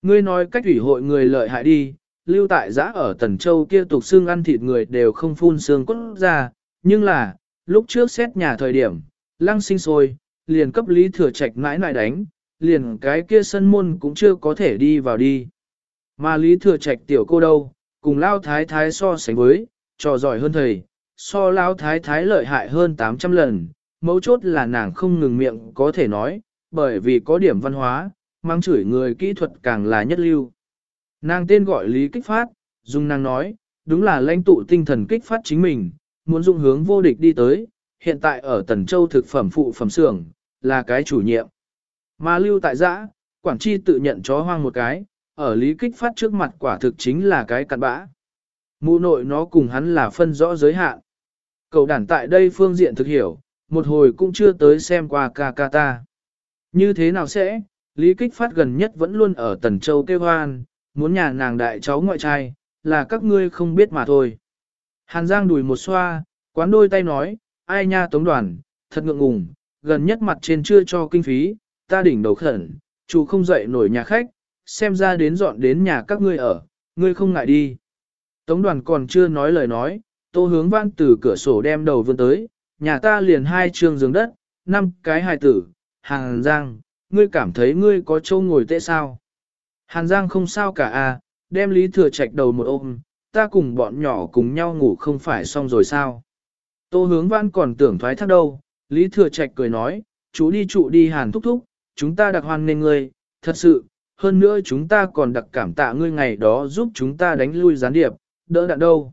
Ngươi nói cách ủy hội người lợi hại đi, lưu tại giã ở Tần Châu kia tục xương ăn thịt người đều không phun xương cốt ra, nhưng là, lúc trước xét nhà thời điểm, lăng sinh sôi, liền cấp Lý Thừa Trạch mãi lại đánh, liền cái kia sân môn cũng chưa có thể đi vào đi. Mà Lý Thừa Trạch tiểu cô đâu, cùng Lao Thái Thái so sánh với, trò giỏi hơn thầy, so Lao Thái Thái lợi hại hơn 800 lần, mấu chốt là nàng không ngừng miệng có thể nói, bởi vì có điểm văn hóa, mang chửi người kỹ thuật càng là nhất lưu. Nàng tên gọi Lý Kích Phát, dùng nàng nói, đúng là lãnh tụ tinh thần kích phát chính mình, muốn dụng hướng vô địch đi tới, hiện tại ở Tần Châu thực phẩm phụ phẩm xưởng là cái chủ nhiệm. Mà lưu tại giã, Quảng Chi tự nhận chó hoang một cái, ở Lý Kích Phát trước mặt quả thực chính là cái cặn bã. Mụ nội nó cùng hắn là phân rõ giới hạn. Cậu đản tại đây phương diện thực hiểu, một hồi cũng chưa tới xem qua ca ca ta. Như thế nào sẽ, Lý Kích Phát gần nhất vẫn luôn ở Tần Châu kêu hoan, muốn nhà nàng đại cháu ngoại trai, là các ngươi không biết mà thôi. Hàn Giang đùi một xoa, quán đôi tay nói, ai nha tống đoàn, thật ngượng ngùng, gần nhất mặt trên chưa cho kinh phí, ta đỉnh đầu khẩn, chủ không dậy nổi nhà khách, xem ra đến dọn đến nhà các ngươi ở, ngươi không ngại đi. Tống đoàn còn chưa nói lời nói, tô hướng văn từ cửa sổ đem đầu vươn tới, nhà ta liền hai trường giường đất, năm cái hài tử, Hàn Giang, ngươi cảm thấy ngươi có châu ngồi tệ sao? Hàn Giang không sao cả à, đem Lý Thừa Trạch đầu một ôm, ta cùng bọn nhỏ cùng nhau ngủ không phải xong rồi sao? Tô hướng văn còn tưởng thoái thác đâu, Lý Thừa Trạch cười nói, chú đi trụ đi Hàn thúc thúc, chúng ta đặc hoan nên ngươi, thật sự, hơn nữa chúng ta còn đặc cảm tạ ngươi ngày đó giúp chúng ta đánh lui gián điệp, đỡ đạn đâu.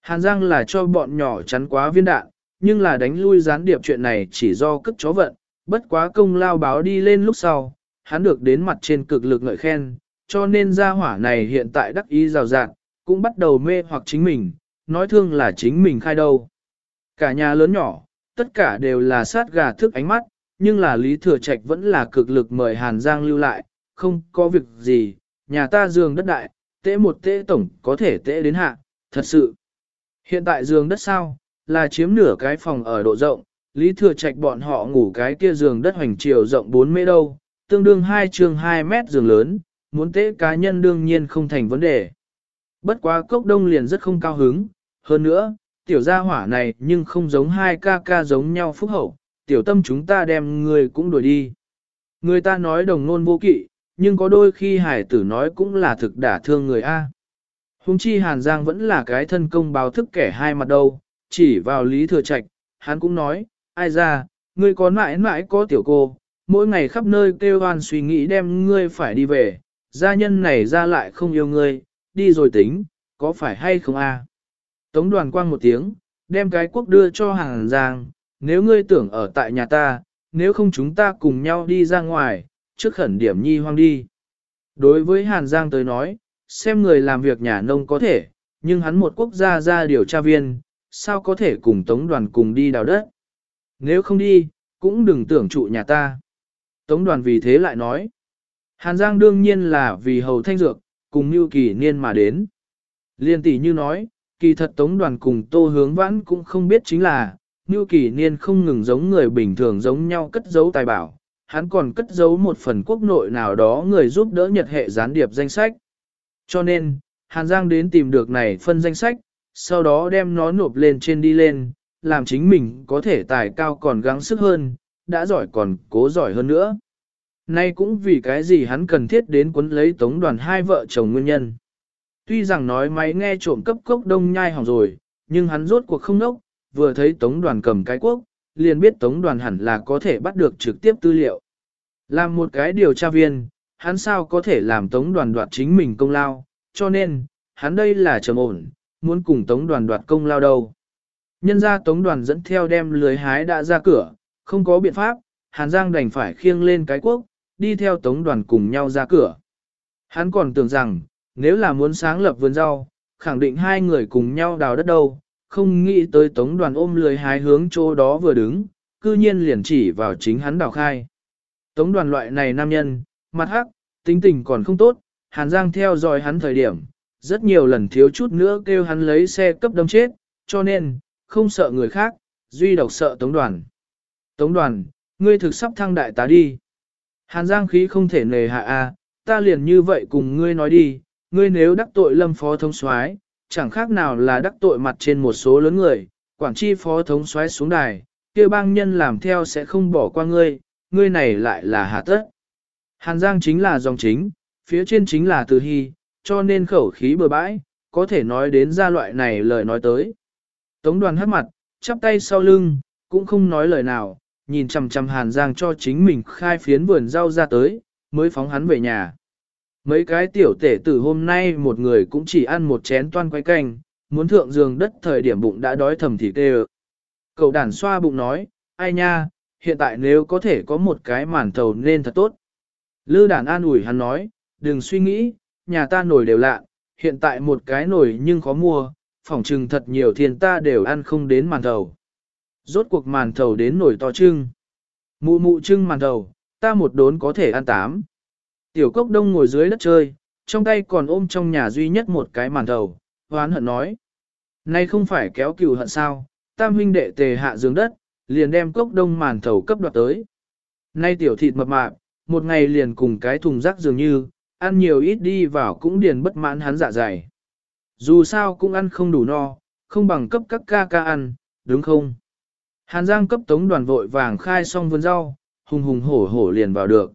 Hàn Giang là cho bọn nhỏ chắn quá viên đạn, nhưng là đánh lui gián điệp chuyện này chỉ do cất chó vận, bất quá công lao báo đi lên lúc sau, hắn được đến mặt trên cực lực ngợi khen, cho nên gia hỏa này hiện tại đắc ý rào rạt, cũng bắt đầu mê hoặc chính mình, nói thương là chính mình khai đâu. Cả nhà lớn nhỏ, tất cả đều là sát gà thức ánh mắt, nhưng là Lý Thừa Trạch vẫn là cực lực mời Hàn Giang lưu lại, không có việc gì, nhà ta giường đất đại, tễ một tễ tổng có thể tễ đến hạ, thật sự. Hiện tại giường đất sao, là chiếm nửa cái phòng ở độ rộng, Lý Thừa Trạch bọn họ ngủ cái kia giường đất hoành chiều rộng 4 mét đâu, tương đương hai trường 2 mét giường lớn, muốn tế cá nhân đương nhiên không thành vấn đề. Bất quá cốc đông liền rất không cao hứng, hơn nữa, tiểu gia hỏa này nhưng không giống hai ca ca giống nhau phúc hậu, tiểu tâm chúng ta đem người cũng đuổi đi. Người ta nói đồng nôn vô kỵ, nhưng có đôi khi hải tử nói cũng là thực đả thương người A. Hùng chi Hàn Giang vẫn là cái thân công báo thức kẻ hai mặt đâu, chỉ vào lý thừa trạch, hắn cũng nói, ai ra, ngươi có mãi mãi có tiểu cô, mỗi ngày khắp nơi kêu oan suy nghĩ đem ngươi phải đi về, gia nhân này ra lại không yêu ngươi, đi rồi tính, có phải hay không a? Tống đoàn quang một tiếng, đem cái quốc đưa cho Hàn Giang, nếu ngươi tưởng ở tại nhà ta, nếu không chúng ta cùng nhau đi ra ngoài, trước khẩn điểm nhi hoang đi. Đối với Hàn Giang tới nói, xem người làm việc nhà nông có thể, nhưng hắn một quốc gia ra điều tra viên, sao có thể cùng tống đoàn cùng đi đào đất. Nếu không đi, cũng đừng tưởng trụ nhà ta. Tống đoàn vì thế lại nói, Hàn Giang đương nhiên là vì hầu thanh dược, cùng như Kỳ Niên mà đến. Liên tỷ như nói, kỳ thật tống đoàn cùng tô hướng vãn cũng không biết chính là, như Kỳ Niên không ngừng giống người bình thường giống nhau cất giấu tài bảo, hắn còn cất giấu một phần quốc nội nào đó người giúp đỡ nhật hệ gián điệp danh sách. Cho nên, Hàn Giang đến tìm được này phân danh sách, sau đó đem nó nộp lên trên đi lên, làm chính mình có thể tài cao còn gắng sức hơn, đã giỏi còn cố giỏi hơn nữa. Nay cũng vì cái gì hắn cần thiết đến quấn lấy tống đoàn hai vợ chồng nguyên nhân. Tuy rằng nói máy nghe trộm cấp cốc đông nhai hỏng rồi, nhưng hắn rốt cuộc không nốc, vừa thấy tống đoàn cầm cái quốc, liền biết tống đoàn hẳn là có thể bắt được trực tiếp tư liệu. Làm một cái điều tra viên, hắn sao có thể làm tống đoàn đoạt chính mình công lao, cho nên, hắn đây là trầm ổn, muốn cùng tống đoàn đoạt công lao đâu. Nhân ra tống đoàn dẫn theo đem lưới hái đã ra cửa, không có biện pháp, Hàn Giang đành phải khiêng lên cái quốc, đi theo tống đoàn cùng nhau ra cửa. Hắn còn tưởng rằng, nếu là muốn sáng lập vườn rau, khẳng định hai người cùng nhau đào đất đâu, không nghĩ tới tống đoàn ôm lười hái hướng chỗ đó vừa đứng, cư nhiên liền chỉ vào chính hắn đào khai. Tống đoàn loại này nam nhân, mặt hắc, tính tình còn không tốt, Hàn Giang theo dõi hắn thời điểm, rất nhiều lần thiếu chút nữa kêu hắn lấy xe cấp đâm chết, cho nên, không sợ người khác, duy độc sợ Tống đoàn. Tống đoàn, ngươi thực sắp thăng đại tá đi. Hàn Giang khí không thể nề hạ a, ta liền như vậy cùng ngươi nói đi, ngươi nếu đắc tội lâm phó thống soái, chẳng khác nào là đắc tội mặt trên một số lớn người, quản chi phó thống soái xuống đài, kia bang nhân làm theo sẽ không bỏ qua ngươi, ngươi này lại là hà tất. Hàn Giang chính là dòng chính, phía trên chính là từ hy, cho nên khẩu khí bừa bãi, có thể nói đến ra loại này lời nói tới. Tống đoàn hất mặt, chắp tay sau lưng, cũng không nói lời nào, nhìn chằm chằm Hàn Giang cho chính mình khai phiến vườn rau ra tới, mới phóng hắn về nhà. Mấy cái tiểu tể tử hôm nay một người cũng chỉ ăn một chén toan quay canh, muốn thượng giường đất thời điểm bụng đã đói thầm thì tê Cậu đàn xoa bụng nói, ai nha, hiện tại nếu có thể có một cái màn thầu nên thật tốt. Lư đàn an ủi hắn nói, đừng suy nghĩ, nhà ta nổi đều lạ, hiện tại một cái nổi nhưng khó mua, phỏng trừng thật nhiều thiên ta đều ăn không đến màn thầu. Rốt cuộc màn thầu đến nổi to trưng. Mụ mụ trưng màn thầu, ta một đốn có thể ăn tám. Tiểu cốc đông ngồi dưới đất chơi, trong tay còn ôm trong nhà duy nhất một cái màn thầu, hoán hận nói. Nay không phải kéo cừu hận sao, tam huynh đệ tề hạ giường đất, liền đem cốc đông màn thầu cấp đoạt tới. Nay tiểu thịt mập mạp, một ngày liền cùng cái thùng rác dường như, ăn nhiều ít đi vào cũng điền bất mãn hắn dạ dày. Dù sao cũng ăn không đủ no, không bằng cấp các ca ca ăn, đúng không? Hàn Giang cấp tống đoàn vội vàng khai xong vườn rau, hùng hùng hổ hổ liền vào được.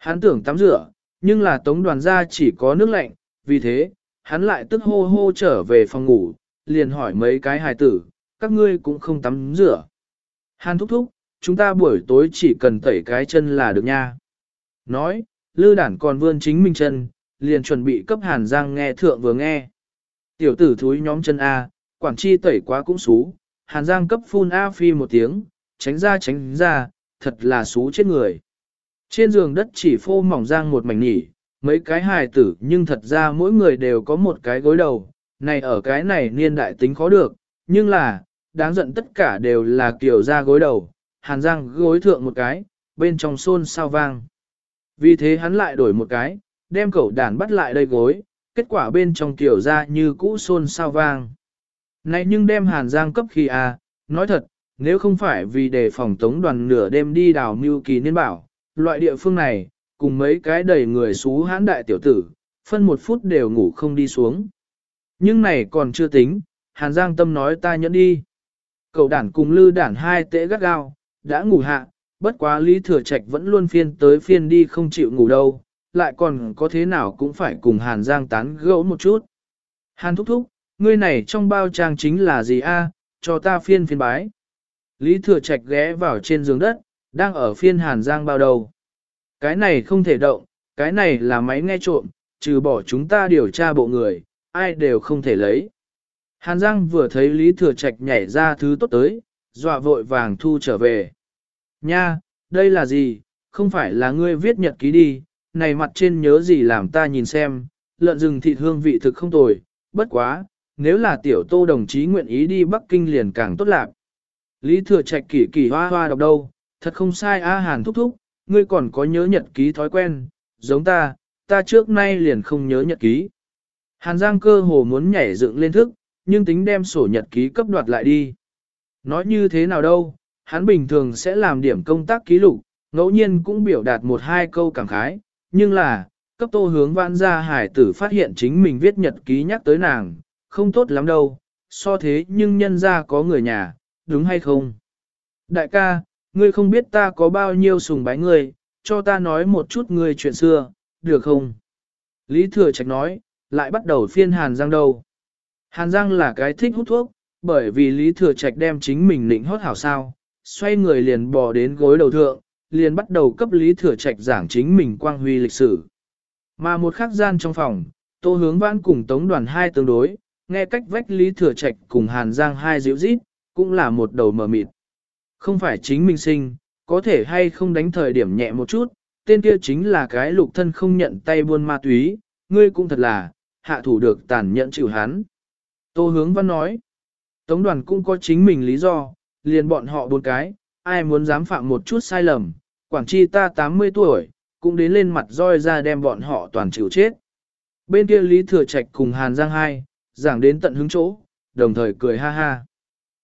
Hắn tưởng tắm rửa, nhưng là tống đoàn gia chỉ có nước lạnh, vì thế, hắn lại tức hô hô trở về phòng ngủ, liền hỏi mấy cái hài tử, các ngươi cũng không tắm rửa. Hàn thúc thúc, chúng ta buổi tối chỉ cần tẩy cái chân là được nha. Nói, lư đản còn vươn chính mình chân, liền chuẩn bị cấp hàn giang nghe thượng vừa nghe. Tiểu tử thúi nhóm chân A, quản chi tẩy quá cũng xú, hàn giang cấp phun A phi một tiếng, tránh ra tránh ra, thật là xú chết người. Trên giường đất chỉ phô mỏng giang một mảnh nhỉ, mấy cái hài tử nhưng thật ra mỗi người đều có một cái gối đầu, này ở cái này niên đại tính khó được, nhưng là, đáng giận tất cả đều là kiểu ra gối đầu, hàn giang gối thượng một cái, bên trong xôn sao vang. Vì thế hắn lại đổi một cái, đem cậu đàn bắt lại đây gối, kết quả bên trong kiểu ra như cũ xôn sao vang. Này nhưng đem hàn giang cấp khi à, nói thật, nếu không phải vì đề phòng tống đoàn nửa đêm đi đào mưu kỳ niên bảo, loại địa phương này, cùng mấy cái đầy người xú hãn đại tiểu tử, phân một phút đều ngủ không đi xuống. Nhưng này còn chưa tính, hàn giang tâm nói ta nhẫn đi. Cậu đản cùng lư đản hai tễ gắt gao, đã ngủ hạ, bất quá Lý Thừa Trạch vẫn luôn phiên tới phiên đi không chịu ngủ đâu, lại còn có thế nào cũng phải cùng Hàn Giang tán gẫu một chút. Hàn thúc thúc, ngươi này trong bao trang chính là gì a? cho ta phiên phiên bái. Lý Thừa Trạch ghé vào trên giường đất, đang ở phiên Hàn Giang bao đầu. Cái này không thể động, cái này là máy nghe trộm, trừ bỏ chúng ta điều tra bộ người, ai đều không thể lấy. Hàn Giang vừa thấy Lý Thừa Trạch nhảy ra thứ tốt tới, dọa vội vàng thu trở về. Nha, đây là gì, không phải là ngươi viết nhật ký đi, này mặt trên nhớ gì làm ta nhìn xem, lợn rừng thịt hương vị thực không tồi, bất quá, nếu là tiểu tô đồng chí nguyện ý đi Bắc Kinh liền càng tốt lạc. Lý Thừa Trạch kỳ kỳ hoa hoa đọc đâu, thật không sai A Hàn thúc thúc, ngươi còn có nhớ nhật ký thói quen, giống ta, ta trước nay liền không nhớ nhật ký. Hàn Giang cơ hồ muốn nhảy dựng lên thức, nhưng tính đem sổ nhật ký cấp đoạt lại đi. Nói như thế nào đâu, hắn bình thường sẽ làm điểm công tác ký lục, ngẫu nhiên cũng biểu đạt một hai câu cảm khái, nhưng là, cấp tô hướng vãn ra hải tử phát hiện chính mình viết nhật ký nhắc tới nàng, không tốt lắm đâu, so thế nhưng nhân ra có người nhà, đúng hay không? Đại ca, ngươi không biết ta có bao nhiêu sùng bái ngươi, cho ta nói một chút ngươi chuyện xưa, được không? Lý Thừa Trạch nói, lại bắt đầu phiên Hàn Giang đâu. Hàn Giang là cái thích hút thuốc, bởi vì Lý Thừa Trạch đem chính mình nịnh hót hảo sao, xoay người liền bò đến gối đầu thượng, liền bắt đầu cấp Lý Thừa Trạch giảng chính mình quang huy lịch sử. Mà một khắc gian trong phòng, Tô Hướng Vãn cùng Tống Đoàn hai tương đối, nghe cách vách Lý Thừa Trạch cùng Hàn Giang hai dịu rít, cũng là một đầu mờ mịt. Không phải chính mình sinh, có thể hay không đánh thời điểm nhẹ một chút, tên kia chính là cái lục thân không nhận tay buôn ma túy, ngươi cũng thật là, hạ thủ được tàn nhẫn chịu hắn. Tô Hướng Văn nói, Tống đoàn cũng có chính mình lý do, liền bọn họ bốn cái, ai muốn dám phạm một chút sai lầm, Quảng Chi ta 80 tuổi, cũng đến lên mặt roi ra đem bọn họ toàn chịu chết. Bên kia Lý Thừa Trạch cùng Hàn Giang hai, giảng đến tận hứng chỗ, đồng thời cười ha ha.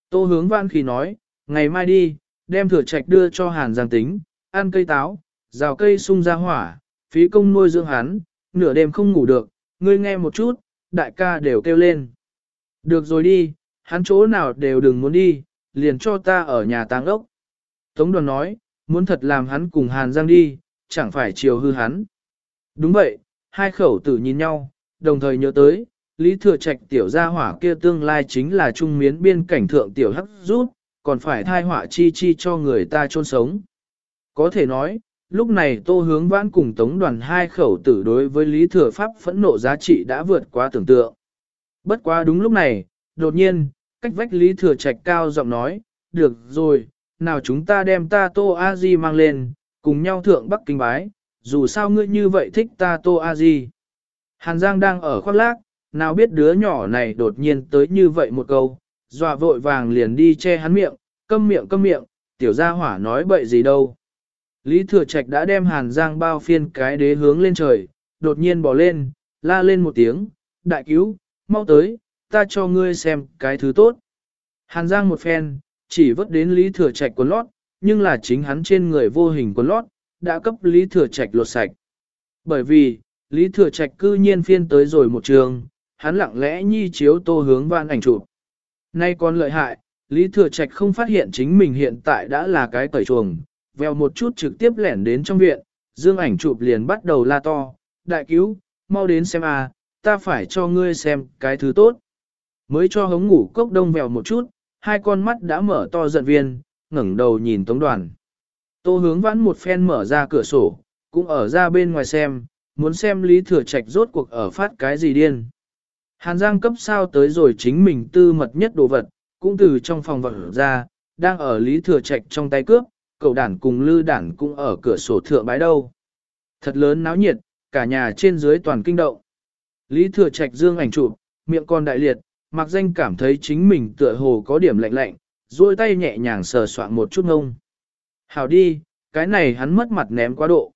Tô hướng văn khi nói, ngày mai đi, đem Thừa Trạch đưa cho Hàn Giang tính, ăn cây táo, rào cây sung ra hỏa, phí công nuôi dưỡng hắn, nửa đêm không ngủ được, ngươi nghe một chút, đại ca đều kêu lên. Được rồi đi, hắn chỗ nào đều đừng muốn đi, liền cho ta ở nhà táng ốc. Tống đoàn nói, muốn thật làm hắn cùng Hàn Giang đi, chẳng phải chiều hư hắn. Đúng vậy, hai khẩu tử nhìn nhau, đồng thời nhớ tới, Lý Thừa Trạch tiểu gia hỏa kia tương lai chính là trung miến biên cảnh thượng tiểu hắc rút, còn phải thai họa chi chi cho người ta chôn sống. Có thể nói, lúc này tô hướng vãn cùng tống đoàn hai khẩu tử đối với Lý Thừa Pháp phẫn nộ giá trị đã vượt quá tưởng tượng. Bất quá đúng lúc này, đột nhiên, cách vách Lý Thừa Trạch cao giọng nói, được rồi, nào chúng ta đem ta Tô A Di mang lên, cùng nhau thượng Bắc Kinh bái, dù sao ngươi như vậy thích ta Tô A Di. Hàn Giang đang ở khoác lác, nào biết đứa nhỏ này đột nhiên tới như vậy một câu, dọa vội vàng liền đi che hắn miệng, câm miệng câm miệng, tiểu gia hỏa nói bậy gì đâu. Lý Thừa Trạch đã đem Hàn Giang bao phiên cái đế hướng lên trời, đột nhiên bỏ lên, la lên một tiếng, đại cứu, mau tới, ta cho ngươi xem cái thứ tốt. Hàn Giang một phen, chỉ vớt đến Lý Thừa Trạch quần lót, nhưng là chính hắn trên người vô hình quần lót, đã cấp Lý Thừa Trạch lột sạch. Bởi vì, Lý Thừa Trạch cư nhiên phiên tới rồi một trường, hắn lặng lẽ nhi chiếu tô hướng vạn ảnh chụp. Nay còn lợi hại, Lý Thừa Trạch không phát hiện chính mình hiện tại đã là cái cởi chuồng, veo một chút trực tiếp lẻn đến trong viện, dương ảnh chụp liền bắt đầu la to, đại cứu, mau đến xem à, ta phải cho ngươi xem cái thứ tốt. Mới cho hống ngủ cốc đông vèo một chút, hai con mắt đã mở to giận viên, ngẩng đầu nhìn tống đoàn. Tô hướng vãn một phen mở ra cửa sổ, cũng ở ra bên ngoài xem, muốn xem Lý Thừa Trạch rốt cuộc ở phát cái gì điên. Hàn Giang cấp sao tới rồi chính mình tư mật nhất đồ vật, cũng từ trong phòng vật ra, đang ở Lý Thừa Trạch trong tay cướp, cậu đản cùng lư đản cũng ở cửa sổ thượng bái đâu. Thật lớn náo nhiệt, cả nhà trên dưới toàn kinh động. Lý Thừa Trạch dương ảnh chụp, miệng còn đại liệt, mặc danh cảm thấy chính mình tựa hồ có điểm lạnh lạnh, duỗi tay nhẹ nhàng sờ soạn một chút ngông. Hảo đi, cái này hắn mất mặt ném quá độ.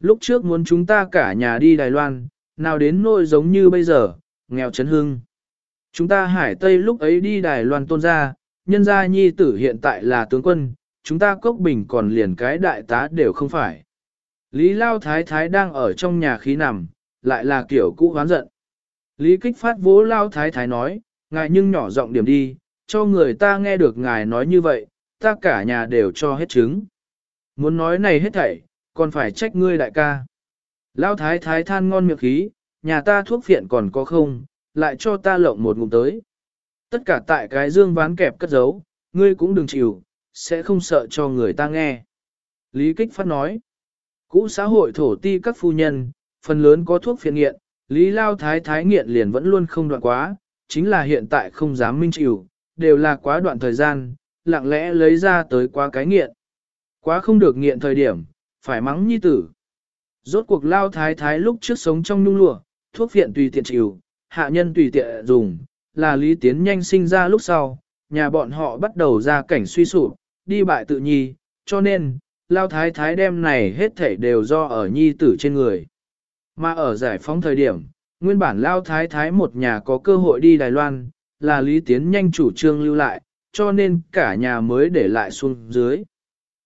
Lúc trước muốn chúng ta cả nhà đi Đài Loan, nào đến nỗi giống như bây giờ, nghèo chấn hưng. Chúng ta hải Tây lúc ấy đi Đài Loan tôn ra, nhân gia nhi tử hiện tại là tướng quân, chúng ta cốc bình còn liền cái đại tá đều không phải. Lý Lao Thái Thái đang ở trong nhà khí nằm, lại là kiểu cũ hoán giận. Lý kích phát vỗ Lao Thái Thái nói, ngài nhưng nhỏ giọng điểm đi, cho người ta nghe được ngài nói như vậy, ta cả nhà đều cho hết chứng. Muốn nói này hết thảy, còn phải trách ngươi đại ca. Lao Thái Thái than ngon miệng khí, nhà ta thuốc phiện còn có không, lại cho ta lộng một ngụm tới. Tất cả tại cái dương ván kẹp cất giấu, ngươi cũng đừng chịu, sẽ không sợ cho người ta nghe. Lý Kích Phát nói, cũ xã hội thổ ti các phu nhân, phần lớn có thuốc phiện nghiện, Lý Lao Thái Thái nghiện liền vẫn luôn không đoạn quá, chính là hiện tại không dám minh chịu, đều là quá đoạn thời gian, lặng lẽ lấy ra tới quá cái nghiện. Quá không được nghiện thời điểm, phải mắng nhi tử. Rốt cuộc Lao Thái Thái lúc trước sống trong nhung lụa, thuốc phiện tùy tiện chịu, hạ nhân tùy tiện dùng, là Lý Tiến nhanh sinh ra lúc sau, nhà bọn họ bắt đầu ra cảnh suy sụp, đi bại tự nhi, cho nên, lao thái thái đem này hết thảy đều do ở nhi tử trên người. Mà ở giải phóng thời điểm, nguyên bản lao thái thái một nhà có cơ hội đi Đài Loan, là Lý Tiến nhanh chủ trương lưu lại, cho nên cả nhà mới để lại xuống dưới.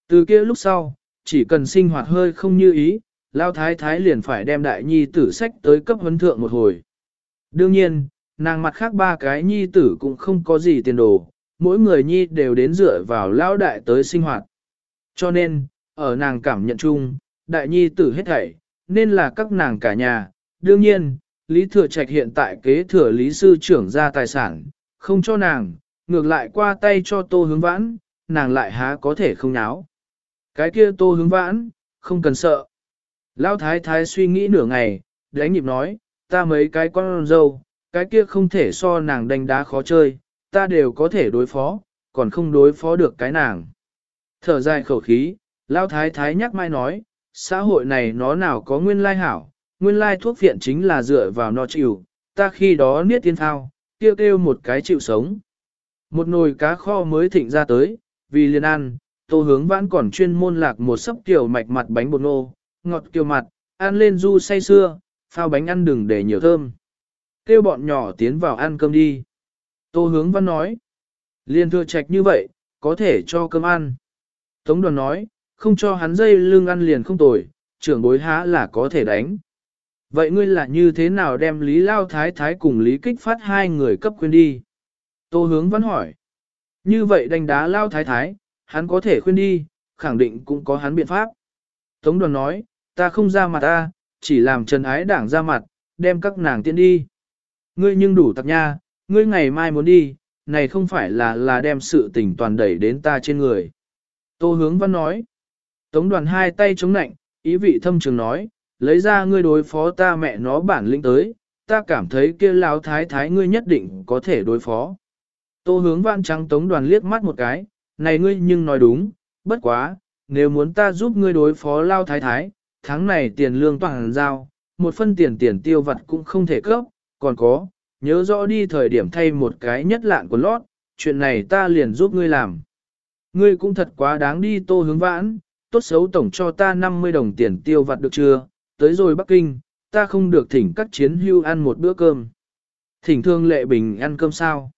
Từ kia lúc sau, chỉ cần sinh hoạt hơi không như ý, lao thái thái liền phải đem đại nhi tử sách tới cấp huấn thượng một hồi. Đương nhiên, nàng mặt khác ba cái nhi tử cũng không có gì tiền đồ, mỗi người nhi đều đến dựa vào lao đại tới sinh hoạt. Cho nên, ở nàng cảm nhận chung, đại nhi tử hết thảy, nên là các nàng cả nhà. Đương nhiên, Lý Thừa Trạch hiện tại kế thừa Lý Sư trưởng ra tài sản, không cho nàng, ngược lại qua tay cho tô hướng vãn, nàng lại há có thể không náo. Cái kia tô hướng vãn, không cần sợ. Lão thái thái suy nghĩ nửa ngày, đánh nhịp nói, ta mấy cái con dâu, cái kia không thể so nàng đánh đá khó chơi, ta đều có thể đối phó, còn không đối phó được cái nàng. Thở dài khẩu khí, Lão Thái Thái nhắc mai nói, xã hội này nó nào có nguyên lai hảo, nguyên lai thuốc viện chính là dựa vào nó chịu, ta khi đó niết tiên thao, kêu kêu một cái chịu sống. Một nồi cá kho mới thịnh ra tới, vì liền ăn, tô hướng vãn còn chuyên môn lạc một sấp tiểu mạch mặt bánh bột nô, ngọt kiều mặt, ăn lên du say xưa, phao bánh ăn đừng để nhiều thơm. Kêu bọn nhỏ tiến vào ăn cơm đi. Tô hướng văn nói, liền thừa trạch như vậy, có thể cho cơm ăn. Tống đoàn nói, không cho hắn dây lưng ăn liền không tồi, trưởng bối há là có thể đánh. Vậy ngươi là như thế nào đem Lý Lao Thái Thái cùng Lý Kích Phát hai người cấp khuyên đi? Tô hướng văn hỏi. Như vậy đánh đá Lao Thái Thái, hắn có thể khuyên đi, khẳng định cũng có hắn biện pháp. Tống đoàn nói, ta không ra mặt ta, chỉ làm trần ái đảng ra mặt, đem các nàng tiến đi. Ngươi nhưng đủ tặc nha, ngươi ngày mai muốn đi, này không phải là là đem sự tình toàn đẩy đến ta trên người. Tô hướng văn nói. Tống đoàn hai tay chống nạnh, ý vị thâm trường nói, lấy ra ngươi đối phó ta mẹ nó bản lĩnh tới, ta cảm thấy kia lão thái thái ngươi nhất định có thể đối phó. Tô hướng văn trắng tống đoàn liếc mắt một cái, này ngươi nhưng nói đúng, bất quá, nếu muốn ta giúp ngươi đối phó lao thái thái, tháng này tiền lương toàn giao, một phân tiền tiền tiêu vặt cũng không thể cấp, còn có, nhớ rõ đi thời điểm thay một cái nhất lạn của lót, chuyện này ta liền giúp ngươi làm. Ngươi cũng thật quá đáng đi tô hướng vãn, tốt xấu tổng cho ta 50 đồng tiền tiêu vặt được chưa, tới rồi Bắc Kinh, ta không được thỉnh các chiến hưu ăn một bữa cơm. Thỉnh thương lệ bình ăn cơm sao?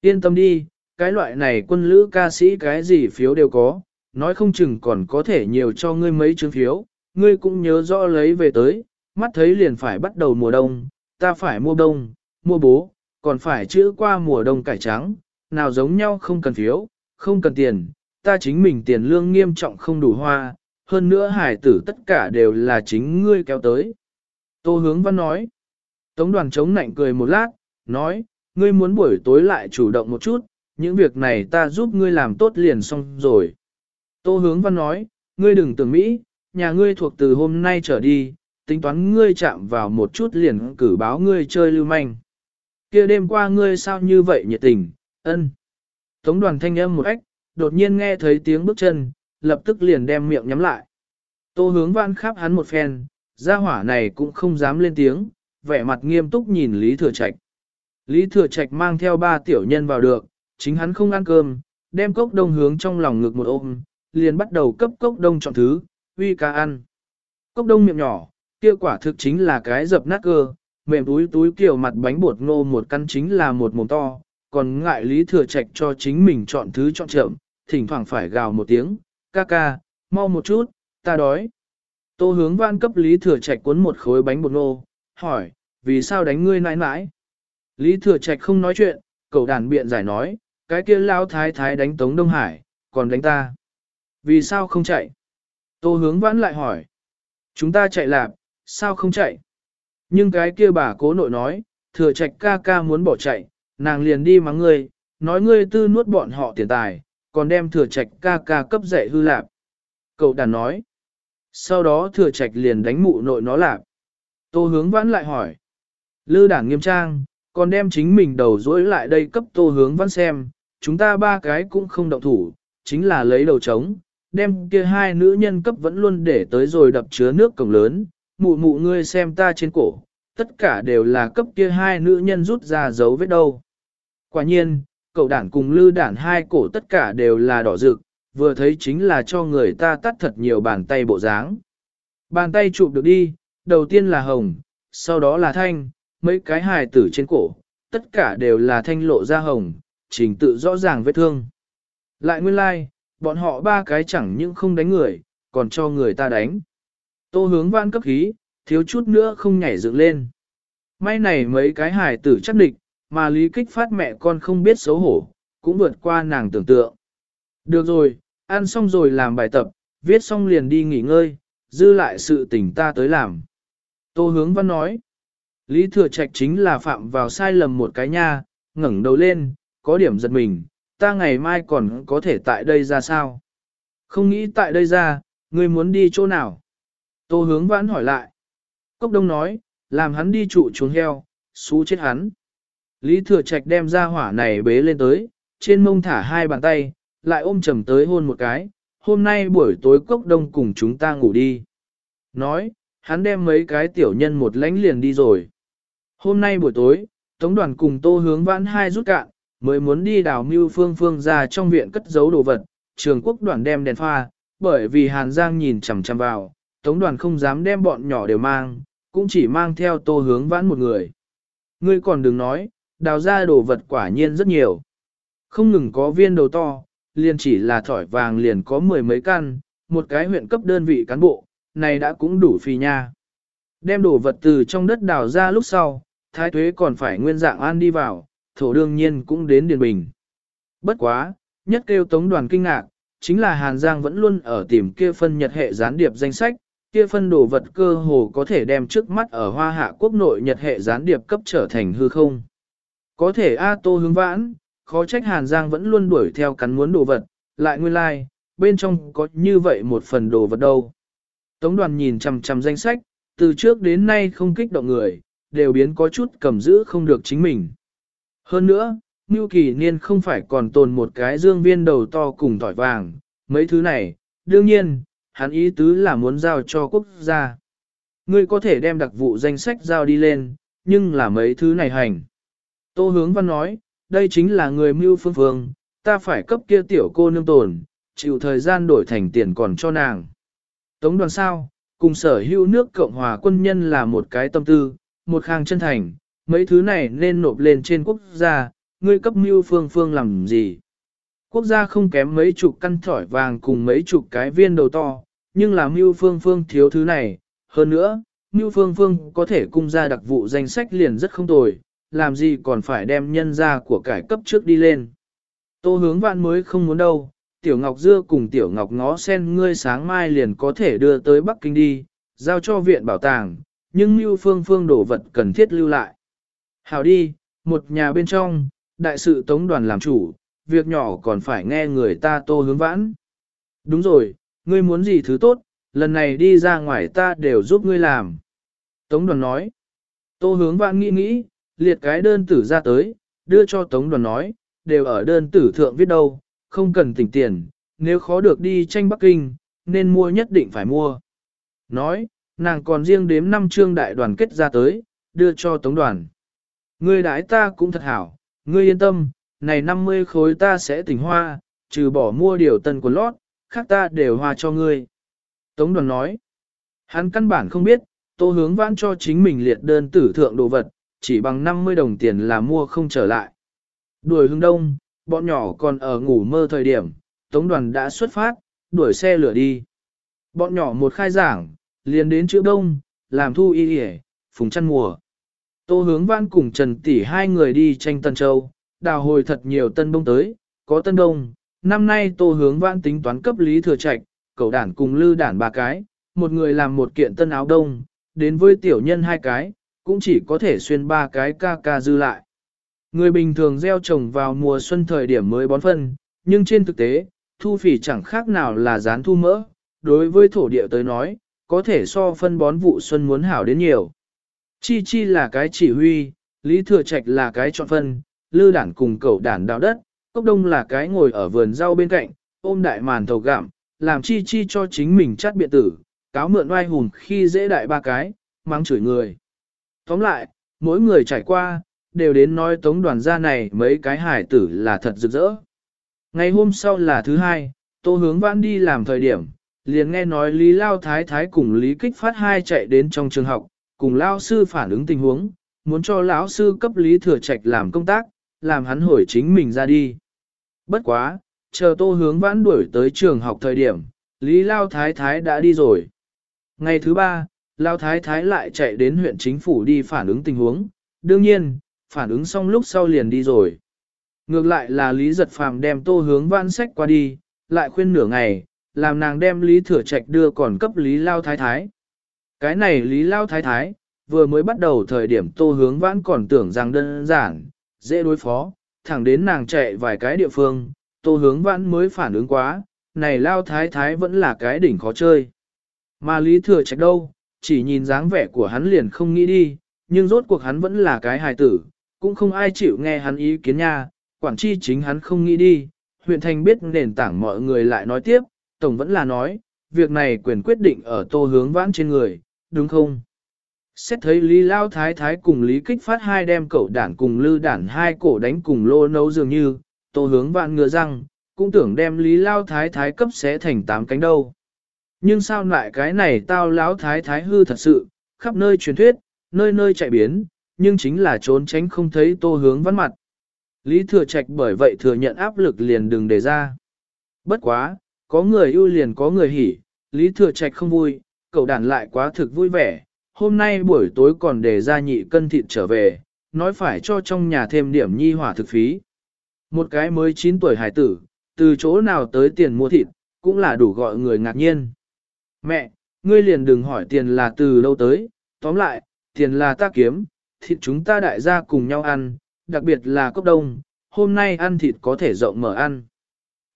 Yên tâm đi, cái loại này quân lữ ca sĩ cái gì phiếu đều có, nói không chừng còn có thể nhiều cho ngươi mấy chứng phiếu, ngươi cũng nhớ rõ lấy về tới, mắt thấy liền phải bắt đầu mùa đông, ta phải mua đông, mua bố, còn phải chữa qua mùa đông cải trắng, nào giống nhau không cần phiếu, không cần tiền, ta chính mình tiền lương nghiêm trọng không đủ hoa, hơn nữa hải tử tất cả đều là chính ngươi kéo tới. Tô hướng văn nói, tống đoàn chống nạnh cười một lát, nói, ngươi muốn buổi tối lại chủ động một chút, những việc này ta giúp ngươi làm tốt liền xong rồi. Tô hướng văn nói, ngươi đừng tưởng Mỹ, nhà ngươi thuộc từ hôm nay trở đi, tính toán ngươi chạm vào một chút liền cử báo ngươi chơi lưu manh. kia đêm qua ngươi sao như vậy nhiệt tình, ân. Tống đoàn thanh âm một ếch, đột nhiên nghe thấy tiếng bước chân, lập tức liền đem miệng nhắm lại. Tô hướng văn khắp hắn một phen, gia hỏa này cũng không dám lên tiếng, vẻ mặt nghiêm túc nhìn Lý Thừa Trạch. Lý Thừa Trạch mang theo ba tiểu nhân vào được, chính hắn không ăn cơm, đem cốc đông hướng trong lòng ngực một ôm, liền bắt đầu cấp cốc đông chọn thứ, uy ca ăn. Cốc đông miệng nhỏ, kia quả thực chính là cái dập nát cơ, mềm túi túi kiểu mặt bánh bột ngô một căn chính là một mồm to, còn ngại Lý Thừa Trạch cho chính mình chọn thứ chọn chậm, thỉnh thoảng phải gào một tiếng, ca ca, mau một chút, ta đói. Tô hướng văn cấp Lý Thừa Trạch cuốn một khối bánh bột ngô, hỏi, vì sao đánh ngươi nãi nãi? Lý Thừa Trạch không nói chuyện, cậu đàn biện giải nói, cái kia lao thái thái đánh Tống Đông Hải, còn đánh ta. Vì sao không chạy? Tô hướng vãn lại hỏi. Chúng ta chạy lạp, sao không chạy? Nhưng cái kia bà cố nội nói, thừa trạch ca ca muốn bỏ chạy, nàng liền đi mắng ngươi, nói ngươi tư nuốt bọn họ tiền tài, còn đem thừa trạch ca ca cấp dạy hư lạp. Cậu đàn nói. Sau đó thừa trạch liền đánh mụ nội nó lạp. Tô hướng vãn lại hỏi. Lư đảng nghiêm trang, còn đem chính mình đầu dối lại đây cấp tô hướng vãn xem, chúng ta ba cái cũng không động thủ, chính là lấy đầu trống, đem kia hai nữ nhân cấp vẫn luôn để tới rồi đập chứa nước cổng lớn, mụ mụ ngươi xem ta trên cổ, tất cả đều là cấp kia hai nữ nhân rút ra dấu vết đâu. Quả nhiên, cậu đản cùng lư đản hai cổ tất cả đều là đỏ rực, vừa thấy chính là cho người ta tắt thật nhiều bàn tay bộ dáng. Bàn tay chụp được đi, đầu tiên là hồng, sau đó là thanh, mấy cái hài tử trên cổ, tất cả đều là thanh lộ ra hồng, trình tự rõ ràng vết thương. Lại nguyên lai, like, bọn họ ba cái chẳng những không đánh người, còn cho người ta đánh. Tô hướng vãn cấp khí, thiếu chút nữa không nhảy dựng lên. May này mấy cái hài tử chắc địch, mà lý kích phát mẹ con không biết xấu hổ, cũng vượt qua nàng tưởng tượng. Được rồi, ăn xong rồi làm bài tập, viết xong liền đi nghỉ ngơi, dư lại sự tình ta tới làm. Tô hướng văn nói, Lý thừa trạch chính là phạm vào sai lầm một cái nha, ngẩng đầu lên, có điểm giật mình, ta ngày mai còn có thể tại đây ra sao? Không nghĩ tại đây ra, ngươi muốn đi chỗ nào? Tô hướng vãn hỏi lại. Cốc đông nói, làm hắn đi trụ chuồng heo, xú chết hắn. Lý thừa trạch đem ra hỏa này bế lên tới, trên mông thả hai bàn tay, lại ôm chầm tới hôn một cái. Hôm nay buổi tối cốc đông cùng chúng ta ngủ đi. Nói, hắn đem mấy cái tiểu nhân một lánh liền đi rồi. Hôm nay buổi tối, Tống đoàn cùng tô hướng vãn hai rút cạn, mới muốn đi đào mưu phương phương ra trong viện cất giấu đồ vật, trường quốc đoàn đem đèn pha, bởi vì Hàn Giang nhìn chằm chằm vào, tống đoàn không dám đem bọn nhỏ đều mang, cũng chỉ mang theo tô hướng vãn một người. Ngươi còn đừng nói, đào ra đồ vật quả nhiên rất nhiều. Không ngừng có viên đầu to, liền chỉ là thỏi vàng liền có mười mấy căn, một cái huyện cấp đơn vị cán bộ, này đã cũng đủ phi nha. Đem đồ vật từ trong đất đào ra lúc sau, thái tuế còn phải nguyên dạng an đi vào, thổ đương nhiên cũng đến Điền Bình. Bất quá, nhất kêu tống đoàn kinh ngạc, chính là Hàn Giang vẫn luôn ở tìm kia phân nhật hệ gián điệp danh sách, kia phân đồ vật cơ hồ có thể đem trước mắt ở hoa hạ quốc nội nhật hệ gián điệp cấp trở thành hư không. Có thể A Tô hướng vãn, khó trách Hàn Giang vẫn luôn đuổi theo cắn muốn đồ vật, lại nguyên lai, like, bên trong có như vậy một phần đồ vật đâu. Tống đoàn nhìn chằm chằm danh sách, từ trước đến nay không kích động người, đều biến có chút cầm giữ không được chính mình. Hơn nữa, Ngưu Kỳ Niên không phải còn tồn một cái dương viên đầu to cùng tỏi vàng, mấy thứ này, đương nhiên, hắn ý tứ là muốn giao cho quốc gia. Ngươi có thể đem đặc vụ danh sách giao đi lên, nhưng là mấy thứ này hành. Tô hướng văn nói, đây chính là người mưu phương phương, ta phải cấp kia tiểu cô nương tồn, chịu thời gian đổi thành tiền còn cho nàng. Tống đoàn sao, cùng sở hữu nước Cộng hòa quân nhân là một cái tâm tư, một khang chân thành, mấy thứ này nên nộp lên trên quốc gia, ngươi cấp mưu phương phương làm gì. Quốc gia không kém mấy chục căn thỏi vàng cùng mấy chục cái viên đầu to, nhưng là mưu phương phương thiếu thứ này, hơn nữa, mưu phương phương có thể cung ra đặc vụ danh sách liền rất không tồi, làm gì còn phải đem nhân ra của cải cấp trước đi lên. Tô hướng vạn mới không muốn đâu, tiểu ngọc dưa cùng tiểu ngọc ngó sen ngươi sáng mai liền có thể đưa tới Bắc Kinh đi, giao cho viện bảo tàng, nhưng mưu phương phương đổ vật cần thiết lưu lại. Hảo đi, một nhà bên trong, đại sự tống đoàn làm chủ, việc nhỏ còn phải nghe người ta tô hướng vãn. Đúng rồi, ngươi muốn gì thứ tốt, lần này đi ra ngoài ta đều giúp ngươi làm. Tống đoàn nói, tô hướng vãn nghĩ nghĩ, liệt cái đơn tử ra tới, đưa cho tống đoàn nói, đều ở đơn tử thượng viết đâu, không cần tỉnh tiền, nếu khó được đi tranh Bắc Kinh, nên mua nhất định phải mua. Nói, nàng còn riêng đếm năm chương đại đoàn kết ra tới, đưa cho tống đoàn. Ngươi đãi ta cũng thật hảo, ngươi yên tâm, này 50 khối ta sẽ tỉnh hoa, trừ bỏ mua điều tân của lót, khác ta đều hoa cho ngươi. Tống đoàn nói, hắn căn bản không biết, tô hướng vãn cho chính mình liệt đơn tử thượng đồ vật, chỉ bằng 50 đồng tiền là mua không trở lại. Đuổi hướng đông, bọn nhỏ còn ở ngủ mơ thời điểm, tống đoàn đã xuất phát, đuổi xe lửa đi. Bọn nhỏ một khai giảng, liền đến chữ đông, làm thu y hề, phùng chăn mùa. Tô hướng vãn cùng Trần Tỷ hai người đi tranh Tân Châu, đào hồi thật nhiều tân đông tới, có tân đông. Năm nay tô hướng vãn tính toán cấp lý thừa trạch, cậu đản cùng lư đản ba cái, một người làm một kiện tân áo đông, đến với tiểu nhân hai cái, cũng chỉ có thể xuyên ba cái ca ca dư lại. Người bình thường gieo trồng vào mùa xuân thời điểm mới bón phân, nhưng trên thực tế, thu phỉ chẳng khác nào là dán thu mỡ, đối với thổ địa tới nói, có thể so phân bón vụ xuân muốn hảo đến nhiều. Chi chi là cái chỉ huy, Lý Thừa Trạch là cái chọn phân, lư đản cùng cậu đản đào đất, cốc đông là cái ngồi ở vườn rau bên cạnh, ôm đại màn thầu gạm, làm chi chi cho chính mình chát biện tử, cáo mượn oai hùng khi dễ đại ba cái, mắng chửi người. Tóm lại, mỗi người trải qua, đều đến nói tống đoàn gia này mấy cái hải tử là thật rực rỡ. Ngày hôm sau là thứ hai, tô hướng vãn đi làm thời điểm, liền nghe nói Lý Lao Thái Thái cùng Lý Kích Phát hai chạy đến trong trường học, cùng lão Sư phản ứng tình huống, muốn cho lão Sư cấp Lý Thừa Trạch làm công tác, làm hắn hồi chính mình ra đi. Bất quá, chờ tô hướng vãn đuổi tới trường học thời điểm, Lý Lao Thái Thái đã đi rồi. Ngày thứ ba, Lao Thái Thái lại chạy đến huyện chính phủ đi phản ứng tình huống, đương nhiên, phản ứng xong lúc sau liền đi rồi. Ngược lại là Lý Giật Phàm đem tô hướng vãn sách qua đi, lại khuyên nửa ngày, làm nàng đem Lý Thừa Trạch đưa còn cấp Lý Lao Thái Thái. Cái này Lý Lao Thái Thái, vừa mới bắt đầu thời điểm tô hướng vãn còn tưởng rằng đơn giản, dễ đối phó, thẳng đến nàng chạy vài cái địa phương, tô hướng vãn mới phản ứng quá, này Lao Thái Thái vẫn là cái đỉnh khó chơi. Mà Lý Thừa Trạch đâu, chỉ nhìn dáng vẻ của hắn liền không nghĩ đi, nhưng rốt cuộc hắn vẫn là cái hài tử, cũng không ai chịu nghe hắn ý kiến nha, quản chi chính hắn không nghĩ đi, huyện thành biết nền tảng mọi người lại nói tiếp, tổng vẫn là nói, việc này quyền quyết định ở tô hướng vãn trên người, đúng không? Xét thấy Lý Lao Thái Thái cùng Lý Kích Phát hai đem cậu đản cùng lư đản hai cổ đánh cùng lô nấu dường như, tô hướng vạn ngựa răng, cũng tưởng đem Lý Lao Thái Thái cấp xé thành tám cánh đâu. Nhưng sao lại cái này tao lão Thái Thái hư thật sự, khắp nơi truyền thuyết, nơi nơi chạy biến, nhưng chính là trốn tránh không thấy tô hướng vãn mặt. Lý Thừa Trạch bởi vậy thừa nhận áp lực liền đừng đề ra. Bất quá, có người ưu liền có người hỉ, Lý Thừa Trạch không vui, cậu đàn lại quá thực vui vẻ, hôm nay buổi tối còn để ra nhị cân thịt trở về, nói phải cho trong nhà thêm điểm nhi hỏa thực phí. Một cái mới 9 tuổi hải tử, từ chỗ nào tới tiền mua thịt, cũng là đủ gọi người ngạc nhiên. Mẹ, ngươi liền đừng hỏi tiền là từ đâu tới, tóm lại, tiền là ta kiếm, thịt chúng ta đại gia cùng nhau ăn, đặc biệt là cốc đông, hôm nay ăn thịt có thể rộng mở ăn.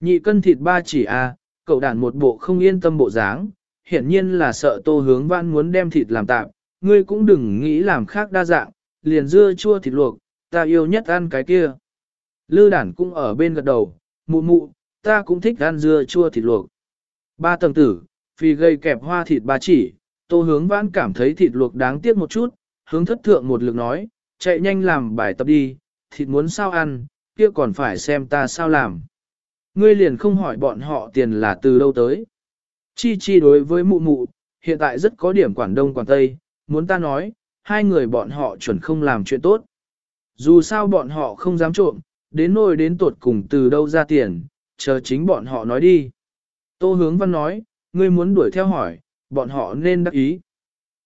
Nhị cân thịt ba chỉ à, cậu đàn một bộ không yên tâm bộ dáng, hiển nhiên là sợ tô hướng văn muốn đem thịt làm tạm, ngươi cũng đừng nghĩ làm khác đa dạng, liền dưa chua thịt luộc, ta yêu nhất ăn cái kia. Lư đản cũng ở bên gật đầu, mụ mụ, ta cũng thích ăn dưa chua thịt luộc. Ba tầng tử, vì gây kẹp hoa thịt ba chỉ, tô hướng vãn cảm thấy thịt luộc đáng tiếc một chút, hướng thất thượng một lực nói, chạy nhanh làm bài tập đi, thịt muốn sao ăn, kia còn phải xem ta sao làm. Ngươi liền không hỏi bọn họ tiền là từ đâu tới. Chi chi đối với mụ mụ, hiện tại rất có điểm quản đông quản tây, muốn ta nói, hai người bọn họ chuẩn không làm chuyện tốt. Dù sao bọn họ không dám trộm, đến nỗi đến tột cùng từ đâu ra tiền, chờ chính bọn họ nói đi. Tô hướng văn nói, ngươi muốn đuổi theo hỏi, bọn họ nên đắc ý.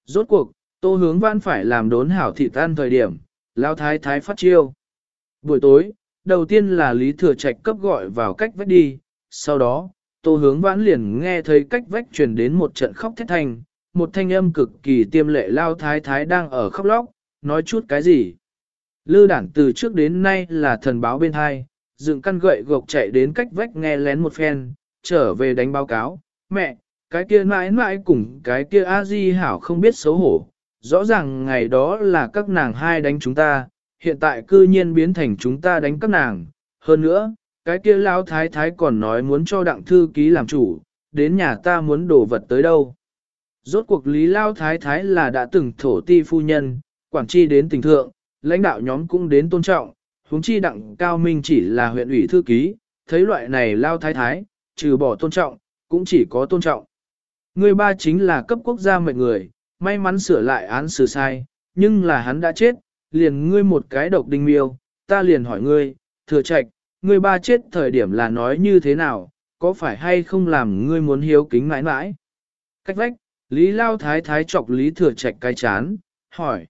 Rốt cuộc, tô hướng văn phải làm đốn hảo thị tan thời điểm, lao thái thái phát chiêu. Buổi tối, đầu tiên là Lý Thừa Trạch cấp gọi vào cách vách đi, sau đó, tô hướng vãn liền nghe thấy cách vách truyền đến một trận khóc thét thanh, một thanh âm cực kỳ tiêm lệ lao thái thái đang ở khóc lóc, nói chút cái gì. Lư Đản từ trước đến nay là thần báo bên hai, dựng căn gậy gộc chạy đến cách vách nghe lén một phen, trở về đánh báo cáo, mẹ, cái kia mãi mãi cùng cái kia a di hảo không biết xấu hổ, rõ ràng ngày đó là các nàng hai đánh chúng ta, hiện tại cư nhiên biến thành chúng ta đánh các nàng, hơn nữa, cái kia lão thái thái còn nói muốn cho đặng thư ký làm chủ, đến nhà ta muốn đổ vật tới đâu. Rốt cuộc lý lao thái thái là đã từng thổ ti phu nhân, quản tri đến tỉnh thượng, lãnh đạo nhóm cũng đến tôn trọng, huống chi đặng cao minh chỉ là huyện ủy thư ký, thấy loại này lao thái thái, trừ bỏ tôn trọng, cũng chỉ có tôn trọng. Người ba chính là cấp quốc gia mệnh người, may mắn sửa lại án xử sai, nhưng là hắn đã chết, liền ngươi một cái độc đinh miêu, ta liền hỏi ngươi, thừa trạch, ngươi ba chết thời điểm là nói như thế nào, có phải hay không làm ngươi muốn hiếu kính mãi mãi? Cách vách, Lý Lao Thái Thái chọc Lý Thừa Trạch cái chán, hỏi.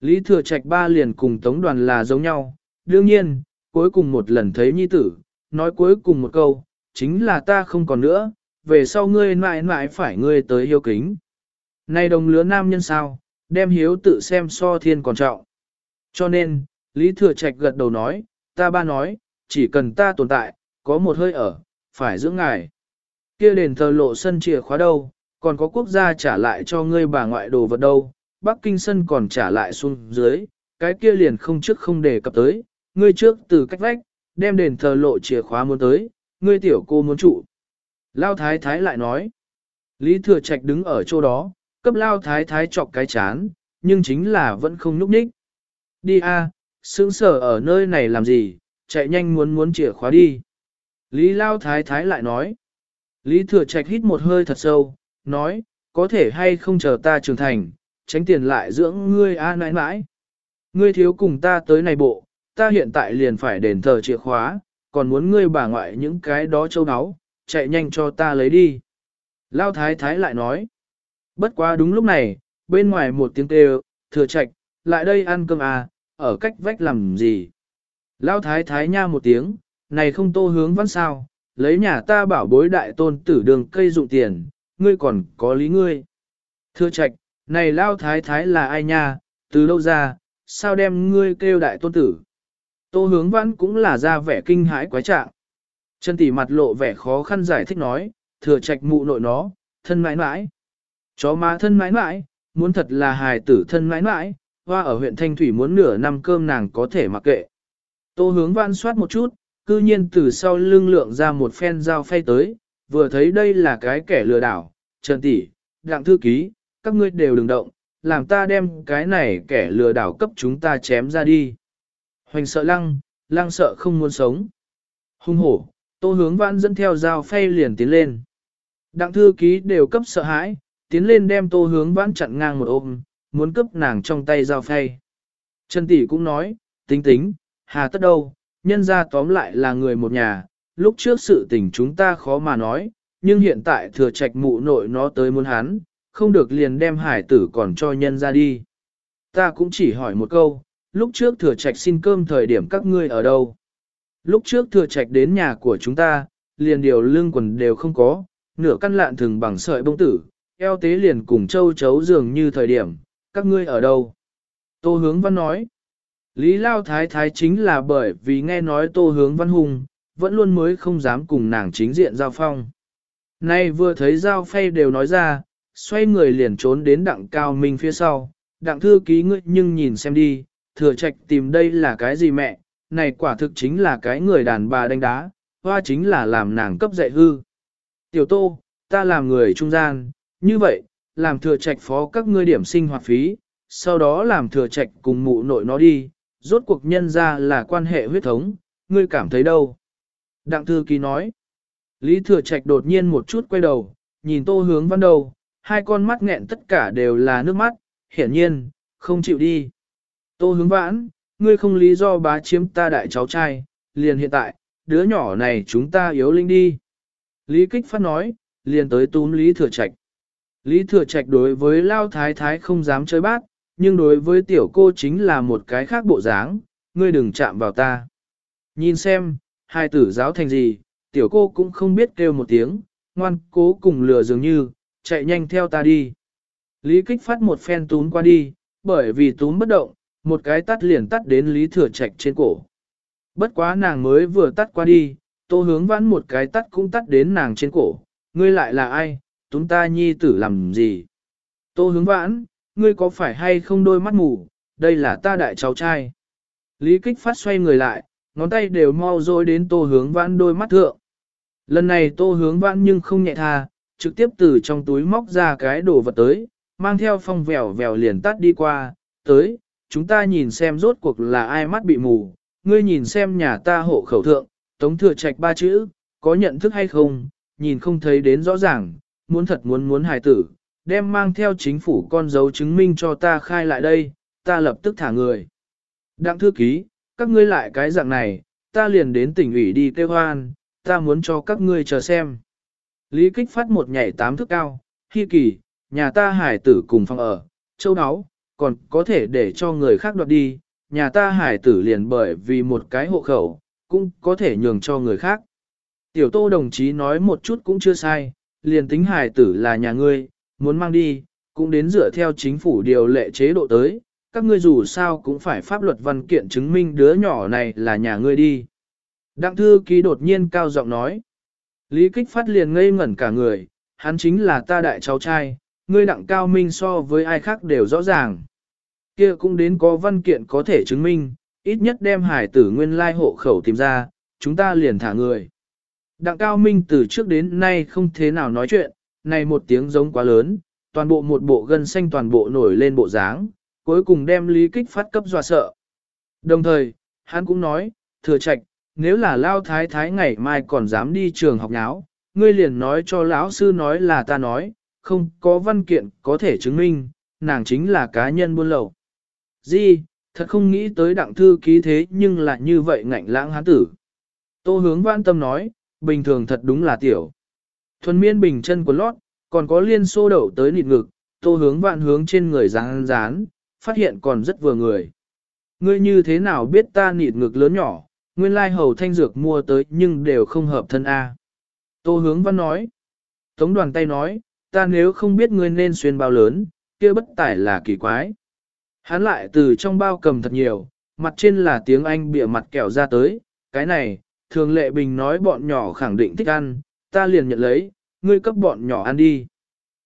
Lý Thừa Trạch ba liền cùng Tống đoàn là giống nhau, đương nhiên, cuối cùng một lần thấy nhi tử, nói cuối cùng một câu, chính là ta không còn nữa, về sau ngươi mãi mãi phải ngươi tới hiếu kính. Này đồng lứa nam nhân sao, đem hiếu tự xem so thiên còn trọng. Cho nên, Lý Thừa Trạch gật đầu nói, ta ba nói, chỉ cần ta tồn tại, có một hơi ở, phải dưỡng ngài. Kia đền thờ lộ sân chìa khóa đâu, còn có quốc gia trả lại cho ngươi bà ngoại đồ vật đâu, Bắc Kinh sân còn trả lại xuống dưới, cái kia liền không trước không đề cập tới, ngươi trước từ cách vách, đem đền thờ lộ chìa khóa muốn tới, ngươi tiểu cô muốn trụ. Lao Thái Thái lại nói, Lý Thừa Trạch đứng ở chỗ đó, cấp Lao Thái Thái chọc cái chán, nhưng chính là vẫn không núp ních. Đi a, à, sững sở ở nơi này làm gì, chạy nhanh muốn muốn chìa khóa đi. Lý Lao Thái Thái lại nói. Lý Thừa Trạch hít một hơi thật sâu, nói, có thể hay không chờ ta trưởng thành, tránh tiền lại dưỡng ngươi a à nãi nãi. Ngươi thiếu cùng ta tới này bộ, ta hiện tại liền phải đền thờ chìa khóa, còn muốn ngươi bà ngoại những cái đó châu áo, chạy nhanh cho ta lấy đi. Lao Thái Thái lại nói. Bất quá đúng lúc này, bên ngoài một tiếng kêu, thừa trạch, lại đây ăn cơm à, ở cách vách làm gì. Lao thái thái nha một tiếng, này không tô hướng văn sao, lấy nhà ta bảo bối đại tôn tử đường cây dụng tiền, ngươi còn có lý ngươi. Thưa trạch, này lao thái thái là ai nha, từ đâu ra, sao đem ngươi kêu đại tôn tử. Tô hướng văn cũng là ra vẻ kinh hãi quái trạng. Chân tỷ mặt lộ vẻ khó khăn giải thích nói, thừa trạch mụ nội nó, thân mãi mãi. Chó má thân mãi mãi, muốn thật là hài tử thân mãi mãi, hoa ở huyện Thanh Thủy muốn nửa năm cơm nàng có thể mặc kệ. Tô hướng văn soát một chút, cư nhiên từ sau lưng lượng ra một phen dao phay tới, vừa thấy đây là cái kẻ lừa đảo, trần tỷ, đặng thư ký, các ngươi đều đừng động, làm ta đem cái này kẻ lừa đảo cấp chúng ta chém ra đi. Hoành sợ lăng, lăng sợ không muốn sống. Hung hổ, tô hướng văn dẫn theo dao phay liền tiến lên. Đặng thư ký đều cấp sợ hãi, tiến lên đem tô hướng vãn chặn ngang một ôm, muốn cấp nàng trong tay dao phay. Trần tỷ cũng nói, tính tính, hà tất đâu, nhân ra tóm lại là người một nhà, lúc trước sự tình chúng ta khó mà nói, nhưng hiện tại thừa trạch mụ nội nó tới muốn hắn, không được liền đem hải tử còn cho nhân ra đi. Ta cũng chỉ hỏi một câu, lúc trước thừa trạch xin cơm thời điểm các ngươi ở đâu? Lúc trước thừa trạch đến nhà của chúng ta, liền điều lương quần đều không có, nửa căn lạn thường bằng sợi bông tử, eo tế liền cùng châu chấu dường như thời điểm, các ngươi ở đâu? Tô hướng văn nói, Lý Lao Thái Thái chính là bởi vì nghe nói tô hướng văn hùng, vẫn luôn mới không dám cùng nàng chính diện giao phong. Nay vừa thấy giao phay đều nói ra, xoay người liền trốn đến đặng cao minh phía sau, đặng thư ký ngươi nhưng nhìn xem đi, thừa trạch tìm đây là cái gì mẹ, này quả thực chính là cái người đàn bà đánh đá, hoa chính là làm nàng cấp dạy hư. Tiểu tô, ta làm người trung gian, như vậy, làm thừa trạch phó các ngươi điểm sinh hoạt phí, sau đó làm thừa trạch cùng mụ nội nó đi, rốt cuộc nhân ra là quan hệ huyết thống, ngươi cảm thấy đâu? Đặng thư ký nói, Lý thừa trạch đột nhiên một chút quay đầu, nhìn tô hướng văn đầu, hai con mắt nghẹn tất cả đều là nước mắt, hiển nhiên, không chịu đi. Tô hướng vãn, ngươi không lý do bá chiếm ta đại cháu trai, liền hiện tại, đứa nhỏ này chúng ta yếu linh đi. Lý kích phát nói, liền tới túm Lý thừa trạch. Lý thừa trạch đối với lao thái thái không dám chơi bát, nhưng đối với tiểu cô chính là một cái khác bộ dáng, ngươi đừng chạm vào ta. Nhìn xem, hai tử giáo thành gì, tiểu cô cũng không biết kêu một tiếng, ngoan cố cùng lừa dường như, chạy nhanh theo ta đi. Lý kích phát một phen tún qua đi, bởi vì tún bất động, một cái tắt liền tắt đến Lý thừa trạch trên cổ. Bất quá nàng mới vừa tắt qua đi, tô hướng vãn một cái tắt cũng tắt đến nàng trên cổ, ngươi lại là ai, tún ta nhi tử làm gì. Tô hướng vãn, ngươi có phải hay không đôi mắt mù, đây là ta đại cháu trai. Lý kích phát xoay người lại, ngón tay đều mau dối đến tô hướng vãn đôi mắt thượng. Lần này tô hướng vãn nhưng không nhẹ tha, trực tiếp từ trong túi móc ra cái đồ vật tới, mang theo phong vèo vèo liền tắt đi qua, tới, chúng ta nhìn xem rốt cuộc là ai mắt bị mù, ngươi nhìn xem nhà ta hộ khẩu thượng, tống thừa trạch ba chữ, có nhận thức hay không, nhìn không thấy đến rõ ràng, muốn thật muốn muốn hài tử, đem mang theo chính phủ con dấu chứng minh cho ta khai lại đây, ta lập tức thả người. Đặng thư ký, các ngươi lại cái dạng này, ta liền đến tỉnh ủy đi kêu hoan, ta muốn cho các ngươi chờ xem. Lý kích phát một nhảy tám thước cao, hy kỳ, nhà ta hải tử cùng phòng ở, châu áo, còn có thể để cho người khác đoạt đi, nhà ta hải tử liền bởi vì một cái hộ khẩu, cũng có thể nhường cho người khác. Tiểu tô đồng chí nói một chút cũng chưa sai, liền tính hải tử là nhà ngươi, muốn mang đi, cũng đến dựa theo chính phủ điều lệ chế độ tới, các ngươi dù sao cũng phải pháp luật văn kiện chứng minh đứa nhỏ này là nhà ngươi đi. Đặng thư ký đột nhiên cao giọng nói. Lý kích phát liền ngây ngẩn cả người, hắn chính là ta đại cháu trai, ngươi đặng cao minh so với ai khác đều rõ ràng. kia cũng đến có văn kiện có thể chứng minh, ít nhất đem hải tử nguyên lai hộ khẩu tìm ra, chúng ta liền thả người. Đặng cao minh từ trước đến nay không thế nào nói chuyện, này một tiếng giống quá lớn, toàn bộ một bộ gân xanh toàn bộ nổi lên bộ dáng, cuối cùng đem lý kích phát cấp dọa sợ. Đồng thời, hắn cũng nói, thừa trạch, nếu là lao thái thái ngày mai còn dám đi trường học nháo, ngươi liền nói cho lão sư nói là ta nói, không có văn kiện có thể chứng minh, nàng chính là cá nhân buôn lậu. Di, thật không nghĩ tới đặng thư ký thế nhưng lại như vậy ngạnh lãng hán tử. Tô hướng vãn tâm nói, bình thường thật đúng là tiểu. Thuần miên bình chân của lót, còn có liên xô đậu tới nịt ngực, tô hướng vạn hướng trên người rán rán, phát hiện còn rất vừa người. Ngươi như thế nào biết ta nịt ngực lớn nhỏ, nguyên lai hầu thanh dược mua tới nhưng đều không hợp thân A. Tô hướng văn nói. Tống đoàn tay nói, ta nếu không biết ngươi nên xuyên bao lớn, kia bất tải là kỳ quái. Hắn lại từ trong bao cầm thật nhiều, mặt trên là tiếng Anh bịa mặt kẹo ra tới, cái này, thường lệ bình nói bọn nhỏ khẳng định thích ăn, ta liền nhận lấy, ngươi cấp bọn nhỏ ăn đi.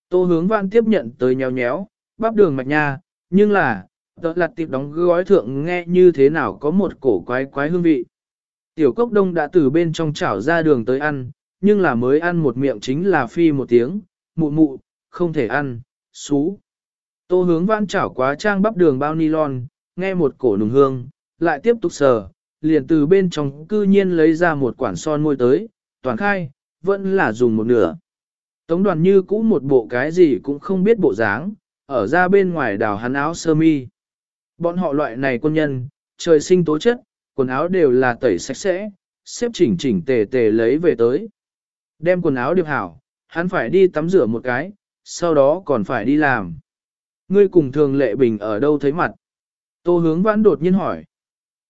Tô hướng văn tiếp nhận tới nhéo nhéo, bắp đường mạch nha, nhưng là, tớ lặt tiệp đóng gói thượng nghe như thế nào có một cổ quái quái hương vị. Tiểu cốc đông đã từ bên trong chảo ra đường tới ăn, nhưng là mới ăn một miệng chính là phi một tiếng, mụ mụ, không thể ăn, xú. Tô hướng văn chảo quá trang bắp đường bao nylon, nghe một cổ nùng hương, lại tiếp tục sờ, liền từ bên trong cư nhiên lấy ra một quản son môi tới, toàn khai, vẫn là dùng một nửa. Tống đoàn như cũ một bộ cái gì cũng không biết bộ dáng, ở ra bên ngoài đào hắn áo sơ mi. Bọn họ loại này quân nhân, trời sinh tố chất, quần áo đều là tẩy sạch sẽ, xếp chỉnh chỉnh tề tề lấy về tới. Đem quần áo điệp hảo, hắn phải đi tắm rửa một cái, sau đó còn phải đi làm. Ngươi cùng thường lệ bình ở đâu thấy mặt? Tô hướng vãn đột nhiên hỏi.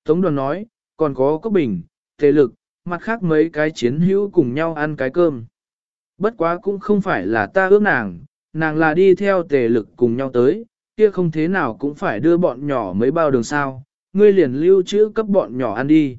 Tống đoàn nói, còn có cốc bình, tề lực, mặt khác mấy cái chiến hữu cùng nhau ăn cái cơm. Bất quá cũng không phải là ta ước nàng, nàng là đi theo tề lực cùng nhau tới, kia không thế nào cũng phải đưa bọn nhỏ mấy bao đường sao, ngươi liền lưu trữ cấp bọn nhỏ ăn đi.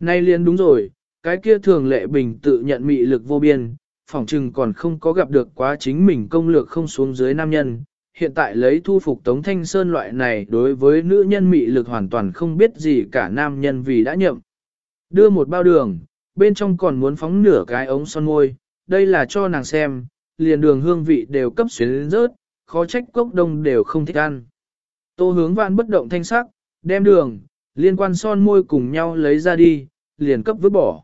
Nay liền đúng rồi, cái kia thường lệ bình tự nhận mị lực vô biên, phỏng chừng còn không có gặp được quá chính mình công lược không xuống dưới nam nhân. Hiện tại lấy thu phục Tống Thanh Sơn loại này đối với nữ nhân mị lực hoàn toàn không biết gì cả nam nhân vì đã nhậm. Đưa một bao đường, bên trong còn muốn phóng nửa cái ống son môi, đây là cho nàng xem, liền đường hương vị đều cấp xuyến rớt, khó trách cốc đông đều không thích ăn. Tô hướng vạn bất động thanh sắc, đem đường, liên quan son môi cùng nhau lấy ra đi, liền cấp vứt bỏ.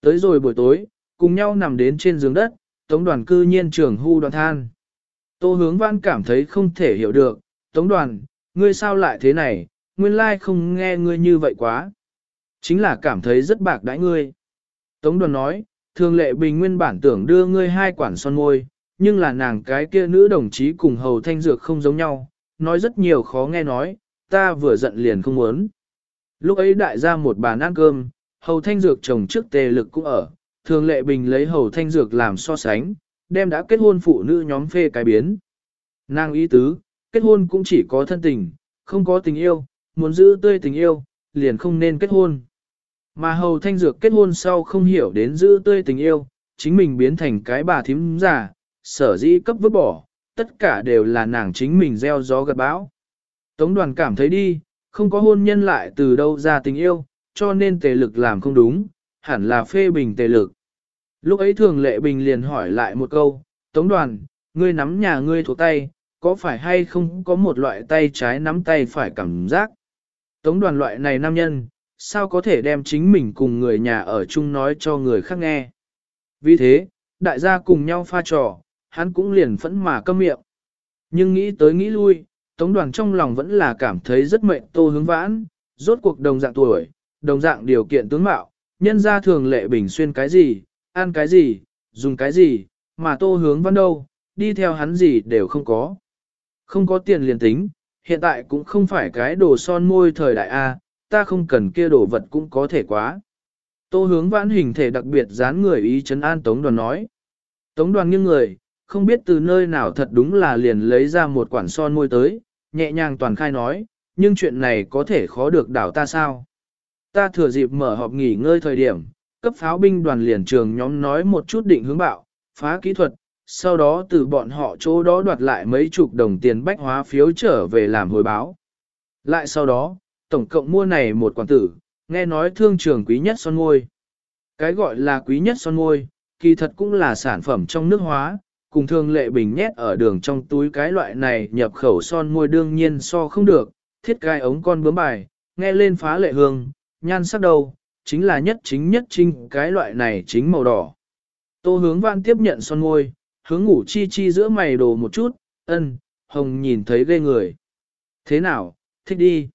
Tới rồi buổi tối, cùng nhau nằm đến trên giường đất, tống đoàn cư nhiên trưởng hưu đoàn than. Tô hướng vạn cảm thấy không thể hiểu được, tống đoàn, ngươi sao lại thế này, nguyên lai không nghe ngươi như vậy quá. Chính là cảm thấy rất bạc đãi ngươi. Tống đoàn nói, thường lệ bình nguyên bản tưởng đưa ngươi hai quản son môi, nhưng là nàng cái kia nữ đồng chí cùng hầu thanh dược không giống nhau, nói rất nhiều khó nghe nói, ta vừa giận liền không muốn. Lúc ấy đại ra một bàn ăn cơm, hầu thanh dược chồng trước tề lực cũng ở, thường lệ bình lấy hầu thanh dược làm so sánh, đem đã kết hôn phụ nữ nhóm phê cái biến. Nàng ý tứ, kết hôn cũng chỉ có thân tình, không có tình yêu, muốn giữ tươi tình yêu, liền không nên kết hôn. Mà hầu thanh dược kết hôn sau không hiểu đến giữ tươi tình yêu, chính mình biến thành cái bà thím giả, sở dĩ cấp vứt bỏ, tất cả đều là nàng chính mình gieo gió gặt bão. Tống đoàn cảm thấy đi, không có hôn nhân lại từ đâu ra tình yêu, cho nên tề lực làm không đúng, hẳn là phê bình tề lực. Lúc ấy thường lệ bình liền hỏi lại một câu, Tống đoàn, ngươi nắm nhà ngươi thuộc tay, có phải hay không có một loại tay trái nắm tay phải cảm giác? Tống đoàn loại này nam nhân, sao có thể đem chính mình cùng người nhà ở chung nói cho người khác nghe? Vì thế, đại gia cùng nhau pha trò, hắn cũng liền phẫn mà câm miệng. Nhưng nghĩ tới nghĩ lui, Tống đoàn trong lòng vẫn là cảm thấy rất mệnh tô hướng vãn, rốt cuộc đồng dạng tuổi, đồng dạng điều kiện tướng mạo, nhân ra thường lệ bình xuyên cái gì, ăn cái gì, dùng cái gì, mà tô hướng vãn đâu, đi theo hắn gì đều không có. Không có tiền liền tính, hiện tại cũng không phải cái đồ son môi thời đại A, ta không cần kia đồ vật cũng có thể quá. Tô hướng vãn hình thể đặc biệt dán người ý chấn an Tống đoàn nói. Tống đoàn nghiêng người, không biết từ nơi nào thật đúng là liền lấy ra một quản son môi tới, nhẹ nhàng toàn khai nói, nhưng chuyện này có thể khó được đảo ta sao? Ta thừa dịp mở họp nghỉ ngơi thời điểm, cấp pháo binh đoàn liền trường nhóm nói một chút định hướng bạo, phá kỹ thuật, sau đó từ bọn họ chỗ đó đoạt lại mấy chục đồng tiền bách hóa phiếu trở về làm hồi báo. Lại sau đó, tổng cộng mua này một quản tử, nghe nói thương trường quý nhất son môi. Cái gọi là quý nhất son môi, kỳ thật cũng là sản phẩm trong nước hóa, cùng thường lệ bình nhét ở đường trong túi cái loại này nhập khẩu son môi đương nhiên so không được, thiết gai ống con bướm bài, nghe lên phá lệ hương, nhan sắc đầu, chính là nhất chính nhất trinh cái loại này chính màu đỏ. Tô hướng văn tiếp nhận son môi, hướng ngủ chi chi giữa mày đồ một chút, ân, hồng nhìn thấy ghê người. Thế nào, thích đi.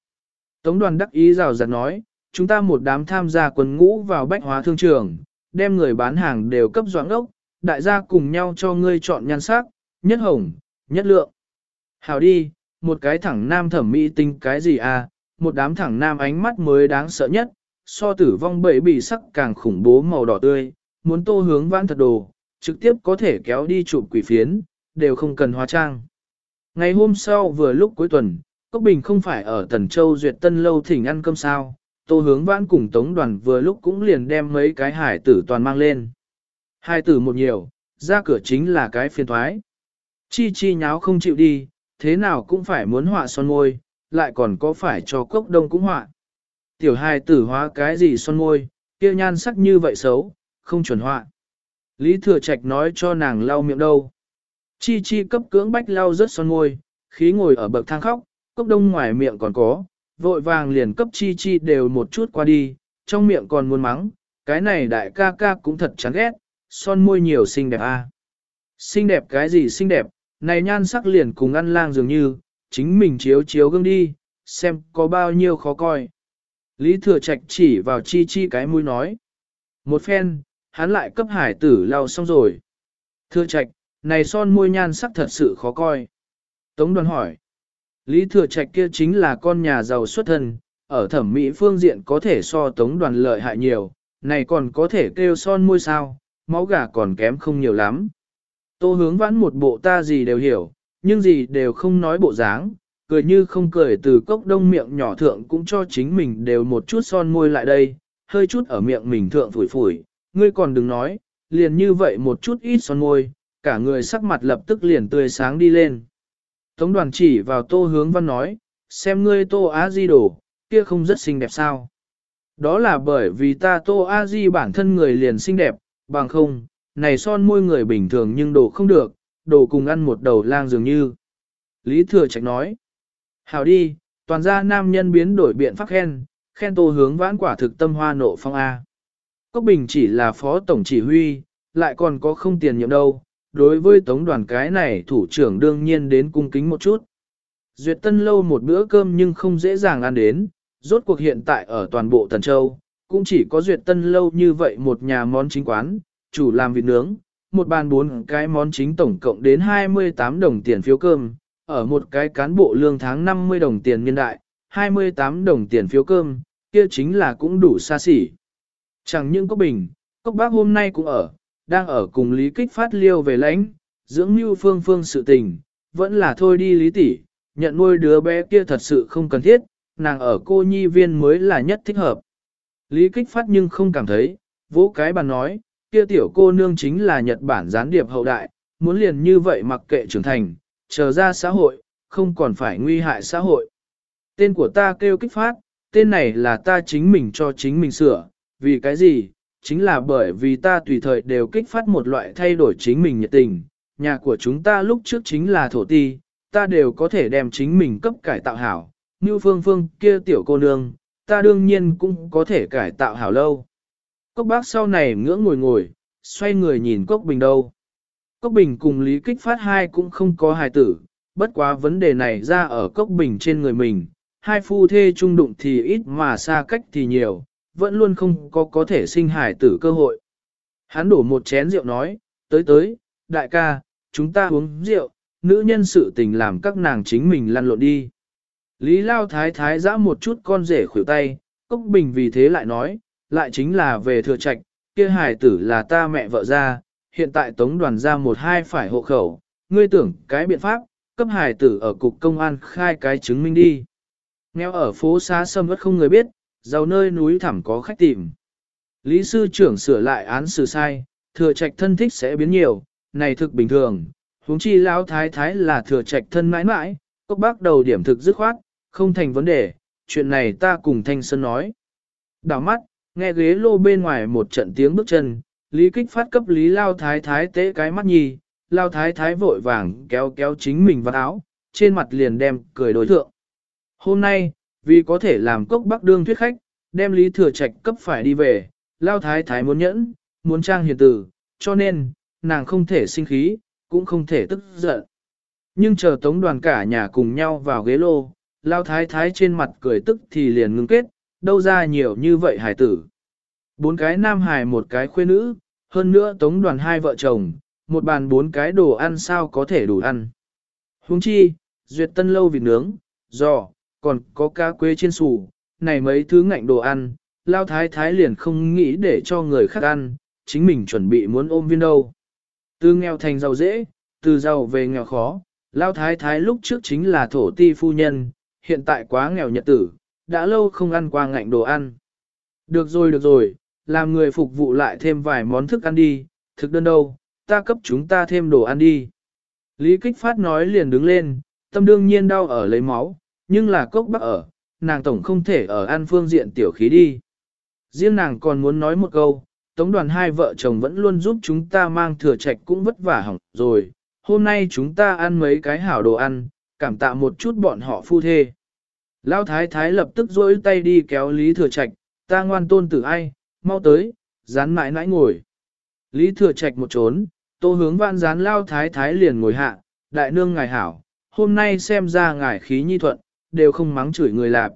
Tống đoàn đắc ý rào rạt nói, chúng ta một đám tham gia quân ngũ vào bách hóa thương trường, đem người bán hàng đều cấp doãn ốc, đại gia cùng nhau cho ngươi chọn nhan sắc, nhất hồng, nhất lượng. Hảo đi, một cái thẳng nam thẩm mỹ tinh cái gì à, một đám thẳng nam ánh mắt mới đáng sợ nhất, so tử vong bẫy bị sắc càng khủng bố màu đỏ tươi, muốn tô hướng vãn thật đồ, trực tiếp có thể kéo đi chụp quỷ phiến, đều không cần hóa trang. Ngày hôm sau vừa lúc cuối tuần, Cốc Bình không phải ở Tần Châu Duyệt Tân Lâu thỉnh ăn cơm sao, tô hướng vãn cùng Tống đoàn vừa lúc cũng liền đem mấy cái hải tử toàn mang lên. Hai tử một nhiều, ra cửa chính là cái phiền thoái. Chi chi nháo không chịu đi, thế nào cũng phải muốn họa son môi, lại còn có phải cho cốc đông cũng họa. Tiểu hài tử hóa cái gì son môi, kia nhan sắc như vậy xấu, không chuẩn họa. Lý Thừa Trạch nói cho nàng lau miệng đâu. Chi chi cấp cưỡng bách lau rất son môi, khí ngồi ở bậc thang khóc, cốc đông ngoài miệng còn có, vội vàng liền cấp chi chi đều một chút qua đi, trong miệng còn muốn mắng, cái này đại ca ca cũng thật chán ghét, son môi nhiều xinh đẹp a. À? Xinh đẹp cái gì xinh đẹp, này nhan sắc liền cùng ăn lang dường như, chính mình chiếu chiếu gương đi, xem có bao nhiêu khó coi. Lý Thừa Trạch chỉ vào chi chi cái mũi nói. Một phen, hắn lại cấp hải tử lau xong rồi. Thừa Trạch, này son môi nhan sắc thật sự khó coi. Tống đoàn hỏi. Lý Thừa Trạch kia chính là con nhà giàu xuất thân, ở thẩm mỹ phương diện có thể so tống đoàn lợi hại nhiều, này còn có thể kêu son môi sao, máu gà còn kém không nhiều lắm. Tô hướng vãn một bộ ta gì đều hiểu, nhưng gì đều không nói bộ dáng, cười như không cười từ cốc đông miệng nhỏ thượng cũng cho chính mình đều một chút son môi lại đây, hơi chút ở miệng mình thượng phủi phủi, ngươi còn đừng nói, liền như vậy một chút ít son môi, cả người sắc mặt lập tức liền tươi sáng đi lên. Tống đoàn chỉ vào tô hướng văn nói, xem ngươi tô á di đổ, kia không rất xinh đẹp sao. Đó là bởi vì ta tô á di bản thân người liền xinh đẹp, bằng không, này son môi người bình thường nhưng đổ không được, đổ cùng ăn một đầu lang dường như. Lý Thừa Trạch nói, hảo đi, toàn gia nam nhân biến đổi biện pháp khen, khen tô hướng vãn quả thực tâm hoa nộ phong A. Cốc Bình chỉ là phó tổng chỉ huy, lại còn có không tiền nhiệm đâu, đối với tống đoàn cái này thủ trưởng đương nhiên đến cung kính một chút. Duyệt tân lâu một bữa cơm nhưng không dễ dàng ăn đến, rốt cuộc hiện tại ở toàn bộ Tần Châu, cũng chỉ có duyệt tân lâu như vậy một nhà món chính quán, chủ làm vịt nướng, một bàn bốn cái món chính tổng cộng đến 28 đồng tiền phiếu cơm, ở một cái cán bộ lương tháng 50 đồng tiền nhân đại, 28 đồng tiền phiếu cơm, kia chính là cũng đủ xa xỉ. Chẳng những có bình, cốc bác hôm nay cũng ở, đang ở cùng Lý Kích phát liêu về lãnh, dưỡng mưu phương phương sự tình, vẫn là thôi đi Lý tỷ nhận nuôi đứa bé kia thật sự không cần thiết, nàng ở cô nhi viên mới là nhất thích hợp. Lý Kích phát nhưng không cảm thấy, vỗ cái bàn nói, kia tiểu cô nương chính là Nhật Bản gián điệp hậu đại, muốn liền như vậy mặc kệ trưởng thành, chờ ra xã hội, không còn phải nguy hại xã hội. Tên của ta kêu kích phát, tên này là ta chính mình cho chính mình sửa, vì cái gì? Chính là bởi vì ta tùy thời đều kích phát một loại thay đổi chính mình nhiệt tình. Nhà của chúng ta lúc trước chính là thổ ti, ta đều có thể đem chính mình cấp cải tạo hảo. Như phương phương kia tiểu cô nương, ta đương nhiên cũng có thể cải tạo hảo lâu. Cốc bác sau này ngưỡng ngồi ngồi, xoay người nhìn Cốc Bình đâu. Cốc Bình cùng Lý Kích Phát hai cũng không có hài tử, bất quá vấn đề này ra ở Cốc Bình trên người mình, hai phu thê trung đụng thì ít mà xa cách thì nhiều, vẫn luôn không có có thể sinh hải tử cơ hội. Hắn đổ một chén rượu nói, tới tới, đại ca, chúng ta uống rượu, nữ nhân sự tình làm các nàng chính mình lăn lộn đi. Lý Lao Thái Thái giã một chút con rể khuỷu tay, Cốc Bình vì thế lại nói, lại chính là về thừa trạch, kia hải tử là ta mẹ vợ ra, hiện tại tống đoàn ra một hai phải hộ khẩu, ngươi tưởng cái biện pháp, cấp hải tử ở cục công an khai cái chứng minh đi. Nghèo ở phố xá sâm vất không người biết, giàu nơi núi thẳm có khách tìm. Lý sư trưởng sửa lại án xử sai, thừa trạch thân thích sẽ biến nhiều, này thực bình thường. huống chi lão thái thái là thừa trạch thân mãi mãi, cốc bác đầu điểm thực dứt khoát, không thành vấn đề, chuyện này ta cùng Thanh Sơn nói. Đảo mắt, nghe ghế lô bên ngoài một trận tiếng bước chân, Lý Kích phát cấp Lý Lao Thái Thái tế cái mắt nhì, Lao Thái Thái vội vàng kéo kéo chính mình vào áo, trên mặt liền đem cười đối thượng. Hôm nay, vì có thể làm cốc bắc đương thuyết khách, đem Lý Thừa Trạch cấp phải đi về, Lao Thái Thái muốn nhẫn, muốn trang hiền tử, cho nên, nàng không thể sinh khí, cũng không thể tức giận. Nhưng chờ tống đoàn cả nhà cùng nhau vào ghế lô, Lao Thái Thái trên mặt cười tức thì liền ngưng kết, đâu ra nhiều như vậy hải tử. Bốn cái nam hài một cái khuê nữ, hơn nữa tống đoàn hai vợ chồng, một bàn bốn cái đồ ăn sao có thể đủ ăn. Huống chi, duyệt tân lâu vịt nướng, giò, còn có cá quế trên xù, này mấy thứ ngạnh đồ ăn, lao thái thái liền không nghĩ để cho người khác ăn, chính mình chuẩn bị muốn ôm viên đâu. Từ nghèo thành giàu dễ, từ giàu về nghèo khó, lao thái thái lúc trước chính là thổ ti phu nhân, hiện tại quá nghèo nhật tử, đã lâu không ăn qua ngạnh đồ ăn. Được rồi được rồi, làm người phục vụ lại thêm vài món thức ăn đi, thực đơn đâu, ta cấp chúng ta thêm đồ ăn đi. Lý Kích Phát nói liền đứng lên, tâm đương nhiên đau ở lấy máu, nhưng là cốc bắc ở, nàng tổng không thể ở an phương diện tiểu khí đi. Riêng nàng còn muốn nói một câu, tống đoàn hai vợ chồng vẫn luôn giúp chúng ta mang thừa trạch cũng vất vả hỏng rồi, hôm nay chúng ta ăn mấy cái hảo đồ ăn, cảm tạ một chút bọn họ phu thê. Lão thái thái lập tức rỗi tay đi kéo Lý Thừa Trạch, ta ngoan tôn tử ai, mau tới, dán mãi nãi ngồi. Lý Thừa Trạch một trốn, tô hướng vạn dán Lao thái thái liền ngồi hạ, đại nương ngài hảo, hôm nay xem ra ngài khí nhi thuận, đều không mắng chửi người lạp.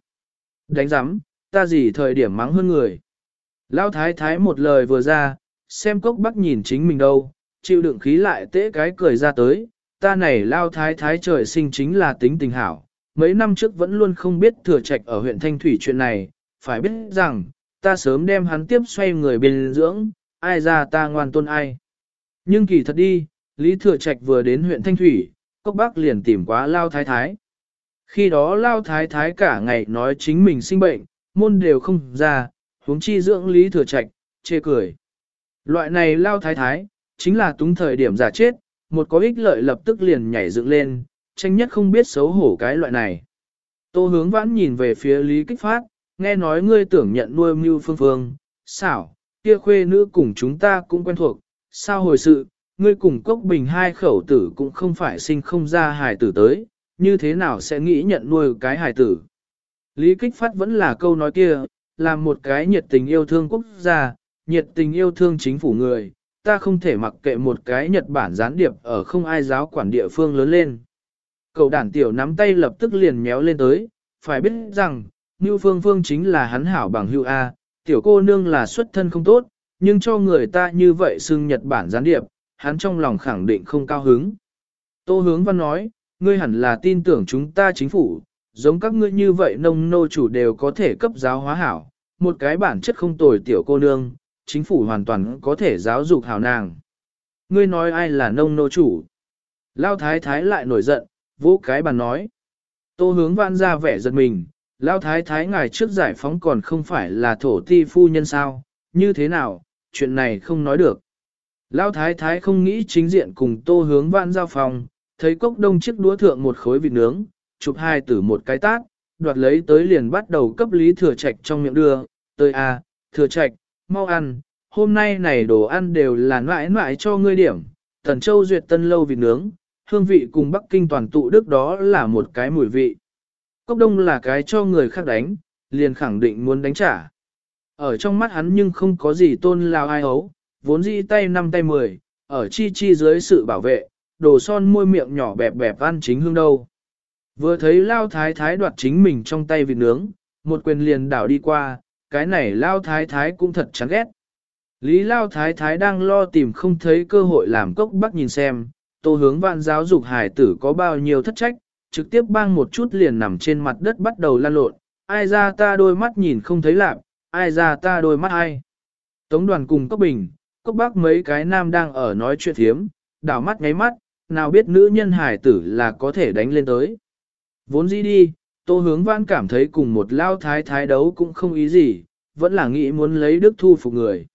Đánh giám, ta gì thời điểm mắng hơn người. Lao thái thái một lời vừa ra, xem cốc bắc nhìn chính mình đâu, chịu đựng khí lại tế cái cười ra tới, ta này lao thái thái trời sinh chính là tính tình hảo, mấy năm trước vẫn luôn không biết thừa trạch ở huyện Thanh Thủy chuyện này, phải biết rằng, ta sớm đem hắn tiếp xoay người bên dưỡng, ai ra ta ngoan tôn ai. Nhưng kỳ thật đi, Lý Thừa Trạch vừa đến huyện Thanh Thủy, Cốc Bắc liền tìm quá lao thái thái. Khi đó lao thái thái cả ngày nói chính mình sinh bệnh, môn đều không ra, huống chi dưỡng lý thừa trạch, chê cười. Loại này lao thái thái, chính là túng thời điểm giả chết, một có ích lợi lập tức liền nhảy dựng lên, tranh nhất không biết xấu hổ cái loại này. Tô hướng vãn nhìn về phía Lý Kích Phát, nghe nói ngươi tưởng nhận nuôi mưu phương phương, xảo, kia khuê nữ cùng chúng ta cũng quen thuộc, sao hồi sự, ngươi cùng cốc bình hai khẩu tử cũng không phải sinh không ra hài tử tới, như thế nào sẽ nghĩ nhận nuôi cái hài tử. Lý Kích Phát vẫn là câu nói kia, là một cái nhiệt tình yêu thương quốc gia, nhiệt tình yêu thương chính phủ người, ta không thể mặc kệ một cái Nhật Bản gián điệp ở không ai giáo quản địa phương lớn lên. Cậu đản tiểu nắm tay lập tức liền méo lên tới, phải biết rằng, Ngưu Phương Phương chính là hắn hảo bằng Hưu A, tiểu cô nương là xuất thân không tốt, nhưng cho người ta như vậy xưng Nhật Bản gián điệp, hắn trong lòng khẳng định không cao hứng. Tô hướng văn nói, ngươi hẳn là tin tưởng chúng ta chính phủ, giống các ngươi như vậy nông nô chủ đều có thể cấp giáo hóa hảo, một cái bản chất không tồi tiểu cô nương, chính phủ hoàn toàn có thể giáo dục hảo nàng. Ngươi nói ai là nông nô chủ? Lao thái thái lại nổi giận, vỗ cái bàn nói. Tô hướng văn ra vẻ giật mình, Lao thái thái ngài trước giải phóng còn không phải là thổ ti phu nhân sao, như thế nào, chuyện này không nói được. Lao thái thái không nghĩ chính diện cùng tô hướng vãn giao phòng, thấy cốc đông chiếc đũa thượng một khối vịt nướng, chụp hai tử một cái tát, đoạt lấy tới liền bắt đầu cấp lý thừa trạch trong miệng đưa, tới a, à, thừa trạch, mau ăn, hôm nay này đồ ăn đều là mãi mãi cho ngươi điểm, thần châu duyệt tân lâu vịt nướng, hương vị cùng Bắc Kinh toàn tụ đức đó là một cái mùi vị. Cốc đông là cái cho người khác đánh, liền khẳng định muốn đánh trả. Ở trong mắt hắn nhưng không có gì tôn lao ai ấu, vốn dĩ tay năm tay mười, ở chi chi dưới sự bảo vệ, đồ son môi miệng nhỏ bẹp bẹp ăn chính hương đâu. Vừa thấy lao thái thái đoạt chính mình trong tay vịt nướng, một quyền liền đảo đi qua, cái này lao thái thái cũng thật chán ghét. Lý lao thái thái đang lo tìm không thấy cơ hội làm cốc bắc nhìn xem, tô hướng vạn giáo dục hải tử có bao nhiêu thất trách, trực tiếp bang một chút liền nằm trên mặt đất bắt đầu lan lộn, ai ra ta đôi mắt nhìn không thấy lạc, ai ra ta đôi mắt ai. Tống đoàn cùng cốc bình, cốc bác mấy cái nam đang ở nói chuyện thiếm, đảo mắt ngáy mắt, nào biết nữ nhân hải tử là có thể đánh lên tới. Vốn gì đi, tô hướng vãn cảm thấy cùng một lao thái thái đấu cũng không ý gì, vẫn là nghĩ muốn lấy đức thu phục người.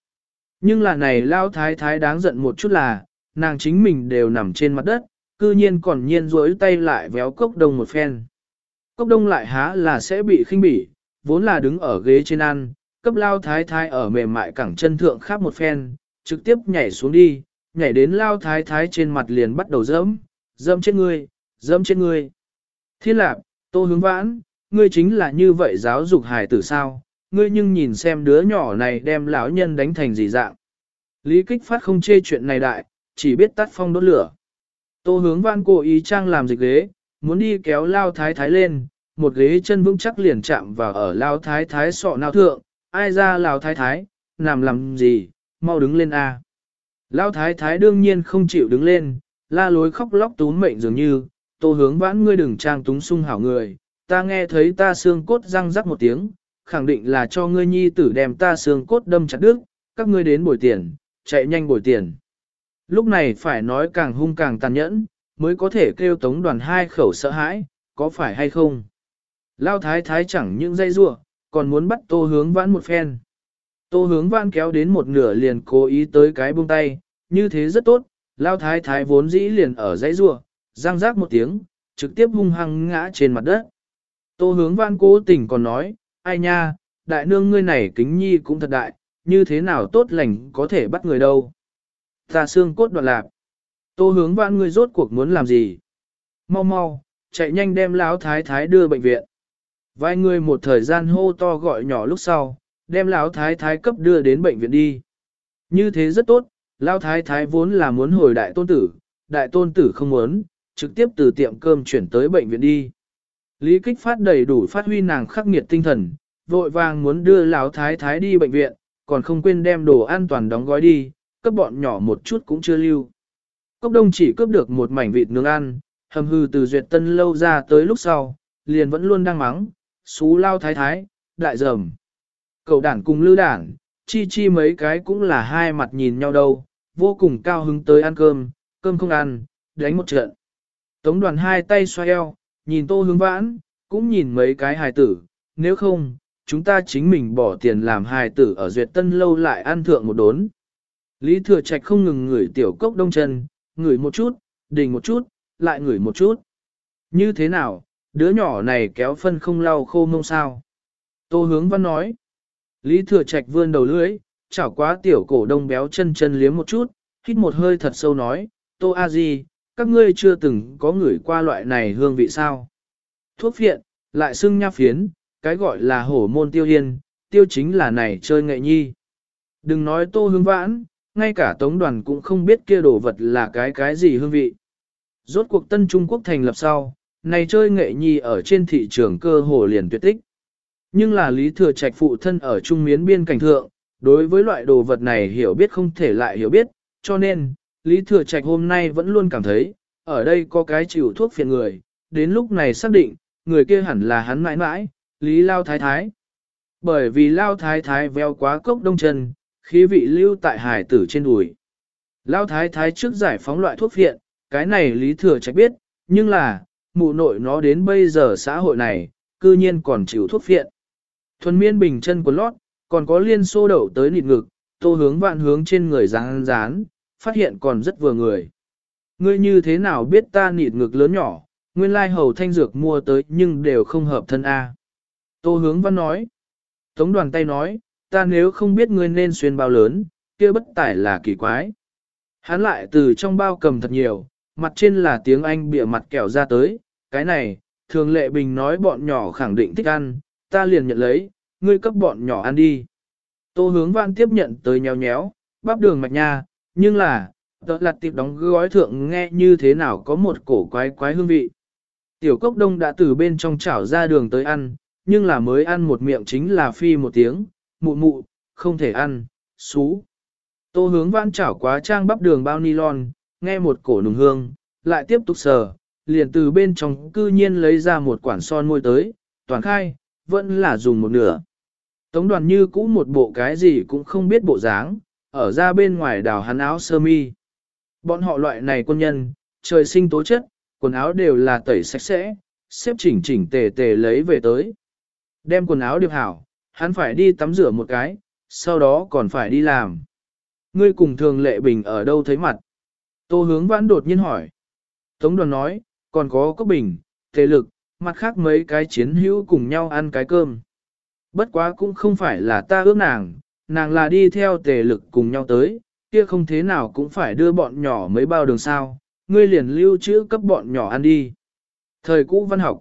Nhưng là này lao thái thái đáng giận một chút là, nàng chính mình đều nằm trên mặt đất, cư nhiên còn nhiên rối tay lại véo cốc đông một phen. Cốc đông lại há là sẽ bị khinh bỉ, vốn là đứng ở ghế trên ăn, cấp lao thái thái ở mềm mại cẳng chân thượng khắp một phen, trực tiếp nhảy xuống đi, nhảy đến lao thái thái trên mặt liền bắt đầu dẫm, dẫm chết ngươi, dẫm chết ngươi. Thiên lạc, tô hướng vãn, ngươi chính là như vậy giáo dục hài tử sao, ngươi nhưng nhìn xem đứa nhỏ này đem lão nhân đánh thành gì dạng. Lý kích phát không chê chuyện này đại, chỉ biết tắt phong đốt lửa. Tô hướng vãn cố ý trang làm dịch ghế, muốn đi kéo lao thái thái lên, một ghế chân vững chắc liền chạm vào ở lao thái thái sọ nào thượng, ai ra lao thái thái, làm làm gì, mau đứng lên a. Lao thái thái đương nhiên không chịu đứng lên, la lối khóc lóc tún mệnh dường như, tô hướng vãn ngươi đừng trang túng sung hảo người, ta nghe thấy ta xương cốt răng rắc một tiếng, khẳng định là cho ngươi nhi tử đem ta xương cốt đâm chặt đứt, các ngươi đến bồi tiền, chạy nhanh bồi tiền. Lúc này phải nói càng hung càng tàn nhẫn, mới có thể kêu tống đoàn hai khẩu sợ hãi, có phải hay không? Lao thái thái chẳng những dây rua, còn muốn bắt tô hướng vãn một phen. Tô hướng vãn kéo đến một nửa liền cố ý tới cái buông tay, như thế rất tốt, lao thái thái vốn dĩ liền ở dãy rua, răng rác một tiếng, trực tiếp hung hăng ngã trên mặt đất. Tô hướng vãn cố tình còn nói, ai nha, đại nương ngươi này kính nhi cũng thật đại, như thế nào tốt lành có thể bắt người đâu. Ta xương cốt đoạn lạc. Tô hướng vãn ngươi rốt cuộc muốn làm gì? Mau mau, chạy nhanh đem lão thái thái đưa bệnh viện. Vài người một thời gian hô to gọi nhỏ lúc sau, đem lão thái thái cấp đưa đến bệnh viện đi. Như thế rất tốt, lão thái thái vốn là muốn hồi đại tôn tử, đại tôn tử không muốn, trực tiếp từ tiệm cơm chuyển tới bệnh viện đi. Lý kích phát đầy đủ phát huy nàng khắc nghiệt tinh thần, vội vàng muốn đưa lão thái thái đi bệnh viện, còn không quên đem đồ an toàn đóng gói đi, cấp bọn nhỏ một chút cũng chưa lưu. Cốc đông chỉ cướp được một mảnh vịt nướng ăn, hầm hư từ duyệt tân lâu ra tới lúc sau, liền vẫn luôn đang mắng, xú lao thái thái, đại dầm. Cậu đản cùng lưu đản, chi chi mấy cái cũng là hai mặt nhìn nhau đâu, vô cùng cao hứng tới ăn cơm, cơm không ăn, đánh một trận. Tống đoàn hai tay xoay eo, nhìn tô hướng vãn, cũng nhìn mấy cái hài tử, nếu không, chúng ta chính mình bỏ tiền làm hài tử ở duyệt tân lâu lại ăn thượng một đốn. Lý thừa trạch không ngừng ngửi tiểu cốc đông chân, ngửi một chút, đình một chút, lại ngửi một chút. Như thế nào, đứa nhỏ này kéo phân không lau khô mông sao? Tô hướng văn nói. Lý thừa trạch vươn đầu lưỡi, chảo quá tiểu cổ đông béo chân chân liếm một chút, hít một hơi thật sâu nói, Tô A Di, các ngươi chưa từng có ngửi qua loại này hương vị sao? Thuốc phiện, lại xưng nha phiến, cái gọi là hổ môn tiêu hiên, tiêu chính là này chơi nghệ nhi. Đừng nói tô hướng vãn, ngay cả tống đoàn cũng không biết kia đồ vật là cái cái gì hương vị. Rốt cuộc Tân Trung Quốc thành lập sau, này chơi nghệ nhi ở trên thị trường cơ hồ liền tuyệt tích. Nhưng là lý thừa trạch phụ thân ở trung miến biên cảnh thượng, đối với loại đồ vật này hiểu biết không thể lại hiểu biết, cho nên, lý thừa trạch hôm nay vẫn luôn cảm thấy, ở đây có cái chịu thuốc phiền người, đến lúc này xác định, người kia hẳn là hắn mãi mãi, lý lao thái thái. Bởi vì lao thái thái veo quá cốc đông chân, khí vị lưu tại hải tử trên đùi. Lao thái thái trước giải phóng loại thuốc phiện, cái này lý thừa trạch biết, nhưng là, mụ nội nó đến bây giờ xã hội này, cư nhiên còn chịu thuốc phiện. Thuần miên bình chân của lót, còn có liên xô đậu tới nịt ngực, tô hướng vạn hướng trên người rán rán, phát hiện còn rất vừa người. Ngươi như thế nào biết ta nịt ngực lớn nhỏ, nguyên lai hầu thanh dược mua tới nhưng đều không hợp thân A. Tô hướng văn nói. Tống đoàn tay nói, ta nếu không biết ngươi nên xuyên bao lớn, kia bất tải là kỳ quái. Hắn lại từ trong bao cầm thật nhiều, mặt trên là tiếng Anh bịa mặt kẹo ra tới, cái này, thường lệ bình nói bọn nhỏ khẳng định thích ăn, ta liền nhận lấy, ngươi cấp bọn nhỏ ăn đi. Tô hướng văn tiếp nhận tới nhéo nhéo, bắp đường mạch nha, nhưng là, tợ lặt tiệp đóng gói thượng nghe như thế nào có một cổ quái quái hương vị. Tiểu cốc đông đã từ bên trong chảo ra đường tới ăn, nhưng là mới ăn một miệng chính là phi một tiếng, mụ mụ, không thể ăn, xú. Tô hướng văn chảo quá trang bắp đường bao nylon, nghe một cổ nùng hương, lại tiếp tục sờ, liền từ bên trong cư nhiên lấy ra một quản son môi tới, toàn khai, vẫn là dùng một nửa. Tống đoàn như cũ một bộ cái gì cũng không biết bộ dáng, ở ra bên ngoài đào hắn áo sơ mi. Bọn họ loại này quân nhân, trời sinh tố chất, quần áo đều là tẩy sạch sẽ, xếp chỉnh chỉnh tề tề lấy về tới. Đem quần áo điệp hảo, hắn phải đi tắm rửa một cái, sau đó còn phải đi làm. Ngươi cùng thường lệ bình ở đâu thấy mặt? Tô hướng vãn đột nhiên hỏi. Tống đoàn nói, còn có cốc bình, tề lực, mặt khác mấy cái chiến hữu cùng nhau ăn cái cơm. Bất quá cũng không phải là ta ước nàng, nàng là đi theo tề lực cùng nhau tới, kia không thế nào cũng phải đưa bọn nhỏ mấy bao đường sao, ngươi liền lưu trữ cấp bọn nhỏ ăn đi. Thời cũ văn học.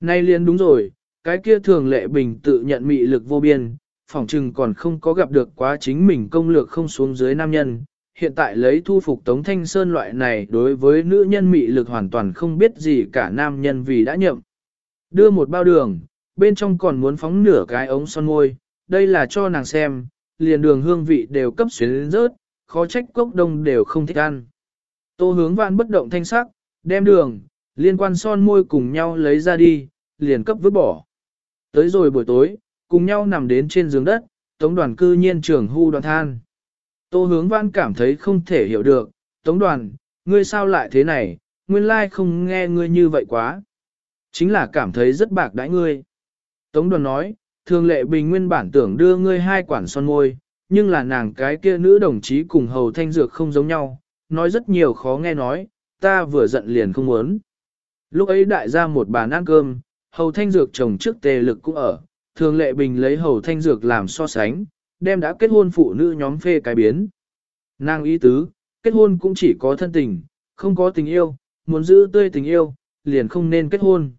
Nay liền đúng rồi, cái kia thường lệ bình tự nhận mị lực vô biên, phỏng chừng còn không có gặp được quá chính mình công lược không xuống dưới nam nhân. Hiện tại lấy thu phục Tống Thanh Sơn loại này đối với nữ nhân mị lực hoàn toàn không biết gì cả nam nhân vì đã nhậm. Đưa một bao đường, bên trong còn muốn phóng nửa cái ống son môi, đây là cho nàng xem, liền đường hương vị đều cấp xuyến rớt, khó trách cốc đông đều không thích ăn. Tô hướng vạn bất động thanh sắc, đem đường, liên quan son môi cùng nhau lấy ra đi, liền cấp vứt bỏ. Tới rồi buổi tối, cùng nhau nằm đến trên giường đất, tống đoàn cư nhiên trưởng hưu đoàn than. Tô hướng văn cảm thấy không thể hiểu được, tống đoàn, ngươi sao lại thế này, nguyên lai không nghe ngươi như vậy quá. Chính là cảm thấy rất bạc đãi ngươi. Tống đoàn nói, thường lệ bình nguyên bản tưởng đưa ngươi hai quản son môi, nhưng là nàng cái kia nữ đồng chí cùng hầu thanh dược không giống nhau, nói rất nhiều khó nghe nói, ta vừa giận liền không muốn. Lúc ấy đại ra một bàn ăn cơm, hầu thanh dược chồng trước tề lực cũng ở, thường lệ bình lấy hầu thanh dược làm so sánh, đem đã kết hôn phụ nữ nhóm phê cái biến. Nàng ý tứ, kết hôn cũng chỉ có thân tình, không có tình yêu, muốn giữ tươi tình yêu, liền không nên kết hôn.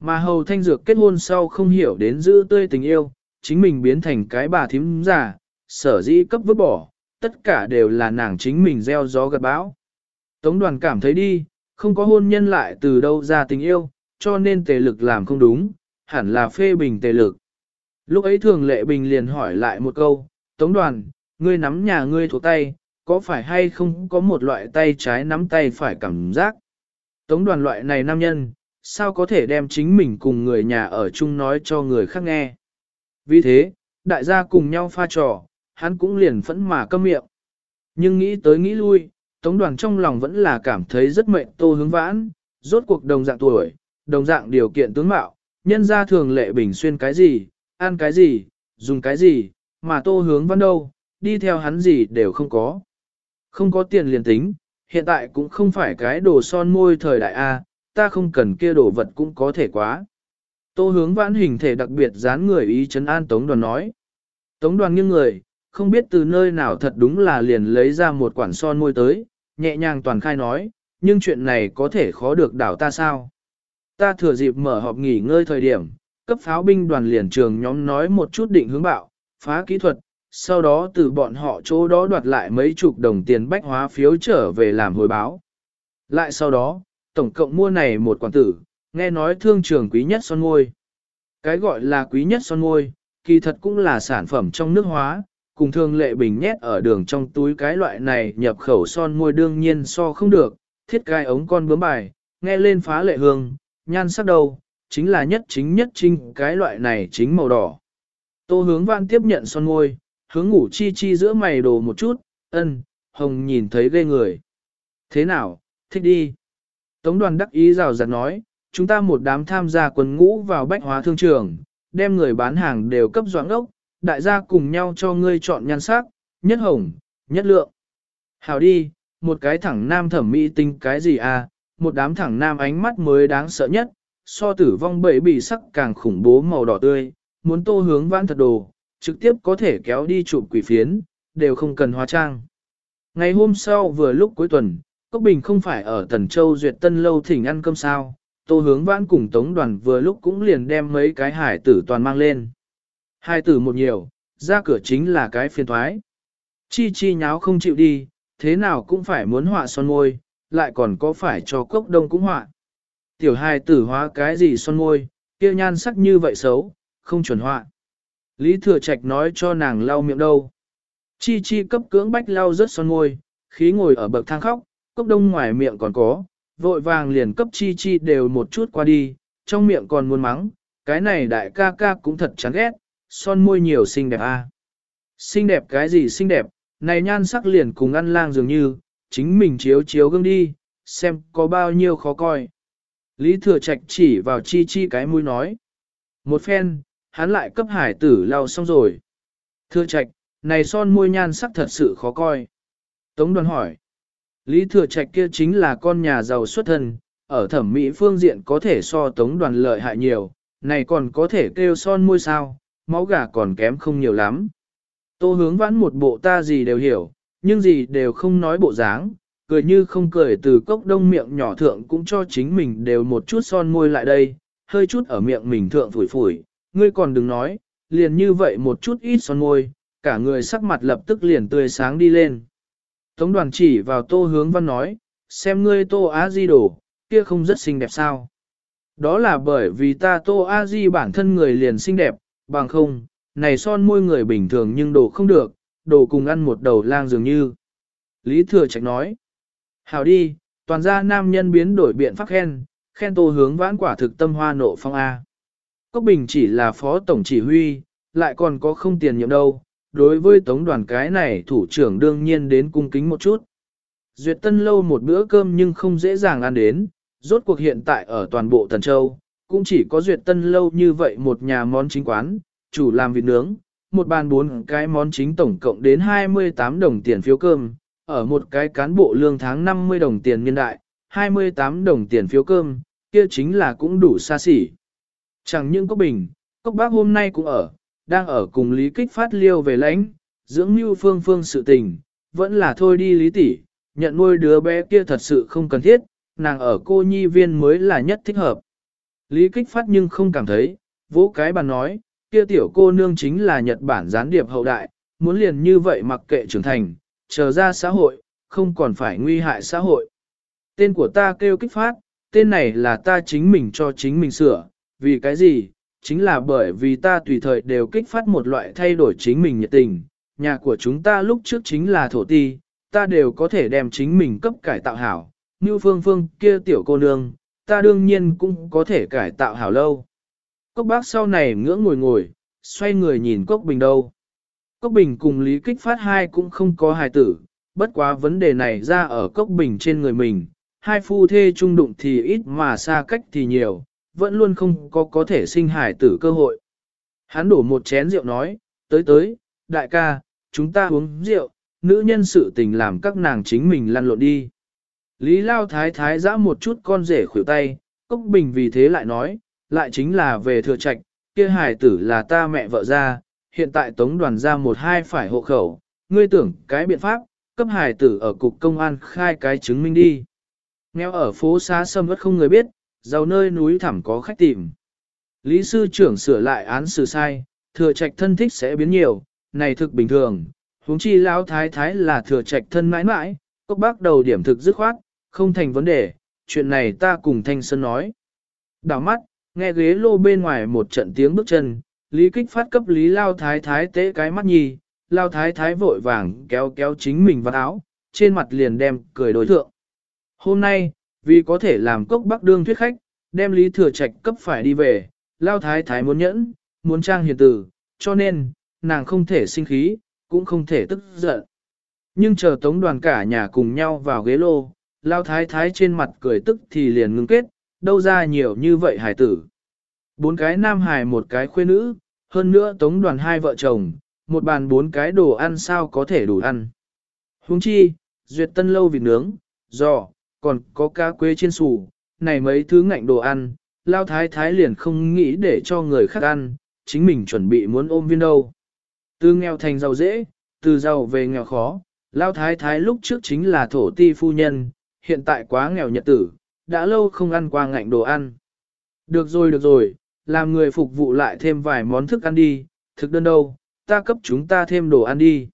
Mà hầu thanh dược kết hôn sau không hiểu đến giữ tươi tình yêu, chính mình biến thành cái bà thím giả, sở dĩ cấp vứt bỏ, tất cả đều là nàng chính mình gieo gió gặt bão. Tống đoàn cảm thấy đi, không có hôn nhân lại từ đâu ra tình yêu, cho nên tề lực làm không đúng, hẳn là phê bình tề lực. Lúc ấy thường lệ bình liền hỏi lại một câu, Tống đoàn, ngươi nắm nhà ngươi thuộc tay, có phải hay không có một loại tay trái nắm tay phải cảm giác? Tống đoàn loại này nam nhân, sao có thể đem chính mình cùng người nhà ở chung nói cho người khác nghe? Vì thế, đại gia cùng nhau pha trò, hắn cũng liền phẫn mà câm miệng. Nhưng nghĩ tới nghĩ lui, Tống đoàn trong lòng vẫn là cảm thấy rất mệnh tô hướng vãn, rốt cuộc đồng dạng tuổi, đồng dạng điều kiện tướng mạo, nhân ra thường lệ bình xuyên cái gì, ăn cái gì, dùng cái gì, mà tô hướng văn đâu, đi theo hắn gì đều không có. Không có tiền liền tính, hiện tại cũng không phải cái đồ son môi thời đại A, ta không cần kia đồ vật cũng có thể quá. Tô hướng vãn hình thể đặc biệt dán người ý chấn an Tống đoàn nói. Tống đoàn nghiêng người, không biết từ nơi nào thật đúng là liền lấy ra một quản son môi tới, nhẹ nhàng toàn khai nói, nhưng chuyện này có thể khó được đảo ta sao? Ta thừa dịp mở họp nghỉ ngơi thời điểm, cấp pháo binh đoàn liền trường nhóm nói một chút định hướng bạo, phá kỹ thuật, sau đó từ bọn họ chỗ đó đoạt lại mấy chục đồng tiền bách hóa phiếu trở về làm hồi báo. Lại sau đó, tổng cộng mua này một quản tử, nghe nói thương trường quý nhất son môi. Cái gọi là quý nhất son môi, kỳ thật cũng là sản phẩm trong nước hóa, cùng thương lệ bình nhét ở đường trong túi cái loại này nhập khẩu son môi đương nhiên so không được, thiết gai ống con bướm bài, nghe lên phá lệ hương, nhan sắc đầu, chính là nhất chính nhất trinh cái loại này chính màu đỏ. Tô hướng văn tiếp nhận son môi, hướng ngủ chi chi giữa mày đồ một chút, ân, hồng nhìn thấy ghê người. Thế nào, thích đi. Tống đoàn đắc ý rào rạt nói, chúng ta một đám tham gia quân ngũ vào bách hóa thương trường, đem người bán hàng đều cấp doãn ốc, đại gia cùng nhau cho ngươi chọn nhan sắc, nhất hồng, nhất lượng. Hảo đi, một cái thẳng nam thẩm mỹ tinh cái gì à, một đám thẳng nam ánh mắt mới đáng sợ nhất, so tử vong bậy bị sắc càng khủng bố màu đỏ tươi, muốn tô hướng vãn thật đồ, trực tiếp có thể kéo đi chụp quỷ phiến, đều không cần hóa trang. Ngày hôm sau vừa lúc cuối tuần, Cốc Bình không phải ở Tần Châu Duyệt Tân Lâu thỉnh ăn cơm sao, tô hướng vãn cùng Tống đoàn vừa lúc cũng liền đem mấy cái hải tử toàn mang lên. Hai tử một nhiều, ra cửa chính là cái phiền thoái. Chi chi nháo không chịu đi, thế nào cũng phải muốn họa son môi, lại còn có phải cho cốc đông cũng họa. Tiểu hài tử hóa cái gì son môi, kia nhan sắc như vậy xấu, không chuẩn họa. Lý Thừa Trạch nói cho nàng lau miệng đâu. Chi chi cấp cưỡng bách lau rất son môi, khí ngồi ở bậc thang khóc, cốc đông ngoài miệng còn có, vội vàng liền cấp chi chi đều một chút qua đi, trong miệng còn muốn mắng, cái này đại ca ca cũng thật chán ghét, son môi nhiều xinh đẹp a. À. Xinh đẹp cái gì xinh đẹp, này nhan sắc liền cùng ăn lang dường như, chính mình chiếu chiếu gương đi, xem có bao nhiêu khó coi. Lý Thừa Trạch chỉ vào chi chi cái mũi nói. Một phen, hắn lại cấp hải tử lau xong rồi. Thừa Trạch, này son môi nhan sắc thật sự khó coi. Tống đoàn hỏi. Lý Thừa Trạch kia chính là con nhà giàu xuất thân, ở thẩm mỹ phương diện có thể so tống đoàn lợi hại nhiều, này còn có thể kêu son môi sao, máu gà còn kém không nhiều lắm. Tô hướng vãn một bộ ta gì đều hiểu, nhưng gì đều không nói bộ dáng, cười như không cười từ cốc đông miệng nhỏ thượng cũng cho chính mình đều một chút son môi lại đây, hơi chút ở miệng mình thượng phủi phủi, ngươi còn đừng nói, liền như vậy một chút ít son môi, cả người sắc mặt lập tức liền tươi sáng đi lên. Tống đoàn chỉ vào tô hướng văn nói, xem ngươi tô á di đổ, kia không rất xinh đẹp sao. Đó là bởi vì ta tô a di bản thân người liền xinh đẹp, bằng không, này son môi người bình thường nhưng đồ không được, đồ cùng ăn một đầu lang dường như. Lý Thừa Trạch nói, hảo đi, toàn gia nam nhân biến đổi biện pháp khen, khen tô hướng vãn quả thực tâm hoa nộ phong A. Cốc Bình chỉ là phó tổng chỉ huy, lại còn có không tiền nhiệm đâu, đối với tống đoàn cái này thủ trưởng đương nhiên đến cung kính một chút. Duyệt tân lâu một bữa cơm nhưng không dễ dàng ăn đến, rốt cuộc hiện tại ở toàn bộ Tần Châu, cũng chỉ có duyệt tân lâu như vậy một nhà món chính quán, chủ làm vịt nướng, một bàn bốn cái món chính tổng cộng đến 28 đồng tiền phiếu cơm, ở một cái cán bộ lương tháng 50 đồng tiền niên đại, 28 đồng tiền phiếu cơm, kia chính là cũng đủ xa xỉ. Chẳng những có bình, cốc bác hôm nay cũng ở, đang ở cùng Lý Kích phát liêu về lãnh, dưỡng như phương phương sự tình, vẫn là thôi đi Lý tỷ nhận nuôi đứa bé kia thật sự không cần thiết, nàng ở cô nhi viên mới là nhất thích hợp. Lý Kích phát nhưng không cảm thấy, vỗ cái bàn nói, kia tiểu cô nương chính là Nhật Bản gián điệp hậu đại, muốn liền như vậy mặc kệ trưởng thành, chờ ra xã hội, không còn phải nguy hại xã hội. Tên của ta kêu kích phát, tên này là ta chính mình cho chính mình sửa, vì cái gì? Chính là bởi vì ta tùy thời đều kích phát một loại thay đổi chính mình nhiệt tình. Nhà của chúng ta lúc trước chính là thổ ti, ta đều có thể đem chính mình cấp cải tạo hảo. Như phương phương kia tiểu cô nương, ta đương nhiên cũng có thể cải tạo hảo lâu. Cốc bác sau này ngưỡng ngồi ngồi, xoay người nhìn Cốc Bình đâu. Cốc Bình cùng Lý Kích Phát hai cũng không có hài tử, bất quá vấn đề này ra ở Cốc Bình trên người mình, hai phu thê trung đụng thì ít mà xa cách thì nhiều, vẫn luôn không có có thể sinh hài tử cơ hội. Hắn đổ một chén rượu nói, tới tới, đại ca, chúng ta uống rượu, nữ nhân sự tình làm các nàng chính mình lăn lộn đi. Lý Lao Thái Thái giã một chút con rể khuỷu tay, Cốc Bình vì thế lại nói, lại chính là về thừa trạch, kia hài tử là ta mẹ vợ ra, hiện tại tống đoàn ra một hai phải hộ khẩu, ngươi tưởng cái biện pháp, cấp hải tử ở cục công an khai cái chứng minh đi. Nghèo ở phố xá sâm vất không người biết, giàu nơi núi thẳm có khách tìm. Lý sư trưởng sửa lại án xử sai, thừa trạch thân thích sẽ biến nhiều, này thực bình thường, huống chi lão thái thái là thừa trạch thân mãi mãi, cốc bác đầu điểm thực dứt khoát, không thành vấn đề, chuyện này ta cùng Thanh Sơn nói. Đảo mắt, nghe ghế lô bên ngoài một trận tiếng bước chân, Lý Kích phát cấp Lý Lao Thái Thái tế cái mắt nhì, Lao Thái Thái vội vàng kéo kéo chính mình vào áo, trên mặt liền đem cười đối thượng. Hôm nay, vì có thể làm cốc bắc đương thuyết khách, đem Lý Thừa Trạch cấp phải đi về, Lao Thái Thái muốn nhẫn, muốn trang hiền tử, cho nên, nàng không thể sinh khí, cũng không thể tức giận. Nhưng chờ tống đoàn cả nhà cùng nhau vào ghế lô, Lao Thái Thái trên mặt cười tức thì liền ngưng kết, đâu ra nhiều như vậy hải tử. Bốn cái nam hài một cái khuê nữ, hơn nữa tống đoàn hai vợ chồng, một bàn bốn cái đồ ăn sao có thể đủ ăn. Huống chi, duyệt tân lâu vịt nướng, giò, còn có cá quế chiên sủ, này mấy thứ ngạnh đồ ăn, lao thái thái liền không nghĩ để cho người khác ăn, chính mình chuẩn bị muốn ôm viên đâu. Từ nghèo thành giàu dễ, từ giàu về nghèo khó, lao thái thái lúc trước chính là thổ ti phu nhân, hiện tại quá nghèo nhật tử, đã lâu không ăn qua ngạnh đồ ăn. Được rồi được rồi, làm người phục vụ lại thêm vài món thức ăn đi, thực đơn đâu, ta cấp chúng ta thêm đồ ăn đi.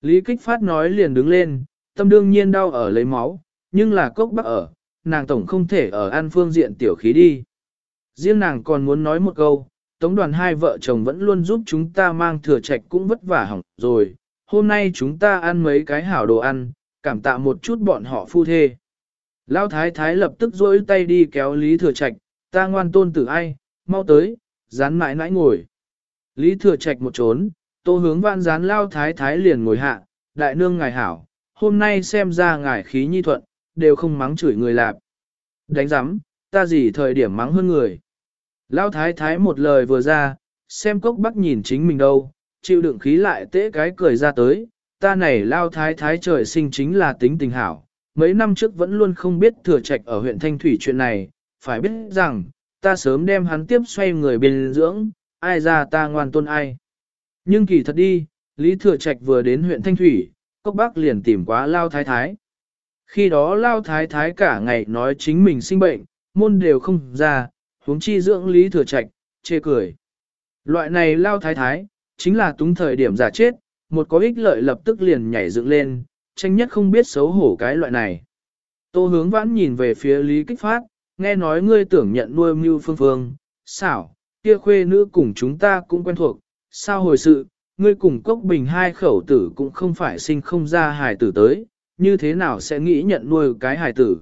Lý Kích Phát nói liền đứng lên, tâm đương nhiên đau ở lấy máu, nhưng là cốc bắc ở, nàng tổng không thể ở ăn phương diện tiểu khí đi. Riêng nàng còn muốn nói một câu, tống đoàn hai vợ chồng vẫn luôn giúp chúng ta mang thừa trạch cũng vất vả hỏng rồi, hôm nay chúng ta ăn mấy cái hảo đồ ăn, cảm tạ một chút bọn họ phu thê. Lão thái thái lập tức rỗi tay đi kéo Lý Thừa Trạch, ta ngoan tôn tử ai, mau tới, dán mãi nãi ngồi. Lý Thừa Trạch một trốn, tô hướng Vãn dán Lao thái thái liền ngồi hạ, đại nương ngài hảo, hôm nay xem ra ngài khí nhi thuận, đều không mắng chửi người lạp. Đánh giám, ta gì thời điểm mắng hơn người. Lao thái thái một lời vừa ra, xem cốc bắc nhìn chính mình đâu, chịu đựng khí lại tế cái cười ra tới, ta này lao thái thái trời sinh chính là tính tình hảo, mấy năm trước vẫn luôn không biết thừa trạch ở huyện Thanh Thủy chuyện này, phải biết rằng, ta sớm đem hắn tiếp xoay người bên dưỡng, ai ra ta ngoan tôn ai. Nhưng kỳ thật đi, Lý Thừa Trạch vừa đến huyện Thanh Thủy, Cốc Bắc liền tìm quá Lao Thái Thái. Khi đó Lao Thái Thái cả ngày nói chính mình sinh bệnh, môn đều không ra, huống chi dưỡng Lý Thừa Trạch, chê cười. Loại này Lao Thái Thái, chính là túng thời điểm giả chết, một có ích lợi lập tức liền nhảy dựng lên, tranh nhất không biết xấu hổ cái loại này. Tô hướng vãn nhìn về phía Lý Kích Phát, nghe nói ngươi tưởng nhận nuôi mưu phương phương, xảo, kia khuê nữ cùng chúng ta cũng quen thuộc, sao hồi sự, ngươi cùng cốc bình hai khẩu tử cũng không phải sinh không ra hài tử tới, như thế nào sẽ nghĩ nhận nuôi cái hài tử.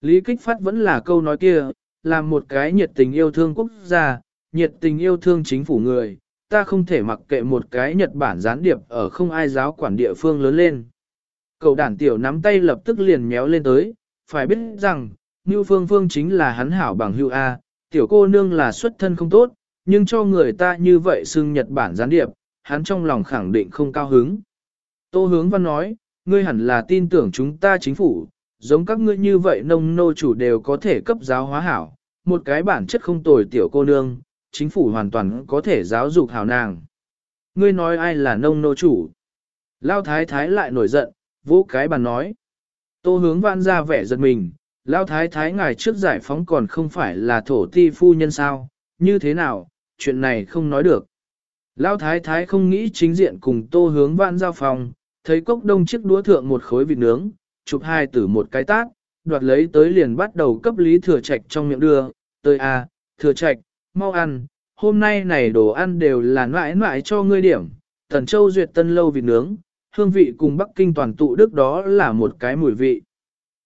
Lý Kích Phát vẫn là câu nói kia, là một cái nhiệt tình yêu thương quốc gia, nhiệt tình yêu thương chính phủ người, ta không thể mặc kệ một cái Nhật Bản gián điệp ở không ai giáo quản địa phương lớn lên. Cậu đản tiểu nắm tay lập tức liền méo lên tới, phải biết rằng, Ngưu Phương Phương chính là hắn hảo bằng hữu A, tiểu cô nương là xuất thân không tốt, nhưng cho người ta như vậy xưng Nhật Bản gián điệp, hắn trong lòng khẳng định không cao hứng. Tô hướng văn nói, ngươi hẳn là tin tưởng chúng ta chính phủ, giống các ngươi như vậy nông nô chủ đều có thể cấp giáo hóa hảo, một cái bản chất không tồi tiểu cô nương, chính phủ hoàn toàn có thể giáo dục hảo nàng. Ngươi nói ai là nông nô chủ? Lao thái thái lại nổi giận, vỗ cái bàn nói. Tô hướng văn ra vẻ giật mình, lao thái thái ngài trước giải phóng còn không phải là thổ ti phu nhân sao, như thế nào, chuyện này không nói được. Lao thái thái không nghĩ chính diện cùng tô hướng vạn giao phòng, thấy cốc đông chiếc đũa thượng một khối vịt nướng, chụp hai tử một cái tát, đoạt lấy tới liền bắt đầu cấp lý thừa trạch trong miệng đưa, tới à, thừa trạch, mau ăn, hôm nay này đồ ăn đều là mãi mãi cho ngươi điểm, tần châu duyệt tân lâu vịt nướng, hương vị cùng Bắc Kinh toàn tụ đức đó là một cái mùi vị.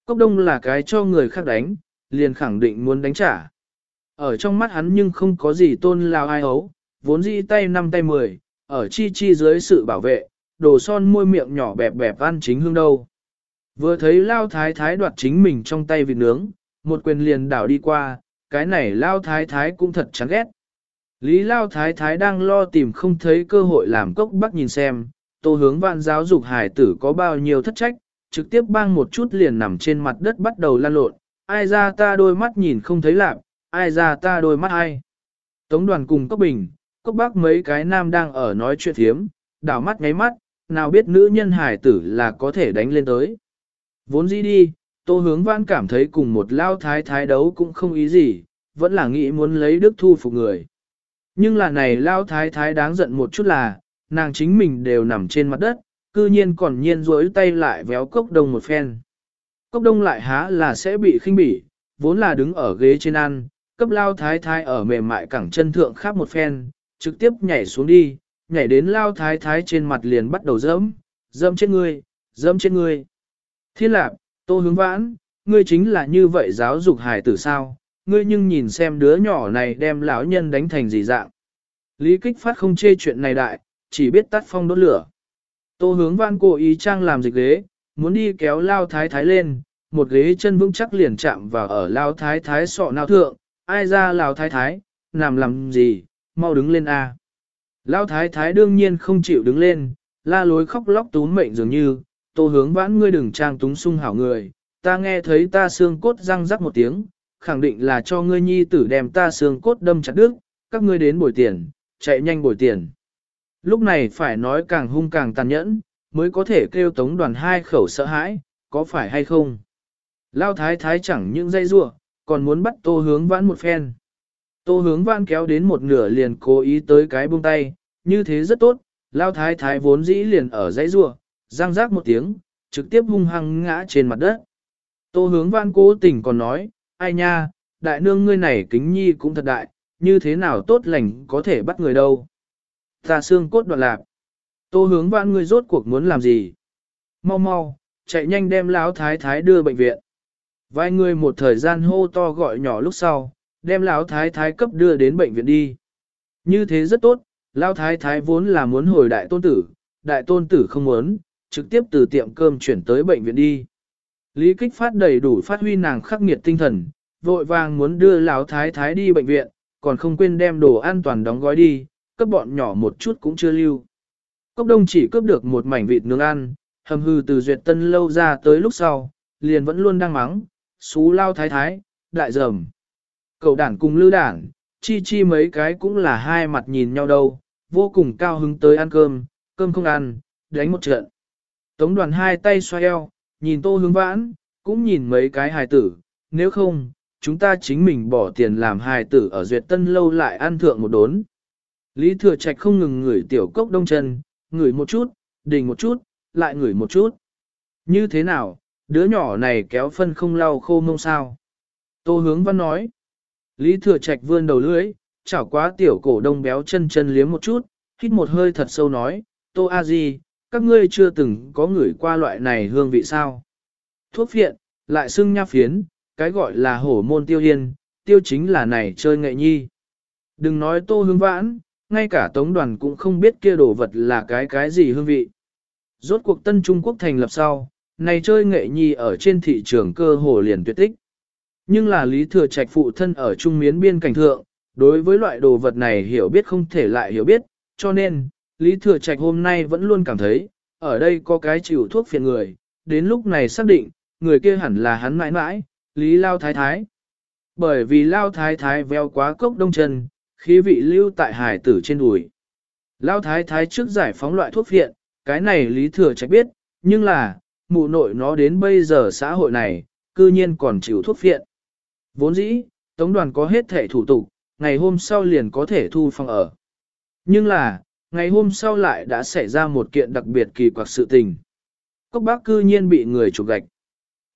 Cốc đông là cái cho người khác đánh, liền khẳng định muốn đánh trả. Ở trong mắt hắn nhưng không có gì tôn lao ai ấu, vốn dĩ tay năm tay mười, ở chi chi dưới sự bảo vệ, đồ son môi miệng nhỏ bẹp bẹp ăn chính hương đâu. Vừa thấy lao thái thái đoạt chính mình trong tay vịt nướng, một quyền liền đảo đi qua, cái này lao thái thái cũng thật chán ghét. Lý lao thái thái đang lo tìm không thấy cơ hội làm cốc bắc nhìn xem, tô hướng vạn giáo dục hải tử có bao nhiêu thất trách, trực tiếp bang một chút liền nằm trên mặt đất bắt đầu lan lộn, ai ra ta đôi mắt nhìn không thấy lạc, ai ra ta đôi mắt ai. Tống đoàn cùng cốc bình, cốc bác mấy cái nam đang ở nói chuyện thiếm, đảo mắt ngáy mắt, nào biết nữ nhân hải tử là có thể đánh lên tới. Vốn gì đi, tô hướng vãn cảm thấy cùng một lao thái thái đấu cũng không ý gì, vẫn là nghĩ muốn lấy đức thu phục người. Nhưng là này lao thái thái đáng giận một chút là, nàng chính mình đều nằm trên mặt đất, cư nhiên còn nhiên rối tay lại véo cốc đông một phen. Cốc đông lại há là sẽ bị khinh bỉ, vốn là đứng ở ghế trên ăn, cấp lao thái thái ở mềm mại cẳng chân thượng khắp một phen, trực tiếp nhảy xuống đi, nhảy đến lao thái thái trên mặt liền bắt đầu dẫm, dẫm trên ngươi, dẫm trên ngươi. Thiên lạp, tô hướng vãn, ngươi chính là như vậy giáo dục hài tử sao, ngươi nhưng nhìn xem đứa nhỏ này đem lão nhân đánh thành gì dạng. Lý kích phát không chê chuyện này đại, chỉ biết tắt phong đốt lửa. Tô hướng văn cố ý trang làm dịch ghế, muốn đi kéo lao thái thái lên, một ghế chân vững chắc liền chạm vào ở lao thái thái sọ nào thượng, ai ra lao thái thái, làm làm gì, mau đứng lên a. Lao thái thái đương nhiên không chịu đứng lên, la lối khóc lóc túm mệnh dường như, tô hướng vãn ngươi đừng trang túng sung hảo người, ta nghe thấy ta xương cốt răng rắc một tiếng, khẳng định là cho ngươi nhi tử đem ta xương cốt đâm chặt đứt, các ngươi đến bồi tiền, chạy nhanh bồi tiền. Lúc này phải nói càng hung càng tàn nhẫn, mới có thể kêu tống đoàn hai khẩu sợ hãi, có phải hay không? Lao thái thái chẳng những dây rua, còn muốn bắt tô hướng vãn một phen. Tô hướng vãn kéo đến một nửa liền cố ý tới cái buông tay, như thế rất tốt, lao thái thái vốn dĩ liền ở dãy rua, răng rác một tiếng, trực tiếp hung hăng ngã trên mặt đất. Tô hướng vãn cố tình còn nói, ai nha, đại nương ngươi này kính nhi cũng thật đại, như thế nào tốt lành có thể bắt người đâu. Ta xương cốt đoạn lạc. Tô hướng vãn ngươi rốt cuộc muốn làm gì? Mau mau, chạy nhanh đem lão thái thái đưa bệnh viện. Vài người một thời gian hô to gọi nhỏ lúc sau, đem lão thái thái cấp đưa đến bệnh viện đi. Như thế rất tốt, lão thái thái vốn là muốn hồi đại tôn tử, đại tôn tử không muốn, trực tiếp từ tiệm cơm chuyển tới bệnh viện đi. Lý kích phát đầy đủ phát huy nàng khắc nghiệt tinh thần, vội vàng muốn đưa lão thái thái đi bệnh viện, còn không quên đem đồ an toàn đóng gói đi, cấp bọn nhỏ một chút cũng chưa lưu. Cốc đông chỉ cướp được một mảnh vịt nướng ăn, hầm hư từ duyệt tân lâu ra tới lúc sau, liền vẫn luôn đang mắng, xú lao thái thái, đại dầm. Cậu đản cùng lưu đản, chi chi mấy cái cũng là hai mặt nhìn nhau đâu, vô cùng cao hứng tới ăn cơm, cơm không ăn, đánh một trận. Tống đoàn hai tay xoay eo, nhìn tô hướng vãn, cũng nhìn mấy cái hài tử, nếu không, chúng ta chính mình bỏ tiền làm hài tử ở duyệt tân lâu lại ăn thượng một đốn. Lý thừa trạch không ngừng ngửi tiểu cốc đông chân, ngửi một chút, đình một chút, lại ngửi một chút. Như thế nào, đứa nhỏ này kéo phân không lau khô mông sao? Tô hướng văn nói. Lý thừa trạch vươn đầu lưỡi, chảo quá tiểu cổ đông béo chân chân liếm một chút, hít một hơi thật sâu nói, Tô A Di, các ngươi chưa từng có ngửi qua loại này hương vị sao? Thuốc phiện, lại xưng nha phiến, cái gọi là hổ môn tiêu hiên, tiêu chính là này chơi nghệ nhi. Đừng nói tô hướng vãn, ngay cả tống đoàn cũng không biết kia đồ vật là cái cái gì hương vị. Rốt cuộc Tân Trung Quốc thành lập sau, này chơi nghệ nhi ở trên thị trường cơ hồ liền tuyệt tích. Nhưng là Lý Thừa Trạch phụ thân ở Trung Miến biên cảnh thượng, đối với loại đồ vật này hiểu biết không thể lại hiểu biết, cho nên, Lý Thừa Trạch hôm nay vẫn luôn cảm thấy, ở đây có cái chịu thuốc phiền người, đến lúc này xác định, người kia hẳn là hắn mãi mãi, Lý Lao Thái Thái. Bởi vì Lao Thái Thái veo quá cốc đông chân, khí vị lưu tại hải tử trên đùi. Lao Thái Thái trước giải phóng loại thuốc phiện, cái này Lý Thừa Trạch biết, nhưng là, mụ nội nó đến bây giờ xã hội này, cư nhiên còn chịu thuốc phiện. Vốn dĩ, Tống đoàn có hết thể thủ tục, ngày hôm sau liền có thể thu phòng ở. Nhưng là, ngày hôm sau lại đã xảy ra một kiện đặc biệt kỳ quặc sự tình. Cốc bác cư nhiên bị người chụp gạch.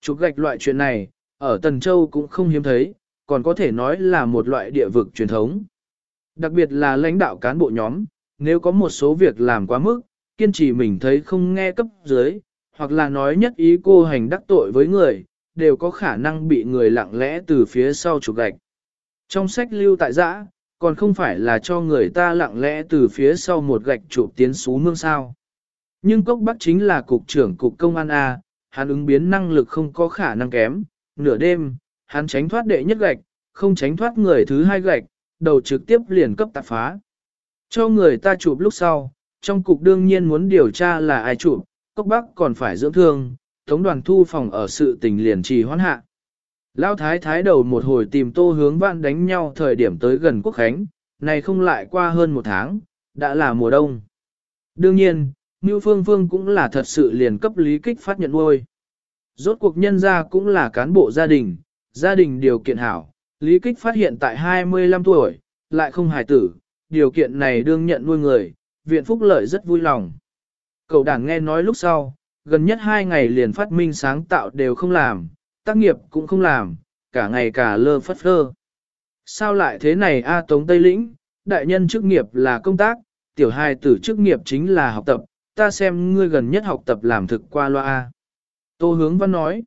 Chụp gạch loại chuyện này, ở Tần Châu cũng không hiếm thấy, còn có thể nói là một loại địa vực truyền thống. Đặc biệt là lãnh đạo cán bộ nhóm, nếu có một số việc làm quá mức, kiên trì mình thấy không nghe cấp dưới, hoặc là nói nhất ý cô hành đắc tội với người, đều có khả năng bị người lặng lẽ từ phía sau chụp gạch. Trong sách lưu tại giã, còn không phải là cho người ta lặng lẽ từ phía sau một gạch chụp tiến xú mương sao. Nhưng Cốc Bắc chính là cục trưởng cục công an A, hắn ứng biến năng lực không có khả năng kém, nửa đêm, hắn tránh thoát đệ nhất gạch, không tránh thoát người thứ hai gạch, đầu trực tiếp liền cấp tạp phá. Cho người ta chụp lúc sau, trong cục đương nhiên muốn điều tra là ai chụp, cốc bắc còn phải dưỡng thương, tống đoàn thu phòng ở sự tình liền trì hoãn hạ. Lao thái thái đầu một hồi tìm tô hướng vạn đánh nhau thời điểm tới gần quốc khánh, này không lại qua hơn một tháng, đã là mùa đông. Đương nhiên, Ngưu Phương Phương cũng là thật sự liền cấp lý kích phát nhận nuôi. Rốt cuộc nhân gia cũng là cán bộ gia đình, gia đình điều kiện hảo, lý kích phát hiện tại 25 tuổi, lại không hài tử, điều kiện này đương nhận nuôi người, viện phúc lợi rất vui lòng. Cậu đảng nghe nói lúc sau, gần nhất hai ngày liền phát minh sáng tạo đều không làm, tác nghiệp cũng không làm, cả ngày cả lơ phất phơ. Sao lại thế này A Tống Tây Lĩnh, đại nhân chức nghiệp là công tác, tiểu hài tử chức nghiệp chính là học tập, ta xem ngươi gần nhất học tập làm thực qua loa A. Tô hướng văn nói,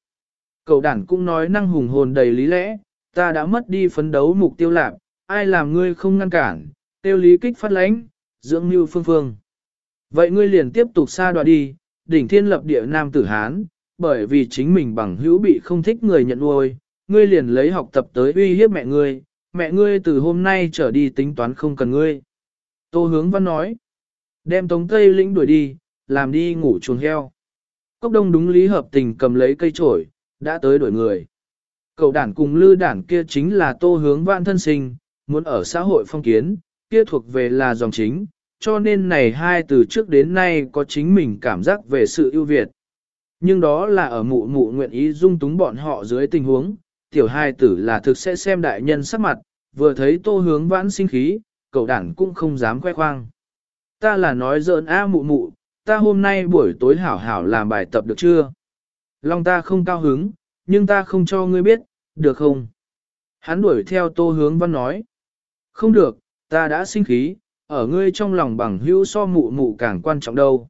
cậu đảng cũng nói năng hùng hồn đầy lý lẽ, ta đã mất đi phấn đấu mục tiêu lạc, ai làm ngươi không ngăn cản, tiêu lý kích phát lãnh, dưỡng như phương phương. Vậy ngươi liền tiếp tục xa đoạn đi, đỉnh thiên lập địa nam tử Hán, bởi vì chính mình bằng hữu bị không thích người nhận nuôi, ngươi liền lấy học tập tới uy hiếp mẹ ngươi, mẹ ngươi từ hôm nay trở đi tính toán không cần ngươi. Tô hướng văn nói, đem tống tây lĩnh đuổi đi, làm đi ngủ chuồng heo. Cốc đông đúng lý hợp tình cầm lấy cây trổi, đã tới đuổi người. Cậu đản cùng lư đản kia chính là tô hướng vạn thân sinh, muốn ở xã hội phong kiến, kia thuộc về là dòng chính, cho nên này hai từ trước đến nay có chính mình cảm giác về sự ưu việt. Nhưng đó là ở mụ mụ nguyện ý dung túng bọn họ dưới tình huống, tiểu hai tử là thực sẽ xem đại nhân sắc mặt, vừa thấy tô hướng vãn sinh khí, cậu đản cũng không dám khoe khoang. Ta là nói giỡn a mụ mụ, ta hôm nay buổi tối hảo hảo làm bài tập được chưa? Long ta không cao hứng, nhưng ta không cho ngươi biết, được không? Hắn đuổi theo tô hướng văn nói. Không được, ta đã sinh khí, ở ngươi trong lòng bằng hữu so mụ mụ càng quan trọng đâu.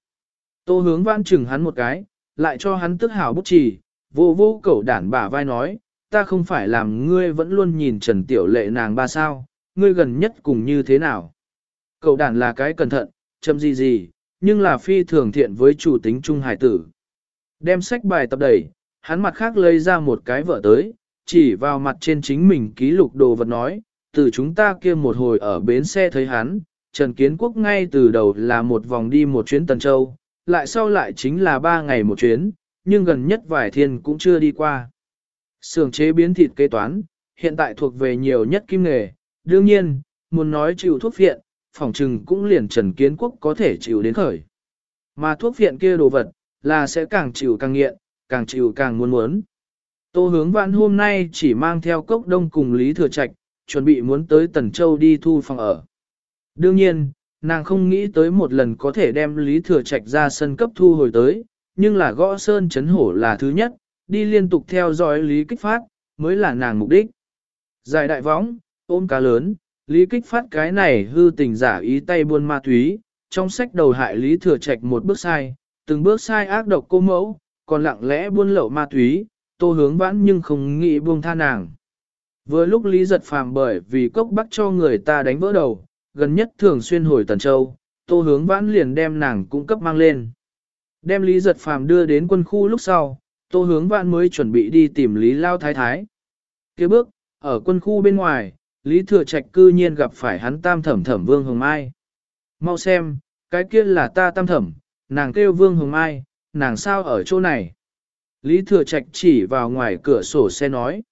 Tô hướng văn chừng hắn một cái, lại cho hắn tức hảo bút chỉ, vô vô cẩu đản bả vai nói, ta không phải làm ngươi vẫn luôn nhìn Trần Tiểu Lệ nàng ba sao, ngươi gần nhất cùng như thế nào. Cậu đản là cái cẩn thận, chậm gì gì, nhưng là phi thường thiện với chủ tính trung hải tử. Đem sách bài tập đẩy, hắn mặt khác lấy ra một cái vợ tới, chỉ vào mặt trên chính mình ký lục đồ vật nói, từ chúng ta kia một hồi ở bến xe thấy hắn, Trần Kiến Quốc ngay từ đầu là một vòng đi một chuyến Tần Châu, lại sau lại chính là ba ngày một chuyến, nhưng gần nhất vài thiên cũng chưa đi qua. Sưởng chế biến thịt kế toán, hiện tại thuộc về nhiều nhất kim nghề, đương nhiên, muốn nói chịu thuốc viện, phòng trừng cũng liền Trần Kiến Quốc có thể chịu đến khởi. Mà thuốc viện kia đồ vật, là sẽ càng chịu càng nghiện, càng chịu càng muốn muốn. Tô hướng vãn hôm nay chỉ mang theo cốc đông cùng Lý Thừa Trạch, chuẩn bị muốn tới Tần Châu đi thu phòng ở. Đương nhiên, nàng không nghĩ tới một lần có thể đem Lý Thừa Trạch ra sân cấp thu hồi tới, nhưng là gõ sơn chấn hổ là thứ nhất, đi liên tục theo dõi Lý Kích Phát, mới là nàng mục đích. Giải đại võng, ôm cá lớn, Lý Kích Phát cái này hư tình giả ý tay buôn ma túy, trong sách đầu hại Lý Thừa Trạch một bước sai, từng bước sai ác độc cô mẫu, còn lặng lẽ buôn lậu ma túy, tô hướng vãn nhưng không nghĩ buông tha nàng. Vừa lúc Lý giật phàm bởi vì cốc bắt cho người ta đánh vỡ đầu, gần nhất thường xuyên hồi Tần Châu, tô hướng vãn liền đem nàng cung cấp mang lên. Đem Lý giật phàm đưa đến quân khu lúc sau, tô hướng vãn mới chuẩn bị đi tìm Lý Lao Thái Thái. Kế bước, ở quân khu bên ngoài, Lý Thừa Trạch cư nhiên gặp phải hắn tam thẩm thẩm Vương Hồng Mai. Mau xem, cái kia là ta tam thẩm, nàng kêu Vương Hồng Mai, nàng sao ở chỗ này? Lý Thừa Trạch chỉ vào ngoài cửa sổ xe nói.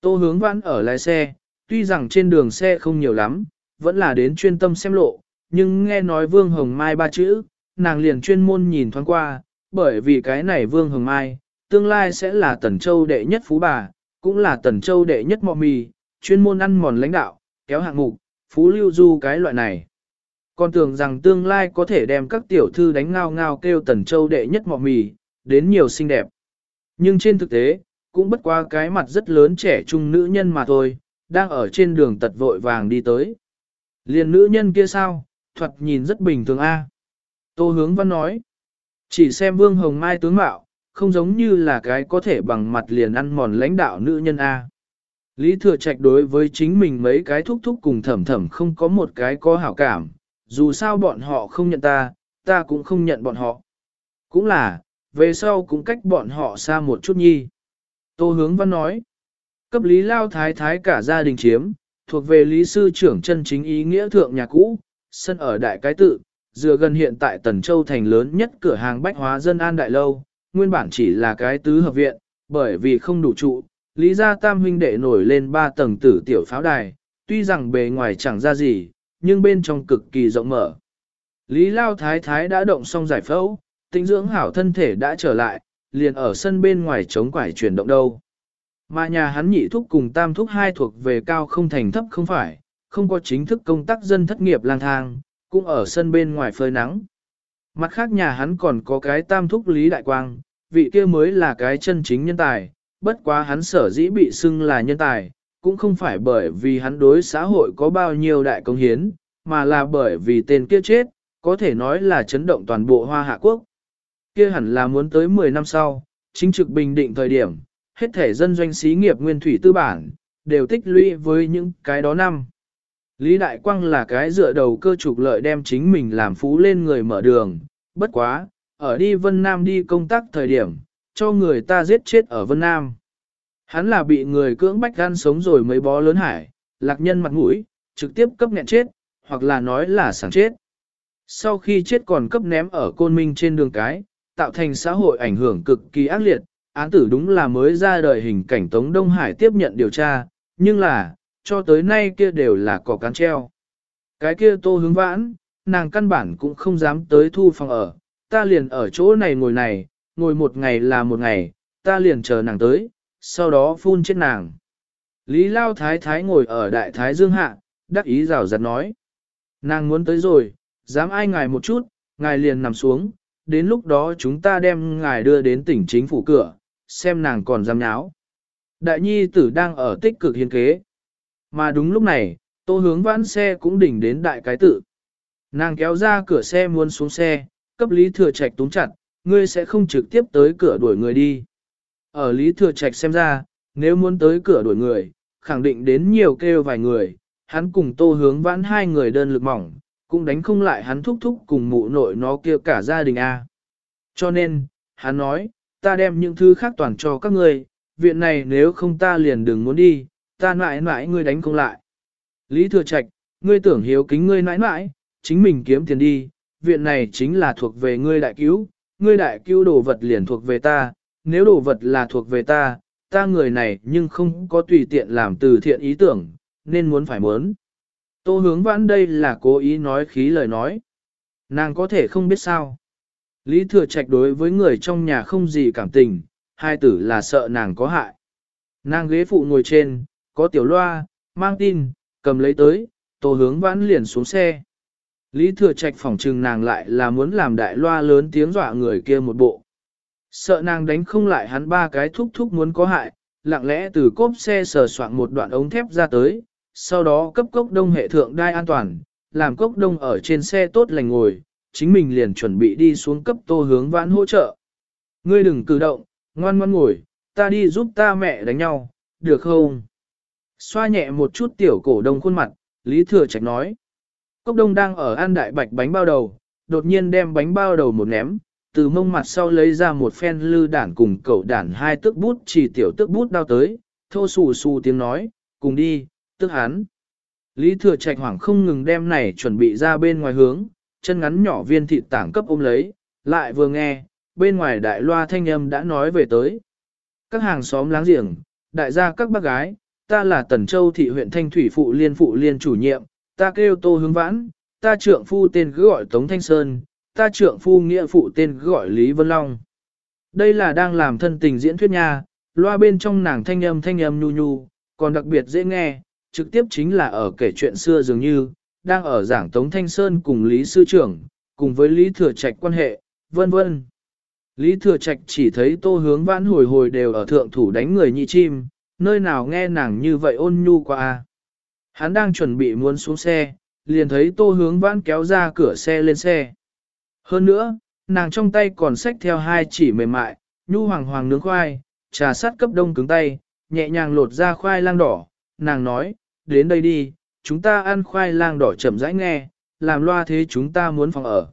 Tô hướng vãn ở lái xe, tuy rằng trên đường xe không nhiều lắm, vẫn là đến chuyên tâm xem lộ, nhưng nghe nói Vương Hồng Mai ba chữ, nàng liền chuyên môn nhìn thoáng qua, bởi vì cái này Vương Hồng Mai, tương lai sẽ là Tần Châu đệ nhất phú bà, cũng là Tần Châu đệ nhất mọ mì, chuyên môn ăn mòn lãnh đạo, kéo hạng mục, phú lưu du cái loại này. Còn tưởng rằng tương lai có thể đem các tiểu thư đánh ngao ngao kêu Tần Châu đệ nhất mọ mì, đến nhiều xinh đẹp. Nhưng trên thực tế, cũng bất qua cái mặt rất lớn trẻ trung nữ nhân mà thôi, đang ở trên đường tật vội vàng đi tới. Liền nữ nhân kia sao, thuật nhìn rất bình thường a. Tô hướng văn nói, chỉ xem vương hồng mai tướng mạo, không giống như là cái có thể bằng mặt liền ăn mòn lãnh đạo nữ nhân a. Lý thừa trạch đối với chính mình mấy cái thúc thúc cùng thẩm thẩm không có một cái có hảo cảm, dù sao bọn họ không nhận ta, ta cũng không nhận bọn họ. Cũng là, về sau cũng cách bọn họ xa một chút nhi. Tô hướng văn nói, Cấp lý lao thái thái cả gia đình chiếm, thuộc về lý sư trưởng chân chính ý nghĩa thượng nhà cũ, sân ở đại cái tự, dựa gần hiện tại Tần Châu thành lớn nhất cửa hàng bách hóa dân an đại lâu, nguyên bản chỉ là cái tứ hợp viện, bởi vì không đủ trụ, lý gia tam huynh đệ nổi lên ba tầng tử tiểu pháo đài, tuy rằng bề ngoài chẳng ra gì, nhưng bên trong cực kỳ rộng mở. Lý Lao Thái Thái đã động xong giải phẫu, tinh dưỡng hảo thân thể đã trở lại, liền ở sân bên ngoài chống quải chuyển động đâu. Mà nhà hắn nhị thúc cùng tam thúc hai thuộc về cao không thành thấp không phải, không có chính thức công tác dân thất nghiệp lang thang, cũng ở sân bên ngoài phơi nắng. Mặt khác nhà hắn còn có cái tam thúc Lý Đại Quang, vị kia mới là cái chân chính nhân tài, bất quá hắn sở dĩ bị xưng là nhân tài, cũng không phải bởi vì hắn đối xã hội có bao nhiêu đại công hiến, mà là bởi vì tên kia chết, có thể nói là chấn động toàn bộ hoa hạ quốc. Kia hẳn là muốn tới 10 năm sau, chính trực bình định thời điểm, hết thể dân doanh xí nghiệp nguyên thủy tư bản, đều tích lũy với những cái đó năm. Lý Đại Quang là cái dựa đầu cơ trục lợi đem chính mình làm phú lên người mở đường, bất quá, ở đi Vân Nam đi công tác thời điểm, cho người ta giết chết ở Vân Nam. Hắn là bị người cưỡng bách gan sống rồi mới bó lớn hải, lạc nhân mặt mũi, trực tiếp cấp nghẹn chết, hoặc là nói là sẵn chết. Sau khi chết còn cấp ném ở côn minh trên đường cái, tạo thành xã hội ảnh hưởng cực kỳ ác liệt, án tử đúng là mới ra đời hình cảnh Tống Đông Hải tiếp nhận điều tra, nhưng là, cho tới nay kia đều là cỏ cán treo. Cái kia tô hướng vãn, nàng căn bản cũng không dám tới thu phòng ở, ta liền ở chỗ này ngồi này, ngồi một ngày là một ngày, ta liền chờ nàng tới, sau đó phun chết nàng. Lý Lao Thái Thái ngồi ở đại thái dương hạ, đắc ý rào rạt nói. Nàng muốn tới rồi, dám ai ngài một chút, ngài liền nằm xuống, đến lúc đó chúng ta đem ngài đưa đến tỉnh chính phủ cửa, xem nàng còn dám nháo. Đại nhi tử đang ở tích cực hiến kế. Mà đúng lúc này, tô hướng vãn xe cũng đỉnh đến đại cái tử. Nàng kéo ra cửa xe muốn xuống xe, cấp lý thừa trạch túng chặt, ngươi sẽ không trực tiếp tới cửa đuổi người đi. Ở lý thừa trạch xem ra, nếu muốn tới cửa đuổi người, khẳng định đến nhiều kêu vài người, hắn cùng tô hướng vãn hai người đơn lực mỏng, cũng đánh không lại hắn thúc thúc cùng mụ nội nó kia cả gia đình A. Cho nên, hắn nói, ta đem những thứ khác toàn cho các ngươi, viện này nếu không ta liền đừng muốn đi, ta mãi mãi ngươi đánh không lại. Lý Thừa Trạch, ngươi tưởng hiếu kính ngươi mãi mãi, chính mình kiếm tiền đi, viện này chính là thuộc về ngươi đại cứu, ngươi đại cứu đồ vật liền thuộc về ta, nếu đồ vật là thuộc về ta, ta người này nhưng không có tùy tiện làm từ thiện ý tưởng, nên muốn phải muốn. Tô hướng vãn đây là cố ý nói khí lời nói. Nàng có thể không biết sao. Lý thừa trạch đối với người trong nhà không gì cảm tình, hai tử là sợ nàng có hại. Nàng ghế phụ ngồi trên, có tiểu loa, mang tin, cầm lấy tới, tô hướng vãn liền xuống xe. Lý thừa trạch phỏng trừng nàng lại là muốn làm đại loa lớn tiếng dọa người kia một bộ. Sợ nàng đánh không lại hắn ba cái thúc thúc muốn có hại, lặng lẽ từ cốp xe sờ soạn một đoạn ống thép ra tới, sau đó cấp cốc đông hệ thượng đai an toàn, làm cốc đông ở trên xe tốt lành ngồi, chính mình liền chuẩn bị đi xuống cấp tô hướng vãn hỗ trợ. Ngươi đừng cử động, ngoan ngoan ngồi, ta đi giúp ta mẹ đánh nhau, được không? Xoa nhẹ một chút tiểu cổ đông khuôn mặt, Lý Thừa Trạch nói. Cốc đông đang ở ăn đại bạch bánh bao đầu, đột nhiên đem bánh bao đầu một ném, từ mông mặt sau lấy ra một phen lư đản cùng cậu đản hai tước bút chỉ tiểu tước bút đao tới, thô xù xù tiếng nói, cùng đi, tức hắn. Lý thừa trạch hoảng không ngừng đem này chuẩn bị ra bên ngoài hướng, chân ngắn nhỏ viên thịt tảng cấp ôm lấy, lại vừa nghe, bên ngoài đại loa thanh âm đã nói về tới. Các hàng xóm láng giềng, đại gia các bác gái, ta là Tần Châu thị huyện Thanh Thủy phụ liên phụ liên chủ nhiệm, ta kêu Tô Hướng Vãn, ta trượng phu tên cứ gọi Tống Thanh Sơn, ta trượng phu nghĩa phụ tên cứ gọi Lý Vân Long. Đây là đang làm thân tình diễn thuyết nha, loa bên trong nàng thanh âm thanh âm nhu nhu, còn đặc biệt dễ nghe, trực tiếp chính là ở kể chuyện xưa dường như, đang ở giảng Tống Thanh Sơn cùng Lý Sư Trưởng, cùng với Lý Thừa Trạch quan hệ, vân vân. Lý Thừa Trạch chỉ thấy tô hướng vãn hồi hồi đều ở thượng thủ đánh người nhị chim, nơi nào nghe nàng như vậy ôn nhu qua. À. Hắn đang chuẩn bị muốn xuống xe, liền thấy tô hướng vãn kéo ra cửa xe lên xe. Hơn nữa, nàng trong tay còn xách theo hai chỉ mềm mại, nhu hoàng hoàng nướng khoai, trà sắt cấp đông cứng tay, nhẹ nhàng lột ra khoai lang đỏ, nàng nói, đến đây đi, chúng ta ăn khoai lang đỏ chậm rãi nghe, làm loa thế chúng ta muốn phòng ở.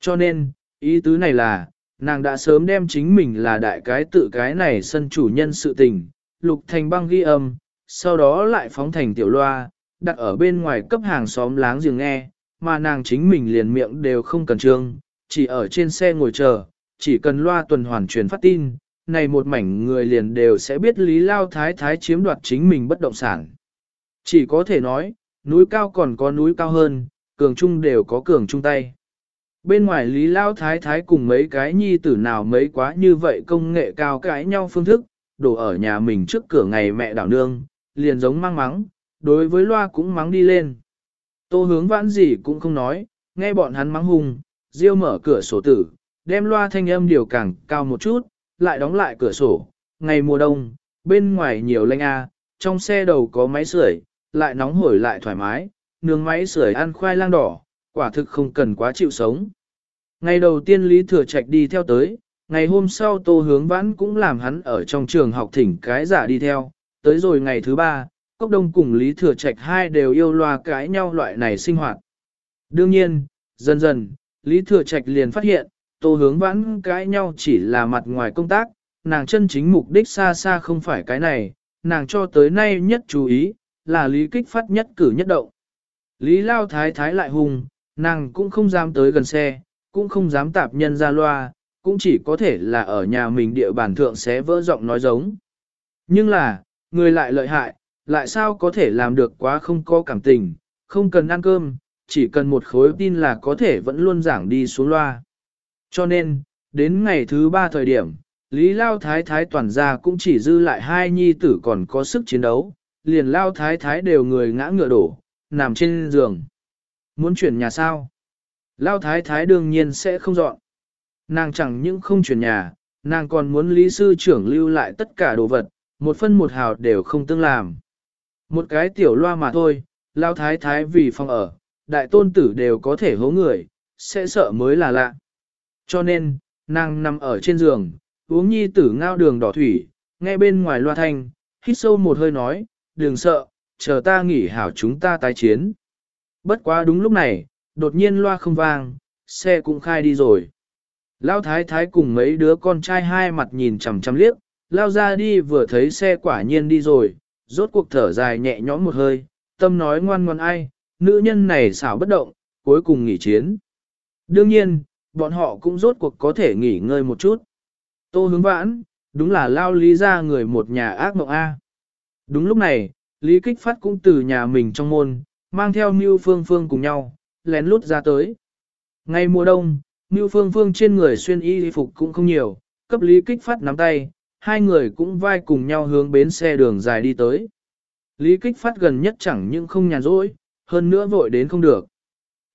Cho nên, ý tứ này là, nàng đã sớm đem chính mình là đại cái tự cái này sân chủ nhân sự tình, lục thành băng ghi âm, sau đó lại phóng thành tiểu loa, đặt ở bên ngoài cấp hàng xóm láng giềng nghe, mà nàng chính mình liền miệng đều không cần trương, chỉ ở trên xe ngồi chờ, chỉ cần loa tuần hoàn truyền phát tin, này một mảnh người liền đều sẽ biết Lý Lao Thái Thái chiếm đoạt chính mình bất động sản. Chỉ có thể nói, núi cao còn có núi cao hơn, cường trung đều có cường trung tay. Bên ngoài Lý Lao Thái Thái cùng mấy cái nhi tử nào mấy quá như vậy công nghệ cao cãi nhau phương thức, đổ ở nhà mình trước cửa ngày mẹ đảo nương, liền giống mang mắng, đối với loa cũng mắng đi lên. Tô hướng vãn gì cũng không nói, nghe bọn hắn mắng hùng riêu mở cửa sổ tử, đem loa thanh âm điều càng cao một chút, lại đóng lại cửa sổ. Ngày mùa đông, bên ngoài nhiều lanh a, trong xe đầu có máy sưởi, lại nóng hổi lại thoải mái, nướng máy sưởi ăn khoai lang đỏ, quả thực không cần quá chịu sống. Ngày đầu tiên Lý Thừa Trạch đi theo tới, ngày hôm sau Tô Hướng Vãn cũng làm hắn ở trong trường học thỉnh cái giả đi theo, tới rồi ngày thứ ba, Cốc Đông cùng Lý Thừa Trạch hai đều yêu loa cái nhau loại này sinh hoạt. Đương nhiên, dần dần, Lý Thừa Trạch liền phát hiện, Tô Hướng Vãn cái nhau chỉ là mặt ngoài công tác, nàng chân chính mục đích xa xa không phải cái này, nàng cho tới nay nhất chú ý, là Lý Kích phát nhất cử nhất động. Lý Lao Thái Thái lại hùng, nàng cũng không dám tới gần xe, cũng không dám tạp nhân ra loa, cũng chỉ có thể là ở nhà mình địa bàn thượng xé vỡ giọng nói giống. Nhưng là, người lại lợi hại, lại sao có thể làm được quá không có cảm tình, không cần ăn cơm, chỉ cần một khối tin là có thể vẫn luôn giảng đi xuống loa. Cho nên, đến ngày thứ ba thời điểm, Lý Lao Thái Thái toàn gia cũng chỉ dư lại hai nhi tử còn có sức chiến đấu, liền Lao Thái Thái đều người ngã ngựa đổ, nằm trên giường. Muốn chuyển nhà sao? Lao Thái Thái đương nhiên sẽ không dọn. Nàng chẳng những không chuyển nhà, nàng còn muốn Lý Sư trưởng lưu lại tất cả đồ vật, một phân một hào đều không tương làm. Một cái tiểu loa mà thôi, Lao Thái Thái vì phòng ở, đại tôn tử đều có thể hố người, sẽ sợ mới là lạ. Cho nên, nàng nằm ở trên giường, uống nhi tử ngao đường đỏ thủy, nghe bên ngoài loa thanh, hít sâu một hơi nói, đừng sợ, chờ ta nghỉ hảo chúng ta tái chiến. Bất quá đúng lúc này, đột nhiên loa không vang, xe cũng khai đi rồi. Lao thái thái cùng mấy đứa con trai hai mặt nhìn chằm chằm liếc, lao ra đi vừa thấy xe quả nhiên đi rồi, rốt cuộc thở dài nhẹ nhõm một hơi, tâm nói ngoan ngoan ai, nữ nhân này xảo bất động, cuối cùng nghỉ chiến. Đương nhiên, bọn họ cũng rốt cuộc có thể nghỉ ngơi một chút. Tô hướng vãn, đúng là lao lý ra người một nhà ác mộng A. Đúng lúc này, Lý Kích Phát cũng từ nhà mình trong môn, mang theo Mưu Phương Phương cùng nhau, lén lút ra tới. Ngay mùa đông, Mưu Phương Phương trên người xuyên y phục cũng không nhiều, cấp Lý Kích Phát nắm tay, hai người cũng vai cùng nhau hướng bến xe đường dài đi tới. Lý Kích Phát gần nhất chẳng những không nhàn rỗi, hơn nữa vội đến không được.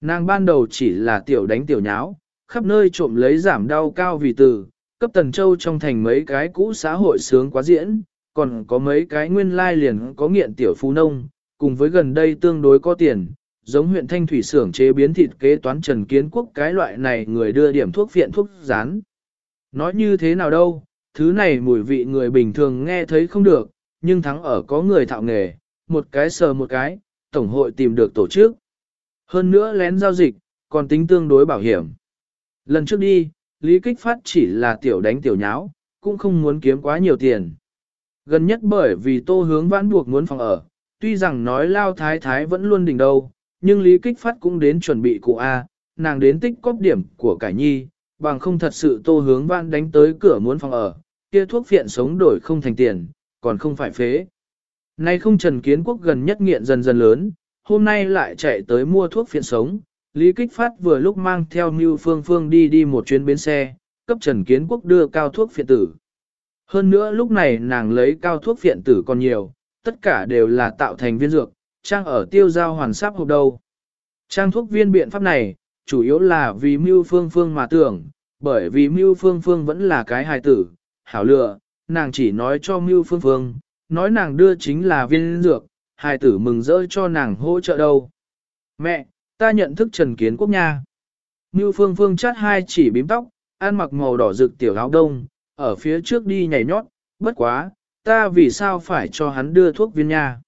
Nàng ban đầu chỉ là tiểu đánh tiểu nháo, khắp nơi trộm lấy giảm đau cao vì từ, cấp Tần Châu trong thành mấy cái cũ xã hội sướng quá diễn, còn có mấy cái nguyên lai liền có nghiện tiểu phú nông, cùng với gần đây tương đối có tiền, giống huyện Thanh Thủy xưởng chế biến thịt kế toán Trần Kiến Quốc cái loại này người đưa điểm thuốc viện thuốc rán. Nói như thế nào đâu, thứ này mùi vị người bình thường nghe thấy không được, nhưng thắng ở có người thạo nghề, một cái sờ một cái, tổng hội tìm được tổ chức. Hơn nữa lén giao dịch, còn tính tương đối bảo hiểm. Lần trước đi, Lý Kích Phát chỉ là tiểu đánh tiểu nháo, cũng không muốn kiếm quá nhiều tiền. Gần nhất bởi vì tô hướng vãn buộc muốn phòng ở, tuy rằng nói lao thái thái vẫn luôn đỉnh đầu, nhưng Lý Kích Phát cũng đến chuẩn bị cụ A, nàng đến tích cóp điểm của cải nhi, bằng không thật sự tô hướng vãn đánh tới cửa muốn phòng ở, kia thuốc phiện sống đổi không thành tiền, còn không phải phế. Nay không Trần Kiến Quốc gần nhất nghiện dần dần lớn, hôm nay lại chạy tới mua thuốc phiện sống, Lý Kích Phát vừa lúc mang theo Mưu Phương Phương đi đi một chuyến bến xe, cấp Trần Kiến Quốc đưa cao thuốc phiện tử. Hơn nữa lúc này nàng lấy cao thuốc phiện tử còn nhiều, tất cả đều là tạo thành viên dược, trang ở tiêu giao hoàn sáp hộp đầu. Trang thuốc viên biện pháp này, chủ yếu là vì Mưu Phương Phương mà tưởng, bởi vì Mưu Phương Phương vẫn là cái hài tử, hảo lựa, nàng chỉ nói cho Mưu Phương Phương, nói nàng đưa chính là viên dược, hài tử mừng rỡ cho nàng hỗ trợ đâu. Mẹ, Ta nhận thức Trần Kiến Quốc nha. Mưu Phương Phương chát hai chỉ bím tóc, ăn mặc màu đỏ rực tiểu áo đông, ở phía trước đi nhảy nhót, bất quá, ta vì sao phải cho hắn đưa thuốc viên nha.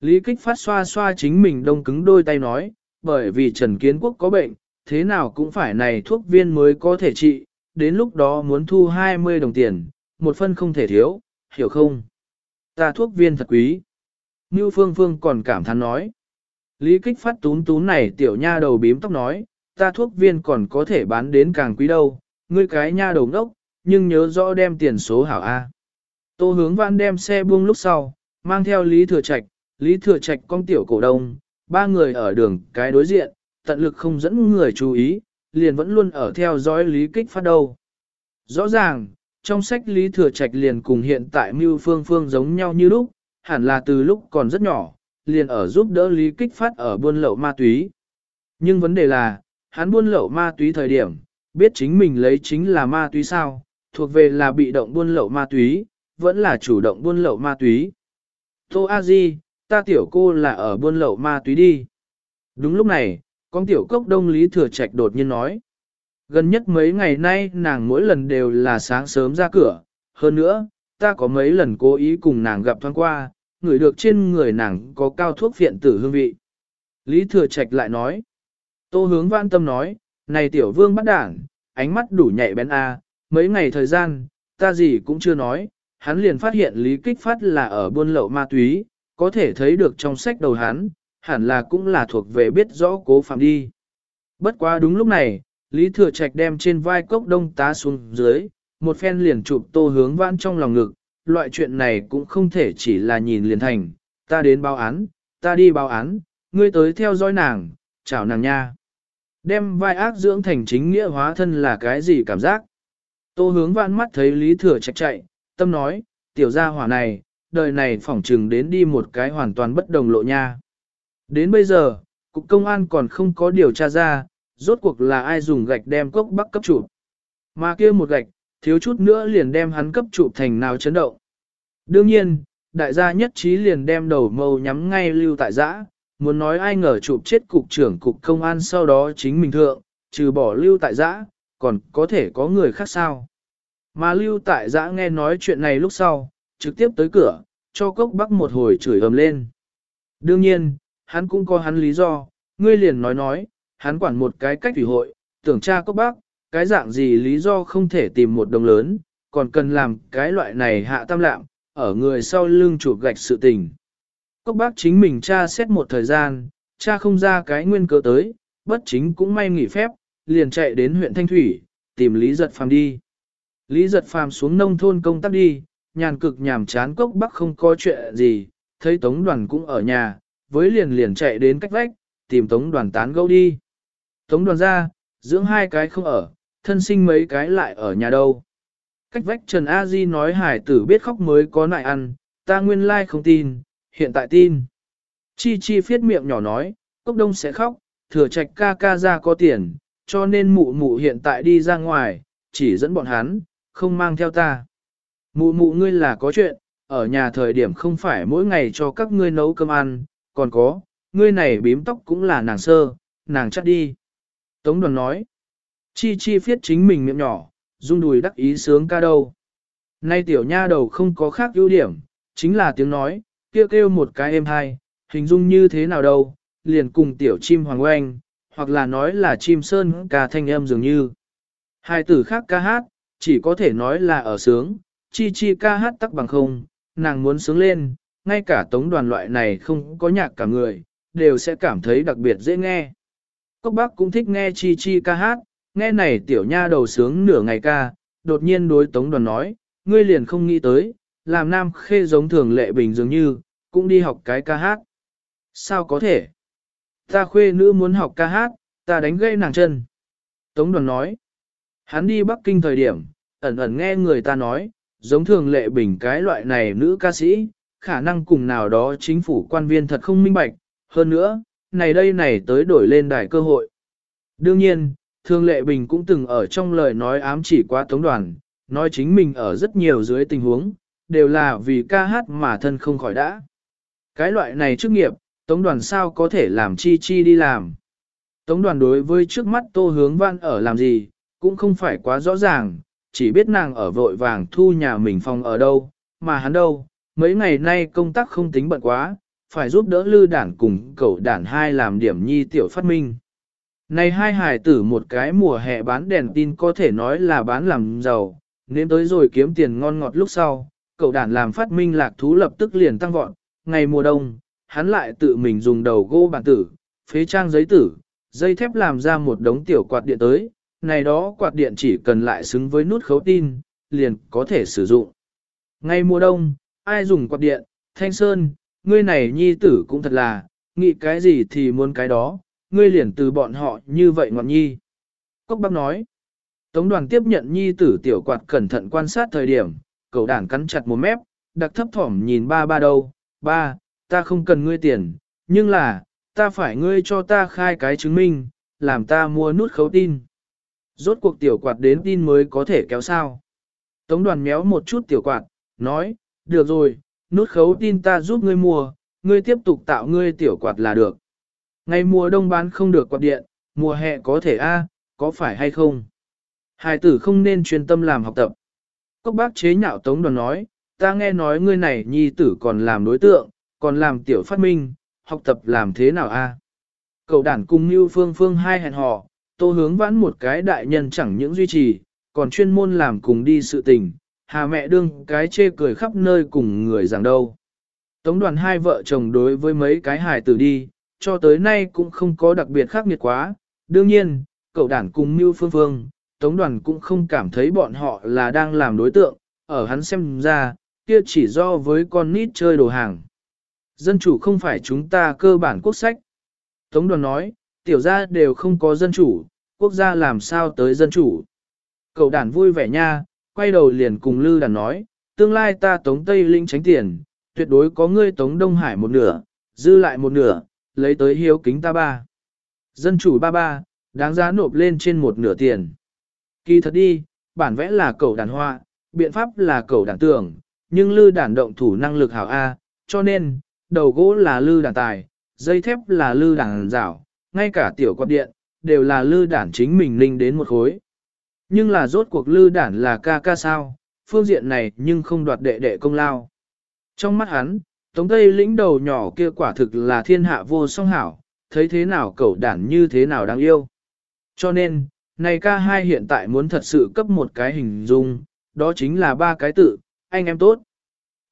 Lý Kích phát xoa xoa chính mình đông cứng đôi tay nói, bởi vì Trần Kiến Quốc có bệnh, thế nào cũng phải này thuốc viên mới có thể trị, đến lúc đó muốn thu 20 đồng tiền, một phân không thể thiếu, hiểu không? Ta thuốc viên thật quý. Ngưu Phương Phương còn cảm thán nói. Lý kích phát tún tún này tiểu nha đầu bím tóc nói, ta thuốc viên còn có thể bán đến càng quý đâu, ngươi cái nha đầu ngốc, nhưng nhớ rõ đem tiền số hảo A. Tô hướng văn đem xe buông lúc sau, mang theo Lý Thừa Trạch, Lý Thừa Trạch con tiểu cổ đông, ba người ở đường cái đối diện, tận lực không dẫn người chú ý, liền vẫn luôn ở theo dõi Lý Kích phát đâu. Rõ ràng, trong sách Lý Thừa Trạch liền cùng hiện tại Mưu Phương Phương giống nhau như lúc, hẳn là từ lúc còn rất nhỏ, liền ở giúp đỡ Lý Kích phát ở buôn lậu ma túy. Nhưng vấn đề là, hắn buôn lậu ma túy thời điểm, biết chính mình lấy chính là ma túy sao, thuộc về là bị động buôn lậu ma túy, vẫn là chủ động buôn lậu ma túy. Tô A Di, ta tiểu cô là ở buôn lậu ma túy đi. Đúng lúc này, con tiểu cốc đông Lý Thừa Trạch đột nhiên nói. Gần nhất mấy ngày nay nàng mỗi lần đều là sáng sớm ra cửa, hơn nữa, ta có mấy lần cố ý cùng nàng gặp thoáng qua, ngửi được trên người nàng có cao thuốc viện tử hương vị. Lý Thừa Trạch lại nói. Tô hướng văn tâm nói, này tiểu vương bắt đảng, ánh mắt đủ nhạy bén a, mấy ngày thời gian, ta gì cũng chưa nói, hắn liền phát hiện Lý Kích Phát là ở buôn lậu ma túy, có thể thấy được trong sách đầu hắn, hẳn là cũng là thuộc về biết rõ cố phạm đi. Bất quá đúng lúc này, Lý Thừa Trạch đem trên vai cốc đông tá xuống dưới, một phen liền chụp tô hướng vãn trong lòng ngực, loại chuyện này cũng không thể chỉ là nhìn liền thành, ta đến báo án, ta đi báo án, ngươi tới theo dõi nàng, chào nàng nha. Đem vai ác dưỡng thành chính nghĩa hóa thân là cái gì cảm giác? Tô hướng vãn mắt thấy Lý Thừa Trạch chạy, tâm nói, tiểu gia hỏa này, đời này phỏng trừng đến đi một cái hoàn toàn bất đồng lộ nha. Đến bây giờ, cục công an còn không có điều tra ra, rốt cuộc là ai dùng gạch đem cốc bắc cấp chụp. Mà kia một gạch, thiếu chút nữa liền đem hắn cấp chụp thành nào chấn động. Đương nhiên, đại gia nhất trí liền đem đầu mâu nhắm ngay lưu tại giã, muốn nói ai ngờ chụp chết cục trưởng cục công an sau đó chính mình thượng, trừ bỏ lưu tại giã, còn có thể có người khác sao. Mà lưu tại giã nghe nói chuyện này lúc sau, trực tiếp tới cửa, cho cốc bắc một hồi chửi ầm lên. Đương nhiên, hắn cũng có hắn lý do, ngươi liền nói nói, hắn quản một cái cách thủy hội, tưởng cha cốc bắc, cái dạng gì lý do không thể tìm một đồng lớn, còn cần làm cái loại này hạ tam lạm, ở người sau lưng chụp gạch sự tình. Cốc bác chính mình cha xét một thời gian, cha không ra cái nguyên cớ tới, bất chính cũng may nghỉ phép, liền chạy đến huyện Thanh Thủy, tìm Lý Giật Phàm đi. Lý Giật Phàm xuống nông thôn công tác đi, nhàn cực nhàm chán cốc bắc không có chuyện gì, thấy tống đoàn cũng ở nhà, với liền liền chạy đến cách vách, tìm tống đoàn tán gẫu đi. Tống đoàn ra, dưỡng hai cái không ở, thân sinh mấy cái lại ở nhà đâu. Cách vách Trần A Di nói hải tử biết khóc mới có nại ăn, ta nguyên lai không tin, hiện tại tin. Chi Chi phiết miệng nhỏ nói, cốc đông sẽ khóc, thừa trạch ca ca ra có tiền, cho nên mụ mụ hiện tại đi ra ngoài, chỉ dẫn bọn hắn, không mang theo ta. Mụ mụ ngươi là có chuyện, ở nhà thời điểm không phải mỗi ngày cho các ngươi nấu cơm ăn, còn có, ngươi này bím tóc cũng là nàng sơ, nàng chắc đi. Tống đoàn nói, chi chi phiết chính mình miệng nhỏ, rung đùi đắc ý sướng ca đâu. Nay tiểu nha đầu không có khác ưu điểm, chính là tiếng nói, kêu kêu một cái êm hai, hình dung như thế nào đâu, liền cùng tiểu chim hoàng oanh, hoặc là nói là chim sơn ca thanh âm dường như. Hai tử khác ca hát, chỉ có thể nói là ở sướng, chi chi ca hát tắc bằng không, nàng muốn sướng lên, ngay cả tống đoàn loại này không có nhạc cả người, đều sẽ cảm thấy đặc biệt dễ nghe. Cốc bác cũng thích nghe chi chi ca hát, nghe này tiểu nha đầu sướng nửa ngày ca, đột nhiên đối tống đoàn nói, ngươi liền không nghĩ tới, làm nam khê giống thường lệ bình dường như, cũng đi học cái ca hát. Sao có thể? Ta khuê nữ muốn học ca hát, ta đánh gây nàng chân. Tống đoàn nói, hắn đi Bắc Kinh thời điểm, ẩn ẩn nghe người ta nói, giống thường lệ bình cái loại này nữ ca sĩ, khả năng cùng nào đó chính phủ quan viên thật không minh bạch, hơn nữa, này đây này tới đổi lên đài cơ hội. Đương nhiên, thường lệ bình cũng từng ở trong lời nói ám chỉ qua tống đoàn, nói chính mình ở rất nhiều dưới tình huống, đều là vì ca hát mà thân không khỏi đã. Cái loại này chức nghiệp, tống đoàn sao có thể làm chi chi đi làm. Tống đoàn đối với trước mắt tô hướng văn ở làm gì, cũng không phải quá rõ ràng, chỉ biết nàng ở vội vàng thu nhà mình phòng ở đâu, mà hắn đâu, mấy ngày nay công tác không tính bận quá, phải giúp đỡ lư đản cùng cậu đản hai làm điểm nhi tiểu phát minh. Này hai hải tử một cái mùa hè bán đèn tin có thể nói là bán làm giàu, nên tới rồi kiếm tiền ngon ngọt lúc sau, cậu đản làm phát minh lạc thú lập tức liền tăng vọt, ngày mùa đông, hắn lại tự mình dùng đầu gỗ bản tử, phế trang giấy tử, dây thép làm ra một đống tiểu quạt điện tới, này đó quạt điện chỉ cần lại xứng với nút khấu tin, liền có thể sử dụng. Ngày mùa đông, ai dùng quạt điện, thanh sơn, ngươi này nhi tử cũng thật là, nghĩ cái gì thì muốn cái đó, ngươi liền từ bọn họ như vậy ngọn nhi. Cốc bác nói, tống đoàn tiếp nhận nhi tử tiểu quạt cẩn thận quan sát thời điểm, cậu đảng cắn chặt một mép, đặc thấp thỏm nhìn ba ba đâu, ba, ta không cần ngươi tiền, nhưng là, ta phải ngươi cho ta khai cái chứng minh, làm ta mua nút khấu tin. Rốt cuộc tiểu quạt đến tin mới có thể kéo sao. Tống đoàn méo một chút tiểu quạt, nói, được rồi, nút khấu tin ta giúp ngươi mua, ngươi tiếp tục tạo ngươi tiểu quạt là được. Ngày mùa đông bán không được quạt điện, mùa hè có thể a, có phải hay không? Hải tử không nên chuyên tâm làm học tập. Cốc bác chế nhạo tống đoàn nói, ta nghe nói ngươi này nhi tử còn làm đối tượng, còn làm tiểu phát minh, học tập làm thế nào a? Cậu đàn cùng như phương phương hai hẹn hò, tô hướng vãn một cái đại nhân chẳng những duy trì, còn chuyên môn làm cùng đi sự tình, hà mẹ đương cái chê cười khắp nơi cùng người rằng đâu. Tống đoàn hai vợ chồng đối với mấy cái hài tử đi, cho tới nay cũng không có đặc biệt khác biệt quá. Đương nhiên, cậu đàn cùng Mưu Phương Phương, Tống đoàn cũng không cảm thấy bọn họ là đang làm đối tượng, ở hắn xem ra, kia chỉ do với con nít chơi đồ hàng. Dân chủ không phải chúng ta cơ bản quốc sách. Tống đoàn nói, tiểu gia đều không có dân chủ, quốc gia làm sao tới dân chủ. Cậu đàn vui vẻ nha, quay đầu liền cùng Lư đàn nói, tương lai ta tống Tây Linh tránh tiền, tuyệt đối có ngươi tống Đông Hải một nửa, dư lại một nửa, lấy tới hiếu kính ta ba. Dân chủ ba ba, đáng giá nộp lên trên một nửa tiền. Kỳ thật đi, bản vẽ là cậu đàn hoa, biện pháp là cậu đàn tưởng, nhưng lư đàn động thủ năng lực hảo A, cho nên, đầu gỗ là lư đàn tài, dây thép là lư đàn rảo, ngay cả tiểu quạt điện, đều là lư đàn chính mình linh đến một khối. Nhưng là rốt cuộc lư đàn là ca ca sao, phương diện này nhưng không đoạt đệ đệ công lao. Trong mắt hắn, Tống Tây lĩnh đầu nhỏ kia quả thực là thiên hạ vô song hảo, thấy thế nào cậu đản như thế nào đáng yêu. Cho nên, này ca hai hiện tại muốn thật sự cấp một cái hình dung, đó chính là ba cái tự, anh em tốt.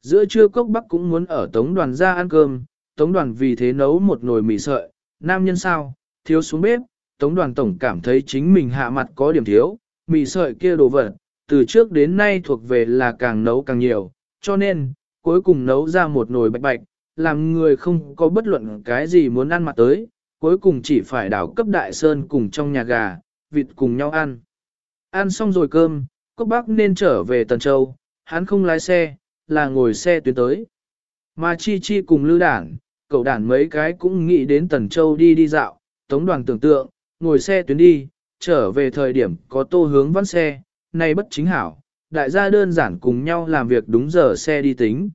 Giữa trưa cốc bắc cũng muốn ở tống đoàn ra ăn cơm, tống đoàn vì thế nấu một nồi mì sợi, nam nhân sao, thiếu xuống bếp, tống đoàn tổng cảm thấy chính mình hạ mặt có điểm thiếu, mì sợi kia đồ vật, từ trước đến nay thuộc về là càng nấu càng nhiều, cho nên, cuối cùng nấu ra một nồi bạch bạch, làm người không có bất luận cái gì muốn ăn mặt tới, cuối cùng chỉ phải đảo cấp đại sơn cùng trong nhà gà, vịt cùng nhau ăn. Ăn xong rồi cơm, cốc bác nên trở về Tần Châu, hắn không lái xe, là ngồi xe tuyến tới. Mà Chi Chi cùng Lư Đản, cậu đản mấy cái cũng nghĩ đến Tần Châu đi đi dạo, tống đoàn tưởng tượng, ngồi xe tuyến đi, trở về thời điểm có tô hướng văn xe, nay bất chính hảo, đại gia đơn giản cùng nhau làm việc đúng giờ xe đi tính.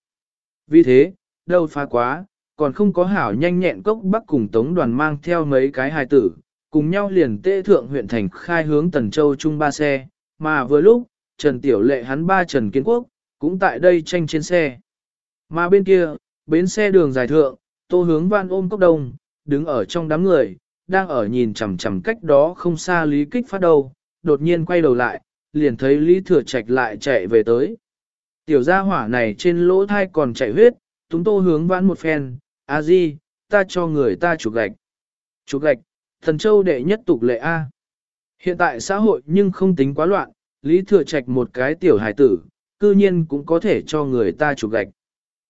Vì thế, đâu phá quá, còn không có hảo nhanh nhẹn cốc bắc cùng tống đoàn mang theo mấy cái hài tử, cùng nhau liền tê thượng huyện thành khai hướng Tần Châu chung ba xe, mà vừa lúc, Trần Tiểu Lệ hắn ba Trần Kiến Quốc, cũng tại đây tranh trên xe. Mà bên kia, bến xe đường dài thượng, tô hướng văn ôm cốc đông, đứng ở trong đám người, đang ở nhìn chằm chằm cách đó không xa lý kích phát đầu, đột nhiên quay đầu lại, liền thấy Lý Thừa Trạch lại chạy về tới. Tiểu gia hỏa này trên lỗ thai còn chạy huyết, chúng tô hướng vãn một phen, a di, ta cho người ta chụp gạch. Chụp gạch, thần châu đệ nhất tục lệ A. Hiện tại xã hội nhưng không tính quá loạn, Lý Thừa Trạch một cái tiểu hải tử, cư nhiên cũng có thể cho người ta chụp gạch.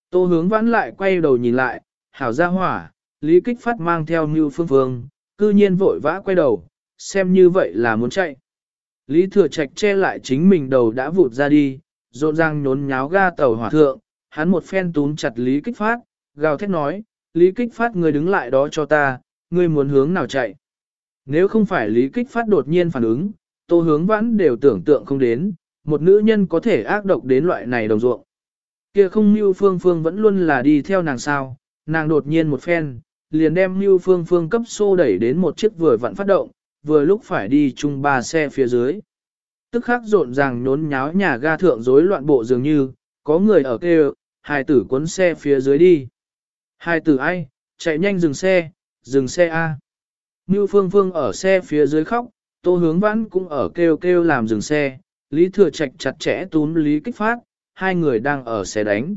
Tô hướng vãn lại quay đầu nhìn lại, hảo gia hỏa, Lý Kích Phát mang theo như phương phương, cư nhiên vội vã quay đầu, xem như vậy là muốn chạy. Lý Thừa Trạch che lại chính mình đầu đã vụt ra đi, rộn ràng nhốn nháo ga tàu hỏa thượng, hắn một phen túm chặt Lý Kích Phát, gào thét nói, Lý Kích Phát người đứng lại đó cho ta, ngươi muốn hướng nào chạy. Nếu không phải Lý Kích Phát đột nhiên phản ứng, tô hướng vãn đều tưởng tượng không đến, một nữ nhân có thể ác độc đến loại này đồng ruộng. Kia không Mưu Phương Phương vẫn luôn là đi theo nàng sao, nàng đột nhiên một phen, liền đem Mưu Phương Phương cấp xô đẩy đến một chiếc vừa vặn phát động, vừa lúc phải đi chung ba xe phía dưới. Tức khắc rộn ràng nhốn nháo nhà ga thượng rối loạn bộ dường như, có người ở kêu, hai tử cuốn xe phía dưới đi. Hai tử ai, chạy nhanh dừng xe, dừng xe A. Mưu Phương Phương ở xe phía dưới khóc, Tô Hướng Vãn cũng ở kêu kêu làm dừng xe, Lý Thừa Trạch chặt chẽ túm Lý Kích Phát, hai người đang ở xe đánh.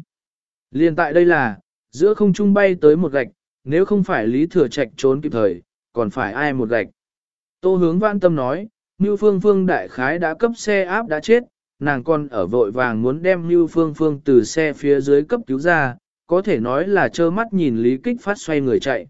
Liên tại đây là, giữa không trung bay tới một gạch, nếu không phải Lý Thừa Trạch trốn kịp thời, còn phải ai một gạch. Tô hướng vãn tâm nói, Mưu Phương Phương đại khái đã cấp xe áp đã chết, nàng còn ở vội vàng muốn đem Mưu Phương Phương từ xe phía dưới cấp cứu ra, có thể nói là trơ mắt nhìn Lý Kích phát xoay người chạy.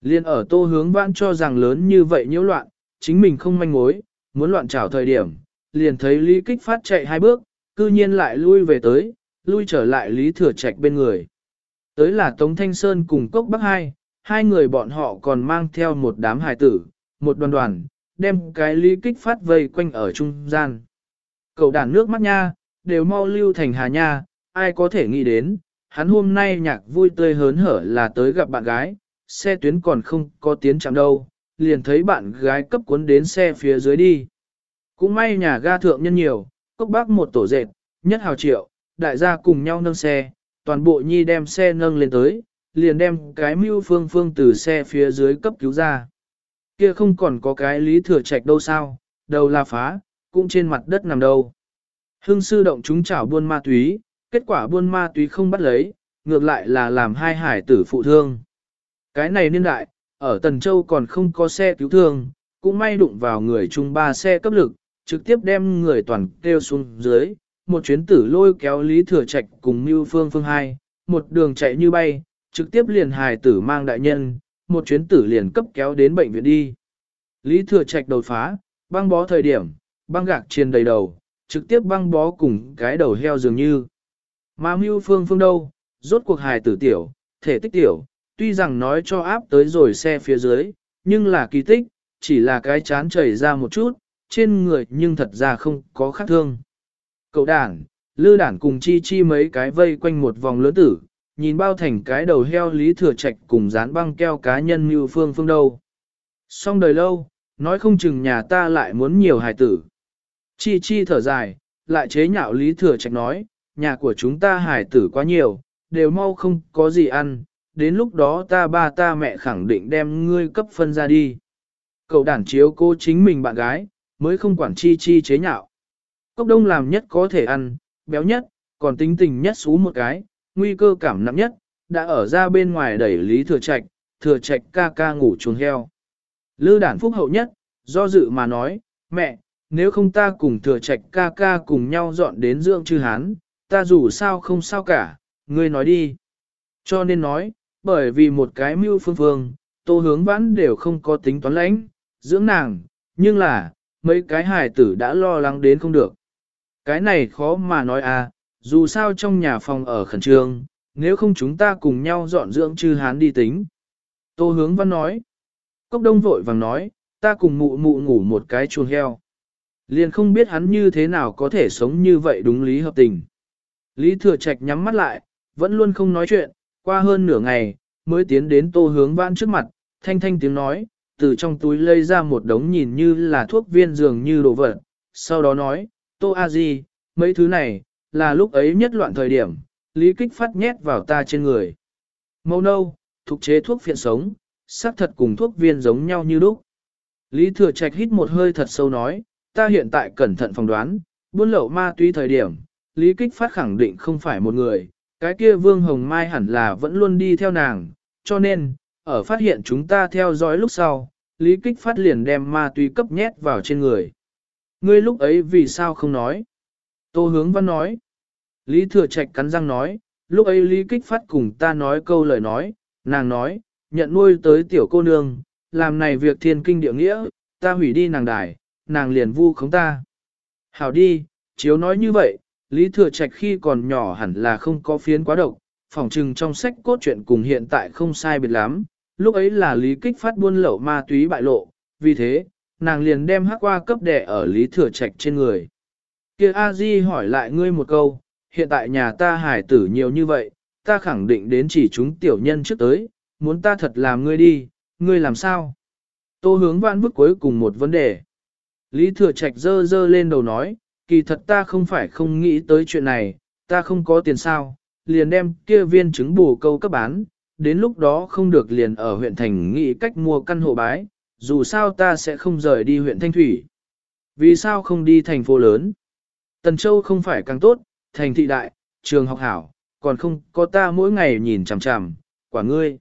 Liên ở tô hướng vãn cho rằng lớn như vậy nhiễu loạn, chính mình không manh mối, muốn loạn trảo thời điểm, liền thấy Lý Kích phát chạy hai bước, cư nhiên lại lui về tới, lui trở lại Lý Thừa Trạch bên người. Tới là Tống Thanh Sơn cùng Cốc Bắc Hai, hai người bọn họ còn mang theo một đám hài tử, một đoàn đoàn, đem cái Lý Kích phát vây quanh ở trung gian. Cậu đàn nước mắt nha, đều mau lưu thành hà nha, ai có thể nghĩ đến, hắn hôm nay nhạc vui tươi hớn hở là tới gặp bạn gái, xe tuyến còn không có tiến chạm đâu, liền thấy bạn gái cấp cuốn đến xe phía dưới đi. Cũng may nhà ga thượng nhân nhiều, cốc bác một tổ dệt, nhất hào triệu, đại gia cùng nhau nâng xe, toàn bộ nhi đem xe nâng lên tới, liền đem cái mưu phương phương từ xe phía dưới cấp cứu ra. Kia không còn có cái lý thừa trạch đâu sao, đầu là phá, cũng trên mặt đất nằm đâu. Hưng sư động chúng chảo buôn ma túy, kết quả buôn ma túy không bắt lấy, ngược lại là làm hai hải tử phụ thương. Cái này niên đại, ở Tần Châu còn không có xe cứu thương, cũng may đụng vào người chung ba xe cấp lực, trực tiếp đem người toàn kêu xuống dưới, một chuyến tử lôi kéo Lý Thừa Trạch cùng Mưu Phương Phương hai, một đường chạy như bay, trực tiếp liền hài tử mang đại nhân, một chuyến tử liền cấp kéo đến bệnh viện đi. Lý Thừa Trạch đột phá, băng bó thời điểm, băng gạc trên đầy đầu, trực tiếp băng bó cùng cái đầu heo dường như. Mà Mưu Phương Phương đâu, rốt cuộc hài tử tiểu, thể tích tiểu, tuy rằng nói cho áp tới rồi xe phía dưới, nhưng là kỳ tích, chỉ là cái chán chảy ra một chút, trên người nhưng thật ra không có khác thương. Cậu đàn, lư đản cùng chi chi mấy cái vây quanh một vòng lớn tử, nhìn bao thành cái đầu heo lý thừa trạch cùng dán băng keo cá nhân như phương phương đâu. Xong đời lâu, nói không chừng nhà ta lại muốn nhiều hài tử. Chi chi thở dài, lại chế nhạo lý thừa trạch nói, nhà của chúng ta hài tử quá nhiều, đều mau không có gì ăn, đến lúc đó ta ba ta mẹ khẳng định đem ngươi cấp phân ra đi. Cậu đàn chiếu cô chính mình bạn gái, mới không quản chi chi chế nhạo. Cốc đông làm nhất có thể ăn, béo nhất, còn tính tình nhất xú một cái, nguy cơ cảm nặng nhất, đã ở ra bên ngoài đẩy lý thừa trạch, thừa trạch ca ca ngủ chuồng heo. Lư đản phúc hậu nhất, do dự mà nói, mẹ, nếu không ta cùng thừa trạch ca ca cùng nhau dọn đến dưỡng chư hán, ta dù sao không sao cả, ngươi nói đi. Cho nên nói, bởi vì một cái mưu phương phương, tô hướng vãn đều không có tính toán lãnh, dưỡng nàng, nhưng là, mấy cái hài tử đã lo lắng đến không được. Cái này khó mà nói à, dù sao trong nhà phòng ở khẩn trương, nếu không chúng ta cùng nhau dọn dưỡng chư hán đi tính. Tô hướng văn nói. Cốc đông vội vàng nói, ta cùng mụ mụ ngủ một cái chuồng heo. Liền không biết hắn như thế nào có thể sống như vậy đúng lý hợp tình. Lý thừa trạch nhắm mắt lại, vẫn luôn không nói chuyện, qua hơn nửa ngày, mới tiến đến tô hướng văn trước mặt, thanh thanh tiếng nói, từ trong túi lấy ra một đống nhìn như là thuốc viên dường như đồ vật, sau đó nói, Tô A Di, mấy thứ này, là lúc ấy nhất loạn thời điểm, lý kích phát nhét vào ta trên người. Màu nâu, thuộc chế thuốc phiện sống, xác thật cùng thuốc viên giống nhau như lúc. Lý Thừa Trạch hít một hơi thật sâu nói, ta hiện tại cẩn thận phỏng đoán, buôn lậu ma túy thời điểm, Lý Kích Phát khẳng định không phải một người, cái kia Vương Hồng Mai hẳn là vẫn luôn đi theo nàng, cho nên, ở phát hiện chúng ta theo dõi lúc sau, Lý Kích Phát liền đem ma túy cấp nhét vào trên người. Ngươi lúc ấy vì sao không nói? Tô Hướng Văn nói. Lý Thừa Trạch cắn răng nói, lúc ấy Lý Kích Phát cùng ta nói câu lời nói, nàng nói, nhận nuôi tới tiểu cô nương, làm này việc thiên kinh địa nghĩa, ta hủy đi nàng đài, nàng liền vu khống ta. Hảo đi, chiếu nói như vậy, Lý Thừa Trạch khi còn nhỏ hẳn là không có phiến quá độc, phỏng trừng trong sách cốt truyện cùng hiện tại không sai biệt lắm, lúc ấy là Lý Kích Phát buôn lậu ma túy bại lộ, vì thế, nàng liền đem hắc qua cấp đẻ ở Lý Thừa Trạch trên người. Kia A Di hỏi lại ngươi một câu, hiện tại nhà ta hải tử nhiều như vậy, ta khẳng định đến chỉ chúng tiểu nhân trước tới, muốn ta thật làm ngươi đi, ngươi làm sao? Tô hướng vãn bức cuối cùng một vấn đề. Lý Thừa Trạch dơ dơ lên đầu nói, kỳ thật ta không phải không nghĩ tới chuyện này, ta không có tiền sao, liền đem kia viên trứng bù câu cấp bán, đến lúc đó không được liền ở huyện thành nghĩ cách mua căn hộ bái, dù sao ta sẽ không rời đi huyện Thanh Thủy. Vì sao không đi thành phố lớn? Tần Châu không phải càng tốt, thành thị đại, trường học hảo, còn không có ta mỗi ngày nhìn chằm chằm, quả ngươi.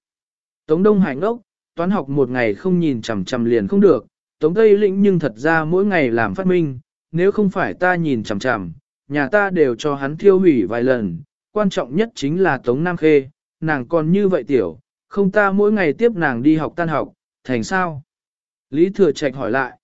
Tống Đông Hải ngốc, toán học một ngày không nhìn chằm chằm liền không được, Tống Tây Lĩnh nhưng thật ra mỗi ngày làm phát minh, nếu không phải ta nhìn chằm chằm, nhà ta đều cho hắn thiêu hủy vài lần, quan trọng nhất chính là Tống Nam Khê, nàng còn như vậy tiểu, không ta mỗi ngày tiếp nàng đi học tan học, thành sao? Lý Thừa Trạch hỏi lại.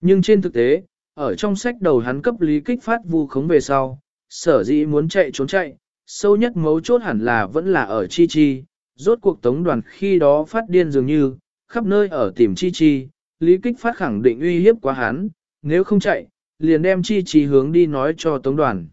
Nhưng trên thực tế, ở trong sách đầu hắn cấp lý kích phát vu khống về sau, sở dĩ muốn chạy trốn chạy, sâu nhất mấu chốt hẳn là vẫn là ở chi chi, rốt cuộc tống đoàn khi đó phát điên dường như, khắp nơi ở tìm chi chi, lý kích phát khẳng định uy hiếp quá hắn, nếu không chạy, liền đem chi chi hướng đi nói cho tống đoàn.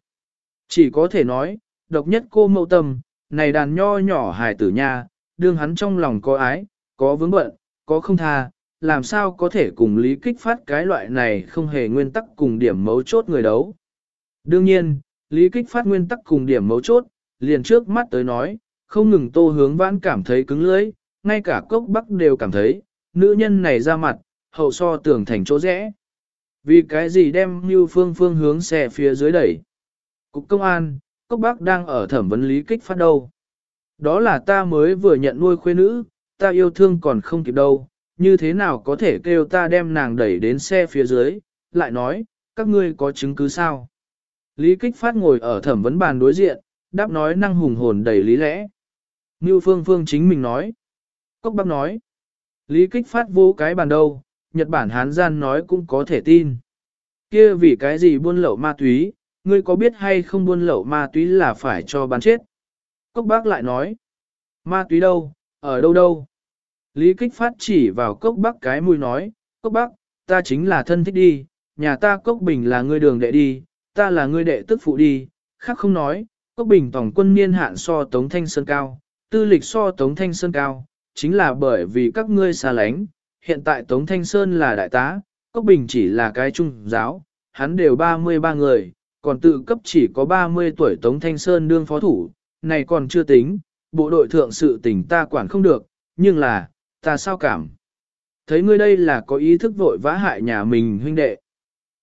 Chỉ có thể nói, độc nhất cô mậu tâm, này đàn nho nhỏ hài tử nha, đương hắn trong lòng có ái, có vướng bận, có không tha, làm sao có thể cùng lý kích phát cái loại này không hề nguyên tắc cùng điểm mấu chốt người đấu. Đương nhiên, lý kích phát nguyên tắc cùng điểm mấu chốt, liền trước mắt tới nói, không ngừng tô hướng vãn cảm thấy cứng lưỡi, ngay cả cốc bắc đều cảm thấy, nữ nhân này ra mặt, hậu so tưởng thành chỗ rẽ. Vì cái gì đem như phương phương hướng xe phía dưới đẩy. Cục công an, cốc bác đang ở thẩm vấn lý kích phát đâu. Đó là ta mới vừa nhận nuôi khuê nữ, ta yêu thương còn không kịp đâu, như thế nào có thể kêu ta đem nàng đẩy đến xe phía dưới, lại nói, các ngươi có chứng cứ sao? Lý kích phát ngồi ở thẩm vấn bàn đối diện, đáp nói năng hùng hồn đầy lý lẽ. Như phương phương chính mình nói. Cốc bác nói. Lý kích phát vô cái bàn đâu, Nhật Bản Hán gian nói cũng có thể tin. kia vì cái gì buôn lậu ma túy, ngươi có biết hay không buôn lậu ma túy là phải cho bán chết? Cốc bác lại nói. Ma túy đâu, ở đâu đâu? Lý kích phát chỉ vào cốc Bác cái mùi nói, cốc Bác, ta chính là thân thích đi, nhà ta cốc bình là ngươi đường đệ đi, ta là ngươi đệ tức phụ đi, khác không nói, cốc bình tổng quân niên hạn so tống thanh sơn cao, tư lịch so tống thanh sơn cao, chính là bởi vì các ngươi xa lánh, hiện tại tống thanh sơn là đại tá, cốc bình chỉ là cái trung giáo, hắn đều 33 người, còn tự cấp chỉ có 30 tuổi tống thanh sơn đương phó thủ, này còn chưa tính, bộ đội thượng sự tình ta quản không được, nhưng là, ta sao cảm? Thấy ngươi đây là có ý thức vội vã hại nhà mình huynh đệ.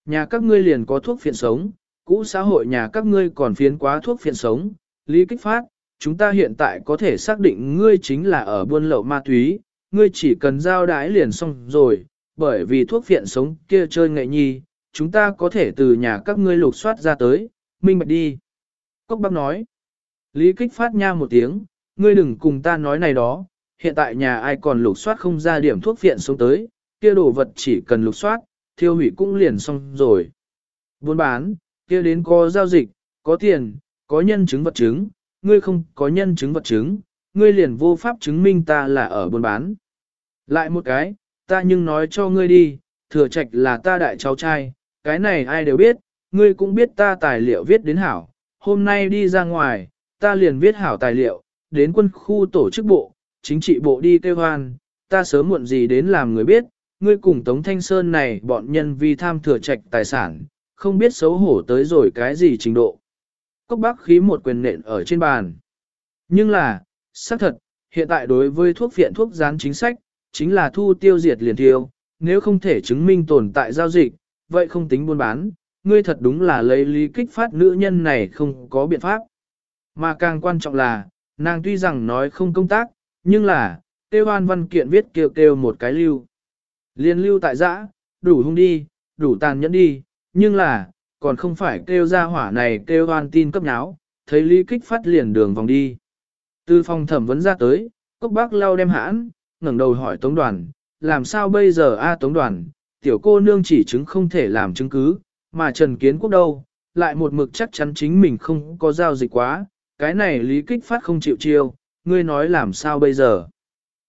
Nhà các ngươi liền có thuốc phiện sống, cũ xã hội nhà các ngươi còn phiến quá thuốc phiện sống, lý kích phát, chúng ta hiện tại có thể xác định ngươi chính là ở buôn lậu ma túy, ngươi chỉ cần giao đái liền xong rồi, bởi vì thuốc phiện sống kia chơi nghệ nhi, chúng ta có thể từ nhà các ngươi lục soát ra tới, minh bạch đi. Cốc bác nói, lý kích phát nha một tiếng, ngươi đừng cùng ta nói này đó, hiện tại nhà ai còn lục soát không ra điểm thuốc viện xuống tới, kia đồ vật chỉ cần lục soát, thiêu hủy cũng liền xong rồi. Buôn bán, kia đến có giao dịch, có tiền, có nhân chứng vật chứng, ngươi không có nhân chứng vật chứng, ngươi liền vô pháp chứng minh ta là ở buôn bán. Lại một cái, ta nhưng nói cho ngươi đi, thừa trạch là ta đại cháu trai, cái này ai đều biết, ngươi cũng biết ta tài liệu viết đến hảo, hôm nay đi ra ngoài, ta liền viết hảo tài liệu, đến quân khu tổ chức bộ, chính trị bộ đi kêu hoan, ta sớm muộn gì đến làm người biết, ngươi cùng Tống Thanh Sơn này bọn nhân vi tham thừa trạch tài sản, không biết xấu hổ tới rồi cái gì trình độ. Cốc bác khí một quyền nện ở trên bàn. Nhưng là, xác thật, hiện tại đối với thuốc viện thuốc gián chính sách, chính là thu tiêu diệt liền tiêu, nếu không thể chứng minh tồn tại giao dịch, vậy không tính buôn bán, ngươi thật đúng là lấy lý kích phát nữ nhân này không có biện pháp. Mà càng quan trọng là, nàng tuy rằng nói không công tác, nhưng là, kêu hoan văn kiện viết kêu kêu một cái lưu. Liên lưu tại giã, đủ hung đi, đủ tàn nhẫn đi, nhưng là, còn không phải kêu ra hỏa này kêu hoan tin cấp nháo, thấy lý kích phát liền đường vòng đi. Từ phòng thẩm vấn ra tới, cốc bác lau đem hãn, ngẩng đầu hỏi tống đoàn, làm sao bây giờ a tống đoàn, tiểu cô nương chỉ chứng không thể làm chứng cứ, mà Trần Kiến Quốc đâu, lại một mực chắc chắn chính mình không có giao dịch quá, cái này lý kích phát không chịu chiêu, ngươi nói làm sao bây giờ?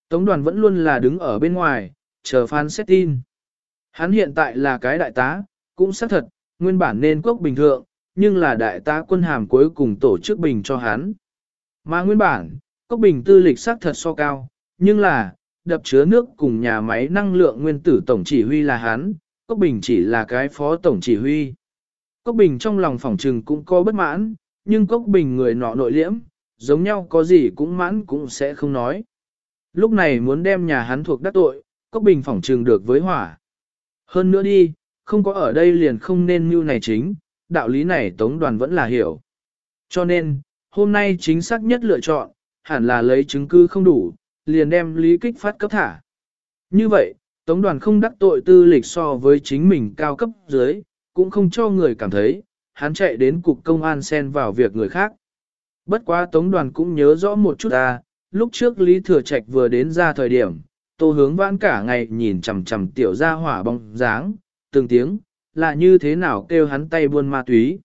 Tống đoàn vẫn luôn là đứng ở bên ngoài, chờ phán xét tin. Hắn hiện tại là cái đại tá, cũng xác thật, nguyên bản nên quốc bình thượng, nhưng là đại tá quân hàm cuối cùng tổ chức bình cho hắn. Mà nguyên bản, quốc bình tư lịch xác thật so cao, nhưng là, đập chứa nước cùng nhà máy năng lượng nguyên tử tổng chỉ huy là hắn, cốc bình chỉ là cái phó tổng chỉ huy. Cốc Bình trong lòng phòng trừng cũng có bất mãn, nhưng Cốc Bình người nọ nội liễm, giống nhau có gì cũng mãn cũng sẽ không nói. Lúc này muốn đem nhà hắn thuộc đắc tội, Cốc Bình phỏng trừng được với hỏa. Hơn nữa đi, không có ở đây liền không nên mưu này chính, đạo lý này tống đoàn vẫn là hiểu. Cho nên, hôm nay chính xác nhất lựa chọn, hẳn là lấy chứng cứ không đủ, liền đem lý kích phát cấp thả. Như vậy, Tống đoàn không đắc tội tư lịch so với chính mình cao cấp dưới, cũng không cho người cảm thấy, hắn chạy đến cục công an xen vào việc người khác. Bất quá Tống đoàn cũng nhớ rõ một chút à, lúc trước Lý Thừa Trạch vừa đến ra thời điểm, tô hướng vãn cả ngày nhìn chằm chằm tiểu ra hỏa bóng dáng, từng tiếng, là như thế nào kêu hắn tay buôn ma túy.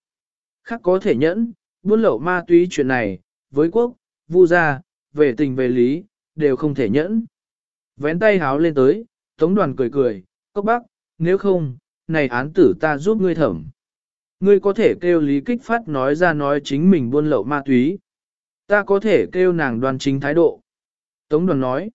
Khác có thể nhẫn, buôn lậu ma túy chuyện này, với quốc, vu gia, về tình về lý, đều không thể nhẫn. Vén tay háo lên tới, tống đoàn cười cười, cốc bác, nếu không, này án tử ta giúp ngươi thẩm. Ngươi có thể kêu lý kích phát nói ra nói chính mình buôn lậu ma túy. Ta có thể kêu nàng đoàn chính thái độ. Tống đoàn nói,